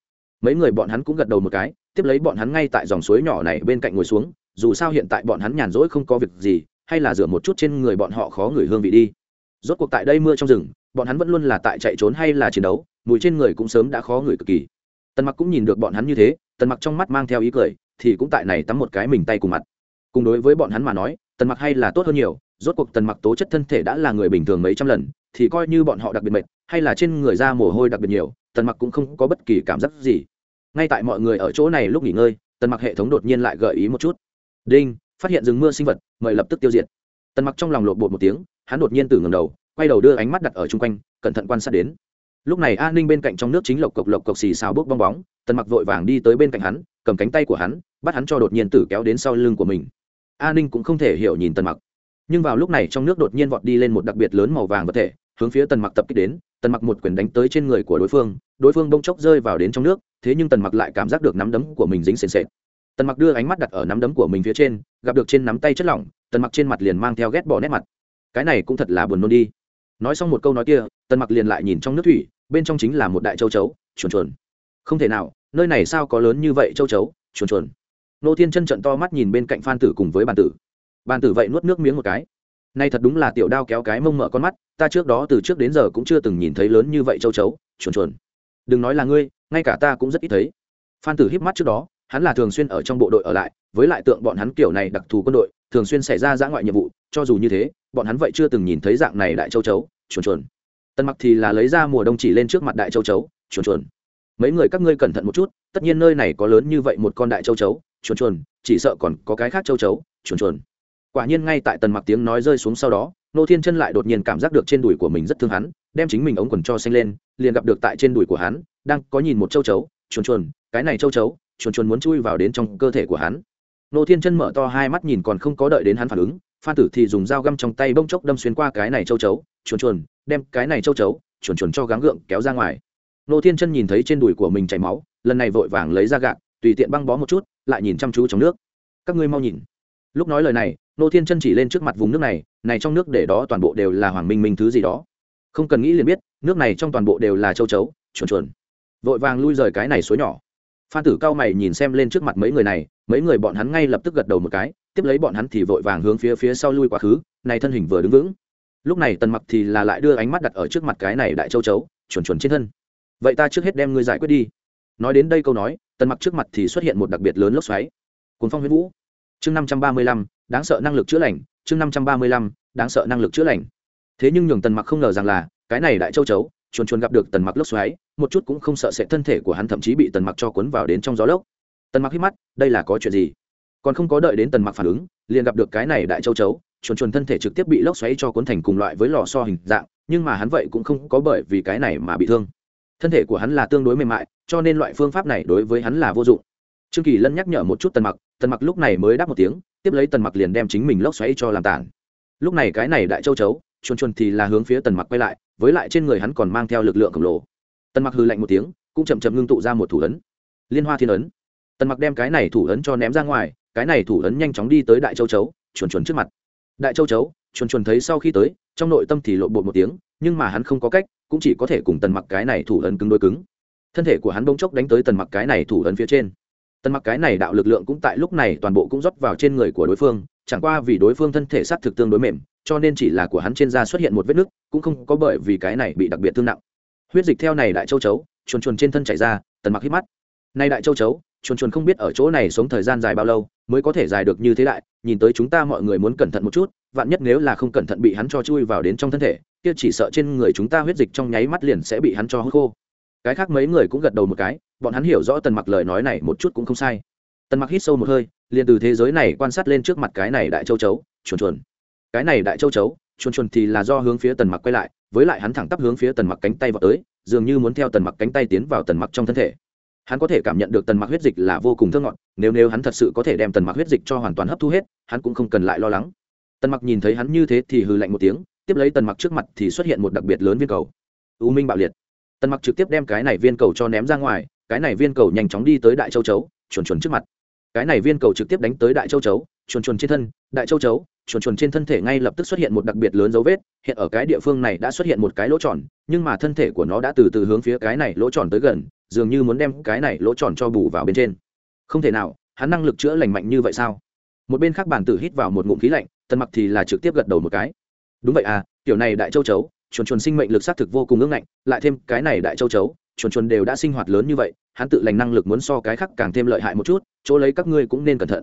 Mấy người bọn hắn cũng gật đầu một cái, tiếp lấy bọn hắn ngay tại dòng suối nhỏ này bên cạnh ngồi xuống, dù sao hiện tại bọn hắn nhàn rỗi không có việc gì, hay là rửa một chút trên người bọn họ khó ngửi hương vị đi. Rốt cuộc tại đây mưa trong rừng, bọn hắn vẫn luôn là tại chạy trốn hay là chiến đấu, mùi trên người cũng sớm đã khó ngửi cực kỳ. Tần mặc cũng nhìn được bọn hắn như thế, tần mặc trong mắt mang theo ý cười, thì cũng tại này tắm một cái mình tay cùng mặt. Cùng đối với bọn hắn mà nói tần mặc hay là tốt hơn nhiều, rốt cuộc tần mặc tố chất thân thể đã là người bình thường mấy trăm lần, thì coi như bọn họ đặc biệt mệt, hay là trên người da mồ hôi đặc biệt nhiều, tần mặc cũng không có bất kỳ cảm giác gì. Ngay tại mọi người ở chỗ này lúc nghỉ ngơi, tần mặc hệ thống đột nhiên lại gợi ý một chút. Đinh, phát hiện rừng mưa sinh vật, mời lập tức tiêu diệt. Tần mặc trong lòng lột bột một tiếng, hắn đột nhiên từ ngầm đầu, quay đầu đưa ánh mắt đặt ở chung quanh, cẩn thận quan sát đến. Lúc này an ninh bên cạnh trong nước chính lộc cộc lộc cộc xì xào bốc bong bóng, tần mặc vội vàng đi tới bên cạnh hắn, cầm cánh tay của hắn, bắt hắn cho đột nhiên tử kéo đến sau lưng của mình a ninh cũng không thể hiểu nhìn tần mặc. Nhưng vào lúc này trong nước đột nhiên vọt đi lên một đặc biệt lớn màu vàng vật thể, hướng phía tần mặc tập kích đến, tần mặc một quyền đánh tới trên người của đối phương đối phương bông chốc rơi vào đến trong nước, thế nhưng tần mặc lại cảm giác được nắm đấm của mình dính sền sệt. Tần mặc đưa ánh mắt đặt ở nắm đấm của mình phía trên, gặp được trên nắm tay chất lỏng, tần mặc trên mặt liền mang theo ghét bỏ nét mặt. Cái này cũng thật là buồn nôn đi. Nói xong một câu nói kia, tần mặc liền lại nhìn trong nước thủy, bên trong chính là một đại châu chấu, chuồn chuồn. Không thể nào, nơi này sao có lớn như vậy châu chấu, chuồn chuồn nô thiên chân trận to mắt nhìn bên cạnh phan tử cùng với bàn tử. Bàn tử vậy nuốt nước miếng một cái. Nay thật đúng là tiểu đao kéo cái mông mở con mắt, ta trước đó từ trước đến giờ cũng chưa từng nhìn thấy lớn như vậy châu chấu, chuồn chuồn. Đừng nói là ngươi, ngay cả ta cũng rất ít thấy. Phan tử híp mắt trước đó, hắn là thường xuyên ở trong bộ đội ở lại, với lại tượng bọn hắn kiểu này đặc thù quân đội, thường xuyên xảy ra dã ngoại nhiệm vụ, cho dù như thế, bọn hắn vậy chưa từng nhìn thấy dạng này đại châu chấu, chuồn chuồn. Tần mặc thì là lấy ra mùa đông chỉ lên trước mặt đại châu chấu, chuồn chuồn. Mấy người các ngươi cẩn thận một chút, tất nhiên nơi này có lớn như vậy một con đại châu chấu chuồn chuồn, chỉ sợ còn có cái khác châu chấu, chuồn chuồn quả nhiên ngay tại tần mặc tiếng nói rơi xuống sau đó, nô thiên chân lại đột nhiên cảm giác được trên đùi của mình rất thương hắn, đem chính mình ống quần cho xanh lên, liền gặp được tại trên đùi của hắn, đang có nhìn một châu chấu, chuồn chuồn, cái này châu chấu, chuồn chuồn muốn chui vào đến trong cơ thể của hắn nô thiên chân mở to hai mắt nhìn còn không có đợi đến hắn phản ứng, phan tử thì dùng dao găm trong tay bông chốc đâm xuyên qua cái này châu chấu, chuồn chuồn, đem cái này châu chấu, chuồn chuồn cho gắng gượng kéo ra ngoài nô thiên chân nhìn thấy trên đùi của mình chảy máu, lần này vội vàng lấy ra gạc tùy tiện băng bó một chút, lại nhìn chăm chú trong nước. Các ngươi mau nhìn. Lúc nói lời này, nô thiên chân chỉ lên trước mặt vùng nước này này trong nước để đó toàn bộ đều là hoàng minh minh thứ gì đó. Không cần nghĩ liền biết, nước này trong toàn bộ đều là châu chấu, chuồn chuồn. Vội vàng lui rời cái này suối nhỏ. Phan tử cao mày nhìn xem lên trước mặt mấy người này, mấy người bọn hắn ngay lập tức gật đầu một cái, tiếp lấy bọn hắn thì vội vàng hướng phía phía sau lui quá khứ, này thân hình vừa đứng vững. Lúc này tần mặc thì là lại đưa ánh mắt đặt ở trước mặt cái này đại châu chấu, chuồn chuồn trên thân. Vậy ta trước hết đem ngươi giải quyết đi. Nói đến đây câu nói tần mặc trước mặt thì xuất hiện một đặc biệt lớn lốc xoáy. Cuốn phong huyết vũ. Chương năm trăm ba mươi lăm, đáng sợ năng lực chữa lành. Chương năm trăm ba mươi lăm, đáng sợ năng lực chữa lành. Thế nhưng nhường tần mặc không ngờ rằng là, cái này đại châu chấu, chuồn chuồn gặp được tần mặc lốc xoáy, một chút cũng không sợ sẽ thân thể của hắn thậm chí bị tần mặc cho cuốn vào đến trong gió lốc. Tần mặc hít mắt, đây là có chuyện gì? Còn không có đợi đến tần mặc phản ứng, liền gặp được cái này đại châu chấu, chuồn chuồn thân thể trực tiếp bị lốc xoáy cho cuốn thành cùng loại với lò so hình dạng, nhưng mà hắn vậy cũng không có bởi vì cái này mà bị thương thân thể của hắn là tương đối mềm mại, cho nên loại phương pháp này đối với hắn là vô dụng. Trương kỳ lân nhắc nhở một chút tần mặc tần mặc lúc này mới đáp một tiếng, tiếp lấy tần mặc liền đem chính mình lốc xoáy cho làm tản. Lúc này cái này đại châu chấu, chuồn chuồn thì là hướng phía tần mặc quay lại, với lại trên người hắn còn mang theo lực lượng khổng lồ. Tần mặc hư lạnh một tiếng, cũng chậm chậm ngưng tụ ra một thủ ấn. Liên hoa thiên ấn. Tần mặc đem cái này thủ ấn cho ném ra ngoài, cái này thủ ấn nhanh chóng đi tới đại châu chấu, chuồn chuồn trước mặt. Đại châu chấu, chuồn chuồn thấy sau khi tới, trong nội tâm thì lộ bột một tiếng, nhưng mà hắn không có cách cũng chỉ có thể cùng tần mặc cái này thủ ấn cứng đối cứng. Thân thể của hắn bỗng chốc đánh tới tần mặc cái này thủ ấn phía trên. Tần mặc cái này đạo lực lượng cũng tại lúc này toàn bộ cũng rót vào trên người của đối phương, chẳng qua vì đối phương thân thể sát thực tương đối mềm, cho nên chỉ là của hắn trên da xuất hiện một vết nứt, cũng không có bởi vì cái này bị đặc biệt thương nặng. Huyết dịch theo này đại châu chấu, chuồn chuồn trên thân chảy ra, tần mặc hít mắt. Nay đại châu chấu, chuồn chuồn không biết ở chỗ này sống thời gian dài bao lâu, mới có thể dài được như thế đại, nhìn tới chúng ta mọi người muốn cẩn thận một chút, vạn nhất nếu là không cẩn thận bị hắn cho chui vào đến trong thân thể kia chỉ sợ trên người chúng ta huyết dịch trong nháy mắt liền sẽ bị hắn cho hút khô. Cái khác mấy người cũng gật đầu một cái, bọn hắn hiểu rõ tần mặc lời nói này một chút cũng không sai. Tần mặc hít sâu một hơi, liền từ thế giới này quan sát lên trước mặt cái này đại châu chấu, chuồn chuồn. Cái này đại châu chấu, chuồn chuồn thì là do hướng phía tần mặc quay lại, với lại hắn thẳng tắp hướng phía tần mặc cánh tay vào tới, dường như muốn theo tần mặc cánh tay tiến vào tần mặc trong thân thể. Hắn có thể cảm nhận được tần mặc huyết dịch là vô cùng thơ ngọt, nếu nếu hắn thật sự có thể đem tần mặc huyết dịch cho hoàn toàn hấp thu hết, hắn cũng không cần lại lo lắng. Tần mặc nhìn thấy hắn như thế thì hừ lạnh một tiếng tiếp lấy tần mặc trước mặt thì xuất hiện một đặc biệt lớn viên cầu. U minh bạo liệt. Tần mặc trực tiếp đem cái này viên cầu cho ném ra ngoài, cái này viên cầu nhanh chóng đi tới đại châu chấu, chuồn chuồn trước mặt. Cái này viên cầu trực tiếp đánh tới đại châu chấu, chuồn chuồn trên thân, đại châu chấu, chuồn chuồn trên thân thể ngay lập tức xuất hiện một đặc biệt lớn dấu vết, hiện ở cái địa phương này đã xuất hiện một cái lỗ tròn, nhưng mà thân thể của nó đã từ từ hướng phía cái này lỗ tròn tới gần, dường như muốn đem cái này lỗ tròn cho bù vào bên trên. Không thể nào, hắn năng lực chữa lành mạnh như vậy sao? Một bên khác bản tử hít vào một ngụm khí lạnh, tần mặc thì là trực tiếp gật đầu một cái đúng vậy à kiểu này đại châu chấu, chuồn chuồn sinh mệnh lực xác thực vô cùng ưng ngạnh, lại thêm cái này đại châu chấu, chuồn chuồn đều đã sinh hoạt lớn như vậy, hắn tự lành năng lực muốn so cái khác càng thêm lợi hại một chút, chỗ lấy các ngươi cũng nên cẩn thận.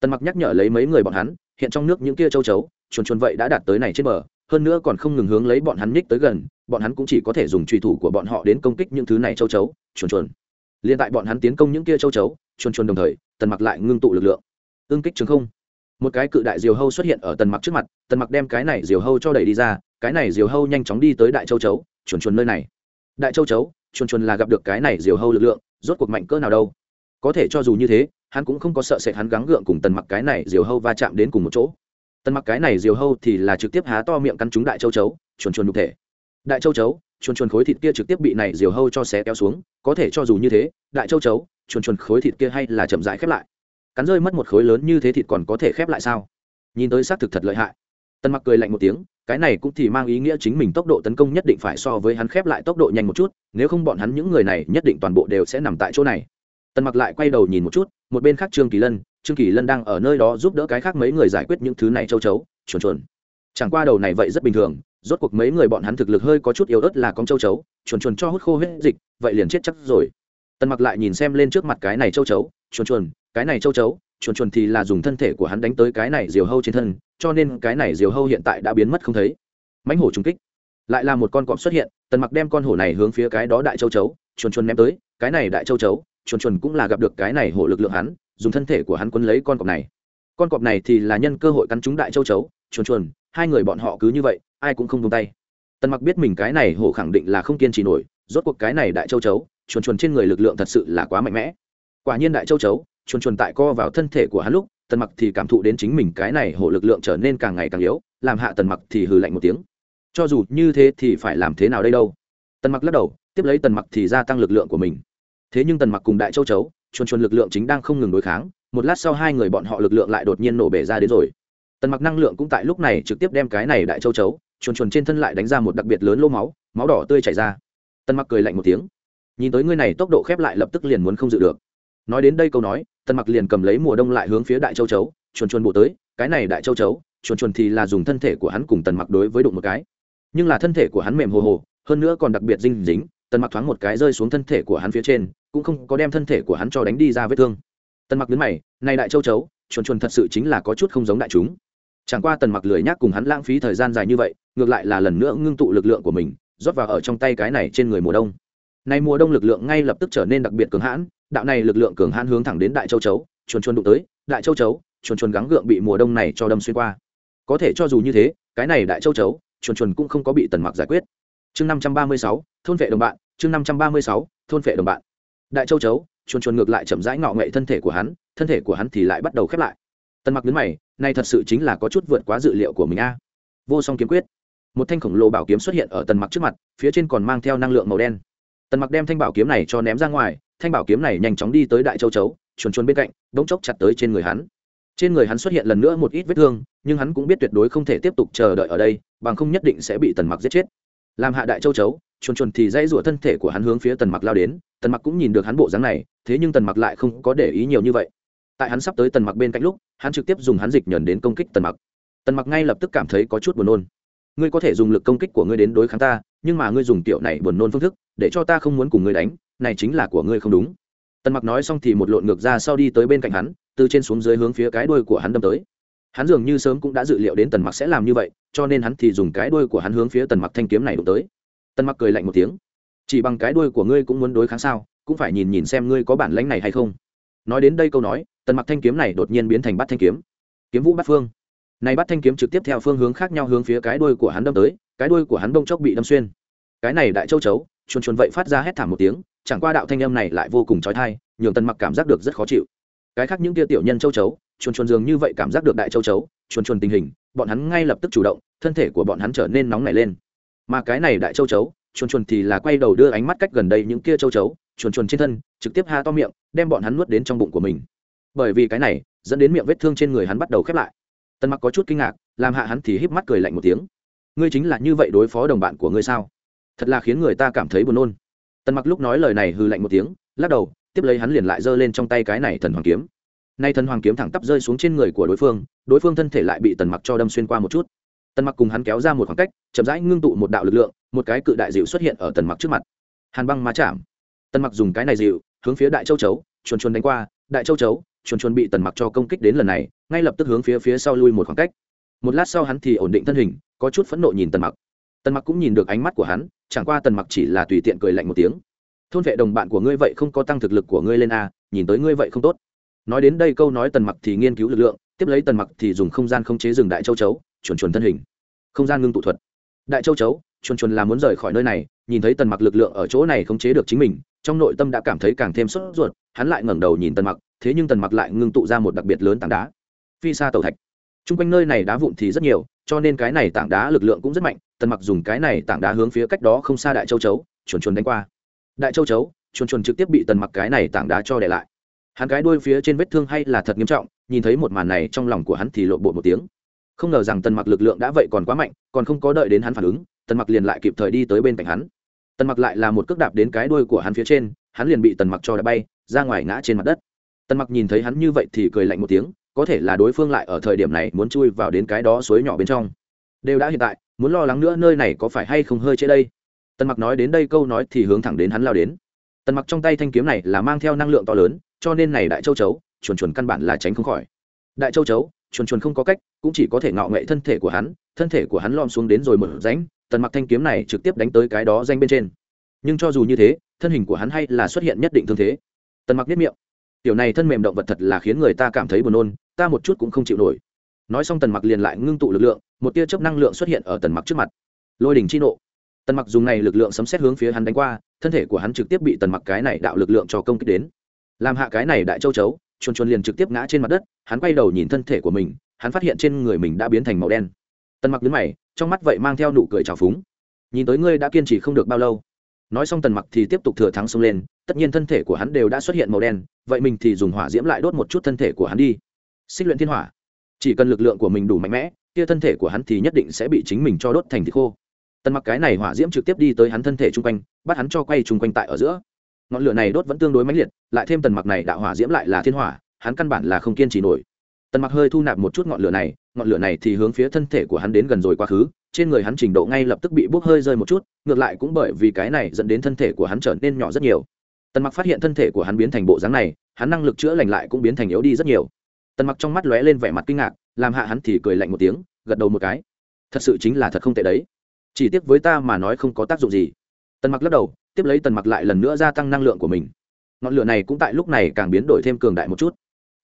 Tần mặc nhắc nhở lấy mấy người bọn hắn, hiện trong nước những kia châu chấu, chuồn chuồn vậy đã đạt tới này trên bờ, hơn nữa còn không ngừng hướng lấy bọn hắn nhích tới gần, bọn hắn cũng chỉ có thể dùng truy thủ của bọn họ đến công kích những thứ này châu chấu, chuồn chuồn. Liên tại bọn hắn tiến công những kia châu chấu, chuồn chuồn đồng thời, tần mặc lại ngưng tụ lực lượng. Ương kích trường không một cái cự đại diều hâu xuất hiện ở tần mặc trước mặt, tần mặc đem cái này diều hâu cho đẩy đi ra, cái này diều hâu nhanh chóng đi tới đại châu chấu chuồn chuồn nơi này. Đại châu chấu chuồn chuồn là gặp được cái này diều hâu lực lượng, rốt cuộc mạnh cỡ nào đâu. Có thể cho dù như thế, hắn cũng không có sợ sệt hắn gắng gượng cùng tần mặc cái này diều hâu va chạm đến cùng một chỗ. Tần mặc cái này diều hâu thì là trực tiếp há to miệng căn trúng đại châu chấu chuồn chuồn nhục thể. Đại châu chấu chuồn chuồn khối thịt kia trực tiếp bị này diều hâu cho xé kéo xuống, có thể cho dù như thế, đại châu chấu chuồn chuồn khối thịt kia hay là chậm rãi khép lại cắn rơi mất một khối lớn như thế thịt còn có thể khép lại sao? Nhìn tới xác thực thật lợi hại. Tần mặc cười lạnh một tiếng, cái này cũng thì mang ý nghĩa chính mình tốc độ tấn công nhất định phải so với hắn khép lại tốc độ nhanh một chút, nếu không bọn hắn những người này nhất định toàn bộ đều sẽ nằm tại chỗ này. Tần mặc lại quay đầu nhìn một chút, một bên khác trương kỳ lân, trương kỳ lân đang ở nơi đó giúp đỡ cái khác mấy người giải quyết những thứ này châu chấu, chuồn chuồn. Chẳng qua đầu này vậy rất bình thường, rốt cuộc mấy người bọn hắn thực lực hơi có chút yếu ớt là con châu chấu, chuồn chuồn cho hút khô hết dịch, vậy liền chết chắc rồi. Tần mặc lại nhìn xem lên trước mặt cái này châu chấu, chuồn chuồn cái này châu chấu, chuồn chuồn thì là dùng thân thể của hắn đánh tới cái này diều hâu trên thân, cho nên cái này diều hâu hiện tại đã biến mất không thấy. Mãnh hổ trung kích. Lại là một con cọp xuất hiện, tần mặc đem con hổ này hướng phía cái đó đại châu chấu, chuồn chuồn ném tới, cái này đại châu chấu, chuồn chuồn cũng là gặp được cái này hổ lực lượng hắn, dùng thân thể của hắn quấn lấy con cọp này. Con cọp này thì là nhân cơ hội cắn trúng đại châu chấu, chuồn chuồn, hai người bọn họ cứ như vậy, ai cũng không tung tay. Tần mặc biết mình cái này hổ khẳng định là không kiên trì nổi, rốt cuộc cái này đại châu chấu, chuồn chuồn trên người lực lượng thật sự là quá mạnh mẽ. Quả nhiên đại châu chấu chuồn chuồn tại co vào thân thể của hắn lúc, tần mặc thì cảm thụ đến chính mình cái này hổ lực lượng trở nên càng ngày càng yếu, làm hạ tần mặc thì hừ lạnh một tiếng. Cho dù như thế thì phải làm thế nào đây đâu? Tần mặc lắc đầu, tiếp lấy tần mặc thì gia tăng lực lượng của mình. Thế nhưng tần mặc cùng đại châu chấu, chuồn chuồn lực lượng chính đang không ngừng đối kháng, một lát sau hai người bọn họ lực lượng lại đột nhiên nổ bể ra đến rồi. Tần mặc năng lượng cũng tại lúc này trực tiếp đem cái này đại châu chấu, chuồn chuồn trên thân lại đánh ra một đặc biệt lớn lô máu máu đỏ tươi chảy ra. Tần mặc cười lạnh một tiếng. Nhìn tới ngươi này tốc độ khép lại lập tức liền muốn không dự được. Nói đến đây câu nói tần mặc liền cầm lấy mùa đông lại hướng phía đại châu chấu, chuồn chuồn bộ tới, cái này đại châu chấu, chuồn chuồn thì là dùng thân thể của hắn cùng tần mặc đối với đụng một cái. Nhưng là thân thể của hắn mềm hồ hồ, hơn nữa còn đặc biệt dinh dính, tần mặc thoáng một cái rơi xuống thân thể của hắn phía trên, cũng không có đem thân thể của hắn cho đánh đi ra vết thương. Tần mặc đứng mày, này đại châu chấu, chuồn chuồn thật sự chính là có chút không giống đại chúng. Chẳng qua tần mặc lười nhác cùng hắn lãng phí thời gian dài như vậy, ngược lại là lần nữa ngưng tụ lực lượng của mình, rót vào ở trong tay cái này trên người mùa đông nay mùa đông lực lượng ngay lập tức trở nên đặc biệt cường hãn, đạo này lực lượng cường hãn hướng thẳng đến đại châu chấu, chuồn chuồn đụng tới, đại châu chấu, chuồn chuồn gắng gượng bị mùa đông này cho đâm xuyên qua. Có thể cho dù như thế, cái này đại châu chấu, chuồn chuồn cũng không có bị tần mặc giải quyết. Chương năm trăm ba mươi sáu, thôn vệ đồng bạn, chương năm trăm ba mươi sáu, thôn vệ đồng bạn. Đại châu chấu, chuồn chuồn ngược lại chậm rãi ngọ nghệ thân thể của hắn, thân thể của hắn thì lại bắt đầu khép lại. Tần mặc đứng mày, này thật sự chính là có chút vượt quá dự liệu của mình a. Vô song kiếm quyết. Một thanh khổng lồ bảo kiếm xuất hiện ở tần mặc trước mặt, phía trên còn mang theo năng lượng màu đen tần mặc đem thanh bảo kiếm này cho ném ra ngoài, thanh bảo kiếm này nhanh chóng đi tới đại châu chấu, chuồn chuồn bên cạnh, bỗng chốc chặt tới trên người hắn. Trên người hắn xuất hiện lần nữa một ít vết thương, nhưng hắn cũng biết tuyệt đối không thể tiếp tục chờ đợi ở đây, bằng không nhất định sẽ bị tần mặc giết chết. Làm hạ đại châu chấu, chuồn chuồn thì dây rủa thân thể của hắn hướng phía tần mặc lao đến, tần mặc cũng nhìn được hắn bộ dáng này, thế nhưng tần mặc lại không có để ý nhiều như vậy. Tại hắn sắp tới tần mặc bên cạnh lúc, hắn trực tiếp dùng hắn dịch nhờn đến công kích tần mặc. Tần mặc ngay lập tức cảm thấy có chút buồn nôn. Ngươi có thể dùng lực công kích của ngươi đến đối kháng ta nhưng mà ngươi dùng tiểu này buồn nôn phương thức, để cho ta không muốn cùng ngươi đánh, này chính là của ngươi không đúng. Tần mặc nói xong thì một lộn ngược ra sau đi tới bên cạnh hắn, từ trên xuống dưới hướng phía cái đuôi của hắn đâm tới. Hắn dường như sớm cũng đã dự liệu đến tần mặc sẽ làm như vậy, cho nên hắn thì dùng cái đuôi của hắn hướng phía tần mặc thanh kiếm này đụng tới. Tần mặc cười lạnh một tiếng. Chỉ bằng cái đuôi của ngươi cũng muốn đối kháng sao, cũng phải nhìn nhìn xem ngươi có bản lãnh này hay không. Nói đến đây câu nói, tần mặc thanh kiếm này đột nhiên biến thành bắt thanh kiếm. Kiếm vũ bắt phương này bắt thanh kiếm trực tiếp theo phương hướng khác nhau hướng phía cái đuôi của hắn đâm tới, cái đuôi của hắn đông chốc bị đâm xuyên. Cái này đại châu chấu, chuồn chuồn vậy phát ra hét thảm một tiếng, chẳng qua đạo thanh âm này lại vô cùng chói tai, nhường tần mặc cảm giác được rất khó chịu. Cái khác những kia tiểu nhân châu chấu, chuồn chuồn dường như vậy cảm giác được đại châu chấu, chuồn chuồn tình hình, bọn hắn ngay lập tức chủ động, thân thể của bọn hắn trở nên nóng nảy lên. Mà cái này đại châu chấu, chuồn chuồn thì là quay đầu đưa ánh mắt cách gần đây những kia châu chấu, chuồn chuồn trên thân, trực tiếp ha to miệng, đem bọn hắn nuốt đến trong bụng của mình. Bởi vì cái này, dẫn đến miệng vết thương trên người hắn bắt đầu khép lại tần mặc có chút kinh ngạc, làm hạ hắn thì híp mắt cười lạnh một tiếng. Ngươi chính là như vậy đối phó đồng bạn của ngươi sao? Thật là khiến người ta cảm thấy buồn nôn. Tần mặc lúc nói lời này hư lạnh một tiếng, lắc đầu, tiếp lấy hắn liền lại giơ lên trong tay cái này thần hoàng kiếm. Nay thần hoàng kiếm thẳng tắp rơi xuống trên người của đối phương đối phương thân thể lại bị tần mặc cho đâm xuyên qua một chút. Tần mặc cùng hắn kéo ra một khoảng cách, chậm rãi ngưng tụ một đạo lực lượng, một cái cự đại dịu xuất hiện ở tần mặc trước mặt. Hàn băng má chạm. Tần mặc dùng cái này dịu, hướng phía đại châu chấu, chuồn chuồn đánh qua. Đại châu chấu, chuồn chuồn bị tần mặc cho công kích đến lần này ngay lập tức hướng phía phía sau lui một khoảng cách. Một lát sau hắn thì ổn định thân hình, có chút phẫn nộ nhìn tần mặc. Tần mặc cũng nhìn được ánh mắt của hắn, chẳng qua tần mặc chỉ là tùy tiện cười lạnh một tiếng. Thôn vệ đồng bạn của ngươi vậy không có tăng thực lực của ngươi lên a, nhìn tới ngươi vậy không tốt. Nói đến đây câu nói tần mặc thì nghiên cứu lực lượng, tiếp lấy tần mặc thì dùng không gian không chế rừng đại châu chấu chuồn chuồn thân hình. Không gian ngưng tụ thuật. Đại châu chấu chuồn chuồn là muốn rời khỏi nơi này, nhìn thấy tần mặc lực lượng ở chỗ này không chế được chính mình, trong nội tâm đã cảm thấy càng thêm sốt ruột, hắn lại ngẩng đầu nhìn tần mặc, thế nhưng tần mặc lại ngưng tụ ra một đặc biệt lớn tảng đá phi xa tàu thạch. T r u n g quanh nơi này đá vụn thì rất nhiều, cho nên cái này tảng đá lực lượng cũng rất mạnh, tần mặc dùng cái này tảng đá hướng phía cách đó không xa đại châu chấu, chuồn chuồn đánh qua. Đại châu chấu, chuồn chuồn trực tiếp bị tần mặc cái này tảng đá cho để lại. Hắn cái đuôi phía trên vết thương hay là thật nghiêm trọng, nhìn thấy một màn này trong lòng của hắn thì lộn bộ một tiếng. Không ngờ rằng tần mặc lực lượng đã vậy còn quá mạnh, còn không có đợi đến hắn phản ứng, tần mặc liền lại kịp thời đi tới bên cạnh hắn. Tần mặc lại là một cước đạp đến cái đuôi của hắn phía trên, hắn liền bị tần mặc cho đã bay, ra ngoài ngã trên mặt đất. Tần mặc nhìn thấy hắn như vậy thì cười lạnh một tiếng có thể là đối phương lại ở thời điểm này muốn chui vào đến cái đó suối nhỏ bên trong. Đều đã hiện tại, muốn lo lắng nữa nơi này có phải hay không hơi chế đây. Tần mặc nói đến đây câu nói thì hướng thẳng đến hắn lao đến. Tần mặc trong tay thanh kiếm này là mang theo năng lượng to lớn, cho nên này đại châu chấu chuồn chuồn căn bản là tránh không khỏi. Đại châu chấu chuồn chuồn không có cách, cũng chỉ có thể ngạo nghệ thân thể của hắn, thân thể của hắn lom xuống đến rồi một ránh tần mặc thanh kiếm này trực tiếp đánh tới cái đó danh bên trên. Nhưng cho dù như thế, thân hình của hắn hay là xuất hiện nhất định thương thế. Tần mặc biết miệng. Tiểu này thân mềm động vật thật là khiến người ta cảm thấy buồn nôn ta một chút cũng không chịu nổi. Nói xong tần mặc liền lại ngưng tụ lực lượng, một tia chớp năng lượng xuất hiện ở tần mặc trước mặt. Lôi đình chi nộ. Tần mặc dùng này lực lượng sấm xét hướng phía hắn đánh qua, thân thể của hắn trực tiếp bị tần mặc cái này đạo lực lượng cho công kích đến. Làm hạ cái này đại châu chấu, chuồn chuồn liền trực tiếp ngã trên mặt đất, hắn quay đầu nhìn thân thể của mình, hắn phát hiện trên người mình đã biến thành màu đen. Tần mặc đứng mày, trong mắt vậy mang theo nụ cười trào phúng. Nhìn tới ngươi đã kiên trì không được bao lâu. Nói xong tần mặc thì tiếp tục thừa thắng xông lên, tất nhiên thân thể của hắn đều đã xuất hiện màu đen, vậy mình thì dùng hỏa diễm lại đốt một chút thân thể của hắn đi xích luyện thiên hỏa. Chỉ cần lực lượng của mình đủ mạnh mẽ, kia thân thể của hắn thì nhất định sẽ bị chính mình cho đốt thành thịt khô. Tần mặc cái này hỏa diễm trực tiếp đi tới hắn thân thể chung quanh, bắt hắn cho quay chung quanh tại ở giữa. Ngọn lửa này đốt vẫn tương đối mãnh liệt, lại thêm tần mặc này đạo hỏa diễm lại là thiên hỏa, hắn căn bản là không kiên trì nổi. Tần mặc hơi thu nạp một chút ngọn lửa này, ngọn lửa này thì hướng phía thân thể của hắn đến gần rồi quá khứ, trên người hắn trình độ ngay lập tức bị bốc hơi rơi một chút, ngược lại cũng bởi vì cái này dẫn đến thân thể của hắn trở nên nhỏ rất nhiều. Tần mặc phát hiện thân thể của hắn biến thành bộ dáng này, hắn năng lực chữa lành lại cũng biến thành yếu đi rất nhiều tần mặc trong mắt lóe lên vẻ mặt kinh ngạc, làm hạ hắn thì cười lạnh một tiếng, gật đầu một cái. Thật sự chính là thật không tệ đấy. Chỉ tiếc với ta mà nói không có tác dụng gì. Tần mặc lắc đầu, tiếp lấy tần mặc lại lần nữa gia tăng năng lượng của mình. Ngọn lửa này cũng tại lúc này càng biến đổi thêm cường đại một chút.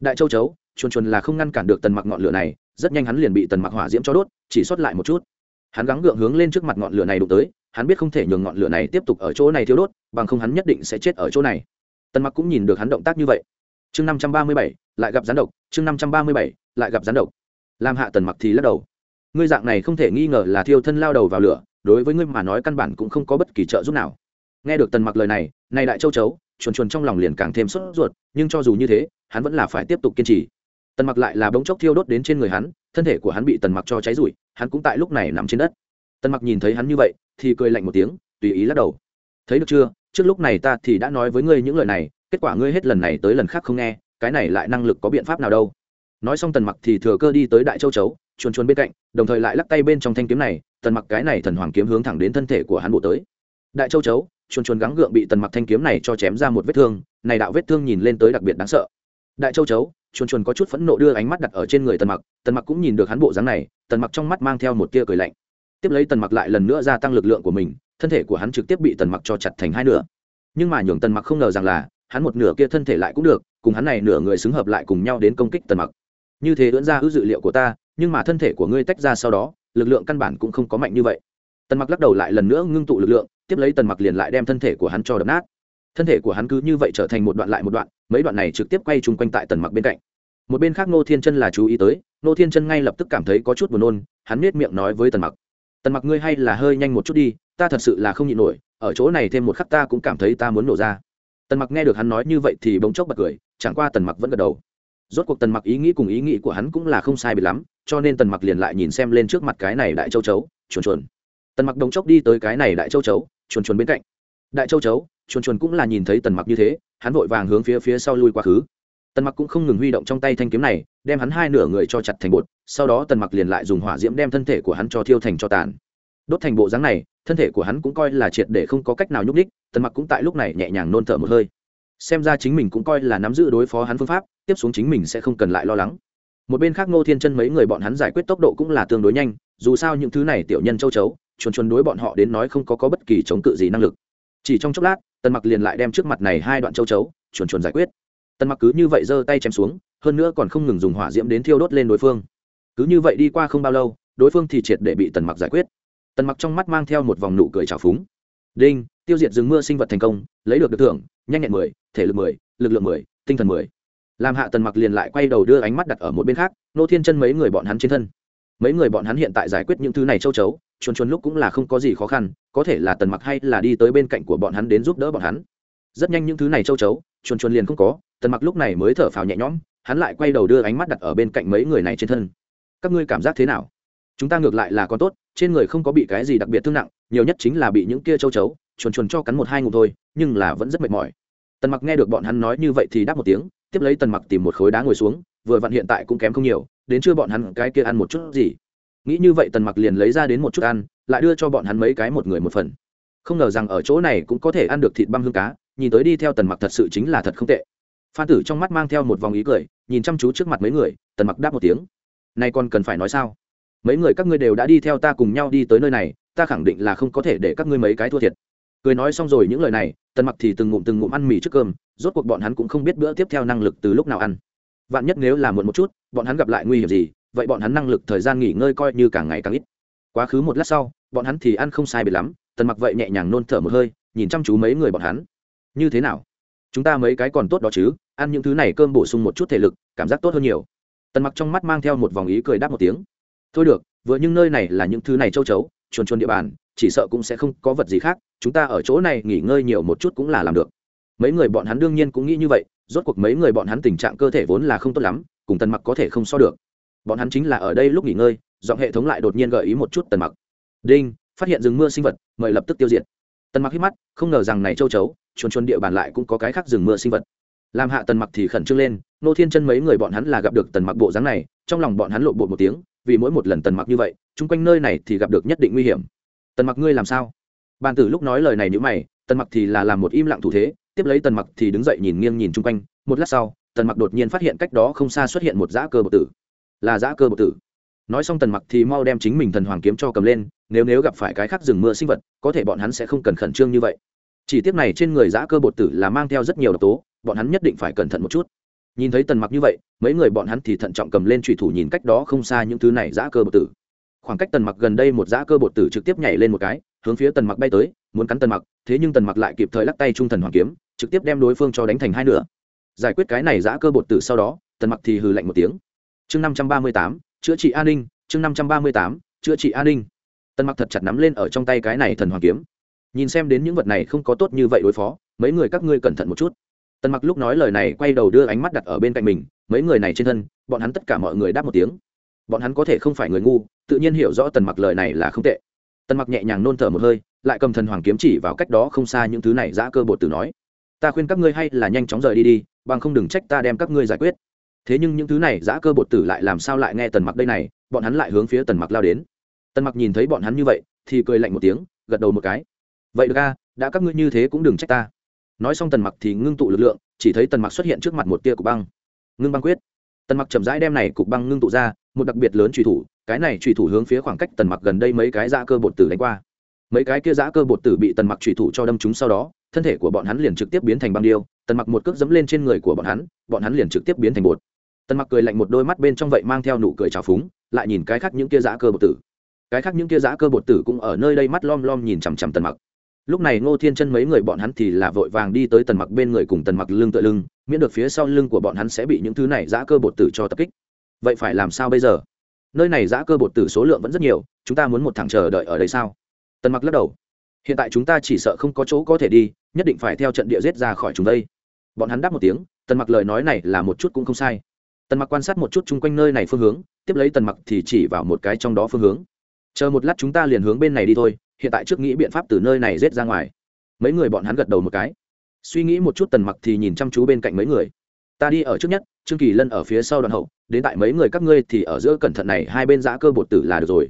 Đại châu chấu, chuồn chuồn là không ngăn cản được tần mặc ngọn lửa này, rất nhanh hắn liền bị tần mặc hỏa diễm cho đốt, chỉ sót lại một chút. Hắn gắng gượng hướng lên trước mặt ngọn lửa này đụng tới, hắn biết không thể nhường ngọn lửa này tiếp tục ở chỗ này thiếu đốt, bằng không hắn nhất định sẽ chết ở chỗ này. Tần mặc cũng nhìn được hắn động tác như vậy chương năm trăm ba mươi bảy, lại gặp gián độc. Chương năm trăm ba mươi bảy, lại gặp gián độc. Làm hạ tần mặc thì lắc đầu. Ngươi dạng này không thể nghi ngờ là thiêu thân lao đầu vào lửa, đối với ngươi mà nói căn bản cũng không có bất kỳ trợ giúp nào. Nghe được tần mặc lời này này đại châu chấu, chuồn chuồn trong lòng liền càng thêm sốt ruột, nhưng cho dù như thế, hắn vẫn là phải tiếp tục kiên trì. Tần mặc lại là bỗng chốc thiêu đốt đến trên người hắn, thân thể của hắn bị tần mặc cho cháy rụi, hắn cũng tại lúc này nằm trên đất. Tần mặc nhìn thấy hắn như vậy, thì cười lạnh một tiếng, tùy ý lắc đầu. Thấy được chưa? Trước lúc này ta thì đã nói với ngươi những lời này kết quả ngươi hết lần này tới lần khác không nghe, cái này lại năng lực có biện pháp nào đâu? Nói xong tần mặc thì thừa cơ đi tới đại châu chấu, chuồn chuồn bên cạnh, đồng thời lại lắc tay bên trong thanh kiếm này, tần mặc cái này thần hoàng kiếm hướng thẳng đến thân thể của hắn bộ tới. Đại châu chấu, chuồn chuồn gắng gượng bị tần mặc thanh kiếm này cho chém ra một vết thương, này đạo vết thương nhìn lên tới đặc biệt đáng sợ. Đại châu chấu, chuồn chuồn có chút phẫn nộ đưa ánh mắt đặt ở trên người tần mặc tần mặc cũng nhìn được hắn bộ dáng này, tần mặc trong mắt mang theo một tia cười lạnh. Tiếp lấy tần mặc lại lần nữa gia tăng lực lượng của mình, thân thể của hắn trực tiếp bị tần mặc cho chặt thành hai nửa. Nhưng mà nhường tần mặc không ngờ rằng là hắn một nửa kia thân thể lại cũng được, cùng hắn này nửa người xứng hợp lại cùng nhau đến công kích tần mặc. Như thế ưỡn ra ư dự liệu của ta, nhưng mà thân thể của ngươi tách ra sau đó, lực lượng căn bản cũng không có mạnh như vậy. Tần mặc lắc đầu lại lần nữa ngưng tụ lực lượng, tiếp lấy tần mặc liền lại đem thân thể của hắn cho đập nát. Thân thể của hắn cứ như vậy trở thành một đoạn lại một đoạn, mấy đoạn này trực tiếp quay chung quanh tại tần mặc bên cạnh. Một bên khác nô thiên chân là chú ý tới nô thiên chân ngay lập tức cảm thấy có chút buồn nôn, hắn nết miệng nói với tần mặc. Tần mặc ngươi hay là hơi nhanh một chút đi, ta thật sự là không nhịn nổi, ở chỗ này thêm một khắc ta cũng cảm thấy ta muốn nổ ra tần mặc nghe được hắn nói như vậy thì bỗng chốc bật cười, chẳng qua tần mặc vẫn gật đầu. Rốt cuộc tần mặc ý nghĩ cùng ý nghĩ của hắn cũng là không sai bị lắm, cho nên tần mặc liền lại nhìn xem lên trước mặt cái này đại châu chấu, chuồn chuồn. Tần mặc đồng chốc đi tới cái này đại châu chấu, chuồn chuồn bên cạnh. Đại châu chấu, chuồn chuồn cũng là nhìn thấy tần mặc như thế, hắn vội vàng hướng phía phía sau lui quá khứ. Tần mặc cũng không ngừng huy động trong tay thanh kiếm này, đem hắn hai nửa người cho chặt thành bột, sau đó tần mặc liền lại dùng hỏa diễm đem thân thể của hắn cho thiêu thành cho tàn. Đốt thành bộ dáng này, thân thể của hắn cũng coi là triệt để không có cách nào nhúc ních tần mặc cũng tại lúc này nhẹ nhàng nôn thở một hơi. Xem ra chính mình cũng coi là nắm giữ đối phó hắn phương pháp tiếp xuống chính mình sẽ không cần lại lo lắng. Một bên khác ngô thiên chân mấy người bọn hắn giải quyết tốc độ cũng là tương đối nhanh dù sao những thứ này tiểu nhân châu chấu chuồn chuồn đối bọn họ đến nói không có, có bất kỳ chống cự gì năng lực. Chỉ trong chốc lát tần mặc liền lại đem trước mặt này hai đoạn châu chấu chuồn chuồn giải quyết. Tần mặc cứ như vậy giơ tay chém xuống hơn nữa còn không ngừng dùng hỏa diễm đến thiêu đốt lên đối phương. Cứ như vậy đi qua không bao lâu đối phương thì triệt để bị tần mặc giải quyết. Tần mặc trong mắt mang theo một vòng nụ cười trào phúng. Đinh tiêu diệt rừng mưa sinh vật thành công, lấy được được thưởng, nhanh nhẹn mười, thể lực mười, lực lượng mười, tinh thần mười. Làm hạ tần mặc liền lại quay đầu đưa ánh mắt đặt ở một bên khác, nô thiên chân mấy người bọn hắn trên thân. Mấy người bọn hắn hiện tại giải quyết những thứ này châu chấu, chuồn chuồn lúc cũng là không có gì khó khăn, có thể là tần mặc hay là đi tới bên cạnh của bọn hắn đến giúp đỡ bọn hắn. Rất nhanh những thứ này châu chấu, chuồn chuồn liền không có, tần mặc lúc này mới thở phào nhẹ nhõm, hắn lại quay đầu đưa ánh mắt đặt ở bên cạnh mấy người này trên thân. Các ngươi cảm giác thế nào? Chúng ta ngược lại là còn tốt, trên người không có bị cái gì đặc biệt thương nặng, nhiều nhất chính là bị những kia châu chấu chuồn chuồn cho cắn một hai ngụm thôi, nhưng là vẫn rất mệt mỏi. Tần mặc nghe được bọn hắn nói như vậy thì đáp một tiếng, tiếp lấy tần mặc tìm một khối đá ngồi xuống, vừa vặn hiện tại cũng kém không nhiều, đến chưa bọn hắn cái kia ăn một chút gì. Nghĩ như vậy tần mặc liền lấy ra đến một chút ăn, lại đưa cho bọn hắn mấy cái một người một phần. Không ngờ rằng ở chỗ này cũng có thể ăn được thịt băm hương cá, nhìn tới đi theo tần mặc thật sự chính là thật không tệ. Phan tử trong mắt mang theo một vòng ý cười, nhìn chăm chú trước mặt mấy người, tần mặc đáp một tiếng. Nay còn cần phải nói sao? Mấy người các ngươi đều đã đi theo ta cùng nhau đi tới nơi này, ta khẳng định là không có thể để các ngươi mấy cái thua thiệt cười nói xong rồi những lời này, tần mặc thì từng ngụm từng ngụm ăn mì trước cơm, rốt cuộc bọn hắn cũng không biết bữa tiếp theo năng lực từ lúc nào ăn. Vạn nhất nếu là muộn một chút, bọn hắn gặp lại nguy hiểm gì, vậy bọn hắn năng lực thời gian nghỉ ngơi coi như càng ngày càng ít. Quá khứ một lát sau, bọn hắn thì ăn không sai biệt lắm, tần mặc vậy nhẹ nhàng nôn thở một hơi, nhìn chăm chú mấy người bọn hắn. Như thế nào? Chúng ta mấy cái còn tốt đó chứ, ăn những thứ này cơm bổ sung một chút thể lực, cảm giác tốt hơn nhiều. Tần mặc trong mắt mang theo một vòng ý cười đáp một tiếng. Thôi được, vừa nhưng nơi này là những thứ này châu chấu, chuồn chuồn địa bàn, chỉ sợ cũng sẽ không có vật gì khác chúng ta ở chỗ này nghỉ ngơi nhiều một chút cũng là làm được. Mấy người bọn hắn đương nhiên cũng nghĩ như vậy, rốt cuộc mấy người bọn hắn tình trạng cơ thể vốn là không tốt lắm, cùng tần mặc có thể không so được. Bọn hắn chính là ở đây lúc nghỉ ngơi giọng hệ thống lại đột nhiên gợi ý một chút tần mặc. Đinh, phát hiện rừng mưa sinh vật, mời lập tức tiêu diệt. Tần mặc hít mắt, không ngờ rằng này châu chấu, chuồn chuồn địa bàn lại cũng có cái khác rừng mưa sinh vật. Làm hạ tần mặc thì khẩn trương lên, nô thiên chân mấy người bọn hắn là gặp được tần mặc bộ dáng này, trong lòng bọn hắn lộ bộ một tiếng, vì mỗi một lần tần mặc như vậy, chung quanh nơi này thì gặp được nhất định nguy hiểm. Tần mặc ngươi làm sao? Bàn tử lúc nói lời này nếu mày, tần mặc thì là làm một im lặng thủ thế, tiếp lấy tần mặc thì đứng dậy nhìn nghiêng nhìn chung quanh, một lát sau, tần mặc đột nhiên phát hiện cách đó không xa xuất hiện một dã cơ bột tử. Là dã cơ bột tử. Nói xong tần mặc thì mau đem chính mình thần hoàng kiếm cho cầm lên, nếu nếu gặp phải cái khác rừng mưa sinh vật, có thể bọn hắn sẽ không cần khẩn trương như vậy. Chỉ tiếp này trên người dã cơ bột tử là mang theo rất nhiều độc tố, bọn hắn nhất định phải cẩn thận một chút. Nhìn thấy tần mặc như vậy, mấy người bọn hắn thì thận trọng cầm lên trùy thủ nhìn cách đó không xa những thứ này dã cơ bột tử. Khoảng cách tần mặc gần đây một dã cơ bột tử trực tiếp nhảy lên một cái hướng phía tần mặc bay tới, muốn cắn tần mặc, thế nhưng tần mặc lại kịp thời lắc tay trung thần hoàng kiếm, trực tiếp đem đối phương cho đánh thành hai nửa. Giải quyết cái này dã cơ bột tử sau đó, tần mặc thì hừ lạnh một tiếng. Chương năm trăm ba mươi tám, chữa trị an ninh, chương năm trăm ba mươi tám, chữa trị an ninh. Tần mặc thật chặt nắm lên ở trong tay cái này thần hoàng kiếm. Nhìn xem đến những vật này không có tốt như vậy đối phó, mấy người các ngươi cẩn thận một chút. Tần mặc lúc nói lời này quay đầu đưa ánh mắt đặt ở bên cạnh mình, mấy người này trên thân, bọn hắn tất cả mọi người đáp một tiếng. Bọn hắn có thể không phải người ngu, tự nhiên hiểu rõ tần mặc lời này là không tệ tần mặc nhẹ nhàng nôn thở một hơi, lại cầm thần hoàng kiếm chỉ vào cách đó không xa những thứ này giã cơ bột tử nói, ta khuyên các ngươi hay là nhanh chóng rời đi đi, bằng không đừng trách ta đem các ngươi giải quyết. Thế nhưng những thứ này giã cơ bột tử lại làm sao lại nghe tần mặc đây này, bọn hắn lại hướng phía tần mặc lao đến. Tần mặc nhìn thấy bọn hắn như vậy, thì cười lạnh một tiếng, gật đầu một cái. Vậy được a, đã các ngươi như thế cũng đừng trách ta. Nói xong tần mặc thì ngưng tụ lực lượng, chỉ thấy tần mặc xuất hiện trước mặt một tia cục băng. Ngưng băng quyết. Tần mặc chậm rãi đem này cục băng ngưng tụ ra, một đặc biệt lớn truy thủ cái này truy thủ hướng phía khoảng cách tần mặc gần đây mấy cái dã cơ bột tử đánh qua. Mấy cái kia dã cơ bột tử bị tần mặc truy thủ cho đâm chúng sau đó, thân thể của bọn hắn liền trực tiếp biến thành băng điêu, tần mặc một cước dẫm lên trên người của bọn hắn bọn hắn liền trực tiếp biến thành bột. Tần mặc cười lạnh một đôi mắt bên trong vậy mang theo nụ cười trào phúng, lại nhìn cái khác những kia dã cơ bột tử. Cái khác những kia dã cơ bột tử cũng ở nơi đây mắt lom lom nhìn chằm chằm tần mặc. Lúc này ngô thiên chân mấy người bọn hắn thì là vội vàng đi tới tần mặc bên người cùng tần mặc lưng tựa lưng, miễn được phía sau lưng của bọn hắn sẽ bị những thứ này giã cơ bột tử cho tập kích. Vậy phải làm sao bây giờ? Nơi này giã cơ bột tử số lượng vẫn rất nhiều, chúng ta muốn một thằng chờ đợi ở đây sao? Tần mặc lắc đầu. Hiện tại chúng ta chỉ sợ không có chỗ có thể đi, nhất định phải theo trận địa giết ra khỏi chúng đây. Bọn hắn đáp một tiếng, tần mặc lời nói này là một chút cũng không sai. Tần mặc quan sát một chút chung quanh nơi này phương hướng, tiếp lấy tần mặc thì chỉ vào một cái trong đó phương hướng. Chờ một lát chúng ta liền hướng bên này đi thôi, hiện tại trước nghĩ biện pháp từ nơi này rết ra ngoài. Mấy người bọn hắn gật đầu một cái. Suy nghĩ một chút tần mặc thì nhìn chăm chú bên cạnh mấy người ta đi ở trước nhất, trương kỳ lân ở phía sau đoàn hậu, đến tại mấy người các ngươi thì ở giữa cẩn thận này, hai bên giã cơ bột tử là được rồi.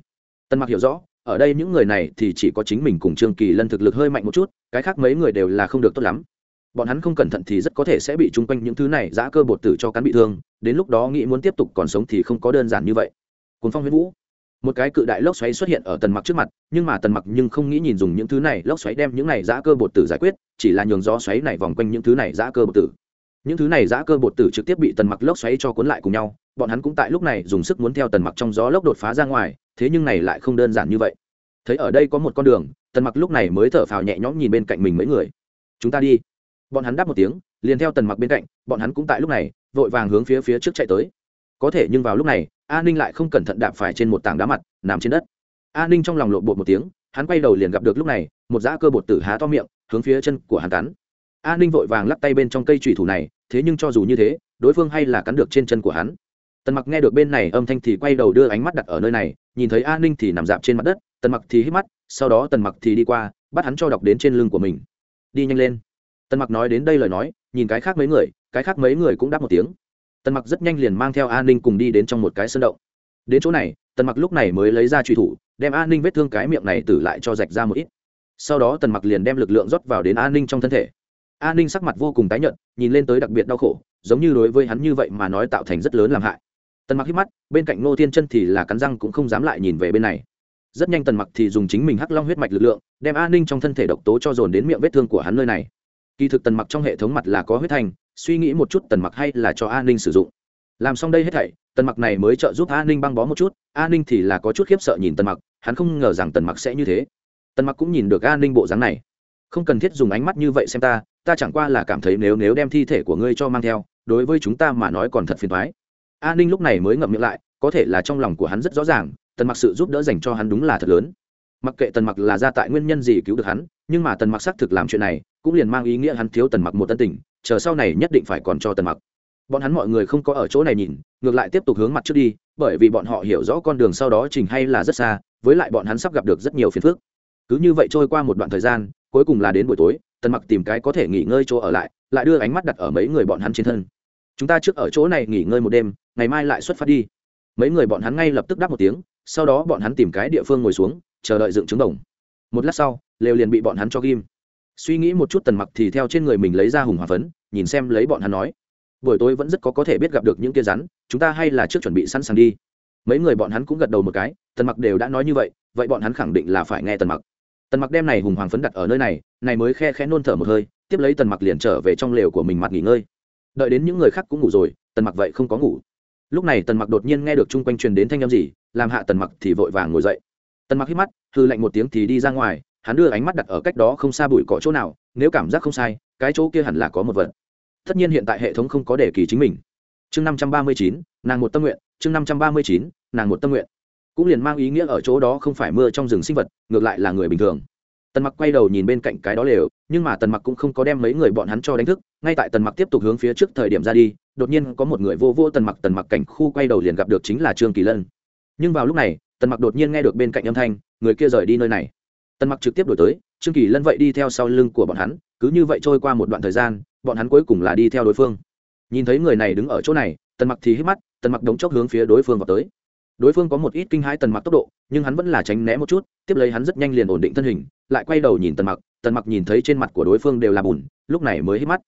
Tần mặc hiểu rõ, ở đây những người này thì chỉ có chính mình cùng trương kỳ lân thực lực hơi mạnh một chút, cái khác mấy người đều là không được tốt lắm. Bọn hắn không cẩn thận thì rất có thể sẽ bị chung quanh những thứ này giã cơ bột tử cho cắn bị thương, đến lúc đó nghĩ muốn tiếp tục còn sống thì không có đơn giản như vậy. Cuốn phong huyết vũ. Một cái cự đại lốc xoáy xuất hiện ở tần mặc trước mặt, nhưng mà tần mặc nhưng không nghĩ nhìn dùng những thứ này, lốc xoáy đem những này giã cơ bột tử giải quyết, chỉ là nhường gió xoáy này vòng quanh những thứ này giã cơ bột tử những thứ này giã cơ bột tử trực tiếp bị tần mặc lốc xoáy cho cuốn lại cùng nhau, bọn hắn cũng tại lúc này dùng sức muốn theo tần mặc trong gió lốc đột phá ra ngoài, thế nhưng này lại không đơn giản như vậy. Thấy ở đây có một con đường, tần mặc lúc này mới thở phào nhẹ nhõm nhìn bên cạnh mình mấy người. Chúng ta đi. Bọn hắn đáp một tiếng, liền theo tần mặc bên cạnh, bọn hắn cũng tại lúc này, vội vàng hướng phía phía trước chạy tới. Có thể nhưng vào lúc này, a ninh lại không cẩn thận đạp phải trên một tảng đá mặt, nằm trên đất. A ninh trong lòng lộn bột một tiếng, hắn quay đầu liền gặp được lúc này, một dã cơ bột tử há to miệng, hướng phía chân của hắn cắn a ninh vội vàng lắc tay bên trong cây trùy thủ này, thế nhưng cho dù như thế, đối phương hay là cắn được trên chân của hắn. Tần mặc nghe được bên này âm thanh thì quay đầu đưa ánh mắt đặt ở nơi này, nhìn thấy a ninh thì nằm dạp trên mặt đất, tần mặc thì hít mắt, sau đó tần mặc thì đi qua, bắt hắn cho đọc đến trên lưng của mình. Đi nhanh lên. Tần mặc nói đến đây lời nói, nhìn cái khác mấy người, cái khác mấy người cũng đáp một tiếng. Tần mặc rất nhanh liền mang theo an ninh cùng đi đến trong một cái sân động. Đến chỗ này, tần mặc lúc này mới lấy ra truy thủ, đem an ninh vết thương cái miệng này tử lại cho rạch ra một ít. Sau đó tần mặc liền đem lực lượng rót vào đến an ninh trong thân thể an ninh sắc mặt vô cùng tái nhợt, nhìn lên tới đặc biệt đau khổ, giống như đối với hắn như vậy mà nói tạo thành rất lớn làm hại. Tần mặc hít mắt, bên cạnh ngô thiên chân thì là cắn răng cũng không dám lại nhìn về bên này. Rất nhanh tần mặc thì dùng chính mình hắc long huyết mạch lực lượng, đem an ninh trong thân thể độc tố cho dồn đến miệng vết thương của hắn nơi này. Kỳ thực tần mặc trong hệ thống mặt là có huyết thành suy nghĩ một chút tần mặc hay là cho an ninh sử dụng. Làm xong đây hết thảy, tần mặc này mới trợ giúp an ninh băng bó một chút an ninh thì là có chút khiếp sợ nhìn tần mặc, hắn không ngờ rằng tần mặc sẽ như thế. Tần mặc cũng nhìn được an ninh bộ dáng này. Không cần thiết dùng ánh mắt như vậy xem ta ta chẳng qua là cảm thấy nếu nếu đem thi thể của ngươi cho mang theo, đối với chúng ta mà nói còn thật phiền toái. A ninh lúc này mới ngậm miệng lại, có thể là trong lòng của hắn rất rõ ràng, tần mặc sự giúp đỡ dành cho hắn đúng là thật lớn. Mặc kệ tần mặc là ra tại nguyên nhân gì cứu được hắn, nhưng mà tần mặc xác thực làm chuyện này, cũng liền mang ý nghĩa hắn thiếu tần mặc một tân tình, chờ sau này nhất định phải còn cho tần mặc. Bọn hắn mọi người không có ở chỗ này nhìn, ngược lại tiếp tục hướng mặt trước đi, bởi vì bọn họ hiểu rõ con đường sau đó trình hay là rất xa, với lại bọn hắn sắp gặp được rất nhiều phiền phức. Cứ như vậy trôi qua một đoạn thời gian, cuối cùng là đến buổi tối tần mặc tìm cái có thể nghỉ ngơi chỗ ở lại lại đưa ánh mắt đặt ở mấy người bọn hắn trên thân. Chúng ta trước ở chỗ này nghỉ ngơi một đêm, ngày mai lại xuất phát đi. Mấy người bọn hắn ngay lập tức đáp một tiếng, sau đó bọn hắn tìm cái địa phương ngồi xuống, chờ đợi dựng trứng đồng. Một lát sau, lều liền bị bọn hắn cho ghim. Suy nghĩ một chút tần mặc thì theo trên người mình lấy ra hùng hòa phấn, nhìn xem lấy bọn hắn nói. Buổi tối vẫn rất có có thể biết gặp được những kia rắn, chúng ta hay là trước chuẩn bị sẵn sàng đi. Mấy người bọn hắn cũng gật đầu một cái, tần mặc đều đã nói như vậy vậy bọn hắn khẳng định là phải nghe tần mặc tần mặc đem này hùng hoàng phấn đặt ở nơi này này mới khe khẽ nôn thở một hơi, tiếp lấy tần mặc liền trở về trong lều của mình mặt nghỉ ngơi. Đợi đến những người khác cũng ngủ rồi, tần mặc vậy không có ngủ. Lúc này tần mặc đột nhiên nghe được chung quanh truyền đến thanh â m gì, làm hạ tần mặc thì vội vàng ngồi dậy. Tần mặc hít mắt hư lạnh một tiếng thì đi ra ngoài, hắn đưa ánh mắt đặt ở cách đó không xa bụi cỏ chỗ nào, nếu cảm giác không sai, cái chỗ kia hẳn là có một vật. Tất nhiên hiện tại hệ thống không có đề kỳ chính mình. Chương năm trăm ba mươi chín, nàng một tâm nguyện, chương năm trăm ba mươi chín, nàng một tâm nguyện cũng liền mang ý nghĩa ở chỗ đó không phải mưa trong rừng sinh vật, ngược lại là người bình thường. Tần mặc quay đầu nhìn bên cạnh cái đó lều, nhưng mà tần mặc cũng không có đem mấy người bọn hắn cho đánh thức, ngay tại tần mặc tiếp tục hướng phía trước thời điểm ra đi, đột nhiên có một người vô vô tần mặc tần mặc cảnh khu quay đầu liền gặp được chính là trương kỳ lân. Nhưng vào lúc này, tần mặc đột nhiên nghe được bên cạnh âm thanh, người kia rời đi nơi này. Tần mặc trực tiếp đổi tới, trương kỳ lân vậy đi theo sau lưng của bọn hắn, cứ như vậy trôi qua một đoạn thời gian, bọn hắn cuối cùng là đi theo đối phương. Nhìn thấy người này đứng ở chỗ này, tần mặc thì hít mắt, tần mặc đống chốc hướng phía đối phương vào tới đối phương có một ít kinh hãi tần mặc tốc độ, nhưng hắn vẫn là tránh né một chút, tiếp lấy hắn rất nhanh liền ổn định thân hình, lại quay đầu nhìn tần mặc tần mặc nhìn thấy trên mặt của đối phương đều là bùn, lúc này mới hít mắt.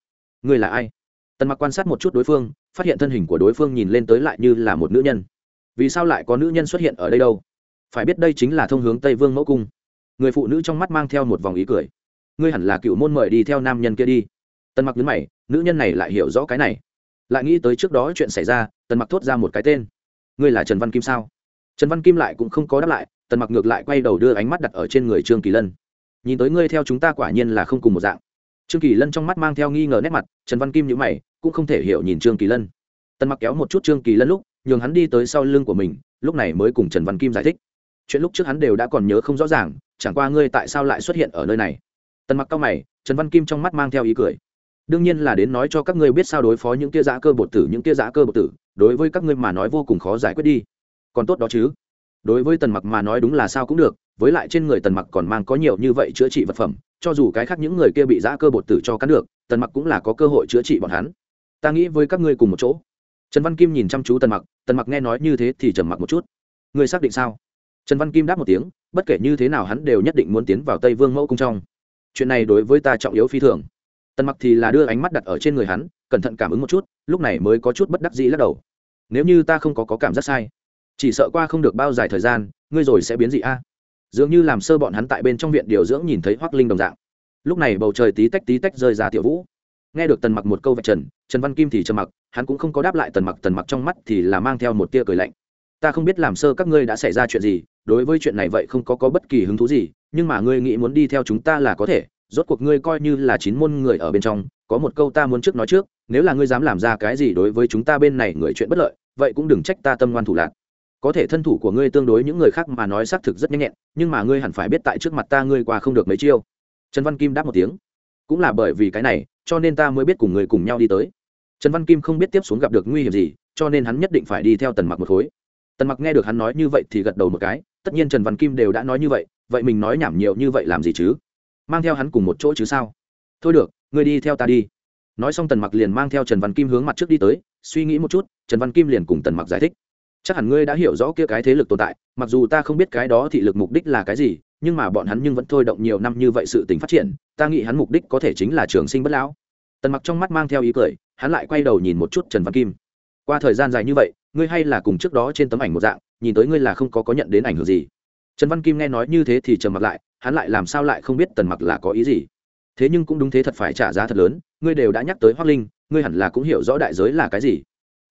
Người là ai? Tần mặc quan sát một chút đối phương, phát hiện thân hình của đối phương nhìn lên tới lại như là một nữ nhân. Vì sao lại có nữ nhân xuất hiện ở đây đâu? Phải biết đây chính là thông hướng tây vương mẫu cung. Người phụ nữ trong mắt mang theo một vòng ý cười. Ngươi hẳn là cựu môn mời đi theo nam nhân kia đi. Tần mặc nhấn mày, nữ nhân này lại hiểu rõ cái này. Lại nghĩ tới trước đó chuyện xảy ra, tần mặc thốt ra một cái tên ngươi là trần văn kim sao? Trần văn kim lại cũng không có đáp lại, tần mặc ngược lại quay đầu đưa ánh mắt đặt ở trên người trương kỳ lân. Nhìn tới ngươi theo chúng ta quả nhiên là không cùng một dạng. Trương kỳ lân trong mắt mang theo nghi ngờ nét mặt, trần văn kim nhữ mày, cũng không thể hiểu nhìn trương kỳ lân. Tần mặc kéo một chút trương kỳ lân lúc, nhường hắn đi tới sau lưng của mình, lúc này mới cùng trần văn kim giải thích. Chuyện lúc trước hắn đều đã còn nhớ không rõ ràng, chẳng qua ngươi tại sao lại xuất hiện ở nơi này? Tần mặc cao mày, trần văn kim trong mắt mang theo ý cười đương nhiên là đến nói cho các ngươi biết sao đối phó những tia giã cơ bột tử, những tia giã cơ bột tử, đối với các ngươi mà nói vô cùng khó giải quyết đi. Còn tốt đó chứ. Đối với tần mặc mà nói đúng là sao cũng được, với lại trên người tần mặc còn mang có nhiều như vậy chữa trị vật phẩm, cho dù cái khác những người kia bị giã cơ bột tử cho cắn được, tần mặc cũng là có cơ hội chữa trị bọn hắn. Ta nghĩ với các ngươi cùng một chỗ. Trần văn kim nhìn chăm chú tần mặc tần mặc nghe nói như thế thì trầm mặc một chút. Ngươi xác định sao? Trần văn kim đáp một tiếng, bất kể như thế nào hắn đều nhất định muốn tiến vào tây vương mẫu cung trong. Chuyện này đối với ta trọng yếu phi thường tần mặc thì là đưa ánh mắt đặt ở trên người hắn cẩn thận cảm ứng một chút lúc này mới có chút bất đắc dĩ lắc đầu. Nếu như ta không có, có cảm giác sai chỉ sợ qua không được bao dài thời gian ngươi rồi sẽ biến dị a. Dường như làm sơ bọn hắn tại bên trong viện điều dưỡng nhìn thấy hoác linh đồng dạng. Lúc này bầu trời tí tách tí tách rơi ra tiểu vũ. Nghe được tần mặc một câu vạch trần trần văn kim thì trầm mặc hắn cũng không có đáp lại tần mặc tần mặc trong mắt thì là mang theo một tia cười lạnh. Ta không biết làm sơ các ngươi đã xảy ra chuyện gì đối với chuyện này vậy không có có bất kỳ hứng thú gì nhưng mà ngươi nghĩ muốn đi theo chúng ta là có thể rốt cuộc ngươi coi như là chín môn người ở bên trong, có một câu ta muốn trước nói trước, nếu là ngươi dám làm ra cái gì đối với chúng ta bên này người chuyện bất lợi, vậy cũng đừng trách ta tâm ngoan thủ lạc. Có thể thân thủ của ngươi tương đối những người khác mà nói xác thực rất nhanh nhẹn, nhưng mà ngươi hẳn phải biết tại trước mặt ta ngươi qua không được mấy chiêu. Trần văn kim đáp một tiếng. Cũng là bởi vì cái này, cho nên ta mới biết cùng người cùng nhau đi tới. Trần văn kim không biết tiếp xuống gặp được nguy hiểm gì, cho nên hắn nhất định phải đi theo tần mặc một khối. Tần mặc nghe được hắn nói như vậy thì gật đầu một cái, tất nhiên trần văn kim đều đã nói như vậy vậy mình nói nhảm nhiều như vậy làm gì chứ? Mang theo hắn cùng một chỗ chứ sao? Thôi được, ngươi đi theo ta đi. Nói xong tần mặc liền mang theo trần văn kim hướng mặt trước đi tới, suy nghĩ một chút, trần văn kim liền cùng tần mặc giải thích. Chắc hẳn ngươi đã hiểu rõ kia cái thế lực tồn tại, mặc dù ta không biết cái đó thị lực mục đích là cái gì, nhưng mà bọn hắn nhưng vẫn thôi động nhiều năm như vậy sự tình phát triển, ta nghĩ hắn mục đích có thể chính là trường sinh bất lão. Tần mặc trong mắt mang theo ý cười, hắn lại quay đầu nhìn một chút trần văn kim. Qua thời gian dài như vậy, ngươi hay là cùng trước đó trên tấm ảnh một dạng, nhìn tới ngươi là không có có nhận đến ảnh hưởng gì. Trần văn kim nghe nói như thế thì trầm mặc lại hắn lại làm sao lại không biết tần mặc là có ý gì? Thế nhưng cũng đúng thế thật phải trả giá thật lớn, ngươi đều đã nhắc tới hoác linh, ngươi hẳn là cũng hiểu rõ đại giới là cái gì.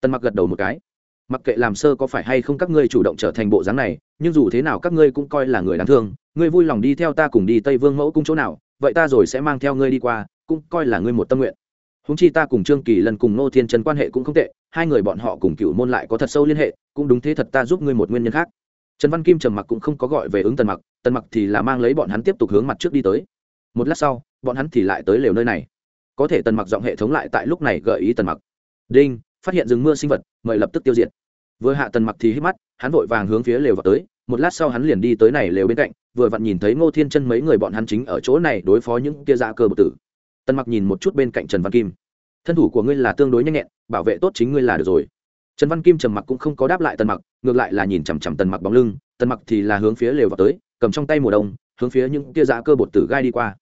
Tần mặc gật đầu một cái. Mặc kệ làm sơ có phải hay không các ngươi chủ động trở thành bộ dáng này, nhưng dù thế nào các ngươi cũng coi là người đáng thương, ngươi vui lòng đi theo ta cùng đi tây vương mẫu cung chỗ nào, vậy ta rồi sẽ mang theo ngươi đi qua, cũng coi là ngươi một tâm nguyện. Húng chi ta cùng trương kỳ lần cùng nô thiên trần quan hệ cũng không tệ, hai người bọn họ cùng cựu môn lại có thật sâu liên hệ, cũng đúng thế thật ta giúp ngươi một nguyên nhân khác. Trần văn kim trầm mặc cũng không có gọi về ứng tần mặc tần mặc thì là mang lấy bọn hắn tiếp tục hướng mặt trước đi tới. Một lát sau, bọn hắn thì lại tới lều nơi này. Có thể tần mặc giọng hệ thống lại tại lúc này gợi ý tần mặc. Đinh, phát hiện rừng mưa sinh vật, mời lập tức tiêu diệt. Vừa hạ tần mặc thì hít mắt, hắn vội vàng hướng phía lều vào tới. Một lát sau hắn liền đi tới này lều bên cạnh, vừa vặn nhìn thấy ngô thiên chân mấy người bọn hắn chính ở chỗ này đối phó những kia dạ cơ bực tử. Tần mặc nhìn một chút bên cạnh trần văn kim. Thân thủ của ngươi là tương đối nhanh nhẹn, bảo vệ tốt chính ngươi là được rồi. Trần văn kim trầm mặc cũng không có đáp lại tần mặc, ngược lại là nhìn chằm chằm tần mặc bóng lưng. Tần mặc thì là hướng phía lều vào tới cầm trong tay mùa đông, hướng phía những kia dạ cơ bột tử gai đi qua.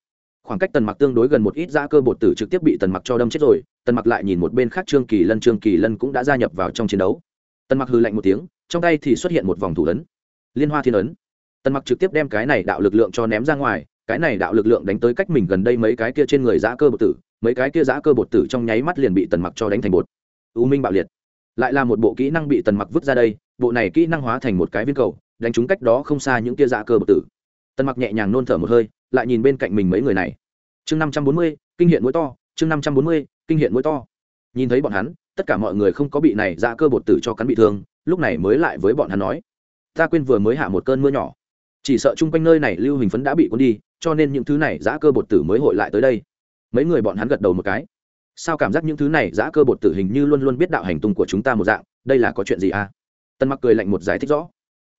Khoảng cách tần mặc tương đối gần một ít dạ cơ bột tử trực tiếp bị tần mặc cho đâm chết rồi, tần mặc lại nhìn một bên khác trương kỳ lân, trương kỳ lân cũng đã gia nhập vào trong chiến đấu. Tần mặc hư lạnh một tiếng, trong tay thì xuất hiện một vòng thủ ấn. Liên hoa thiên ấn. Tần mặc trực tiếp đem cái này đạo lực lượng cho ném ra ngoài, cái này đạo lực lượng đánh tới cách mình gần đây mấy cái kia trên người giã cơ bột tử, mấy cái kia giã cơ bột tử trong nháy mắt liền bị tần mặc cho đánh thành bột. U minh bạo liệt. Lại là một bộ kỹ năng bị tần mặc vứt ra đây, bộ này kỹ năng hóa thành một cái viên cầu đánh trúng cách đó không xa những kia dạ cơ bột tử. Tần mặc nhẹ nhàng nôn thở một hơi, lại nhìn bên cạnh mình mấy người này. Chương năm trăm bốn mươi, kinh hiện mũi to, chương năm trăm bốn mươi, kinh hiện mũi to. Nhìn thấy bọn hắn, tất cả mọi người không có bị này giã cơ bột tử cho cắn bị thương, lúc này mới lại với bọn hắn nói, ta quên vừa mới hạ một cơn mưa nhỏ. Chỉ sợ chung quanh nơi này lưu hình phấn đã bị cuốn đi, cho nên những thứ này giã cơ bột tử mới hội lại tới đây. Mấy người bọn hắn gật đầu một cái. Sao cảm giác những thứ này giã cơ bột tử hình như luôn luôn biết đạo hành tung của chúng ta một dạng, đây là có chuyện gì à? Tân mặc cười lạnh một giải thích rõ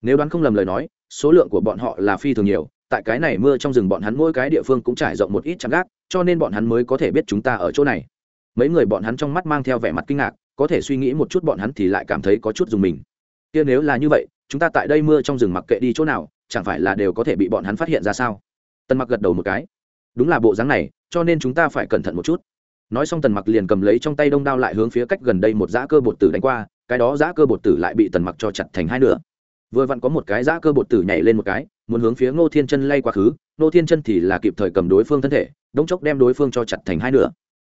nếu đoán không lầm lời nói, số lượng của bọn họ là phi thường nhiều, tại cái này mưa trong rừng bọn hắn mỗi cái địa phương cũng trải rộng một ít chạm gác, cho nên bọn hắn mới có thể biết chúng ta ở chỗ này. Mấy người bọn hắn trong mắt mang theo vẻ mặt kinh ngạc, có thể suy nghĩ một chút bọn hắn thì lại cảm thấy có chút dùng mình. Kia nếu là như vậy, chúng ta tại đây mưa trong rừng mặc kệ đi chỗ nào, chẳng phải là đều có thể bị bọn hắn phát hiện ra sao? Tần mặc gật đầu một cái. Đúng là bộ dáng này, cho nên chúng ta phải cẩn thận một chút. Nói xong tần mặc liền cầm lấy trong tay đông đao lại hướng phía cách gần đây một dã cơ bột tử đánh qua, cái đó dã cơ bột tử lại bị tần mặc cho chặt thành hai nửa vừa vặn có một cái dã cơ bột tử nhảy lên một cái, muốn hướng phía ngô thiên chân lay quá khứ, ngô thiên chân thì là kịp thời cầm đối phương thân thể, đống chốc đem đối phương cho chặt thành hai nửa.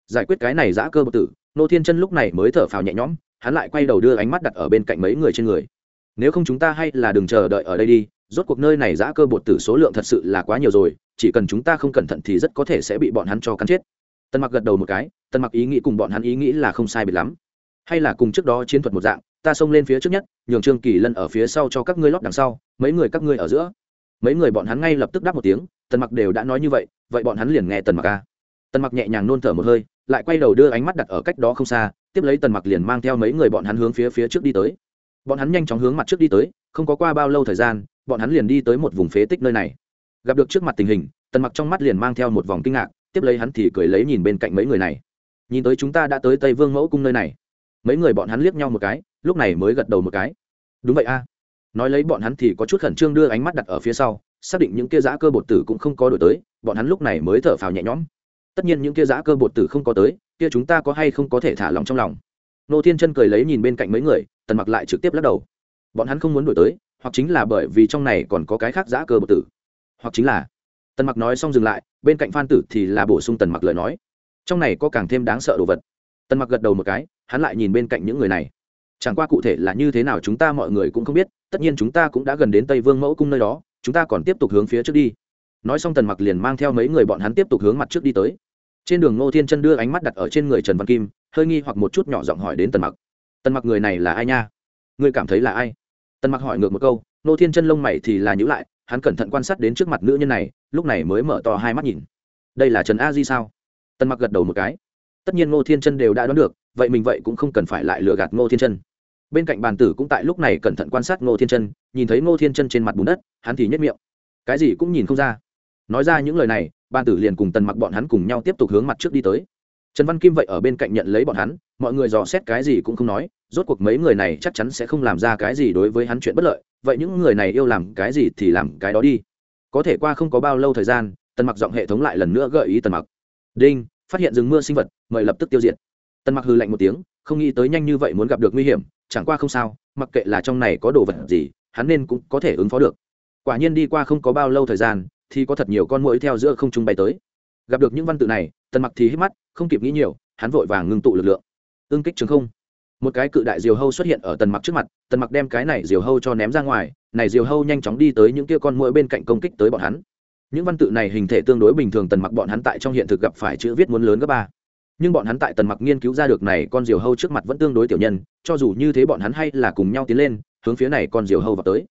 Giải quyết cái này dã cơ bột tử, ngô thiên chân lúc này mới thở phào nhẹ nhõm, hắn lại quay đầu đưa ánh mắt đặt ở bên cạnh mấy người trên người. Nếu không chúng ta hay là đừng chờ đợi ở đây đi, rốt cuộc nơi này giã cơ bột tử số lượng thật sự là quá nhiều rồi, chỉ cần chúng ta không cẩn thận thì rất có thể sẽ bị bọn hắn cho cắn chết. Tân mặc gật đầu một cái, tân mặc ý nghĩ cùng bọn hắn ý nghĩ là không sai biệt lắm. Hay là cùng trước đó chiến thuật một dạng ta xông lên phía trước nhất, nhường trương kỳ lân ở phía sau cho các ngươi lót đằng sau, mấy người các ngươi ở giữa. Mấy người bọn hắn ngay lập tức đáp một tiếng, tần mặc đều đã nói như vậy vậy bọn hắn liền nghe tần mặc ca tần mặc nhẹ nhàng nôn thở một hơi, lại quay đầu đưa ánh mắt đặt ở cách đó không xa, tiếp lấy tần mặc liền mang theo mấy người bọn hắn hướng phía phía trước đi tới. Bọn hắn nhanh chóng hướng mặt trước đi tới, không có qua bao lâu thời gian, bọn hắn liền đi tới một vùng phế tích nơi này. Gặp được trước mặt tình hình, tần mặc trong mắt liền mang theo một vòng kinh ngạc, tiếp lấy hắn thì cười lấy nhìn bên cạnh mấy người này. Nhìn tới chúng ta đã tới tây vương mẫu cung nơi này. Mấy người bọn hắn liếc nhau một cái lúc này mới gật đầu một cái. Đúng vậy a. Nói lấy bọn hắn thì có chút khẩn trương đưa ánh mắt đặt ở phía sau, xác định những kia giã cơ bột tử cũng không có đổi tới, bọn hắn lúc này mới thở phào nhẹ nhõm. Tất nhiên những kia giã cơ bột tử không có tới, kia chúng ta có hay không có thể thả lòng trong lòng? Nô thiên chân cười lấy nhìn bên cạnh mấy người, tần mặc lại trực tiếp lắc đầu. Bọn hắn không muốn đổi tới, hoặc chính là bởi vì trong này còn có cái khác giã cơ bột tử. Hoặc chính là, tần mặc nói xong dừng lại, bên cạnh phan tử thì là bổ sung tần mặc lời nói. Trong này có càng thêm đáng sợ đồ vật. Tần mặc gật đầu một cái, hắn lại nhìn bên cạnh những người này chẳng qua cụ thể là như thế nào chúng ta mọi người cũng không biết, tất nhiên chúng ta cũng đã gần đến tây vương mẫu cung nơi đó, chúng ta còn tiếp tục hướng phía trước đi. Nói xong tần mặc liền mang theo mấy người bọn hắn tiếp tục hướng mặt trước đi tới. Trên đường ngô thiên chân đưa ánh mắt đặt ở trên người trần văn kim, hơi nghi hoặc một chút nhỏ giọng hỏi đến tần mặc. Tần mặc người này là ai nha? Ngươi cảm thấy là ai? Tần mặc hỏi ngược một câu, ngô thiên chân lông mày thì là nhữ lại, hắn cẩn thận quan sát đến trước mặt nữ nhân này, lúc này mới mở to hai mắt nhìn. Đây là trần a di sao? Tần mặc gật đầu một cái. Tất nhiên ngô thiên chân đều đã đoán được, vậy mình vậy cũng không cần phải lại lừa gạt ngô thiên chân bên cạnh bàn tử cũng tại lúc này cẩn thận quan sát ngô thiên chân, nhìn thấy ngô thiên chân trên mặt bùn đất, hắn thì nhất miệng. Cái gì cũng nhìn không ra. Nói ra những lời này, bàn tử liền cùng tần mặc bọn hắn cùng nhau tiếp tục hướng mặt trước đi tới. Trần văn kim vậy ở bên cạnh nhận lấy bọn hắn, mọi người dò xét cái gì cũng không nói, rốt cuộc mấy người này chắc chắn sẽ không làm ra cái gì đối với hắn chuyện bất lợi, vậy những người này yêu làm cái gì thì làm cái đó đi. Có thể qua không có bao lâu thời gian, tần mặc giọng hệ thống lại lần nữa gợi ý tần mặc. Đinh, phát hiện rừng mưa sinh vật, mời lập tức tiêu diệt. Tần mặc hư lạnh một tiếng, không nghĩ tới nhanh như vậy muốn gặp được nguy hiểm chẳng qua không sao, mặc kệ là trong này có đồ vật gì, hắn nên cũng có thể ứng phó được. Quả nhiên đi qua không có bao lâu thời gian, thì có thật nhiều con mũi theo giữa không trung bay tới. Gặp được những văn tự này, tần mặc thì hít mắt, không kịp nghĩ nhiều, hắn vội vàng ngưng tụ lực lượng. Ương kích trường không. Một cái cự đại diều hâu xuất hiện ở tần mặc trước mặt, tần mặc đem cái này diều hâu cho ném ra ngoài, này diều hâu nhanh chóng đi tới những kia con mũi bên cạnh công kích tới bọn hắn. Những văn tự này hình thể tương đối bình thường, tần mặc bọn hắn tại trong hiện thực gặp phải chữ viết muốn lớn gấp ba nhưng bọn hắn tại tần mặc nghiên cứu ra được này con diều hâu trước mặt vẫn tương đối tiểu nhân, cho dù như thế bọn hắn hay là cùng nhau tiến lên, hướng phía này con diều hâu vào tới.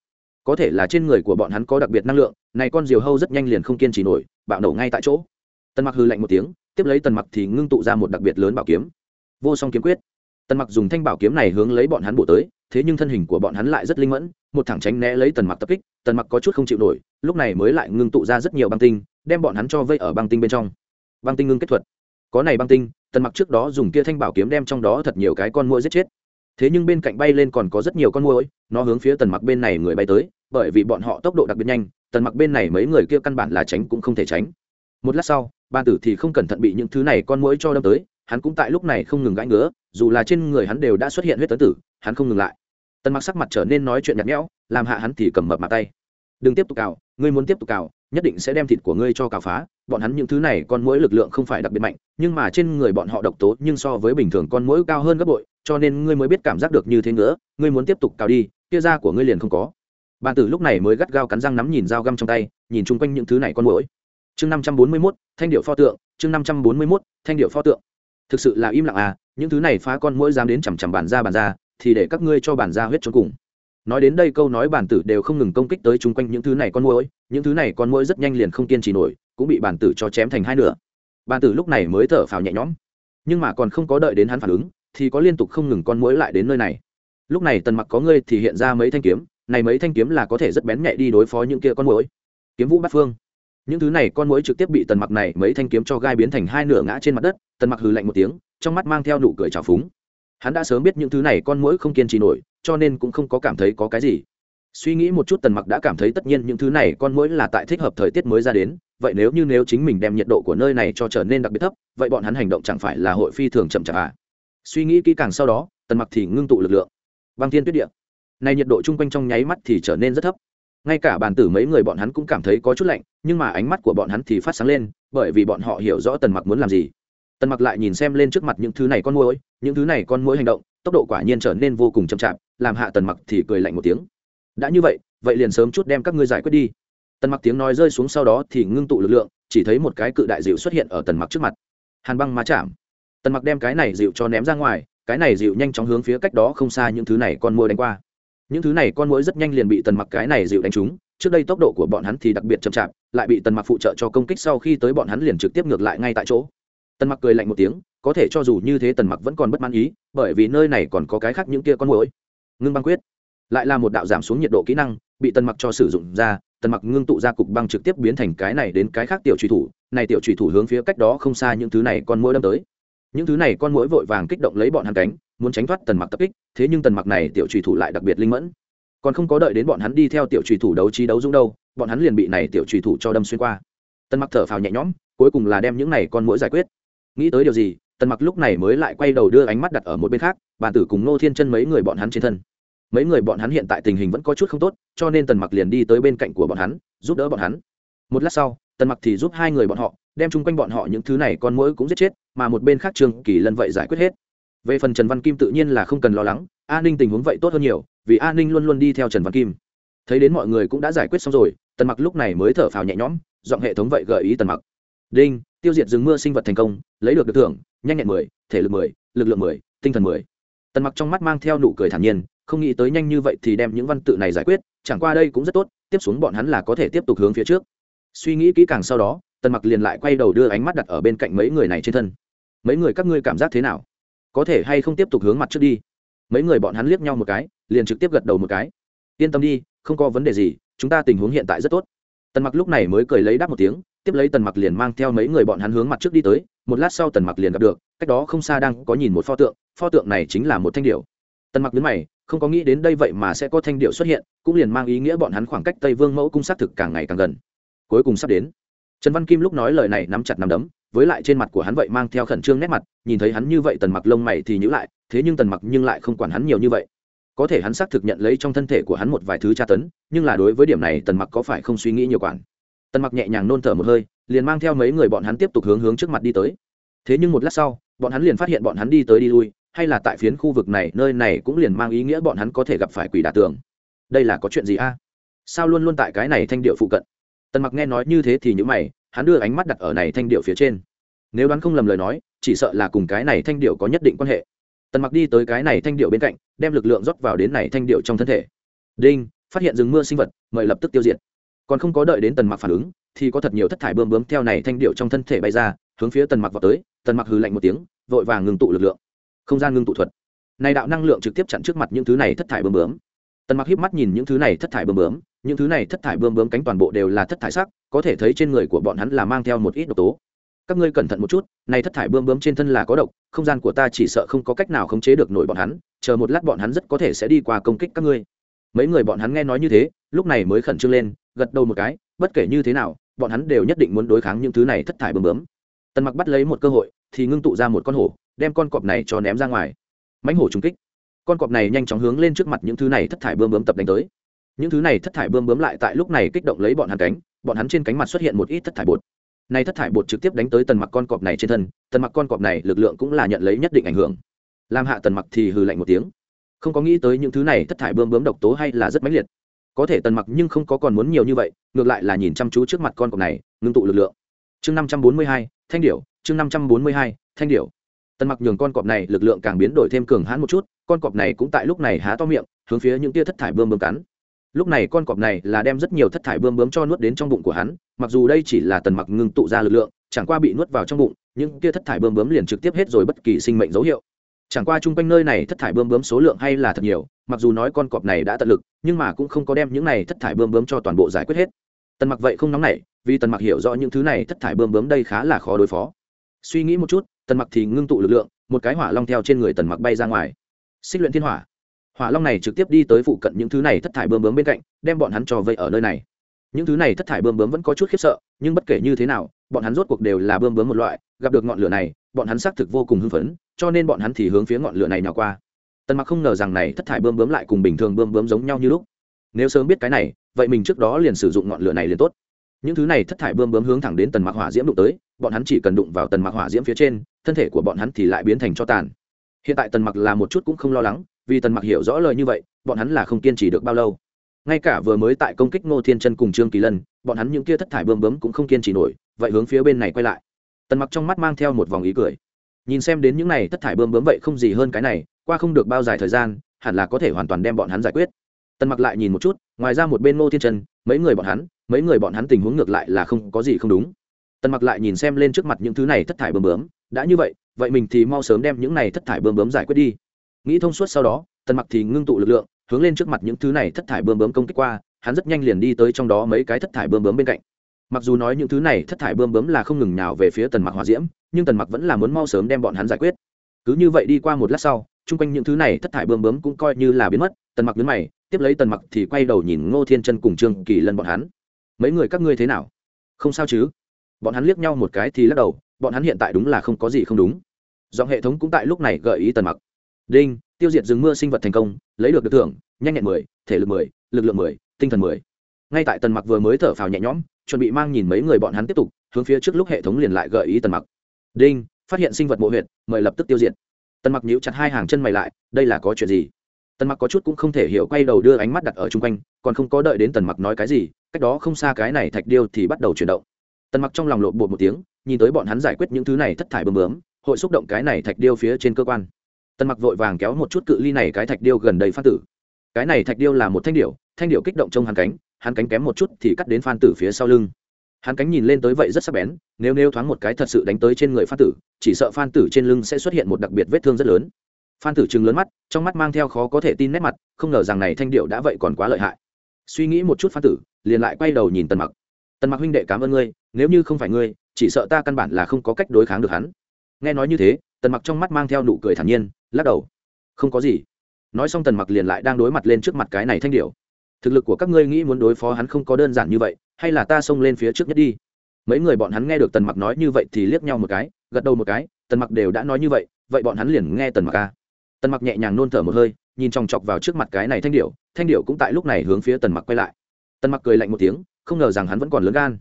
Có thể là trên người của bọn hắn có đặc biệt năng lượng, này con diều hâu rất nhanh liền không kiên trì nổi, bạo nổ ngay tại chỗ. Tần mặc hư lạnh một tiếng, tiếp lấy tần mặc thì ngưng tụ ra một đặc biệt lớn bảo kiếm. Vô song kiếm quyết. Tần mặc dùng thanh bảo kiếm này hướng lấy bọn hắn bổ tới, thế nhưng thân hình của bọn hắn lại rất linh mẫn, một thẳng tránh né lấy tần mặc tập kích, tần mặc có chút không chịu nổi, lúc này mới lại ngưng tụ ra rất nhiều băng tinh, đem bọn hắn cho vây ở băng tinh bên trong. Băng tinh ngưng kết thuật. Có này băng tinh tần mặc trước đó dùng kia thanh bảo kiếm đem trong đó thật nhiều cái con muỗi giết chết. Thế nhưng bên cạnh bay lên còn có rất nhiều con muỗi, nó hướng phía tần mặc bên này người bay tới, bởi vì bọn họ tốc độ đặc biệt nhanh, tần mặc bên này mấy người kia căn bản là tránh cũng không thể tránh. Một lát sau ban tử thì không cẩn thận bị những thứ này con muỗi cho đâm tới, hắn cũng tại lúc này không ngừng gãi ngứa, dù là trên người hắn đều đã xuất hiện huyết tấn tử, hắn không ngừng lại. Tần mặc sắc mặt trở nên nói chuyện nhạt nhẽo, làm hạ hắn thì cầm mập mặt tay. Đừng tiếp tục cào, ngươi muốn tiếp tục cào, nhất định sẽ đem thịt của ngươi cho cào phá, bọn hắn những thứ này con mũi lực lượng không phải đặc biệt mạnh nhưng mà trên người bọn họ độc tố nhưng so với bình thường con mũi cao hơn gấp bội, cho nên ngươi mới biết cảm giác được như thế nữa, ngươi muốn tiếp tục cào đi, kia da của ngươi liền không có. Bàn tử lúc này mới gắt gao cắn răng nắm nhìn dao găm trong tay, nhìn chung quanh những thứ này con mũi. Chương năm trăm bốn mươi mốt, thanh điệu pho tượng, chương năm trăm bốn mươi mốt, thanh điệu pho tượng. Thực sự là im lặng à những thứ này phá con mũi dám đến chằm chằm bàn ra bàn ra thì để các ngươi cho bàn ra huyết cho cùng. Nói đến đây câu nói bản tử đều không ngừng công kích tới chung quanh những thứ này con mũi, những thứ này con mũi rất nhanh liền không kiên trì nổi, cũng bị bản tử cho chém thành hai nửa ban tử lúc này mới thở phào nhẹ nhõm. Nhưng mà còn không có đợi đến hắn phản ứng, thì có liên tục không ngừng con mũi lại đến nơi này. Lúc này tần mặc có ngươi thì hiện ra mấy thanh kiếm, này mấy thanh kiếm là có thể rất bén nhạy đi đối phó những kia con mũi kiếm vũ bát phương. Những thứ này con mũi trực tiếp bị tần mặc này mấy thanh kiếm cho gai biến thành hai nửa ngã trên mặt đất, tần mặc hừ lạnh một tiếng, trong mắt mang theo nụ cười trào phúng. Hắn đã sớm biết những thứ này con mũi không kiên trì nổi, cho nên cũng không có cảm thấy có cái gì suy nghĩ một chút tần mặc đã cảm thấy tất nhiên những thứ này con mũi là tại thích hợp thời tiết mới ra đến, vậy nếu như nếu chính mình đem nhiệt độ của nơi này cho trở nên đặc biệt thấp, vậy bọn hắn hành động chẳng phải là hội phi thường chậm chạp à? Suy nghĩ kỹ càng sau đó, tần mặc thì ngưng tụ lực lượng. Băng thiên tuyết địa. Này nhiệt độ chung quanh trong nháy mắt thì trở nên rất thấp. Ngay cả bàn tử mấy người bọn hắn cũng cảm thấy có chút lạnh, nhưng mà ánh mắt của bọn hắn thì phát sáng lên, bởi vì bọn họ hiểu rõ tần mặc muốn làm gì. Tần mặc lại nhìn xem lên trước mặt những thứ này con mũi, những thứ này con mũi hành động, tốc độ quả nhiên trở nên vô cùng chậm chạp, làm hạ tần mặc thì cười lạnh một tiếng đã như vậy vậy liền sớm chút đem các ngươi giải quyết đi. Tần mặc tiếng nói rơi xuống sau đó thì ngưng tụ lực lượng, chỉ thấy một cái cự đại dịu xuất hiện ở tần mặc trước mặt. Hàn băng má chạm. Tần mặc đem cái này dịu cho ném ra ngoài, cái này dịu nhanh chóng hướng phía cách đó không xa những thứ này con mũi đánh qua. Những thứ này con mũi rất nhanh liền bị tần mặc cái này dịu đánh trúng, trước đây tốc độ của bọn hắn thì đặc biệt chậm chạp, lại bị tần mặc phụ trợ cho công kích sau khi tới bọn hắn liền trực tiếp ngược lại ngay tại chỗ. Tần mặc cười lạnh một tiếng, có thể cho dù như thế tần mặc vẫn còn bất mãn ý, bởi vì nơi này còn có cái khác những kia con mũi ngưng băng quyết lại là một đạo giảm xuống nhiệt độ kỹ năng, bị tần mặc cho sử dụng ra, tần mặc ngưng tụ ra cục băng trực tiếp biến thành cái này đến cái khác tiểu trùy thủ, này tiểu trùy thủ hướng phía cách đó không xa những thứ này con mũi đâm tới. Những thứ này con mũi vội vàng kích động lấy bọn hắn cánh, muốn tránh thoát tần mặc tập kích, thế nhưng tần mặc này tiểu trùy thủ lại đặc biệt linh mẫn. Còn không có đợi đến bọn hắn đi theo tiểu trùy thủ đấu trí đấu dũng đâu, bọn hắn liền bị này tiểu trùy thủ cho đâm xuyên qua. Tần mặc thở phào nhẹ nhõm, cuối cùng là đem những này con mũi giải quyết. Nghĩ tới điều gì, tần mặc lúc này mới lại quay đầu đưa ánh mắt đặt ở một bên khác, bàn tử cùng nô thiên chân mấy người bọn hắn trên thân mấy người bọn hắn hiện tại tình hình vẫn có chút không tốt, cho nên tần mặc liền đi tới bên cạnh của bọn hắn, giúp đỡ bọn hắn. Một lát sau, tần mặc thì giúp hai người bọn họ, đem chung quanh bọn họ những thứ này con mũi cũng giết chết, mà một bên khác trương kỳ lân vậy giải quyết hết. Về phần trần văn kim tự nhiên là không cần lo lắng, an ninh tình huống vậy tốt hơn nhiều, vì an ninh luôn luôn đi theo trần văn kim. Thấy đến mọi người cũng đã giải quyết xong rồi, tần mặc lúc này mới thở phào nhẹ nhõm, giọng hệ thống vậy gợi ý tần mặc. Đinh, tiêu diệt rừng mưa sinh vật thành công, lấy được được thưởng, nhanh nhẹn mười, thể lực mười, lực lượng mười, tinh thần mười. Tần mặc trong mắt mang theo nụ cười thản nhiên không nghĩ tới nhanh như vậy thì đem những văn tự này giải quyết, chẳng qua đây cũng rất tốt, tiếp xuống bọn hắn là có thể tiếp tục hướng phía trước. Suy nghĩ kỹ càng sau đó, tần mặc liền lại quay đầu đưa ánh mắt đặt ở bên cạnh mấy người này trên thân. Mấy người các ngươi cảm giác thế nào? Có thể hay không tiếp tục hướng mặt trước đi? Mấy người bọn hắn liếc nhau một cái, liền trực tiếp gật đầu một cái. Yên tâm đi, không có vấn đề gì, chúng ta tình huống hiện tại rất tốt. Tần mặc lúc này mới cười lấy đáp một tiếng, tiếp lấy tần mặc liền mang theo mấy người bọn hắn hướng mặt trước đi tới. Một lát sau tần mặc liền gặp được, cách đó không xa đang có nhìn một pho tượng pho tượng này chính là một thanh điệu tần mặc đứng mày không có nghĩ đến đây vậy mà sẽ có thanh điệu xuất hiện, cũng liền mang ý nghĩa bọn hắn khoảng cách tây vương mẫu cung xác thực càng ngày càng gần. Cuối cùng sắp đến. Trần văn kim lúc nói lời này nắm chặt nắm đấm, với lại trên mặt của hắn vậy mang theo khẩn trương nét mặt, nhìn thấy hắn như vậy tần mặc lông mày thì nhữ lại, thế nhưng tần mặc nhưng lại không quản hắn nhiều như vậy. Có thể hắn xác thực nhận lấy trong thân thể của hắn một vài thứ tra tấn, nhưng là đối với điểm này tần mặc có phải không suy nghĩ nhiều quản. Tần mặc nhẹ nhàng nôn thở một hơi, liền mang theo mấy người bọn hắn tiếp tục hướng hướng trước mặt đi tới. Thế nhưng một lát sau, bọn hắn liền phát hiện bọn hắn đi tới đi lui hay là tại phiến khu vực này, nơi này cũng liền mang ý nghĩa bọn hắn có thể gặp phải quỷ đả tường. Đây là có chuyện gì a? Sao luôn luôn tại cái này thanh điệu phụ cận? Tần mặc nghe nói như thế thì những mày, hắn đưa ánh mắt đặt ở này thanh điệu phía trên. Nếu đoán không lầm lời nói, chỉ sợ là cùng cái này thanh điệu có nhất định quan hệ. Tần mặc đi tới cái này thanh điệu bên cạnh, đem lực lượng rót vào đến này thanh điệu trong thân thể. Đinh, phát hiện rừng mưa sinh vật, mời lập tức tiêu diệt. Còn không có đợi đến tần mặc phản ứng, thì có thật nhiều thất thải bơm bướm theo này thanh điệu trong thân thể bay ra, hướng phía tần mặc vào tới. Tần mặc hừ lạnh một tiếng, vội vàng ngừng tụ lực lượng không gian ngưng tụ thuật. Này đạo năng lượng trực tiếp chặn trước mặt những thứ này thất thải bơm bướm. Tần mặc híp mắt nhìn những thứ này thất thải bơm bướm. Những thứ này thất thải bơm bướm cánh toàn bộ đều là thất thải sắc, có thể thấy trên người của bọn hắn là mang theo một ít độc tố. Các ngươi cẩn thận một chút, này thất thải bơm bướm trên thân là có độc, không gian của ta chỉ sợ không có cách nào khống chế được nổi bọn hắn, chờ một lát bọn hắn rất có thể sẽ đi qua công kích các ngươi. Mấy người bọn hắn nghe nói như thế, lúc này mới khẩn trương lên, gật đầu một cái, bất kể như thế nào, bọn hắn đều nhất định muốn đối kháng những thứ này thất thải bơm bướm. Tần mặc bắt lấy một cơ hội, thì ngưng tụ ra một con hổ đem con cọp này cho ném ra ngoài. Mánh hổ trung kích. Con cọp này nhanh chóng hướng lên trước mặt những thứ này thất thải bươm bướm tập đánh tới. Những thứ này thất thải bươm bướm lại tại lúc này kích động lấy bọn hắn cánh, bọn hắn trên cánh mặt xuất hiện một ít thất thải bột. Này thất thải bột trực tiếp đánh tới tần mặc con cọp này trên thân, tần mặc con cọp này lực lượng cũng là nhận lấy nhất định ảnh hưởng. Làm hạ tần mặc thì hừ lạnh một tiếng. Không có nghĩ tới những thứ này thất thải bươm bướm độc tố hay là rất mãnh liệt. Có thể tần mặc nhưng không có còn muốn nhiều như vậy, ngược lại là nhìn chăm chú trước mặt con cọp này, ngưng tụ lực lượng. Chương năm trăm bốn mươi hai, thanh điểu, chương năm trăm bốn mươi hai, thanh điểu tần mặc nhường con cọp này lực lượng càng biến đổi thêm cường hãn một chút, con cọp này cũng tại lúc này há to miệng, hướng phía những tia thất thải bơm bơm cắn. Lúc này con cọp này là đem rất nhiều thất thải bơm bướm cho nuốt đến trong bụng của hắn, mặc dù đây chỉ là tần mặc ngưng tụ ra lực lượng, chẳng qua bị nuốt vào trong bụng, những tia thất thải bơm bướm liền trực tiếp hết rồi bất kỳ sinh mệnh dấu hiệu. Chẳng qua chung quanh nơi này thất thải bơm bướm số lượng hay là thật nhiều, mặc dù nói con cọp này đã tận lực, nhưng mà cũng không có đem những này thất thải bơm bướm cho toàn bộ giải quyết hết. Tần mặc vậy không nóng nảy, vì tần mặc hiểu rõ những thứ này thất thải bơm bướm đây khá là khó đối phó. Suy nghĩ một chút tần mặc thì ngưng tụ lực lượng, một cái hỏa long theo trên người tần mặc bay ra ngoài. Xích luyện thiên hỏa. Hỏa long này trực tiếp đi tới phụ cận những thứ này thất thải bơm bướm bên cạnh, đem bọn hắn cho vây ở nơi này. Những thứ này thất thải bơm bướm vẫn có chút khiếp sợ, nhưng bất kể như thế nào, bọn hắn rốt cuộc đều là bơm bướm một loại, gặp được ngọn lửa này, bọn hắn xác thực vô cùng hưng phấn, cho nên bọn hắn thì hướng phía ngọn lửa này nào qua. Tần mặc không ngờ rằng này thất thải bơm bướm lại cùng bình thường bơm bướm giống nhau như lúc. Nếu sớm biết cái này, vậy mình trước đó liền sử dụng ngọn lửa này liền tốt những thứ này thất thải bơm bướm hướng thẳng đến tần mặc hỏa diễm đụng tới, bọn hắn chỉ cần đụng vào tần mặc hỏa diễm phía trên, thân thể của bọn hắn thì lại biến thành cho tàn. Hiện tại tần mặc là một chút cũng không lo lắng, vì tần mặc hiểu rõ lời như vậy, bọn hắn là không kiên trì được bao lâu. Ngay cả vừa mới tại công kích ngô thiên chân cùng trương kỳ lân, bọn hắn những kia thất thải bơm bướm cũng không kiên trì nổi, vậy hướng phía bên này quay lại. Tần mặc trong mắt mang theo một vòng ý cười. Nhìn xem đến những này thất thải bơm bướm vậy không gì hơn cái này, qua không được bao dài thời gian, hẳn là có thể hoàn toàn đem bọn hắn giải quyết. Tần mặc lại nhìn một chút, ngoài ra một bên ngô thiên chân, mấy người bọn hắn mấy người bọn hắn tình huống ngược lại là không có gì không đúng. Tần mặc lại nhìn xem lên trước mặt những thứ này thất thải bơm bướm, đã như vậy vậy mình thì mau sớm đem những này thất thải bơm bướm giải quyết đi. Nghĩ thông suốt sau đó, tần mặc thì ngưng tụ lực lượng, hướng lên trước mặt những thứ này thất thải bơm bướm công kích qua, hắn rất nhanh liền đi tới trong đó mấy cái thất thải bơm bướm bên cạnh. Mặc dù nói những thứ này thất thải bơm bướm là không ngừng nào về phía tần mặc hòa diễm, nhưng tần mặc vẫn là muốn mau sớm đem bọn hắn giải quyết. Cứ như vậy đi qua một lát sau, chung quanh những thứ này thất thải bơm bướm cũng coi như là biến mất, tần mặc nhấn mày, tiếp lấy tần mặc thì quay đầu nhìn ngô thiên chân cùng trương kỳ lân bọn hắn mấy người các ngươi thế nào? Không sao chứ? Bọn hắn liếc nhau một cái thì lắc đầu, bọn hắn hiện tại đúng là không có gì không đúng. Giọng hệ thống cũng tại lúc này gợi ý tần mặc. Đinh, tiêu diệt rừng mưa sinh vật thành công, lấy được được thưởng, nhanh nhẹn mười, thể lực mười, lực lượng mười, tinh thần mười. Ngay tại tần mặc vừa mới thở phào nhẹ nhõm, chuẩn bị mang nhìn mấy người bọn hắn tiếp tục, hướng phía trước lúc hệ thống liền lại gợi ý tần mặc. Đinh, phát hiện sinh vật mộ huyệt, mời lập tức tiêu diệt. Tần mặc nhíu chặt hai hàng chân mày lại, đây là có chuyện gì? Tần mặc có chút cũng không thể hiểu quay đầu đưa ánh mắt đặt ở chung quanh, còn không có đợi đến tần mặc nói cái gì, cách đó không xa cái này thạch điêu thì bắt đầu chuyển động. Tần mặc trong lòng lộn bột một tiếng, nhìn tới bọn hắn giải quyết những thứ này thất thải bơm bướm, hội xúc động cái này thạch điêu phía trên cơ quan. Tần mặc vội vàng kéo một chút cự ly này cái thạch điêu gần đầy phan tử. Cái này thạch điêu là một thanh điệu thanh điệu kích động trong hắn cánh hắn cánh kém một chút thì cắt đến phan tử phía sau lưng. Hắn cánh nhìn lên tới vậy rất sắc bén, nếu nêu thoáng một cái thật sự đánh tới trên người phan tử, chỉ sợ phan tử trên lưng sẽ xuất hiện một đặc biệt vết thương rất lớn phan tử chừng lớn mắt, trong mắt mang theo khó có thể tin nét mặt, không ngờ rằng này thanh điệu đã vậy còn quá lợi hại. Suy nghĩ một chút phan tử, liền lại quay đầu nhìn tần mặc. Tần mặc huynh đệ cảm ơn ngươi, nếu như không phải ngươi, chỉ sợ ta căn bản là không có cách đối kháng được hắn. Nghe nói như thế, tần mặc trong mắt mang theo nụ cười thản nhiên, lắc đầu. Không có gì. Nói xong tần mặc liền lại đang đối mặt lên trước mặt cái này thanh điệu. Thực lực của các ngươi nghĩ muốn đối phó hắn không có đơn giản như vậy, hay là ta xông lên phía trước nhất đi? Mấy người bọn hắn nghe được tần mặc nói như vậy thì liếc nhau một cái, gật đầu một cái, tần mặc đều đã nói như vậy vậy bọn hắn liền nghe tần mặc ca tần mặc nhẹ nhàng nôn thở một hơi, nhìn chòng chọc vào trước mặt cái này thanh điệu thanh điệu cũng tại lúc này hướng phía tần mặc quay lại. Tần mặc cười lạnh một tiếng, không ngờ rằng hắn vẫn còn lớn gan.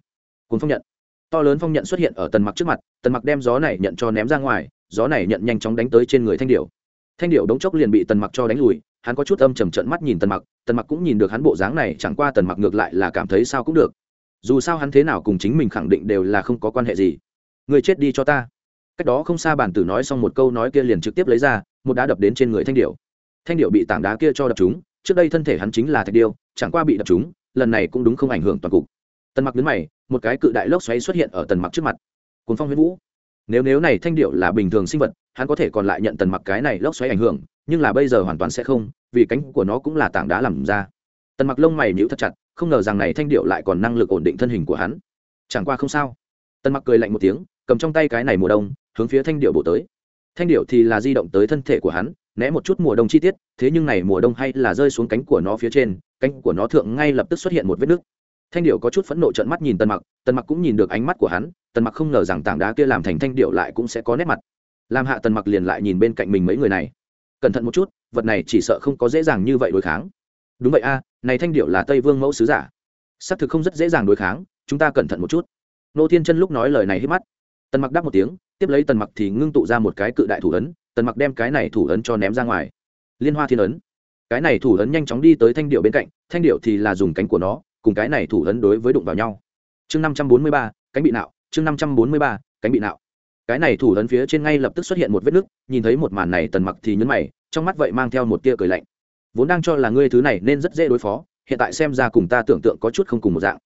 Cùng phong nhận. To lớn phong nhận xuất hiện ở tần mặc trước mặt, tần mặc đem gió này nhận cho ném ra ngoài, gió này nhận nhanh chóng đánh tới trên người thanh điệu thanh điệu đống chốc liền bị tần mặc cho đánh lùi, hắn có chút âm trầm trận mắt nhìn tần mặc tần mặc cũng nhìn được hắn bộ dáng này, chẳng qua tần mặc ngược lại là cảm thấy sao cũng được. Dù sao hắn thế nào cùng chính mình khẳng định đều là không có quan hệ gì. Người chết đi cho ta. Cách đó không xa bản tử nói xong một câu nói kia liền trực tiếp lấy ra một đá đập đến trên người thanh điệu thanh điệu bị tảng đá kia cho đập chúng trước đây thân thể hắn chính là thạch điêu, chẳng qua bị đập chúng lần này cũng đúng không ảnh hưởng toàn cục. Tần mặc đứng mày, một cái cự đại lốc xoáy xuất hiện ở tần mặc trước mặt. Cuốn phong huyết vũ. Nếu nếu này thanh điệu là bình thường sinh vật, hắn có thể còn lại nhận tần mặc cái này lốc xoáy ảnh hưởng, nhưng là bây giờ hoàn toàn sẽ không, vì cánh của nó cũng là tảng đá làm ra. Tần mặc lông mày nhíu thật chặt, không ngờ rằng này thanh điệu lại còn năng lực ổn định thân hình của hắn. Chẳng qua không sao. Tần mặc cười lạnh một tiếng, cầm trong tay cái này mùa đông, hướng phía thanh điệu bổ tới thanh điệu thì là di động tới thân thể của hắn, né một chút mùa đông chi tiết, thế nhưng này mùa đông hay là rơi xuống cánh của nó phía trên, cánh của nó thượng ngay lập tức xuất hiện một vết nứt. Thanh điệu có chút phẫn nộ trợn mắt nhìn tần mặc tần mặc cũng nhìn được ánh mắt của hắn, tần mặc không ngờ rằng tảng đá kia làm thành thanh điệu lại cũng sẽ có nét mặt. Làm hạ tần mặc liền lại nhìn bên cạnh mình mấy người này. Cẩn thận một chút, vật này chỉ sợ không có dễ dàng như vậy đối kháng. Đúng vậy a, này thanh điệu là tây vương mẫu sứ giả. Xác thực không rất dễ dàng đối kháng, chúng ta cẩn thận một chút. Nô thiên chân lúc nói lời này hít mắt tần mặc đáp một tiếng, tiếp lấy tần mặc thì ngưng tụ ra một cái cự đại thủ ấn, tần mặc đem cái này thủ ấn cho ném ra ngoài. Liên hoa thiên ấn. Cái này thủ ấn nhanh chóng đi tới thanh điệu bên cạnh, thanh điệu thì là dùng cánh của nó, cùng cái này thủ ấn đối với đụng vào nhau. Chương năm trăm bốn mươi ba, cánh bị nạo, chương năm trăm bốn mươi ba, cánh bị nạo. Cái này thủ ấn phía trên ngay lập tức xuất hiện một vết nứt, nhìn thấy một màn này tần mặc thì nhấn mày, trong mắt vậy mang theo một tia cười lạnh. Vốn đang cho là ngươi thứ này nên rất dễ đối phó, hiện tại xem ra cùng ta tưởng tượng có chút không cùng một dạng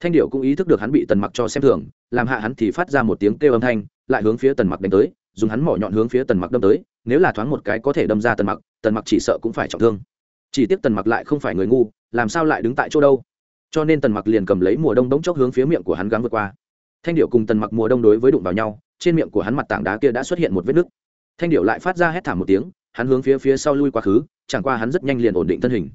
thanh điệu cũng ý thức được hắn bị tần mặc cho xem thường, làm hạ hắn thì phát ra một tiếng kêu âm thanh, lại hướng phía tần mặc đánh tới, dùng hắn mỏ nhọn hướng phía tần mặc đâm tới, nếu là thoáng một cái có thể đâm ra tần mặc tần mặc chỉ sợ cũng phải trọng thương. Chỉ tiếc tần mặc lại không phải người ngu, làm sao lại đứng tại chỗ đâu? Cho nên tần mặc liền cầm lấy mùa đông đống chốc hướng phía miệng của hắn gắng vượt qua. Thanh điệu cùng tần mặc mùa đông đối với đụng vào nhau, trên miệng của hắn mặt tảng đá kia đã xuất hiện một vết nứt. Thanh điệu lại phát ra hét thảm một tiếng, hắn hướng phía phía sau lui quá khứ, chẳng qua hắn rất nhanh liền ổn định thân hình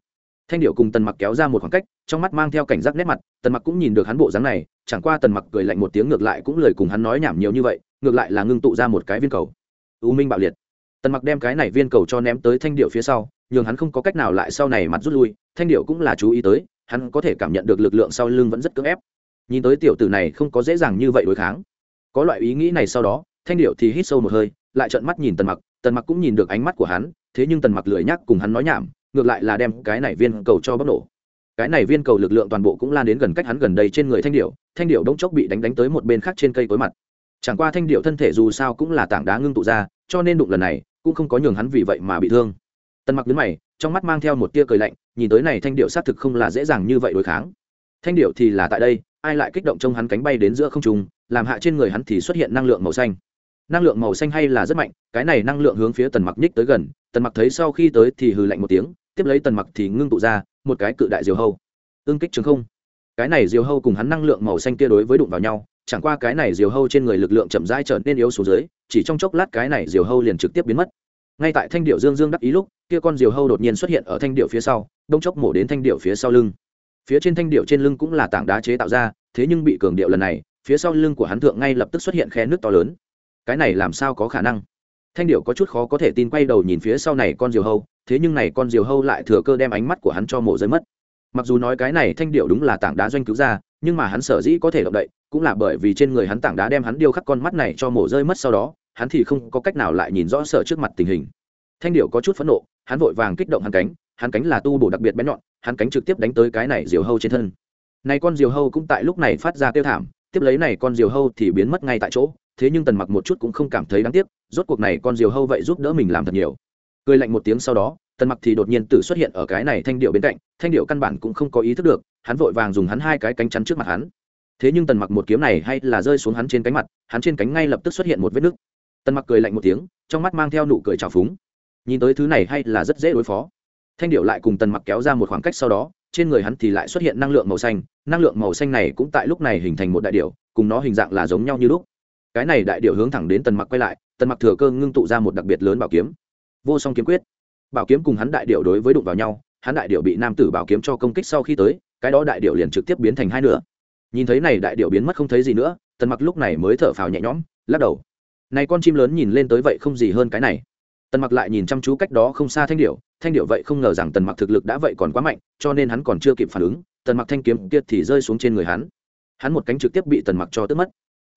thanh điệu cùng tần mặc kéo ra một khoảng cách, trong mắt mang theo cảnh giác nét mặt, tần mặc cũng nhìn được hắn bộ dáng này, chẳng qua tần mặc cười lạnh một tiếng ngược lại cũng lời cùng hắn nói nhảm nhiều như vậy, ngược lại là ngưng tụ ra một cái viên cầu. U minh bạo liệt. Tần mặc đem cái này viên cầu cho ném tới thanh điệu phía sau, nhường hắn không có cách nào lại sau này mặt rút lui, thanh điệu cũng là chú ý tới, hắn có thể cảm nhận được lực lượng sau lưng vẫn rất cưỡng ép. Nhìn tới tiểu tử này không có dễ dàng như vậy đối kháng. Có loại ý nghĩ này sau đó, thanh điệu thì hít sâu một hơi, lại trợn mắt nhìn tần mặc tần mặc cũng nhìn được ánh mắt của hắn, thế nhưng tần mặc lười nhắc cùng hắn nói nhảm ngược lại là đem cái này viên cầu cho bóc nổ. Cái này viên cầu lực lượng toàn bộ cũng lan đến gần cách hắn gần đây trên người thanh điệu thanh điệu đống chốc bị đánh đánh tới một bên khác trên cây tối mặt. Chẳng qua thanh điệu thân thể dù sao cũng là tảng đá ngưng tụ ra, cho nên đụng lần này cũng không có nhường hắn vì vậy mà bị thương. Tần mặc nhấn mày, trong mắt mang theo một tia cười lạnh, nhìn tới này thanh điệu xác thực không là dễ dàng như vậy đối kháng. Thanh điệu thì là tại đây, ai lại kích động trong hắn cánh bay đến giữa không trung, làm hạ trên người hắn thì xuất hiện năng lượng màu xanh. Năng lượng màu xanh hay là rất mạnh, cái này năng lượng hướng phía tần mặc nhích tới gần, tần mặc thấy sau khi tới thì hừ lạnh một tiếng tiếp lấy tần mặc thì ngưng tụ ra một cái cự đại diều hâu. Ương kích trường không. Cái này diều hâu cùng hắn năng lượng màu xanh kia đối với đụng vào nhau, chẳng qua cái này diều hâu trên người lực lượng chậm rãi trở nên yếu xuống dưới, chỉ trong chốc lát cái này diều hâu liền trực tiếp biến mất. Ngay tại thanh điệu dương dương đắc ý lúc, kia con diều hâu đột nhiên xuất hiện ở thanh điệu phía sau, đông chốc mổ đến thanh điệu phía sau lưng. Phía trên thanh điệu trên lưng cũng là tảng đá chế tạo ra, thế nhưng bị cường điệu lần này, phía sau lưng của hắn thượng ngay lập tức xuất hiện khe nước to lớn. Cái này làm sao có khả năng? Thanh điệu có chút khó có thể tin quay đầu nhìn phía sau này con diều hâu thế nhưng này con diều hâu lại thừa cơ đem ánh mắt của hắn cho mổ rơi mất. Mặc dù nói cái này thanh điệu đúng là tảng đá doanh cứu ra, nhưng mà hắn sở dĩ có thể động đậy, cũng là bởi vì trên người hắn tảng đá đem hắn điêu khắc con mắt này cho mổ rơi mất sau đó, hắn thì không có cách nào lại nhìn rõ sợ trước mặt tình hình. Thanh điệu có chút phẫn nộ, hắn vội vàng kích động hắn cánh hắn cánh là tu bổ đặc biệt bén nhọn, hắn cánh trực tiếp đánh tới cái này diều hâu trên thân. Này con diều hâu cũng tại lúc này phát ra tiêu thảm, tiếp lấy này con diều hâu thì biến mất ngay tại chỗ, thế nhưng tần mặc một chút cũng không cảm thấy đáng tiếc, rốt cuộc này con diều hâu vậy giúp đỡ mình làm thật nhiều cười lạnh một tiếng sau đó, tần mặc thì đột nhiên tử xuất hiện ở cái này thanh điệu bên cạnh, thanh điệu căn bản cũng không có ý thức được, hắn vội vàng dùng hắn hai cái cánh chắn trước mặt hắn. Thế nhưng tần mặc một kiếm này hay là rơi xuống hắn trên cánh mặt, hắn trên cánh ngay lập tức xuất hiện một vết nứt. Tần mặc cười lạnh một tiếng, trong mắt mang theo nụ cười trào phúng. Nhìn tới thứ này hay là rất dễ đối phó. Thanh điệu lại cùng tần mặc kéo ra một khoảng cách sau đó, trên người hắn thì lại xuất hiện năng lượng màu xanh, năng lượng màu xanh này cũng tại lúc này hình thành một đại điệu, cùng nó hình dạng là giống nhau như lúc. Cái này đại điệu hướng thẳng đến tần mặc quay lại, tần mặc thừa cơ ngưng tụ ra một đặc biệt lớn bảo kiếm vô song kiếm quyết. Bảo kiếm cùng hắn đại điệu đối với đụng vào nhau, hắn đại điệu bị nam tử bảo kiếm cho công kích sau khi tới, cái đó đại điệu liền trực tiếp biến thành hai nửa. Nhìn thấy này đại điệu biến mất không thấy gì nữa, tần mặc lúc này mới thở phào nhẹ nhõm, lắc đầu. Này con chim lớn nhìn lên tới vậy không gì hơn cái này. Tần mặc lại nhìn chăm chú cách đó không xa thanh điệu thanh điệu vậy không ngờ rằng tần mặc thực lực đã vậy còn quá mạnh, cho nên hắn còn chưa kịp phản ứng, tần mặc thanh kiếm kia thì rơi xuống trên người hắn. Hắn một cánh trực tiếp bị tần mặc cho tức mất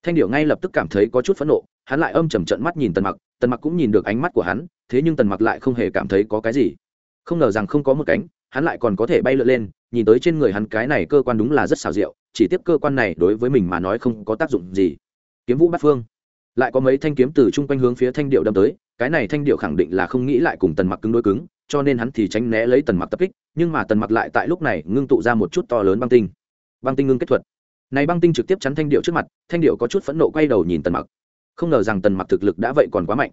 thanh điệu ngay lập tức cảm thấy có chút phẫn nộ, hắn lại âm chầm trận mắt nhìn tần mặc tần mặc cũng nhìn được ánh mắt của hắn, thế nhưng tần mặc lại không hề cảm thấy có cái gì. Không ngờ rằng không có một cánh, hắn lại còn có thể bay lượn lên, nhìn tới trên người hắn cái này cơ quan đúng là rất xào rượu chỉ tiếp cơ quan này đối với mình mà nói không có tác dụng gì. Kiếm vũ bát phương. Lại có mấy thanh kiếm từ chung quanh hướng phía thanh điệu đâm tới, cái này thanh điệu khẳng định là không nghĩ lại cùng tần mặc cứng đối cứng, cho nên hắn thì tránh né lấy tần mặc tập kích, nhưng mà tần mặc lại tại lúc này ngưng tụ ra một chút to lớn băng tinh. Băng tinh ngưng kết thuật này băng tinh trực tiếp chắn thanh điệu trước mặt, thanh điệu có chút phẫn nộ quay đầu nhìn tần mặc. Không ngờ rằng tần mặc thực lực đã vậy còn quá mạnh.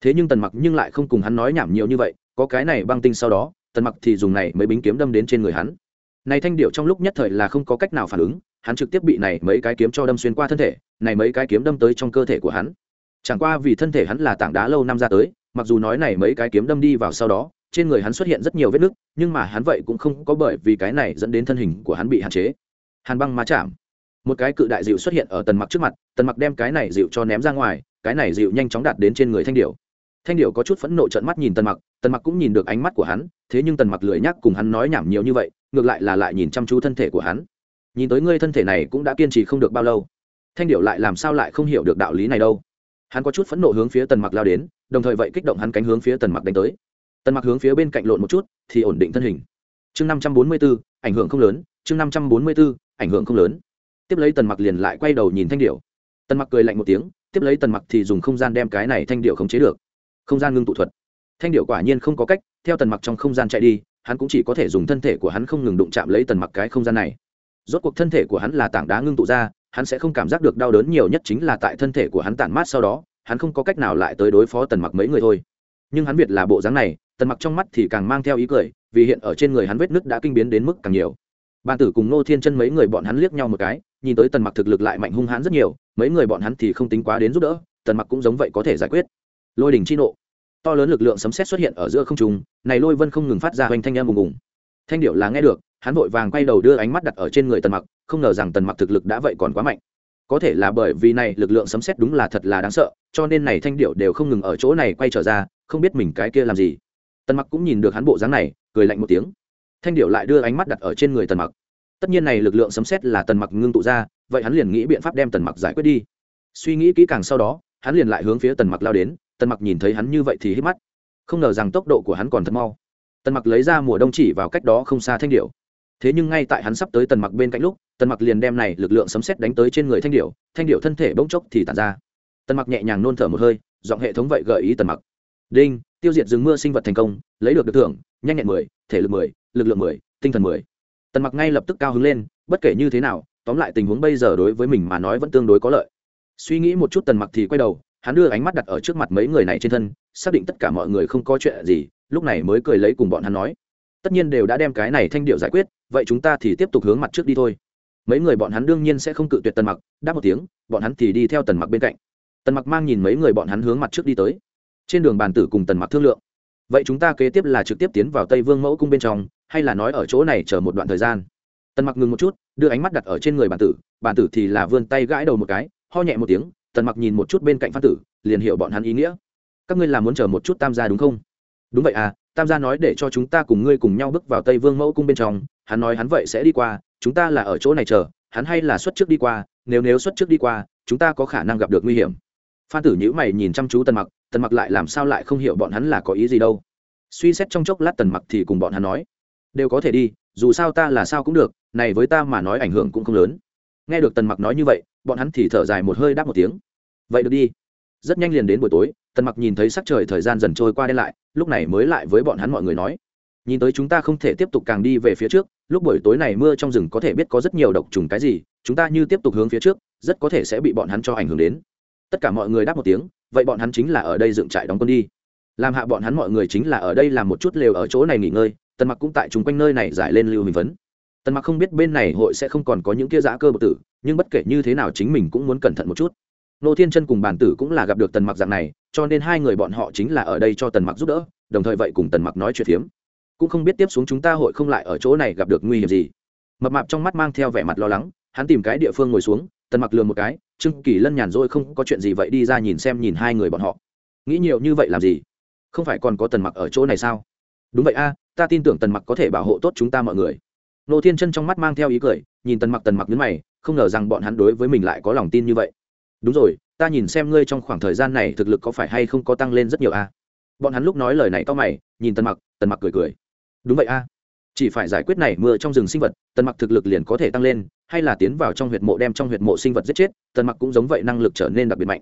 Thế nhưng tần mặc nhưng lại không cùng hắn nói nhảm nhiều như vậy, có cái này băng tinh sau đó, tần mặc thì dùng này mấy bính kiếm đâm đến trên người hắn. Này thanh điệu trong lúc nhất thời là không có cách nào phản ứng, hắn trực tiếp bị này mấy cái kiếm cho đâm xuyên qua thân thể, này mấy cái kiếm đâm tới trong cơ thể của hắn. Chẳng qua vì thân thể hắn là tảng đá lâu năm ra tới, mặc dù nói này mấy cái kiếm đâm đi vào sau đó, trên người hắn xuất hiện rất nhiều vết nứt, nhưng mà hắn vậy cũng không có bởi vì cái này dẫn đến thân hình của hắn bị hạn chế. Hàn băng má chạm một cái cự đại dịu xuất hiện ở tần mặc trước mặt tần mặc đem cái này dịu cho ném ra ngoài cái này dịu nhanh chóng đạt đến trên người thanh điệu thanh điệu có chút phẫn nộ trận mắt nhìn tần mặc tần mặc cũng nhìn được ánh mắt của hắn thế nhưng tần mặc lười nhắc cùng hắn nói nhảm nhiều như vậy ngược lại là lại nhìn chăm chú thân thể của hắn. Nhìn tới ngươi thân thể này cũng đã kiên trì không được bao lâu. Thanh điệu lại làm sao lại không hiểu được đạo lý này đâu. Hắn có chút phẫn nộ hướng phía tần mặc lao đến đồng thời vậy kích động hắn cánh hướng phía tần mặc đánh tới. Tần mặc hướng phía bên cạnh lộn một chút thì ổn định thân hình. Chương năm trăm bốn mươi 544, ảnh hưởng không lớn chương năm trăm bốn mươi 544, ảnh hưởng không lớn tiếp lấy tần mặc liền lại quay đầu nhìn thanh điệu tần mặc cười lạnh một tiếng, tiếp lấy tần mặc thì dùng không gian đem cái này thanh điệu khống chế được. Không gian ngưng tụ thuật. Thanh điệu quả nhiên không có cách, theo tần mặc trong không gian chạy đi, hắn cũng chỉ có thể dùng thân thể của hắn không ngừng đụng chạm lấy tần mặc cái không gian này. Rốt cuộc thân thể của hắn là tảng đá ngưng tụ ra, hắn sẽ không cảm giác được đau đớn nhiều nhất chính là tại thân thể của hắn tản mát sau đó, hắn không có cách nào lại tới đối phó tần mặc mấy người thôi. Nhưng hắn biết là bộ dáng này, tần mặc trong mắt thì càng mang theo ý cười, vì hiện ở trên người hắn vết nứt đã kinh biến đến mức càng nhiều bàn tử cùng nô thiên chân mấy người bọn hắn liếc nhau một cái, nhìn tới tần mặc thực lực lại mạnh hung hãn rất nhiều, mấy người bọn hắn thì không tính quá đến giúp đỡ, tần mặc cũng giống vậy có thể giải quyết. Lôi đình chi nộ. To lớn lực lượng sấm xét xuất hiện ở giữa không trung, này lôi vân không ngừng phát ra hoành thanh em ùng ùng. Thanh điệu là nghe được, hắn vội vàng quay đầu đưa ánh mắt đặt ở trên người tần mặc, không ngờ rằng tần mặc thực lực đã vậy còn quá mạnh. Có thể là bởi vì này lực lượng sấm xét đúng là thật là đáng sợ, cho nên này thanh điệu đều không ngừng ở chỗ này quay trở ra, không biết mình cái kia làm gì. Tần mặc cũng nhìn được hắn bộ dáng này, cười lạnh một tiếng thanh điệu lại đưa ánh mắt đặt ở trên người tần mặc. Tất nhiên này lực lượng sấm xét là tần mặc ngưng tụ ra, vậy hắn liền nghĩ biện pháp đem tần mặc giải quyết đi. Suy nghĩ kỹ càng sau đó, hắn liền lại hướng phía tần mặc lao đến, tần mặc nhìn thấy hắn như vậy thì hít mắt. Không ngờ rằng tốc độ của hắn còn thật mau. Tần mặc lấy ra mùa đông chỉ vào cách đó không xa thanh điệu thế nhưng ngay tại hắn sắp tới tần mặc bên cạnh lúc, tần mặc liền đem này lực lượng sấm xét đánh tới trên người thanh điệu thanh điệu thân thể bỗng chốc thì tàn ra. Tần mặc nhẹ nhàng nôn thở một hơi, giọng hệ thống vậy gợi ý tần mặc. Đinh, tiêu diệt rừng mưa sinh vật thành công, lấy được được thưởng, nhanh nhẹn mười, thể lực mười lực lượng mười, tinh thần mười. Tần mặc ngay lập tức cao hứng lên, bất kể như thế nào, tóm lại tình huống bây giờ đối với mình mà nói vẫn tương đối có lợi. Suy nghĩ một chút tần mặc thì quay đầu, hắn đưa ánh mắt đặt ở trước mặt mấy người này trên thân, xác định tất cả mọi người không có chuyện gì, lúc này mới cười lấy cùng bọn hắn nói. Tất nhiên đều đã đem cái này thanh điệu giải quyết, vậy chúng ta thì tiếp tục hướng mặt trước đi thôi. Mấy người bọn hắn đương nhiên sẽ không cự tuyệt tần mặc, đáp một tiếng, bọn hắn thì đi theo tần mặc bên cạnh. Tần mặc mang nhìn mấy người bọn hắn hướng mặt trước đi tới. Trên đường bàn tử cùng tần mặc thương lượng. Vậy chúng ta kế tiếp là trực tiếp tiến vào tây vương mẫu cung bên trong hay là nói ở chỗ này chờ một đoạn thời gian. Tần mặc ngừng một chút, đưa ánh mắt đặt ở trên người bản tử bản tử thì là vươn tay gãi đầu một cái, ho nhẹ một tiếng, tần mặc nhìn một chút bên cạnh phan tử, liền hiểu bọn hắn ý nghĩa. Các ngươi là muốn chờ một chút tam gia đúng không? Đúng vậy à tam gia nói để cho chúng ta cùng ngươi cùng nhau bước vào tây vương mẫu cung bên trong, hắn nói hắn vậy sẽ đi qua, chúng ta là ở chỗ này chờ, hắn hay là xuất trước đi qua, nếu nếu xuất trước đi qua, chúng ta có khả năng gặp được nguy hiểm. Phan tử nhữ mày nhìn chăm chú tần mặc tần mặc lại làm sao lại không hiểu bọn hắn là có ý gì đâu. Suy xét trong chốc lát tần mặc thì cùng bọn hắn nói đều có thể đi, dù sao ta là sao cũng được, này với ta mà nói ảnh hưởng cũng không lớn. Nghe được tần mặc nói như vậy, bọn hắn thì thở dài một hơi đáp một tiếng. Vậy được đi. Rất nhanh liền đến buổi tối, tần mặc nhìn thấy sắc trời thời gian dần trôi qua đen lại, lúc này mới lại với bọn hắn mọi người nói. Nhìn tới chúng ta không thể tiếp tục càng đi về phía trước, lúc buổi tối này mưa trong rừng có thể biết có rất nhiều độc trùng cái gì, chúng ta như tiếp tục hướng phía trước, rất có thể sẽ bị bọn hắn cho ảnh hưởng đến. Tất cả mọi người đáp một tiếng, vậy bọn hắn chính là ở đây dựng trại đóng quân đi. Làm hạ bọn hắn mọi người chính là ở đây làm một chút lều ở chỗ này nghỉ ngơi tần mặc cũng tại chung quanh nơi này giải lên lưu hình vấn tần mặc không biết bên này hội sẽ không còn có những kia giã cơ bậc tử, nhưng bất kể như thế nào chính mình cũng muốn cẩn thận một chút. Nô thiên chân cùng bản tử cũng là gặp được tần mặc dạng này, cho nên hai người bọn họ chính là ở đây cho tần mặc giúp đỡ, đồng thời vậy cùng tần mặc nói chuyện phiếm. Cũng không biết tiếp xuống chúng ta hội không lại ở chỗ này gặp được nguy hiểm gì. Mập mạp trong mắt mang theo vẻ mặt lo lắng, hắn tìm cái địa phương ngồi xuống, tần mặc lường một cái, trương kỳ lân nhàn rỗi không có chuyện gì vậy đi ra nhìn xem nhìn hai người bọn họ. Nghĩ nhiều như vậy làm gì? Không phải còn có tần mặc ở chỗ này sao? Đúng vậy a, ta tin tưởng tần mặc có thể bảo hộ tốt chúng ta mọi người. Nô thiên chân trong mắt mang theo ý cười, nhìn tần mặc tần mặc nhấn mày, không ngờ rằng bọn hắn đối với mình lại có lòng tin như vậy. Đúng rồi, ta nhìn xem ngươi trong khoảng thời gian này thực lực có phải hay không có tăng lên rất nhiều a. Bọn hắn lúc nói lời này to mày, nhìn tần mặc tần mặc cười cười. Đúng vậy a. Chỉ phải giải quyết này mưa trong rừng sinh vật, tần mặc thực lực liền có thể tăng lên, hay là tiến vào trong huyệt mộ đem trong huyệt mộ sinh vật giết chết, tần mặc cũng giống vậy năng lực trở nên đặc biệt mạnh.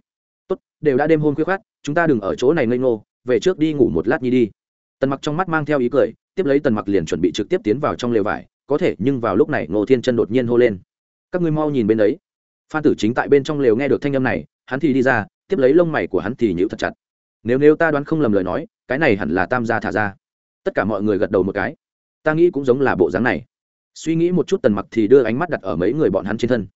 Tốt, đều đã đêm hôn khuya khát chúng ta đừng ở chỗ này ngây ngô, về trước đi ngủ một lát nhi đi tần mặc trong mắt mang theo ý cười, tiếp lấy tần mặc liền chuẩn bị trực tiếp tiến vào trong lều vải, có thể, nhưng vào lúc này ngô thiên chân đột nhiên hô lên. Các ngươi mau nhìn bên đấy. Phan tử chính tại bên trong lều nghe được thanh âm này, hắn thì đi ra, tiếp lấy lông mày của hắn thì nhíu thật chặt. Nếu nếu ta đoán không lầm lời nói, cái này hẳn là tam gia thả ra tất cả mọi người gật đầu một cái. Ta nghĩ cũng giống là bộ dáng này. Suy nghĩ một chút tần mặc thì đưa ánh mắt đặt ở mấy người bọn hắn trên thân.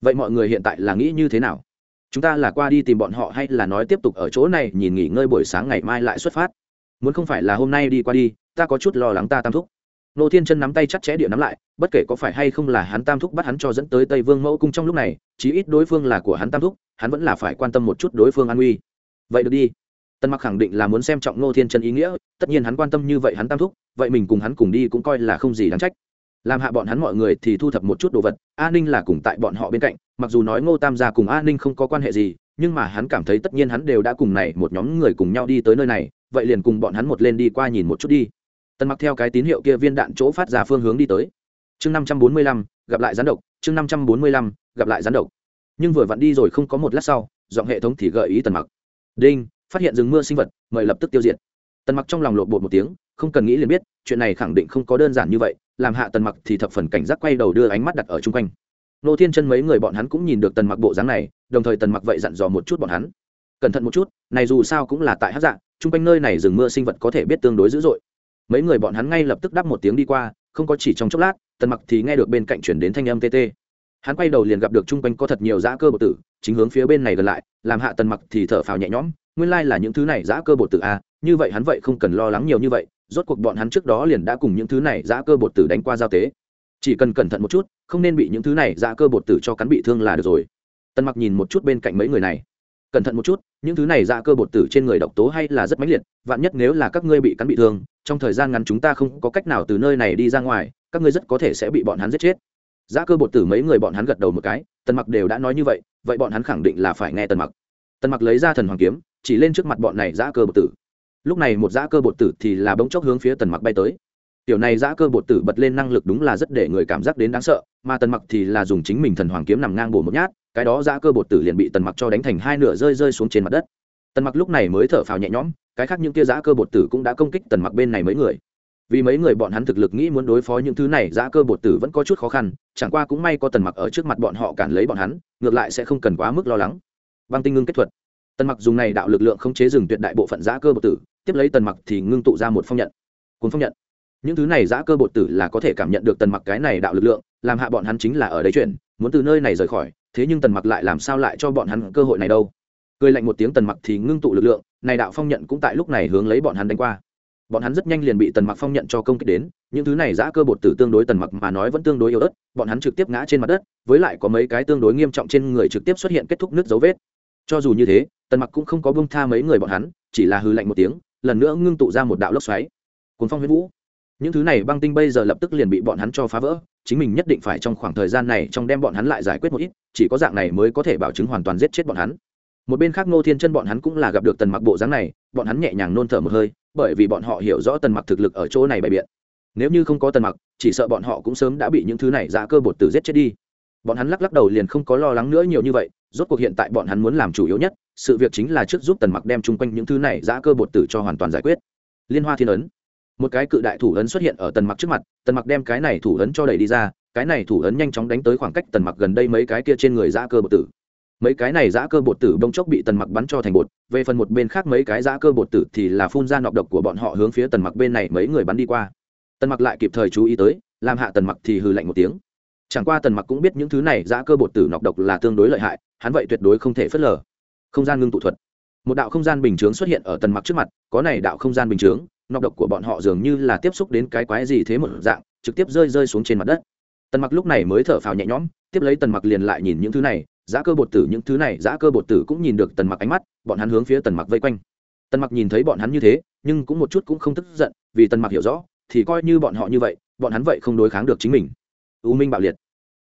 Vậy mọi người hiện tại là nghĩ như thế nào? Chúng ta là qua đi tìm bọn họ hay là nói tiếp tục ở chỗ này, nhìn nghỉ ngơi buổi sáng ngày mai lại xuất phát? Muốn không phải là hôm nay đi qua đi, ta có chút lo lắng ta tam thúc. Nô thiên chân nắm tay chặt chẽ địa nắm lại, bất kể có phải hay không là hắn tam thúc bắt hắn cho dẫn tới tây vương mẫu cung trong lúc này, chí ít đối phương là của hắn tam thúc, hắn vẫn là phải quan tâm một chút đối phương an uy vậy được đi. Tân mặc khẳng định là muốn xem trọng nô thiên chân ý nghĩa, tất nhiên hắn quan tâm như vậy hắn tam thúc, vậy mình cùng hắn cùng đi cũng coi là không gì đáng trách. Làm hạ bọn hắn mọi người thì thu thập một chút đồ vật an ninh là cùng tại bọn họ bên cạnh, mặc dù nói ngô tam gia cùng an ninh không có quan hệ gì, nhưng mà hắn cảm thấy tất nhiên hắn đều đã cùng này một nhóm người cùng nhau đi tới nơi này vậy liền cùng bọn hắn một lên đi qua nhìn một chút đi. Tần mặc theo cái tín hiệu kia viên đạn chỗ phát ra phương hướng đi tới. Chương năm trăm bốn mươi lăm, gặp lại gián độc. Chương năm trăm bốn mươi lăm, gặp lại gián độc. Nhưng vừa vặn đi rồi không có một lát sau, giọng hệ thống thì gợi ý tần mặc. Đinh, phát hiện rừng mưa sinh vật, mời lập tức tiêu diệt. Tần mặc trong lòng lộn bột một tiếng, không cần nghĩ liền biết, chuyện này khẳng định không có đơn giản như vậy, làm hạ tần mặc thì thập phần cảnh giác quay đầu đưa ánh mắt đặt ở chung quanh. Nô thiên chân mấy người bọn hắn cũng nhìn được tần mặc bộ dáng này, đồng thời tần mặc vậy dặn dò một chút bọn hắn. Cẩn thận một chút, này dù sao cũng là tại hát dạng chung quanh nơi này rừng mưa sinh vật có thể biết tương đối dữ dội. Mấy người bọn hắn ngay lập tức đáp một tiếng đi qua, không có chỉ trong chốc lát, tần mặc thì nghe được bên cạnh chuyển đến thanh âm tt hắn quay đầu liền gặp được chung quanh có thật nhiều dã cơ bột tử, chính hướng phía bên này gần lại, làm hạ tần mặc thì thở phào nhẹ nhõm, nguyên lai là những thứ này dã cơ bột tử a như vậy hắn vậy không cần lo lắng nhiều như vậy, rốt cuộc bọn hắn trước đó liền đã cùng những thứ này dã cơ bột tử đánh qua giao tế. Chỉ cần cẩn thận một chút, không nên bị những thứ này dã cơ bột tử cho cắn bị thương là được rồi. Tần mặc nhìn một chút bên cạnh mấy người này cẩn thận một chút, những thứ này dạ cơ bột tử trên người độc tố hay là rất mãnh liệt, vạn nhất nếu là các ngươi bị cắn bị thương, trong thời gian ngắn chúng ta không có cách nào từ nơi này đi ra ngoài, các ngươi rất có thể sẽ bị bọn hắn giết chết. Dạ cơ bột tử mấy người bọn hắn gật đầu một cái, tần mặc đều đã nói như vậy vậy bọn hắn khẳng định là phải nghe tần mặc. Tần mặc lấy ra thần hoàng kiếm, chỉ lên trước mặt bọn này dạ cơ bột tử. Lúc này một giã cơ bột tử thì là bỗng chốc hướng phía tần mặc bay tới. Tiểu này giã cơ bột tử bật lên năng lực đúng là rất để người cảm giác đến đáng sợ, mà tần mặc thì là dùng chính mình thần hoàng kiếm nằm ngang bổ một nhát cái đó giã cơ bột tử liền bị tần mặc cho đánh thành hai nửa rơi rơi xuống trên mặt đất. Tần mặc lúc này mới thở phào nhẹ nhõm, cái khác những kia giã cơ bột tử cũng đã công kích tần mặc bên này mấy người. Vì mấy người bọn hắn thực lực nghĩ muốn đối phó những thứ này, giã cơ bột tử vẫn có chút khó khăn, chẳng qua cũng may có tần mặc ở trước mặt bọn họ cản lấy bọn hắn, ngược lại sẽ không cần quá mức lo lắng. Băng tinh ngưng kết thuật. Tần mặc dùng này đạo lực lượng không chế dừng tuyệt đại bộ phận giã cơ bột tử, tiếp lấy tần mặc thì ngưng tụ ra một phong nhận. Cuốn phong nhận. Những thứ này giã cơ bột tử là có thể cảm nhận được tần mặc cái này đạo lực lượng, làm hạ bọn hắn chính là ở đấy chuyển, muốn từ nơi này rời khỏi thế nhưng tần mặc lại làm sao lại cho bọn hắn cơ hội này đâu? Cười lạnh một tiếng, tần mặc thì ngưng tụ lực lượng, này đạo phong nhận cũng tại lúc này hướng lấy bọn hắn đánh qua. Bọn hắn rất nhanh liền bị tần mặc phong nhận cho công kích đến, những thứ này giã cơ bột tử tương đối tần mặc mà nói vẫn tương đối yếu ớt, bọn hắn trực tiếp ngã trên mặt đất, với lại có mấy cái tương đối nghiêm trọng trên người trực tiếp xuất hiện kết thúc nước dấu vết. Cho dù như thế, tần mặc cũng không có bông tha mấy người bọn hắn, chỉ là hư lạnh một tiếng, lần nữa ngưng tụ ra một đạo lốc xoáy. Cuốn phong huyết vũ những thứ này băng tinh bây giờ lập tức liền bị bọn hắn cho phá vỡ, chính mình nhất định phải trong khoảng thời gian này trong đem bọn hắn lại giải quyết một ít, chỉ có dạng này mới có thể bảo chứng hoàn toàn giết chết bọn hắn. Một bên khác ngô thiên chân bọn hắn cũng là gặp được tần mặc bộ dáng này, bọn hắn nhẹ nhàng nôn thở một hơi, bởi vì bọn họ hiểu rõ tần mặc thực lực ở chỗ này bày biện. Nếu như không có tần mặc, chỉ sợ bọn họ cũng sớm đã bị những thứ này ra cơ bột tử giết chết đi. Bọn hắn lắc lắc đầu liền không có lo lắng nữa nhiều như vậy, rốt cuộc hiện tại bọn hắn muốn làm chủ yếu nhất, sự việc chính là trước giúp tần mặc đem chung quanh những thứ này giã cơ bột tử cho hoàn toàn giải quyết. Liên hoa thiên ấn một cái cự đại thủ ấn xuất hiện ở tần mặc trước mặt, tần mặc đem cái này thủ ấn cho đẩy đi ra, cái này thủ ấn nhanh chóng đánh tới khoảng cách tần mặc gần đây mấy cái kia trên người giã cơ bột tử. Mấy cái này giã cơ bột tử bông chốc bị tần mặc bắn cho thành bột, về phần một bên khác mấy cái giã cơ bột tử thì là phun ra nọc độc của bọn họ hướng phía tần mặc bên này mấy người bắn đi qua. Tần mặc lại kịp thời chú ý tới, làm hạ tần mặc thì hừ lạnh một tiếng. Chẳng qua tần mặc cũng biết những thứ này giã cơ bột tử nọc độc là tương đối lợi hại, hắn vậy tuyệt đối không thể phớt lờ. Không gian ngưng tụ thuật. Một đạo không gian bình chướng xuất hiện ở tần mặc trước mặt, có này đạo không gian bình chướng nọc độc của bọn họ dường như là tiếp xúc đến cái quái gì thế một dạng, trực tiếp rơi rơi xuống trên mặt đất. Tần mặc lúc này mới thở phào nhẹ nhõm, tiếp lấy tần mặc liền lại nhìn những thứ này, giá cơ bột tử những thứ này, giá cơ bột tử cũng nhìn được tần mặc ánh mắt, bọn hắn hướng phía tần mặc vây quanh. Tần mặc nhìn thấy bọn hắn như thế, nhưng cũng một chút cũng không tức giận, vì tần mặc hiểu rõ, thì coi như bọn họ như vậy, bọn hắn vậy không đối kháng được chính mình. U minh bạo liệt.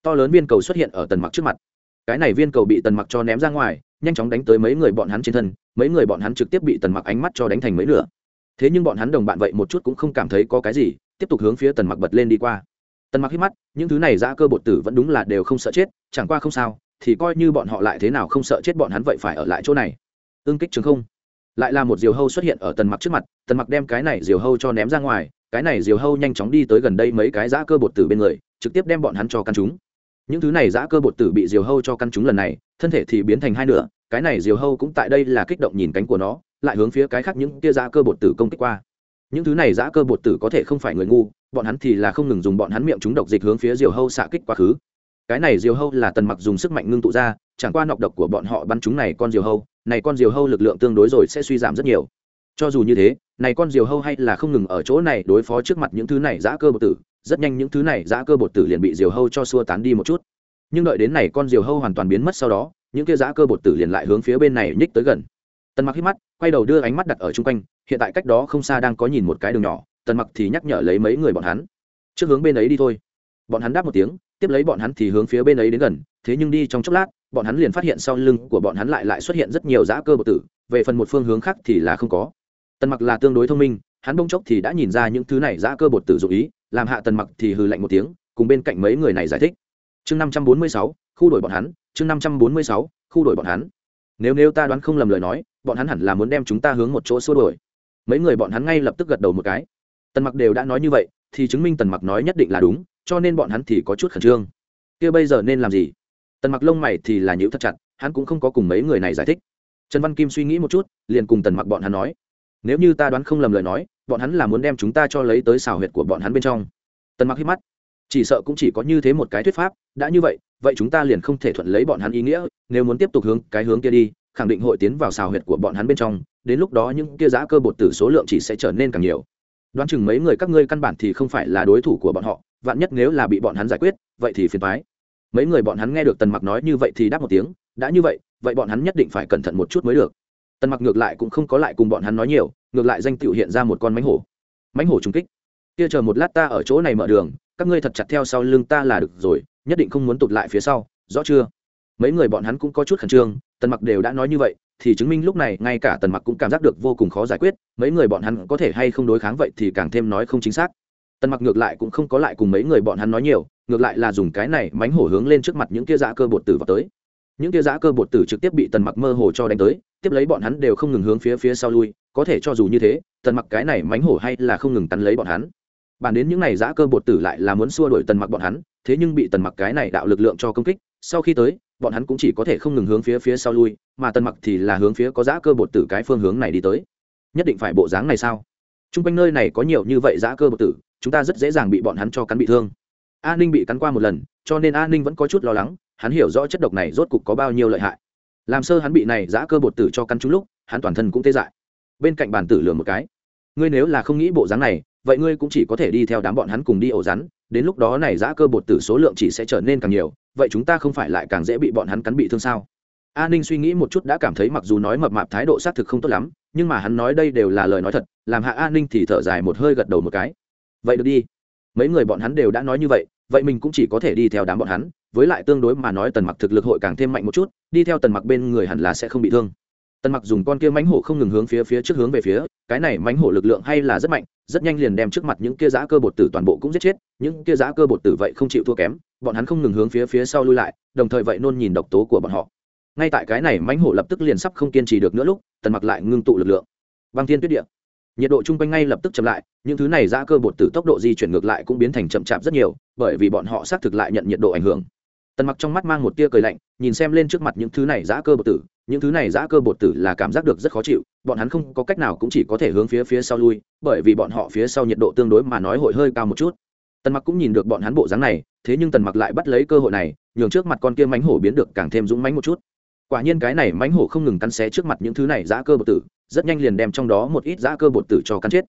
To lớn viên cầu xuất hiện ở tần mặc trước mặt. Cái này viên cầu bị tần mặc cho ném ra ngoài, nhanh chóng đánh tới mấy người bọn hắn trên thân, mấy người bọn hắn trực tiếp bị tần mặc ánh mắt cho đánh thành mấy nửa thế nhưng bọn hắn đồng bạn vậy một chút cũng không cảm thấy có cái gì, tiếp tục hướng phía tần mặc bật lên đi qua. Tần mặc hít mắt, những thứ này giã cơ bột tử vẫn đúng là đều không sợ chết, chẳng qua không sao, thì coi như bọn họ lại thế nào không sợ chết bọn hắn vậy phải ở lại chỗ này. Ương kích trường không. Lại là một diều hâu xuất hiện ở tần mặc trước mặt, tần mặc đem cái này diều hâu cho ném ra ngoài, cái này diều hâu nhanh chóng đi tới gần đây mấy cái giã cơ bột tử bên người, trực tiếp đem bọn hắn cho căn chúng. Những thứ này giã cơ bột tử bị diều hâu cho căn chúng lần này, thân thể thì biến thành hai nửa, cái này diều hâu cũng tại đây là kích động nhìn cánh của nó lại hướng phía cái khác những kia giã cơ bột tử công kích qua. Những thứ này giã cơ bột tử có thể không phải người ngu, bọn hắn thì là không ngừng dùng bọn hắn miệng chúng độc dịch hướng phía diều hâu xạ kích quá khứ. Cái này diều hâu là tần mặc dùng sức mạnh ngưng tụ ra, chẳng qua nọc độc của bọn họ bắn chúng này con diều hâu, này con diều hâu lực lượng tương đối rồi sẽ suy giảm rất nhiều. Cho dù như thế, này con diều hâu hay là không ngừng ở chỗ này đối phó trước mặt những thứ này giã cơ bột tử, rất nhanh những thứ này giã cơ bột tử liền bị diều hâu cho xua tán đi một chút. Nhưng đợi đến này con diều hâu hoàn toàn biến mất sau đó, những kia giã cơ bột tử liền lại hướng phía bên này nhích tới gần. Tần mặc hít mắt quay đầu đưa ánh mắt đặt ở chung quanh, hiện tại cách đó không xa đang có nhìn một cái đường nhỏ, tần mặc thì nhắc nhở lấy mấy người bọn hắn. Trước hướng bên ấy đi thôi. Bọn hắn đáp một tiếng, tiếp lấy bọn hắn thì hướng phía bên ấy đến gần, thế nhưng đi trong chốc lát, bọn hắn liền phát hiện sau lưng của bọn hắn lại lại xuất hiện rất nhiều dã cơ bột tử, về phần một phương hướng khác thì là không có. Tần mặc là tương đối thông minh, hắn bông chốc thì đã nhìn ra những thứ này dã cơ bột tử dụ ý, làm hạ tần mặc thì hừ lạnh một tiếng, cùng bên cạnh mấy người này giải thích. Chương năm trăm bốn mươi sáu, khu đổi bọn hắn, chương năm trăm bốn mươi sáu, khu đổi bọn hắn nếu nếu ta đoán không lầm lời nói, bọn hắn hẳn là muốn đem chúng ta hướng một chỗ xua đổi mấy người bọn hắn ngay lập tức gật đầu một cái. Tần mặc đều đã nói như vậy, thì chứng minh tần mặc nói nhất định là đúng, cho nên bọn hắn thì có chút khẩn trương. Kia bây giờ nên làm gì? Tần mặc lông mày thì là nhữ thật chặt, hắn cũng không có cùng mấy người này giải thích. Trần văn kim suy nghĩ một chút, liền cùng tần mặc bọn hắn nói. Nếu như ta đoán không lầm lời nói, bọn hắn là muốn đem chúng ta cho lấy tới xào huyệt của bọn hắn bên trong. Tần mặc hít mắt. Chỉ sợ cũng chỉ có như thế một cái thuyết pháp, đã như vậy vậy chúng ta liền không thể thuận lấy bọn hắn ý nghĩa, nếu muốn tiếp tục hướng, cái hướng kia đi, khẳng định hội tiến vào xào huyệt của bọn hắn bên trong, đến lúc đó những kia giá cơ bột tử số lượng chỉ sẽ trở nên càng nhiều. Đoán chừng mấy người các ngươi căn bản thì không phải là đối thủ của bọn họ, vạn nhất nếu là bị bọn hắn giải quyết, vậy thì phiền thoái mấy người bọn hắn nghe được tần mặc nói như vậy thì đáp một tiếng, đã như vậy vậy bọn hắn nhất định phải cẩn thận một chút mới được. Tần mặc ngược lại cũng không có lại cùng bọn hắn nói nhiều, ngược lại danh tự hiện ra một con mánh hổ. Mánh hổ trung kích. Kia chờ một lát ta ở chỗ này mở đường, các ngươi thật chặt theo sau lưng ta là được rồi nhất định không muốn tụt lại phía sau, rõ chưa? Mấy người bọn hắn cũng có chút khẩn trương, tần mặc đều đã nói như vậy, thì chứng minh lúc này ngay cả tần mặc cũng cảm giác được vô cùng khó giải quyết, mấy người bọn hắn có thể hay không đối kháng vậy thì càng thêm nói không chính xác. Tần mặc ngược lại cũng không có lại cùng mấy người bọn hắn nói nhiều, ngược lại là dùng cái này mánh hổ hướng lên trước mặt những kia dã cơ bột tử vào tới. Những kia dã cơ bột tử trực tiếp bị tần mặc mơ hồ cho đánh tới, tiếp lấy bọn hắn đều không ngừng hướng phía phía sau lui, có thể cho dù như thế, tần mặc cái này mánh hổ hay là không ngừng tắn lấy bọn hắn bàn đến những này dã cơ bột tử lại là muốn xua đuổi tần mặc bọn hắn, thế nhưng bị tần mặc cái này đạo lực lượng cho công kích, sau khi tới, bọn hắn cũng chỉ có thể không ngừng hướng phía phía sau lui, mà tần mặc thì là hướng phía có dã cơ bột tử cái phương hướng này đi tới. Nhất định phải bộ dáng này sao? T r u n g quanh nơi này có nhiều như vậy dã cơ bột tử, chúng ta rất dễ dàng bị bọn hắn cho cắn bị thương. A ninh bị cắn qua một lần, cho nên A ninh vẫn có chút lo lắng, hắn hiểu rõ chất độc này rốt cục có bao nhiêu lợi hại. Làm sơ hắn bị này dã cơ bột tử cho cắn trúng lúc, hắn toàn thân cũng tê dại. Bên cạnh bàn tử lừa một cái. Ngươi nếu là không nghĩ bộ dáng này vậy ngươi cũng chỉ có thể đi theo đám bọn hắn cùng đi ổ rắn, đến lúc đó này giã cơ bột tử số lượng chỉ sẽ trở nên càng nhiều, vậy chúng ta không phải lại càng dễ bị bọn hắn cắn bị thương sao? A ninh suy nghĩ một chút đã cảm thấy mặc dù nói mập mạp thái độ xác thực không tốt lắm, nhưng mà hắn nói đây đều là lời nói thật, làm hạ a ninh thì thở dài một hơi gật đầu một cái. Vậy được đi. Mấy người bọn hắn đều đã nói như vậy vậy mình cũng chỉ có thể đi theo đám bọn hắn, với lại tương đối mà nói tần mặc thực lực hội càng thêm mạnh một chút, đi theo tần mặc bên người hẳn là sẽ không bị thương tần mặc dùng con kia mánh hổ không ngừng hướng phía phía trước hướng về phía, cái này mánh hổ lực lượng hay là rất mạnh, rất nhanh liền đem trước mặt những kia giã cơ bột tử toàn bộ cũng giết chết, những kia giã cơ bột tử vậy không chịu thua kém, bọn hắn không ngừng hướng phía phía sau lui lại, đồng thời vậy nôn nhìn độc tố của bọn họ. Ngay tại cái này mánh hổ lập tức liền sắp không kiên trì được nữa lúc, tần mặc lại ngưng tụ lực lượng. Băng thiên tuyết địa. Nhiệt độ chung quanh ngay lập tức chậm lại, những thứ này giã cơ bột tử tốc độ di chuyển ngược lại cũng biến thành chậm chạp rất nhiều, bởi vì bọn họ xác thực lại nhận nhiệt độ ảnh hưởng tần mặc trong mắt mang một tia cười lạnh, nhìn xem lên trước mặt những thứ này giã cơ bột tử, những thứ này giã cơ bột tử là cảm giác được rất khó chịu, bọn hắn không có cách nào cũng chỉ có thể hướng phía phía sau lui, bởi vì bọn họ phía sau nhiệt độ tương đối mà nói hội hơi cao một chút. Tần mặc cũng nhìn được bọn hắn bộ dáng này, thế nhưng tần mặc lại bắt lấy cơ hội này, nhường trước mặt con kia mánh hổ biến được càng thêm dũng mánh một chút. Quả nhiên cái này mánh hổ không ngừng cắn xé trước mặt những thứ này giã cơ bột tử, rất nhanh liền đem trong đó một ít giã cơ bột tử cho cắn chết.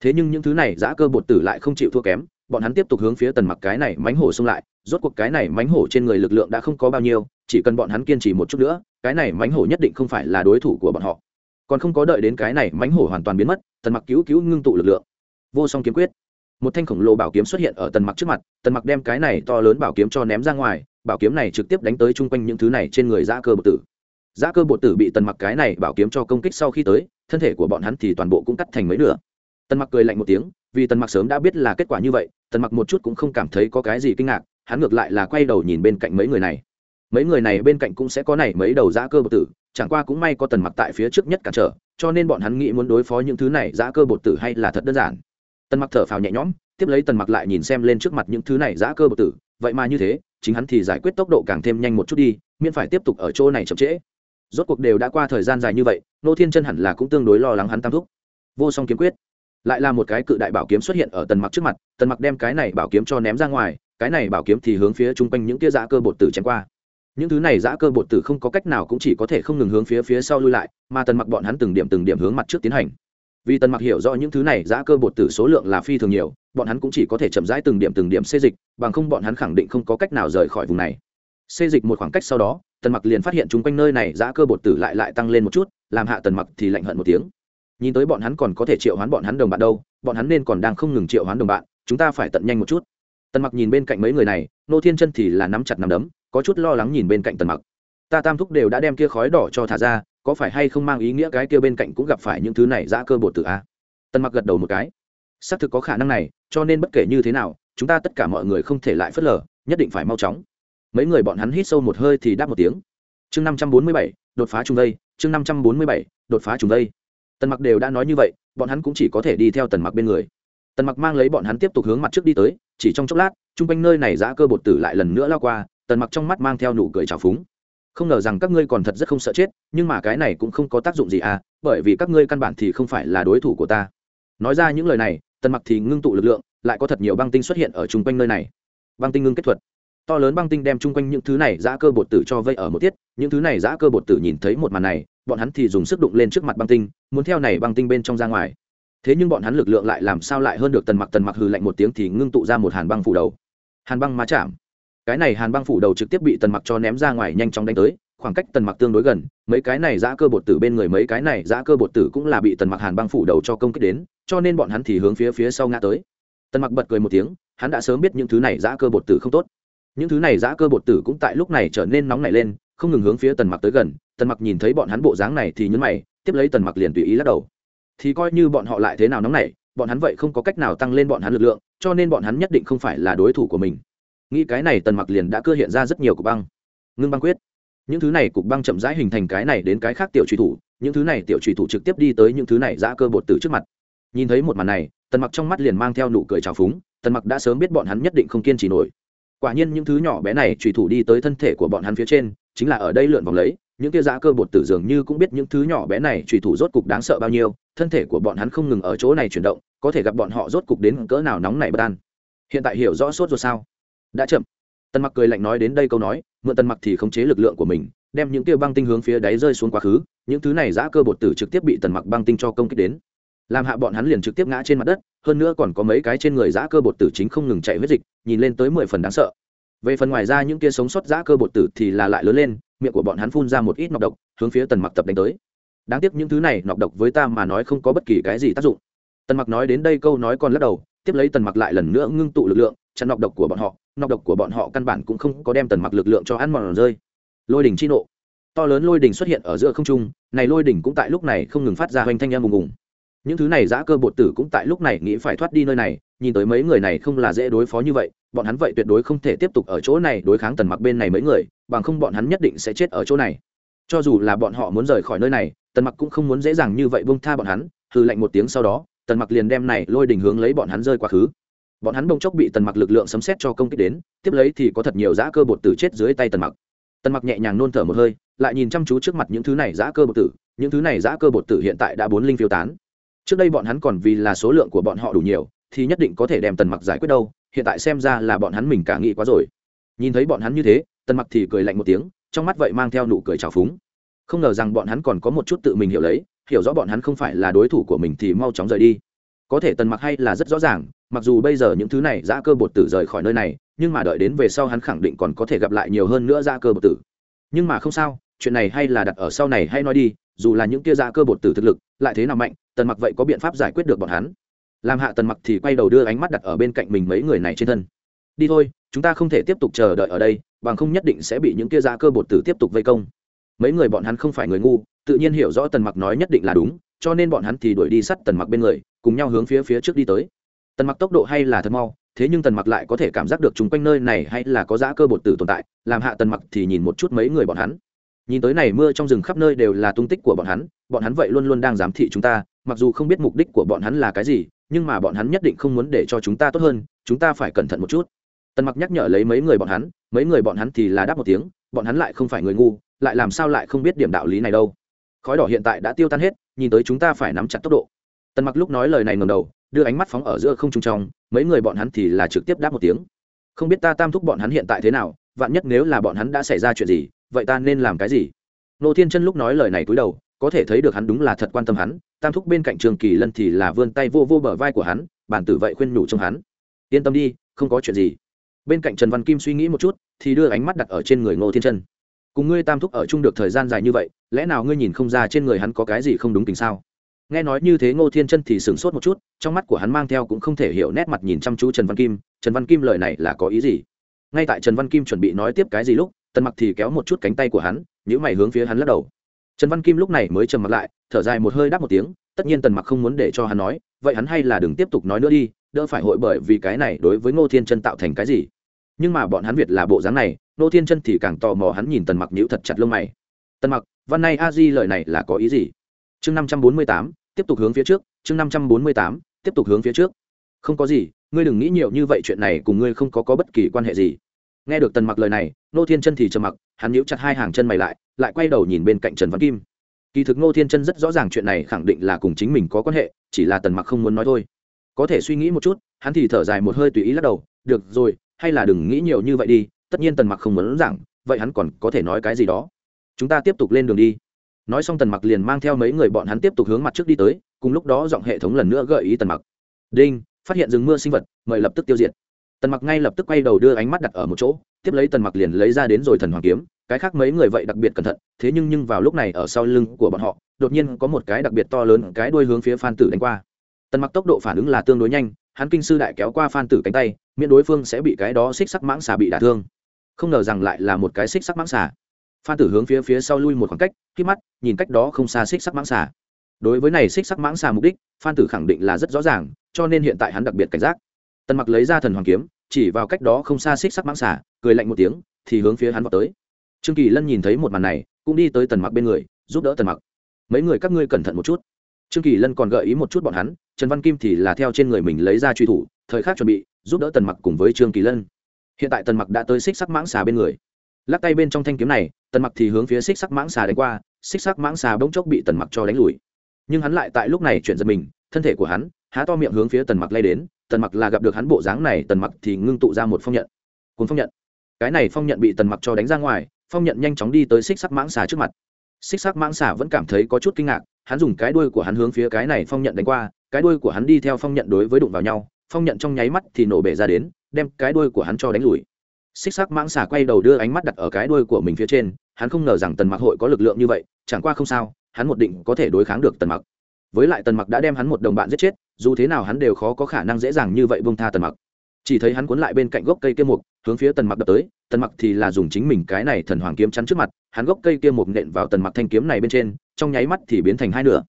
Thế nhưng những thứ này giã cơ bột tử lại không chịu thua kém bọn hắn tiếp tục hướng phía tần mặc cái này mánh hổ xông lại, rốt cuộc cái này mánh hổ trên người lực lượng đã không có bao nhiêu, chỉ cần bọn hắn kiên trì một chút nữa, cái này mánh hổ nhất định không phải là đối thủ của bọn họ. Còn không có đợi đến cái này mánh hổ hoàn toàn biến mất, tần mặc cứu cứu ngưng tụ lực lượng. Vô song kiếm quyết. Một thanh khổng lồ bảo kiếm xuất hiện ở tần mặc trước mặt, tần mặc đem cái này to lớn bảo kiếm cho ném ra ngoài, bảo kiếm này trực tiếp đánh tới chung quanh những thứ này trên người giã cơ bột tử. Giã cơ bột tử bị tần mặc cái này bảo kiếm cho công kích sau khi tới, thân thể của bọn hắn thì toàn bộ cũng cắt thành mấy nửa. Tần mặc cười lạnh một tiếng, vì tần mặc sớm đã biết là kết quả như vậy tần mặc một chút cũng không cảm thấy có cái gì kinh ngạc, hắn ngược lại là quay đầu nhìn bên cạnh mấy người này. Mấy người này bên cạnh cũng sẽ có này mấy đầu giã cơ bột tử, chẳng qua cũng may có tần mặc tại phía trước nhất cản trở, cho nên bọn hắn nghĩ muốn đối phó những thứ này, giã cơ bột tử hay là thật đơn giản. Tần mặc thở phào nhẹ nhõm, tiếp lấy tần mặc lại nhìn xem lên trước mặt những thứ này giã cơ bột tử, vậy mà như thế, chính hắn thì giải quyết tốc độ càng thêm nhanh một chút đi, miễn phải tiếp tục ở chỗ này chậm trễ. Rốt cuộc đều đã qua thời gian dài như vậy, nô thiên chân hẳn là cũng tương đối lo lắng hắn tam thúc. Vô song kiếm quyết lại là một cái cự đại bảo kiếm xuất hiện ở tần mặc trước mặt, tần mặc đem cái này bảo kiếm cho ném ra ngoài, cái này bảo kiếm thì hướng phía chung quanh những tia giã cơ bột tử chém qua. Những thứ này giã cơ bột tử không có cách nào cũng chỉ có thể không ngừng hướng phía phía sau lui lại, mà tần mặc bọn hắn từng điểm từng điểm hướng mặt trước tiến hành. Vì tần mặc hiểu rõ những thứ này giã cơ bột tử số lượng là phi thường nhiều, bọn hắn cũng chỉ có thể chậm rãi từng điểm từng điểm xê dịch, bằng không bọn hắn khẳng định không có cách nào rời khỏi vùng này. Xê dịch một khoảng cách sau đó, tần mặc liền phát hiện chung quanh nơi này giã cơ bột tử lại lại tăng lên một chút, làm hạ tần mặc thì lạnh hận một tiếng nhìn tới bọn hắn còn có thể triệu hoán bọn hắn đồng bạn đâu, bọn hắn nên còn đang không ngừng triệu hoán đồng bạn, chúng ta phải tận nhanh một chút. Tần mặc nhìn bên cạnh mấy người này, nô thiên chân thì là nắm chặt nắm đấm, có chút lo lắng nhìn bên cạnh tần mặc. Ta tam thúc đều đã đem kia khói đỏ cho thả ra, có phải hay không mang ý nghĩa cái kia bên cạnh cũng gặp phải những thứ này giã cơ bột tử a? Tần mặc gật đầu một cái. Xác thực có khả năng này, cho nên bất kể như thế nào, chúng ta tất cả mọi người không thể lại phớt lờ, nhất định phải mau chóng. Mấy người bọn hắn hít sâu một hơi thì đáp một tiếng. Chương năm trăm bốn mươi bảy, đột phá trùng vây, chương năm trăm bốn mươi bảy, đột phá trùng vây tần mặc đều đã nói như vậy, bọn hắn cũng chỉ có thể đi theo tần mặc bên người. Tần mặc mang lấy bọn hắn tiếp tục hướng mặt trước đi tới, chỉ trong chốc lát, chung quanh nơi này giã cơ bột tử lại lần nữa lao qua, tần mặc trong mắt mang theo nụ cười trào phúng. Không ngờ rằng các ngươi còn thật rất không sợ chết, nhưng mà cái này cũng không có tác dụng gì à bởi vì các ngươi căn bản thì không phải là đối thủ của ta. Nói ra những lời này, tần mặc thì ngưng tụ lực lượng, lại có thật nhiều băng tinh xuất hiện ở chung quanh nơi này. Băng tinh ngưng kết thuật. To lớn băng tinh đem chung quanh những thứ này giã cơ bột tử cho vây ở một tiết những thứ này giã cơ bột tử nhìn thấy một màn này, bọn hắn thì dùng sức đụng lên trước mặt băng tinh, muốn theo này băng tinh bên trong ra ngoài. Thế nhưng bọn hắn lực lượng lại làm sao lại hơn được tần mặc tần mặc hừ lạnh một tiếng thì ngưng tụ ra một hàn băng phủ đầu. Hàn băng má chạm. Cái này hàn băng phủ đầu trực tiếp bị tần mặc cho ném ra ngoài nhanh chóng đánh tới, khoảng cách tần mặc tương đối gần, mấy cái này giã cơ bột tử bên người mấy cái này giã cơ bột tử cũng là bị tần mặc hàn băng phủ đầu cho công kích đến, cho nên bọn hắn thì hướng phía phía sau ngã tới. Tần mặc bật cười một tiếng, hắn đã sớm biết những thứ này giã cơ bột tử không tốt. Những thứ này giã cơ bột tử cũng tại lúc này trở nên nóng nảy lên không ngừng hướng phía tần mặc tới gần, tần mặc nhìn thấy bọn hắn bộ dáng này thì nhấn mày, tiếp lấy tần mặc liền tùy ý lắc đầu. Thì coi như bọn họ lại thế nào nóng nảy, bọn hắn vậy không có cách nào tăng lên bọn hắn lực lượng, cho nên bọn hắn nhất định không phải là đối thủ của mình. Nghĩ cái này tần mặc liền đã cơ hiện ra rất nhiều cục băng. Ngưng băng quyết. Những thứ này cục băng chậm rãi hình thành cái này đến cái khác tiểu trùy thủ, những thứ này tiểu trùy thủ trực tiếp đi tới những thứ này giã cơ bột tử trước mặt. Nhìn thấy một màn này, tần mặc trong mắt liền mang theo nụ cười trào phúng, tần mặc đã sớm biết bọn hắn nhất định không kiên trì nổi. Quả nhiên những thứ nhỏ bé này trùy thủ đi tới thân thể của bọn hắn phía trên chính là ở đây lượn vòng lấy, những kia giã cơ bột tử dường như cũng biết những thứ nhỏ bé này trùy thủ rốt cục đáng sợ bao nhiêu, thân thể của bọn hắn không ngừng ở chỗ này chuyển động, có thể gặp bọn họ rốt cục đến cỡ nào nóng này bất an. Hiện tại hiểu rõ sốt rồi sao? Đã chậm. Tần mặc cười lạnh nói đến đây câu nói, mượn tần mặc thì khống chế lực lượng của mình, đem những kia băng tinh hướng phía đáy rơi xuống quá khứ, những thứ này giã cơ bột tử trực tiếp bị tần mặc băng tinh cho công kích đến. Làm hạ bọn hắn liền trực tiếp ngã trên mặt đất, hơn nữa còn có mấy cái trên người giã cơ bột tử chính không ngừng chạy huyết dịch, nhìn lên tới mười phần đáng sợ về phần ngoài ra những kia sống sót giã cơ bột tử thì là lại lớn lên, miệng của bọn hắn phun ra một ít nọc độc, hướng phía tần mặc tập đánh tới. Đáng tiếc những thứ này nọc độc với ta mà nói không có bất kỳ cái gì tác dụng. Tần mặc nói đến đây câu nói còn lắc đầu, tiếp lấy tần mặc lại lần nữa ngưng tụ lực lượng, chặn nọc độc của bọn họ. Nọc độc của bọn họ căn bản cũng không có đem tần mặc lực lượng cho ăn mòn rơi. Lôi đỉnh chi nộ. To lớn lôi đỉnh xuất hiện ở giữa không trung, này lôi đỉnh cũng tại lúc này không ngừng phát ra hoành thanh em bùng bùng những thứ này giã cơ bột tử cũng tại lúc này nghĩ phải thoát đi nơi này, nhìn tới mấy người này không là dễ đối phó như vậy, bọn hắn vậy tuyệt đối không thể tiếp tục ở chỗ này đối kháng tần mặc bên này mấy người, bằng không bọn hắn nhất định sẽ chết ở chỗ này. Cho dù là bọn họ muốn rời khỏi nơi này, tần mặc cũng không muốn dễ dàng như vậy bông tha bọn hắn hư lạnh một tiếng sau đó, tần mặc liền đem này lôi đình hướng lấy bọn hắn rơi quá khứ. Bọn hắn bông chốc bị tần mặc lực lượng sấm xét cho công kích đến, tiếp lấy thì có thật nhiều giã cơ bột tử chết dưới tay tần mặc. Tần mặc nhẹ nhàng nôn thở một hơi, lại nhìn chăm chú trước mặt những thứ này giã cơ bột tử, những thứ này giã cơ bột tử hiện tại đã bốn linh phiêu tán trước đây bọn hắn còn vì là số lượng của bọn họ đủ nhiều, thì nhất định có thể đem tần mặc giải quyết đâu, hiện tại xem ra là bọn hắn mình cả nghĩ quá rồi. Nhìn thấy bọn hắn như thế, tần mặc thì cười lạnh một tiếng, trong mắt vậy mang theo nụ cười trào phúng. Không ngờ rằng bọn hắn còn có một chút tự mình hiểu lấy, hiểu rõ bọn hắn không phải là đối thủ của mình thì mau chóng rời đi. Có thể tần mặc hay là rất rõ ràng, mặc dù bây giờ những thứ này giã cơ bột tử rời khỏi nơi này, nhưng mà đợi đến về sau hắn khẳng định còn có thể gặp lại nhiều hơn nữa giã cơ bột tử. Nhưng mà không sao, chuyện này hay là đặt ở sau này hay nói đi, dù là những kia ra cơ bột tử thực lực, lại thế nào mạnh tần mặc vậy có biện pháp giải quyết được bọn hắn. Làm hạ tần mặc thì quay đầu đưa ánh mắt đặt ở bên cạnh mình mấy người này trên thân. Đi thôi, chúng ta không thể tiếp tục chờ đợi ở đây, bằng không nhất định sẽ bị những kia giá cơ bột tử tiếp tục vây công. Mấy người bọn hắn không phải người ngu, tự nhiên hiểu rõ tần mặc nói nhất định là đúng, cho nên bọn hắn thì đuổi đi sắt tần mặc bên người, cùng nhau hướng phía phía trước đi tới. Tần mặc tốc độ hay là thật mau, thế nhưng tần mặc lại có thể cảm giác được chung quanh nơi này hay là có giá cơ bột tử tồn tại, làm hạ tần mặc thì nhìn một chút mấy người bọn hắn. Nhìn tới này mưa trong rừng khắp nơi đều là tung tích của bọn hắn bọn hắn vậy luôn luôn đang giám thị chúng ta mặc dù không biết mục đích của bọn hắn là cái gì, nhưng mà bọn hắn nhất định không muốn để cho chúng ta tốt hơn, chúng ta phải cẩn thận một chút. Tần mặc nhắc nhở lấy mấy người bọn hắn, mấy người bọn hắn thì là đáp một tiếng, bọn hắn lại không phải người ngu, lại làm sao lại không biết điểm đạo lý này đâu. Khói đỏ hiện tại đã tiêu tan hết, nhìn tới chúng ta phải nắm chặt tốc độ. Tần mặc lúc nói lời này ngầm đầu, đưa ánh mắt phóng ở giữa không trung trong, mấy người bọn hắn thì là trực tiếp đáp một tiếng. Không biết ta tam thúc bọn hắn hiện tại thế nào, vạn nhất nếu là bọn hắn đã xảy ra chuyện gì, vậy ta nên làm cái gì? Nô thiên chân lúc nói lời này cúi đầu, có thể thấy được hắn đúng là thật quan tâm hắn tam thúc bên cạnh trường kỳ lân thì là vươn tay vô vô bờ vai của hắn, bản tử vậy khuyên nhủ trong hắn. Yên tâm đi, không có chuyện gì. Bên cạnh trần văn kim suy nghĩ một chút, thì đưa ánh mắt đặt ở trên người ngô thiên chân cùng ngươi tam thúc ở chung được thời gian dài như vậy, lẽ nào ngươi nhìn không ra trên người hắn có cái gì không đúng tình sao? Nghe nói như thế ngô thiên chân thì sửng sốt một chút, trong mắt của hắn mang theo cũng không thể hiểu nét mặt nhìn chăm chú trần văn kim, trần văn kim lời này là có ý gì? Ngay tại trần văn kim chuẩn bị nói tiếp cái gì lúc, tần mặc thì kéo một chút cánh tay của hắn nhữ mày hướng phía hắn lắc đầu trần văn kim lúc này mới trầm mặt lại, thở dài một hơi đáp một tiếng, tất nhiên tần mặc không muốn để cho hắn nói, vậy hắn hay là đừng tiếp tục nói nữa đi, đỡ phải hội bởi vì cái này đối với ngô thiên chân tạo thành cái gì. Nhưng mà bọn hắn việt là bộ dáng này, ngô thiên chân thì càng tò mò hắn nhìn tần mặc nhíu thật chặt lông mày. Tần mặc, văn nay a di lời này là có ý gì? Chương năm trăm bốn mươi tám, tiếp tục hướng phía trước, chương năm trăm bốn mươi tám, tiếp tục hướng phía trước. Không có gì, ngươi đừng nghĩ nhiều như vậy, chuyện này cùng ngươi không có có bất kỳ quan hệ gì. Nghe được tần mặc lời này nô thiên chân thì trầm mặc hắn nhíu chặt hai hàng chân mày lại lại quay đầu nhìn bên cạnh trần văn kim. Kỳ thực Ngô thiên chân rất rõ ràng chuyện này khẳng định là cùng chính mình có quan hệ, chỉ là tần mặc không muốn nói thôi. Có thể suy nghĩ một chút, hắn thì thở dài một hơi tùy ý lắc đầu, được rồi, hay là đừng nghĩ nhiều như vậy đi, tất nhiên tần mặc không muốn rằng, vậy hắn còn có thể nói cái gì đó. Chúng ta tiếp tục lên đường đi. Nói xong tần mặc liền mang theo mấy người bọn hắn tiếp tục hướng mặt trước đi tới, cùng lúc đó giọng hệ thống lần nữa gợi ý tần mặc. Đinh, phát hiện rừng mưa sinh vật, mời lập tức tiêu diệt tần mặc ngay lập tức quay đầu đưa ánh mắt đặt ở một chỗ, tiếp lấy tần mặc liền lấy ra đến rồi thần hoàng kiếm, cái khác mấy người vậy đặc biệt cẩn thận, thế nhưng nhưng vào lúc này ở sau lưng của bọn họ, đột nhiên có một cái đặc biệt to lớn, cái đuôi hướng phía phan tử đánh qua. Tần mặc tốc độ phản ứng là tương đối nhanh, hắn kinh sư đại kéo qua phan tử cánh tay, miễn đối phương sẽ bị cái đó xích sắc mãng xà bị đả thương. Không ngờ rằng lại là một cái xích sắc mãng xà. Phan tử hướng phía phía sau lui một khoảng cách, khi mắt, nhìn cách đó không xa xích sắc mãng xà. Đối với này xích sắc mãng xà mục đích, phan tử khẳng định là rất rõ ràng, cho nên hiện tại hắn đặc biệt cảnh giác tần mặc lấy ra thần hoàng kiếm, chỉ vào cách đó không xa xích sắc mãng xà, cười lạnh một tiếng, thì hướng phía hắn vào tới. Trương kỳ lân nhìn thấy một màn này, cũng đi tới tần mặc bên người, giúp đỡ tần mặc. Mấy người các ngươi cẩn thận một chút. Trương kỳ lân còn gợi ý một chút bọn hắn, trần văn kim thì là theo trên người mình lấy ra truy thủ, thời khắc chuẩn bị, giúp đỡ tần mặc cùng với trương kỳ lân. Hiện tại tần mặc đã tới xích sắc mãng xà bên người. Lắc tay bên trong thanh kiếm này, tần mặc thì hướng phía xích sắc mãng xà đánh qua, xích sắc mãng xà bỗng chốc bị tần mặc cho đánh lùi. Nhưng hắn lại tại lúc này chuyển giật mình, thân thể của hắn, há to miệng hướng phía tần mặc lay đến tần mặc là gặp được hắn bộ dáng này, tần mặc thì ngưng tụ ra một phong nhận. Cuốn phong nhận. Cái này phong nhận bị tần mặc cho đánh ra ngoài, phong nhận nhanh chóng đi tới xích sắc mãng xà trước mặt. Xích sắc mãng xà vẫn cảm thấy có chút kinh ngạc, hắn dùng cái đuôi của hắn hướng phía cái này phong nhận đánh qua, cái đuôi của hắn đi theo phong nhận đối với đụng vào nhau, phong nhận trong nháy mắt thì nổ bể ra đến, đem cái đuôi của hắn cho đánh lùi. Xích sắc mãng xà quay đầu đưa ánh mắt đặt ở cái đuôi của mình phía trên, hắn không ngờ rằng tần mặc hội có lực lượng như vậy, chẳng qua không sao, hắn một định có thể đối kháng được tần mặc. Với lại tần mặc đã đem hắn một đồng bạn giết chết dù thế nào hắn đều khó có khả năng dễ dàng như vậy bông tha tần mặc. Chỉ thấy hắn cuốn lại bên cạnh gốc cây kia mục, hướng phía tần mặc đập tới, tần mặc thì là dùng chính mình cái này thần hoàng kiếm chắn trước mặt, hắn gốc cây kia mục nện vào tần mặc thanh kiếm này bên trên, trong nháy mắt thì biến thành hai nửa.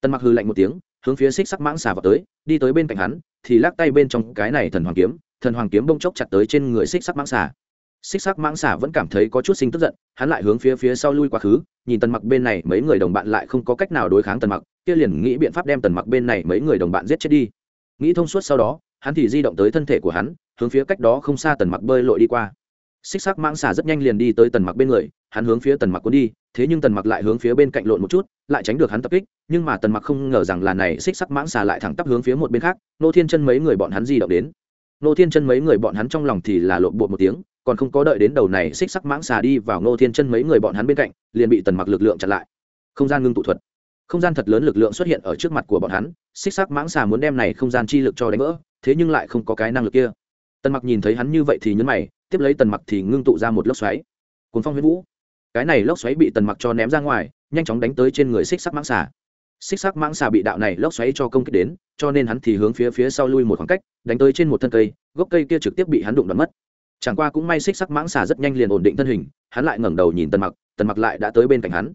Tần mặc hư lạnh một tiếng, hướng phía xích sắc mãng xà vào tới, đi tới bên cạnh hắn, thì lắc tay bên trong cái này thần hoàng kiếm, thần hoàng kiếm bông chốc chặt tới trên người xích sắc mãng xà xích sắc mãng xả vẫn cảm thấy có chút sinh tức giận, hắn lại hướng phía phía sau lui quá khứ, nhìn tần mặc bên này, mấy người đồng bạn lại không có cách nào đối kháng tần mặc, kia liền nghĩ biện pháp đem tần mặc bên này mấy người đồng bạn giết chết đi. Nghĩ thông suốt sau đó, hắn thì di động tới thân thể của hắn, hướng phía cách đó không xa tần mặc bơi lội đi qua. Xích sắc mãng xả rất nhanh liền đi tới tần mặc bên người, hắn hướng phía tần mặc cuốn đi, thế nhưng tần mặc lại hướng phía bên cạnh lộn một chút, lại tránh được hắn tập kích, nhưng mà tần mặc không ngờ rằng là này, xích sắc mãng xà lại thẳng tắp hướng phía một bên khác, nô thiên chân mấy người bọn hắn di động đến. Nô thiên chân mấy người bọn hắn trong lòng thì là lộn bột một tiếng còn không có đợi đến đầu này xích sắc mãng xà đi vào nô thiên chân mấy người bọn hắn bên cạnh, liền bị tần mặc lực lượng chặn lại. Không gian ngưng tụ thuật. Không gian thật lớn lực lượng xuất hiện ở trước mặt của bọn hắn, xích sắc mãng xà muốn đem này không gian chi lực cho đánh vỡ, thế nhưng lại không có cái năng lực kia. Tần mặc nhìn thấy hắn như vậy thì nhấn mày, tiếp lấy tần mặc thì ngưng tụ ra một lốc xoáy. Cuốn phong huyết vũ. Cái này lốc xoáy bị tần mặc cho ném ra ngoài, nhanh chóng đánh tới trên người xích sắc mãng xà. Xích sắc mãng xà bị đạo này lốc xoáy cho công kích đến, cho nên hắn thì hướng phía phía sau lui một khoảng cách, đánh tới trên một thân cây, gốc cây kia trực tiếp bị hắn đụng đoạn mất chẳng qua cũng may xích sắc mãng xà rất nhanh liền ổn định thân hình, hắn lại ngẩng đầu nhìn tần mặc tần mặc lại đã tới bên cạnh hắn.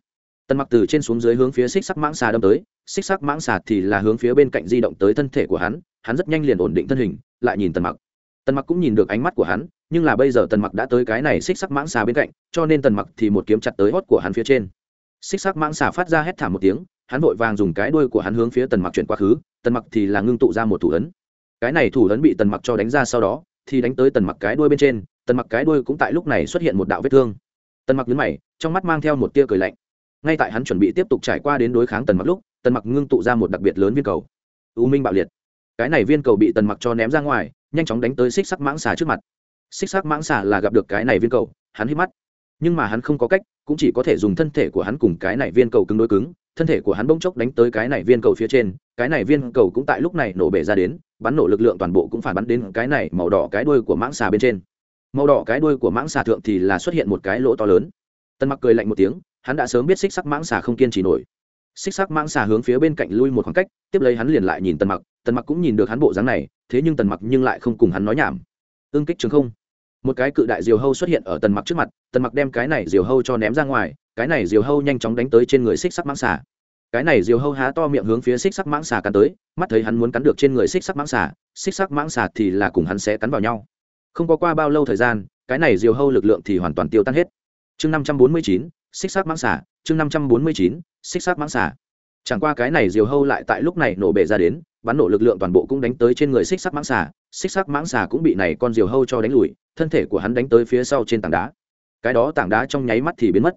Tần mặc từ trên xuống dưới hướng phía xích sắc mãng xà đâm tới, xích sắc mãng xà thì là hướng phía bên cạnh di động tới thân thể của hắn hắn rất nhanh liền ổn định thân hình, lại nhìn tần mặc. Tần mặc cũng nhìn được ánh mắt của hắn, nhưng là bây giờ tần mặc đã tới cái này xích sắc mãng xà bên cạnh, cho nên tần mặc thì một kiếm chặt tới hót của hắn phía trên. Xích sắc mãng xà phát ra hét thảm một tiếng, hắn vội vàng dùng cái đuôi của hắn hướng phía tần mặc chuyển quá khứ, tần mặc thì là ngưng tụ ra một thủ ấn. Cái này thủ ấn bị tần mặc cho đánh ra sau đó thì đánh tới tần mặc cái đuôi bên trên, tần mặc cái đuôi cũng tại lúc này xuất hiện một đạo vết thương. Tần mặc nhấn mày, trong mắt mang theo một tia cười lạnh. Ngay tại hắn chuẩn bị tiếp tục trải qua đến đối kháng tần mặc lúc, tần mặc ngưng tụ ra một đặc biệt lớn viên cầu. U minh bạo liệt. Cái này viên cầu bị tần mặc cho ném ra ngoài, nhanh chóng đánh tới xích sắc mãng xà trước mặt. Xích sắc mãng xà là gặp được cái này viên cầu, hắn hít mắt. Nhưng mà hắn không có cách, cũng chỉ có thể dùng thân thể của hắn cùng cái này viên cầu cứng đối cứng, thân thể của hắn bỗng chốc đánh tới cái này viên cầu phía trên, cái này viên cầu cũng tại lúc này nổ bể ra đến bắn nổ lực lượng toàn bộ cũng phản bắn đến cái này màu đỏ cái đuôi của mãng xà bên trên. Màu đỏ cái đuôi của mãng xà thượng thì là xuất hiện một cái lỗ to lớn. Tân mặc cười lạnh một tiếng, hắn đã sớm biết xích sắc mãng xà không kiên trì nổi. Xích sắc mãng xà hướng phía bên cạnh lui một khoảng cách, tiếp lấy hắn liền lại nhìn tần mặc tần mặc cũng nhìn được hắn bộ dáng này, thế nhưng tần mặc nhưng lại không cùng hắn nói nhảm. Ương kích trường không. Một cái cự đại diều hâu xuất hiện ở tần mặc trước mặt, tần mặc đem cái này diều hâu cho ném ra ngoài, cái này diều hâu nhanh chóng đánh tới trên người xích sắc mãng xà cái này diều hâu há to miệng hướng phía xích sắc mãng xà cắn tới, mắt thấy hắn muốn cắn được trên người xích sắc mãng xà, xích sắc mãng xà thì là cùng hắn sẽ cắn vào nhau. Không có qua bao lâu thời gian, cái này diều hâu lực lượng thì hoàn toàn tiêu tan hết. Chương năm trăm bốn mươi chín, xích sắc mãng xà, chương năm trăm bốn mươi chín, xích sắc mãng xà. Chẳng qua cái này diều hâu lại tại lúc này nổ bể ra đến, bắn nổ lực lượng toàn bộ cũng đánh tới trên người xích sắc mãng xà, xích sắc mãng xà cũng bị này con diều hâu cho đánh lùi, thân thể của hắn đánh tới phía sau trên tảng đá. Cái đó tảng đá trong nháy mắt thì biến mất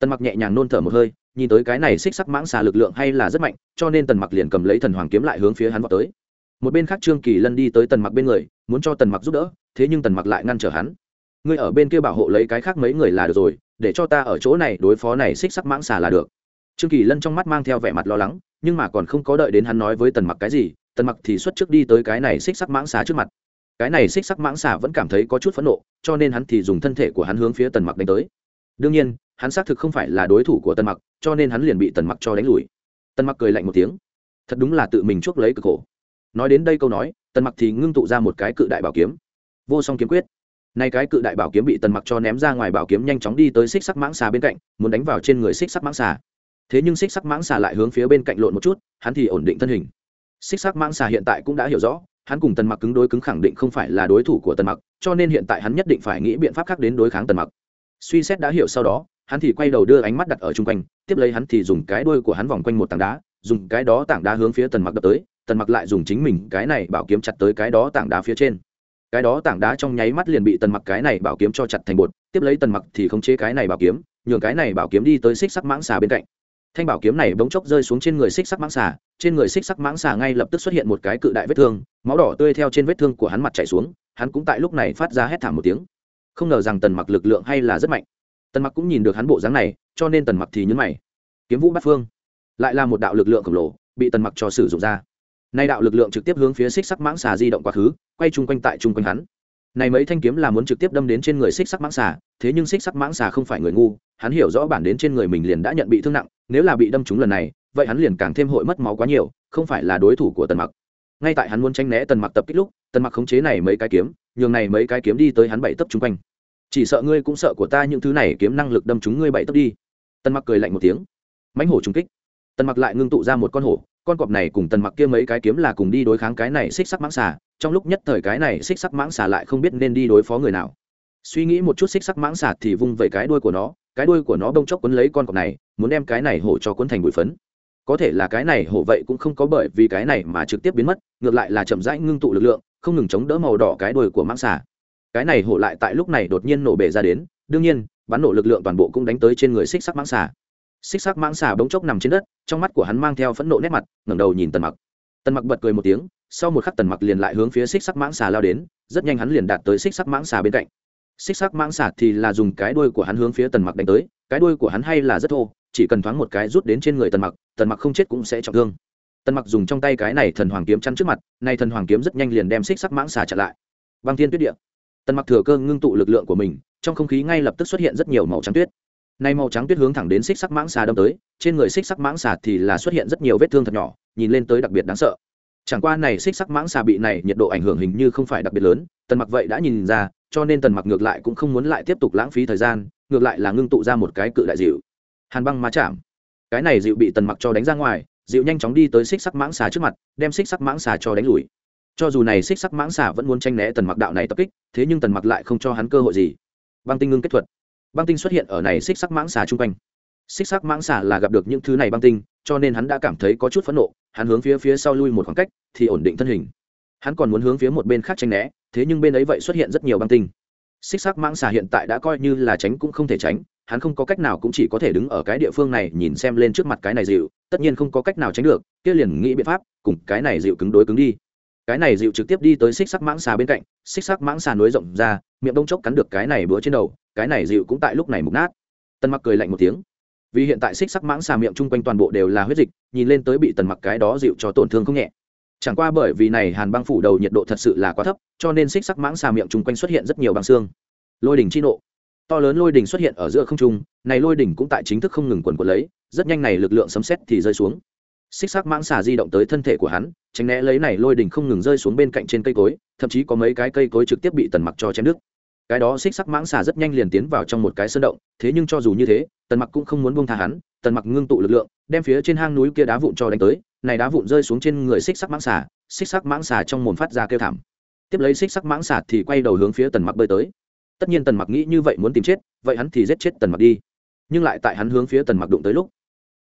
tần mặc nhẹ nhàng nôn thở một hơi, nhìn tới cái này xích sắc mãng xà lực lượng hay là rất mạnh, cho nên tần mặc liền cầm lấy thần hoàng kiếm lại hướng phía hắn vào tới. Một bên khác trương kỳ lân đi tới tần mặc bên người, muốn cho tần mặc giúp đỡ, thế nhưng tần mặc lại ngăn trở hắn. Ngươi ở bên kia bảo hộ lấy cái khác mấy người là được rồi, để cho ta ở chỗ này đối phó này xích sắc mãng xà là được. Trương kỳ lân trong mắt mang theo vẻ mặt lo lắng, nhưng mà còn không có đợi đến hắn nói với tần mặc cái gì, tần mặc thì xuất trước đi tới cái này xích sắc mãng xà trước mặt. Cái này xích sắc mãng xà vẫn cảm thấy có chút phẫn nộ, cho nên hắn thì dùng thân thể của hắn hướng phía tần mặc đánh tới đương nhiên, hắn xác thực không phải là đối thủ của tần mặc, cho nên hắn liền bị tần mặc cho đánh lùi. Tần mặc cười lạnh một tiếng. Thật đúng là tự mình chuốc lấy cực khổ. Nói đến đây câu nói, tần mặc thì ngưng tụ ra một cái cự đại bảo kiếm. Vô song kiếm quyết. Nay cái cự đại bảo kiếm bị tần mặc cho ném ra ngoài bảo kiếm nhanh chóng đi tới xích sắc mãng xà bên cạnh, muốn đánh vào trên người xích sắc mãng xà. Thế nhưng xích sắc mãng xà lại hướng phía bên cạnh lộn một chút, hắn thì ổn định thân hình. Xích sắc mãng xà hiện tại cũng đã hiểu rõ, hắn cùng tần mặc cứng đối cứng khẳng định không phải là đối thủ của tần mặc, cho nên hiện tại hắn nhất định phải nghĩ biện pháp khác đến đối kháng tần mặc suy xét đã hiểu sau đó, hắn thì quay đầu đưa ánh mắt đặt ở chung quanh, tiếp lấy hắn thì dùng cái đuôi của hắn vòng quanh một tảng đá, dùng cái đó tảng đá hướng phía tần mặc đập tới, tần mặc lại dùng chính mình cái này bảo kiếm chặt tới cái đó tảng đá phía trên. Cái đó tảng đá trong nháy mắt liền bị tần mặc cái này bảo kiếm cho chặt thành bột, tiếp lấy tần mặc thì không chế cái này bảo kiếm, nhường cái này bảo kiếm đi tới xích sắc mãng xà bên cạnh. Thanh bảo kiếm này bỗng chốc rơi xuống trên người xích sắc mãng xà, trên người xích sắc mãng xà ngay lập tức xuất hiện một cái cự đại vết thương, máu đỏ tươi theo trên vết thương của hắn mặt chảy xuống, hắn cũng tại lúc này phát ra hét thảm một tiếng không ngờ rằng tần mặc lực lượng hay là rất mạnh. Tần mặc cũng nhìn được hắn bộ dáng này, cho nên tần mặc thì nhấn mày. Kiếm vũ bát phương, lại là một đạo lực lượng khổng lồ, bị tần mặc cho sử dụng ra. Nay đạo lực lượng trực tiếp hướng phía xích sắc mãng xà di động quá khứ, quay chung quanh tại chung quanh hắn. Này mấy thanh kiếm là muốn trực tiếp đâm đến trên người xích sắc mãng xà, thế nhưng xích sắc mãng xà không phải người ngu, hắn hiểu rõ bản đến trên người mình liền đã nhận bị thương nặng, nếu là bị đâm trúng lần này, vậy hắn liền càng thêm hội mất máu quá nhiều, không phải là đối thủ của tần mặc ngay tại hắn muốn tranh né tần mặc tập kích lúc, tần mặc khống chế này mấy cái kiếm, nhường này mấy cái kiếm đi tới hắn bảy tấp chung quanh. Chỉ sợ ngươi cũng sợ của ta những thứ này, kiếm năng lực đâm chúng ngươi bảy tấp đi. Tần mặc cười lạnh một tiếng. Mãnh hổ trung kích. Tần mặc lại ngưng tụ ra một con hổ, con cọp này cùng tần mặc kia mấy cái kiếm là cùng đi đối kháng cái này xích sắc mãng xà, trong lúc nhất thời cái này xích sắc mãng xà lại không biết nên đi đối phó người nào. Suy nghĩ một chút xích sắc mãng xà thì vung vẩy cái đuôi của nó, cái đuôi của nó bông chốc quấn lấy con cọp này, muốn đem cái này hổ cho cuốn thành bụi phấn có thể là cái này hổ vậy cũng không có bởi vì cái này mà trực tiếp biến mất, ngược lại là chậm rãi ngưng tụ lực lượng, không ngừng chống đỡ màu đỏ cái đuôi của mãng xà. Cái này hổ lại tại lúc này đột nhiên nổ bể ra đến, đương nhiên, bắn nổ lực lượng toàn bộ cũng đánh tới trên người xích sắc mãng xà. Xích sắc mãng xà bỗng chốc nằm trên đất, trong mắt của hắn mang theo phẫn nộ nét mặt, ngẩng đầu nhìn tần mặc. Tần mặc bật cười một tiếng, sau một khắc tần mặc liền lại hướng phía xích sắc mãng xà lao đến, rất nhanh hắn liền đạt tới xích sắc mãng xà bên cạnh. Xích sắc mãng xà thì là dùng cái đuôi của hắn hướng phía tần mặc đánh tới, cái đuôi của hắn hay là rất thô chỉ cần thoáng một cái rút đến trên người tần mặc tần mặc không chết cũng sẽ trọng thương. Tần mặc dùng trong tay cái này thần hoàng kiếm chắn trước mặt, nay thần hoàng kiếm rất nhanh liền đem xích sắc mãng xà chặn lại. Băng thiên tuyết địa. Tần mặc thừa cơ ngưng tụ lực lượng của mình, trong không khí ngay lập tức xuất hiện rất nhiều màu trắng tuyết. Nay màu trắng tuyết hướng thẳng đến xích sắc mãng xà đâm tới, trên người xích sắc mãng xà thì là xuất hiện rất nhiều vết thương thật nhỏ, nhìn lên tới đặc biệt đáng sợ. Chẳng qua này xích sắc mãng xà bị này nhiệt độ ảnh hưởng hình như không phải đặc biệt lớn, tần mặc vậy đã nhìn ra, cho nên tần mặc ngược lại cũng không muốn lại tiếp tục lãng phí thời gian, ngược lại là ngưng tụ ra một cái cự đại dịu hàn băng ma chạm. Cái này dịu bị tần mặc cho đánh ra ngoài, dịu nhanh chóng đi tới xích sắc mãng xà trước mặt, đem xích sắc mãng xà cho đánh lùi. Cho dù này xích sắc mãng xà vẫn muốn tranh né tần mặc đạo này tập kích, thế nhưng tần mặc lại không cho hắn cơ hội gì. Băng tinh ngưng kết thuật. Băng tinh xuất hiện ở này xích sắc mãng xà chung quanh. Xích sắc mãng xà là gặp được những thứ này băng tinh, cho nên hắn đã cảm thấy có chút phẫn nộ, hắn hướng phía phía sau lui một khoảng cách, thì ổn định thân hình. Hắn còn muốn hướng phía một bên khác tranh né, thế nhưng bên ấy vậy xuất hiện rất nhiều băng tinh. Xích sắc mãng xà hiện tại đã coi như là tránh cũng không thể tránh hắn không có cách nào cũng chỉ có thể đứng ở cái địa phương này nhìn xem lên trước mặt cái này dịu, tất nhiên không có cách nào tránh được, kia liền nghĩ biện pháp, cùng cái này dịu cứng đối cứng đi. Cái này dịu trực tiếp đi tới xích sắc mãng xà bên cạnh, xích sắc mãng xà nối rộng ra, miệng đông chốc cắn được cái này bữa trên đầu, cái này dịu cũng tại lúc này mục nát. Tân mặc cười lạnh một tiếng. Vì hiện tại xích sắc mãng xà miệng chung quanh toàn bộ đều là huyết dịch, nhìn lên tới bị tần mặc cái đó dịu cho tổn thương không nhẹ. Chẳng qua bởi vì này hàn băng phủ đầu nhiệt độ thật sự là quá thấp, cho nên xích sắc mãng xà miệng chung quanh xuất hiện rất nhiều băng xương. Lôi đỉnh chi nộ to lớn lôi đỉnh xuất hiện ở giữa không trung, này lôi đỉnh cũng tại chính thức không ngừng quần quật lấy, rất nhanh này lực lượng sấm xét thì rơi xuống. Xích sắc mãng xà di động tới thân thể của hắn, tránh né lấy này lôi đỉnh không ngừng rơi xuống bên cạnh trên cây cối, thậm chí có mấy cái cây cối trực tiếp bị tần mặc cho chém đứt. Cái đó xích sắc mãng xà rất nhanh liền tiến vào trong một cái sơn động, thế nhưng cho dù như thế, tần mặc cũng không muốn buông tha hắn, tần mặc ngưng tụ lực lượng, đem phía trên hang núi kia đá vụn cho đánh tới, này đá vụn rơi xuống trên người xích sắc mãng xà, xích sắc mãng xà trong mồm phát ra kêu thảm. Tiếp lấy xích sắc mãng xà thì quay đầu hướng phía tần mặc bơi tới tất nhiên tần mặc nghĩ như vậy muốn tìm chết, vậy hắn thì giết chết tần mặc đi. Nhưng lại tại hắn hướng phía tần mặc đụng tới lúc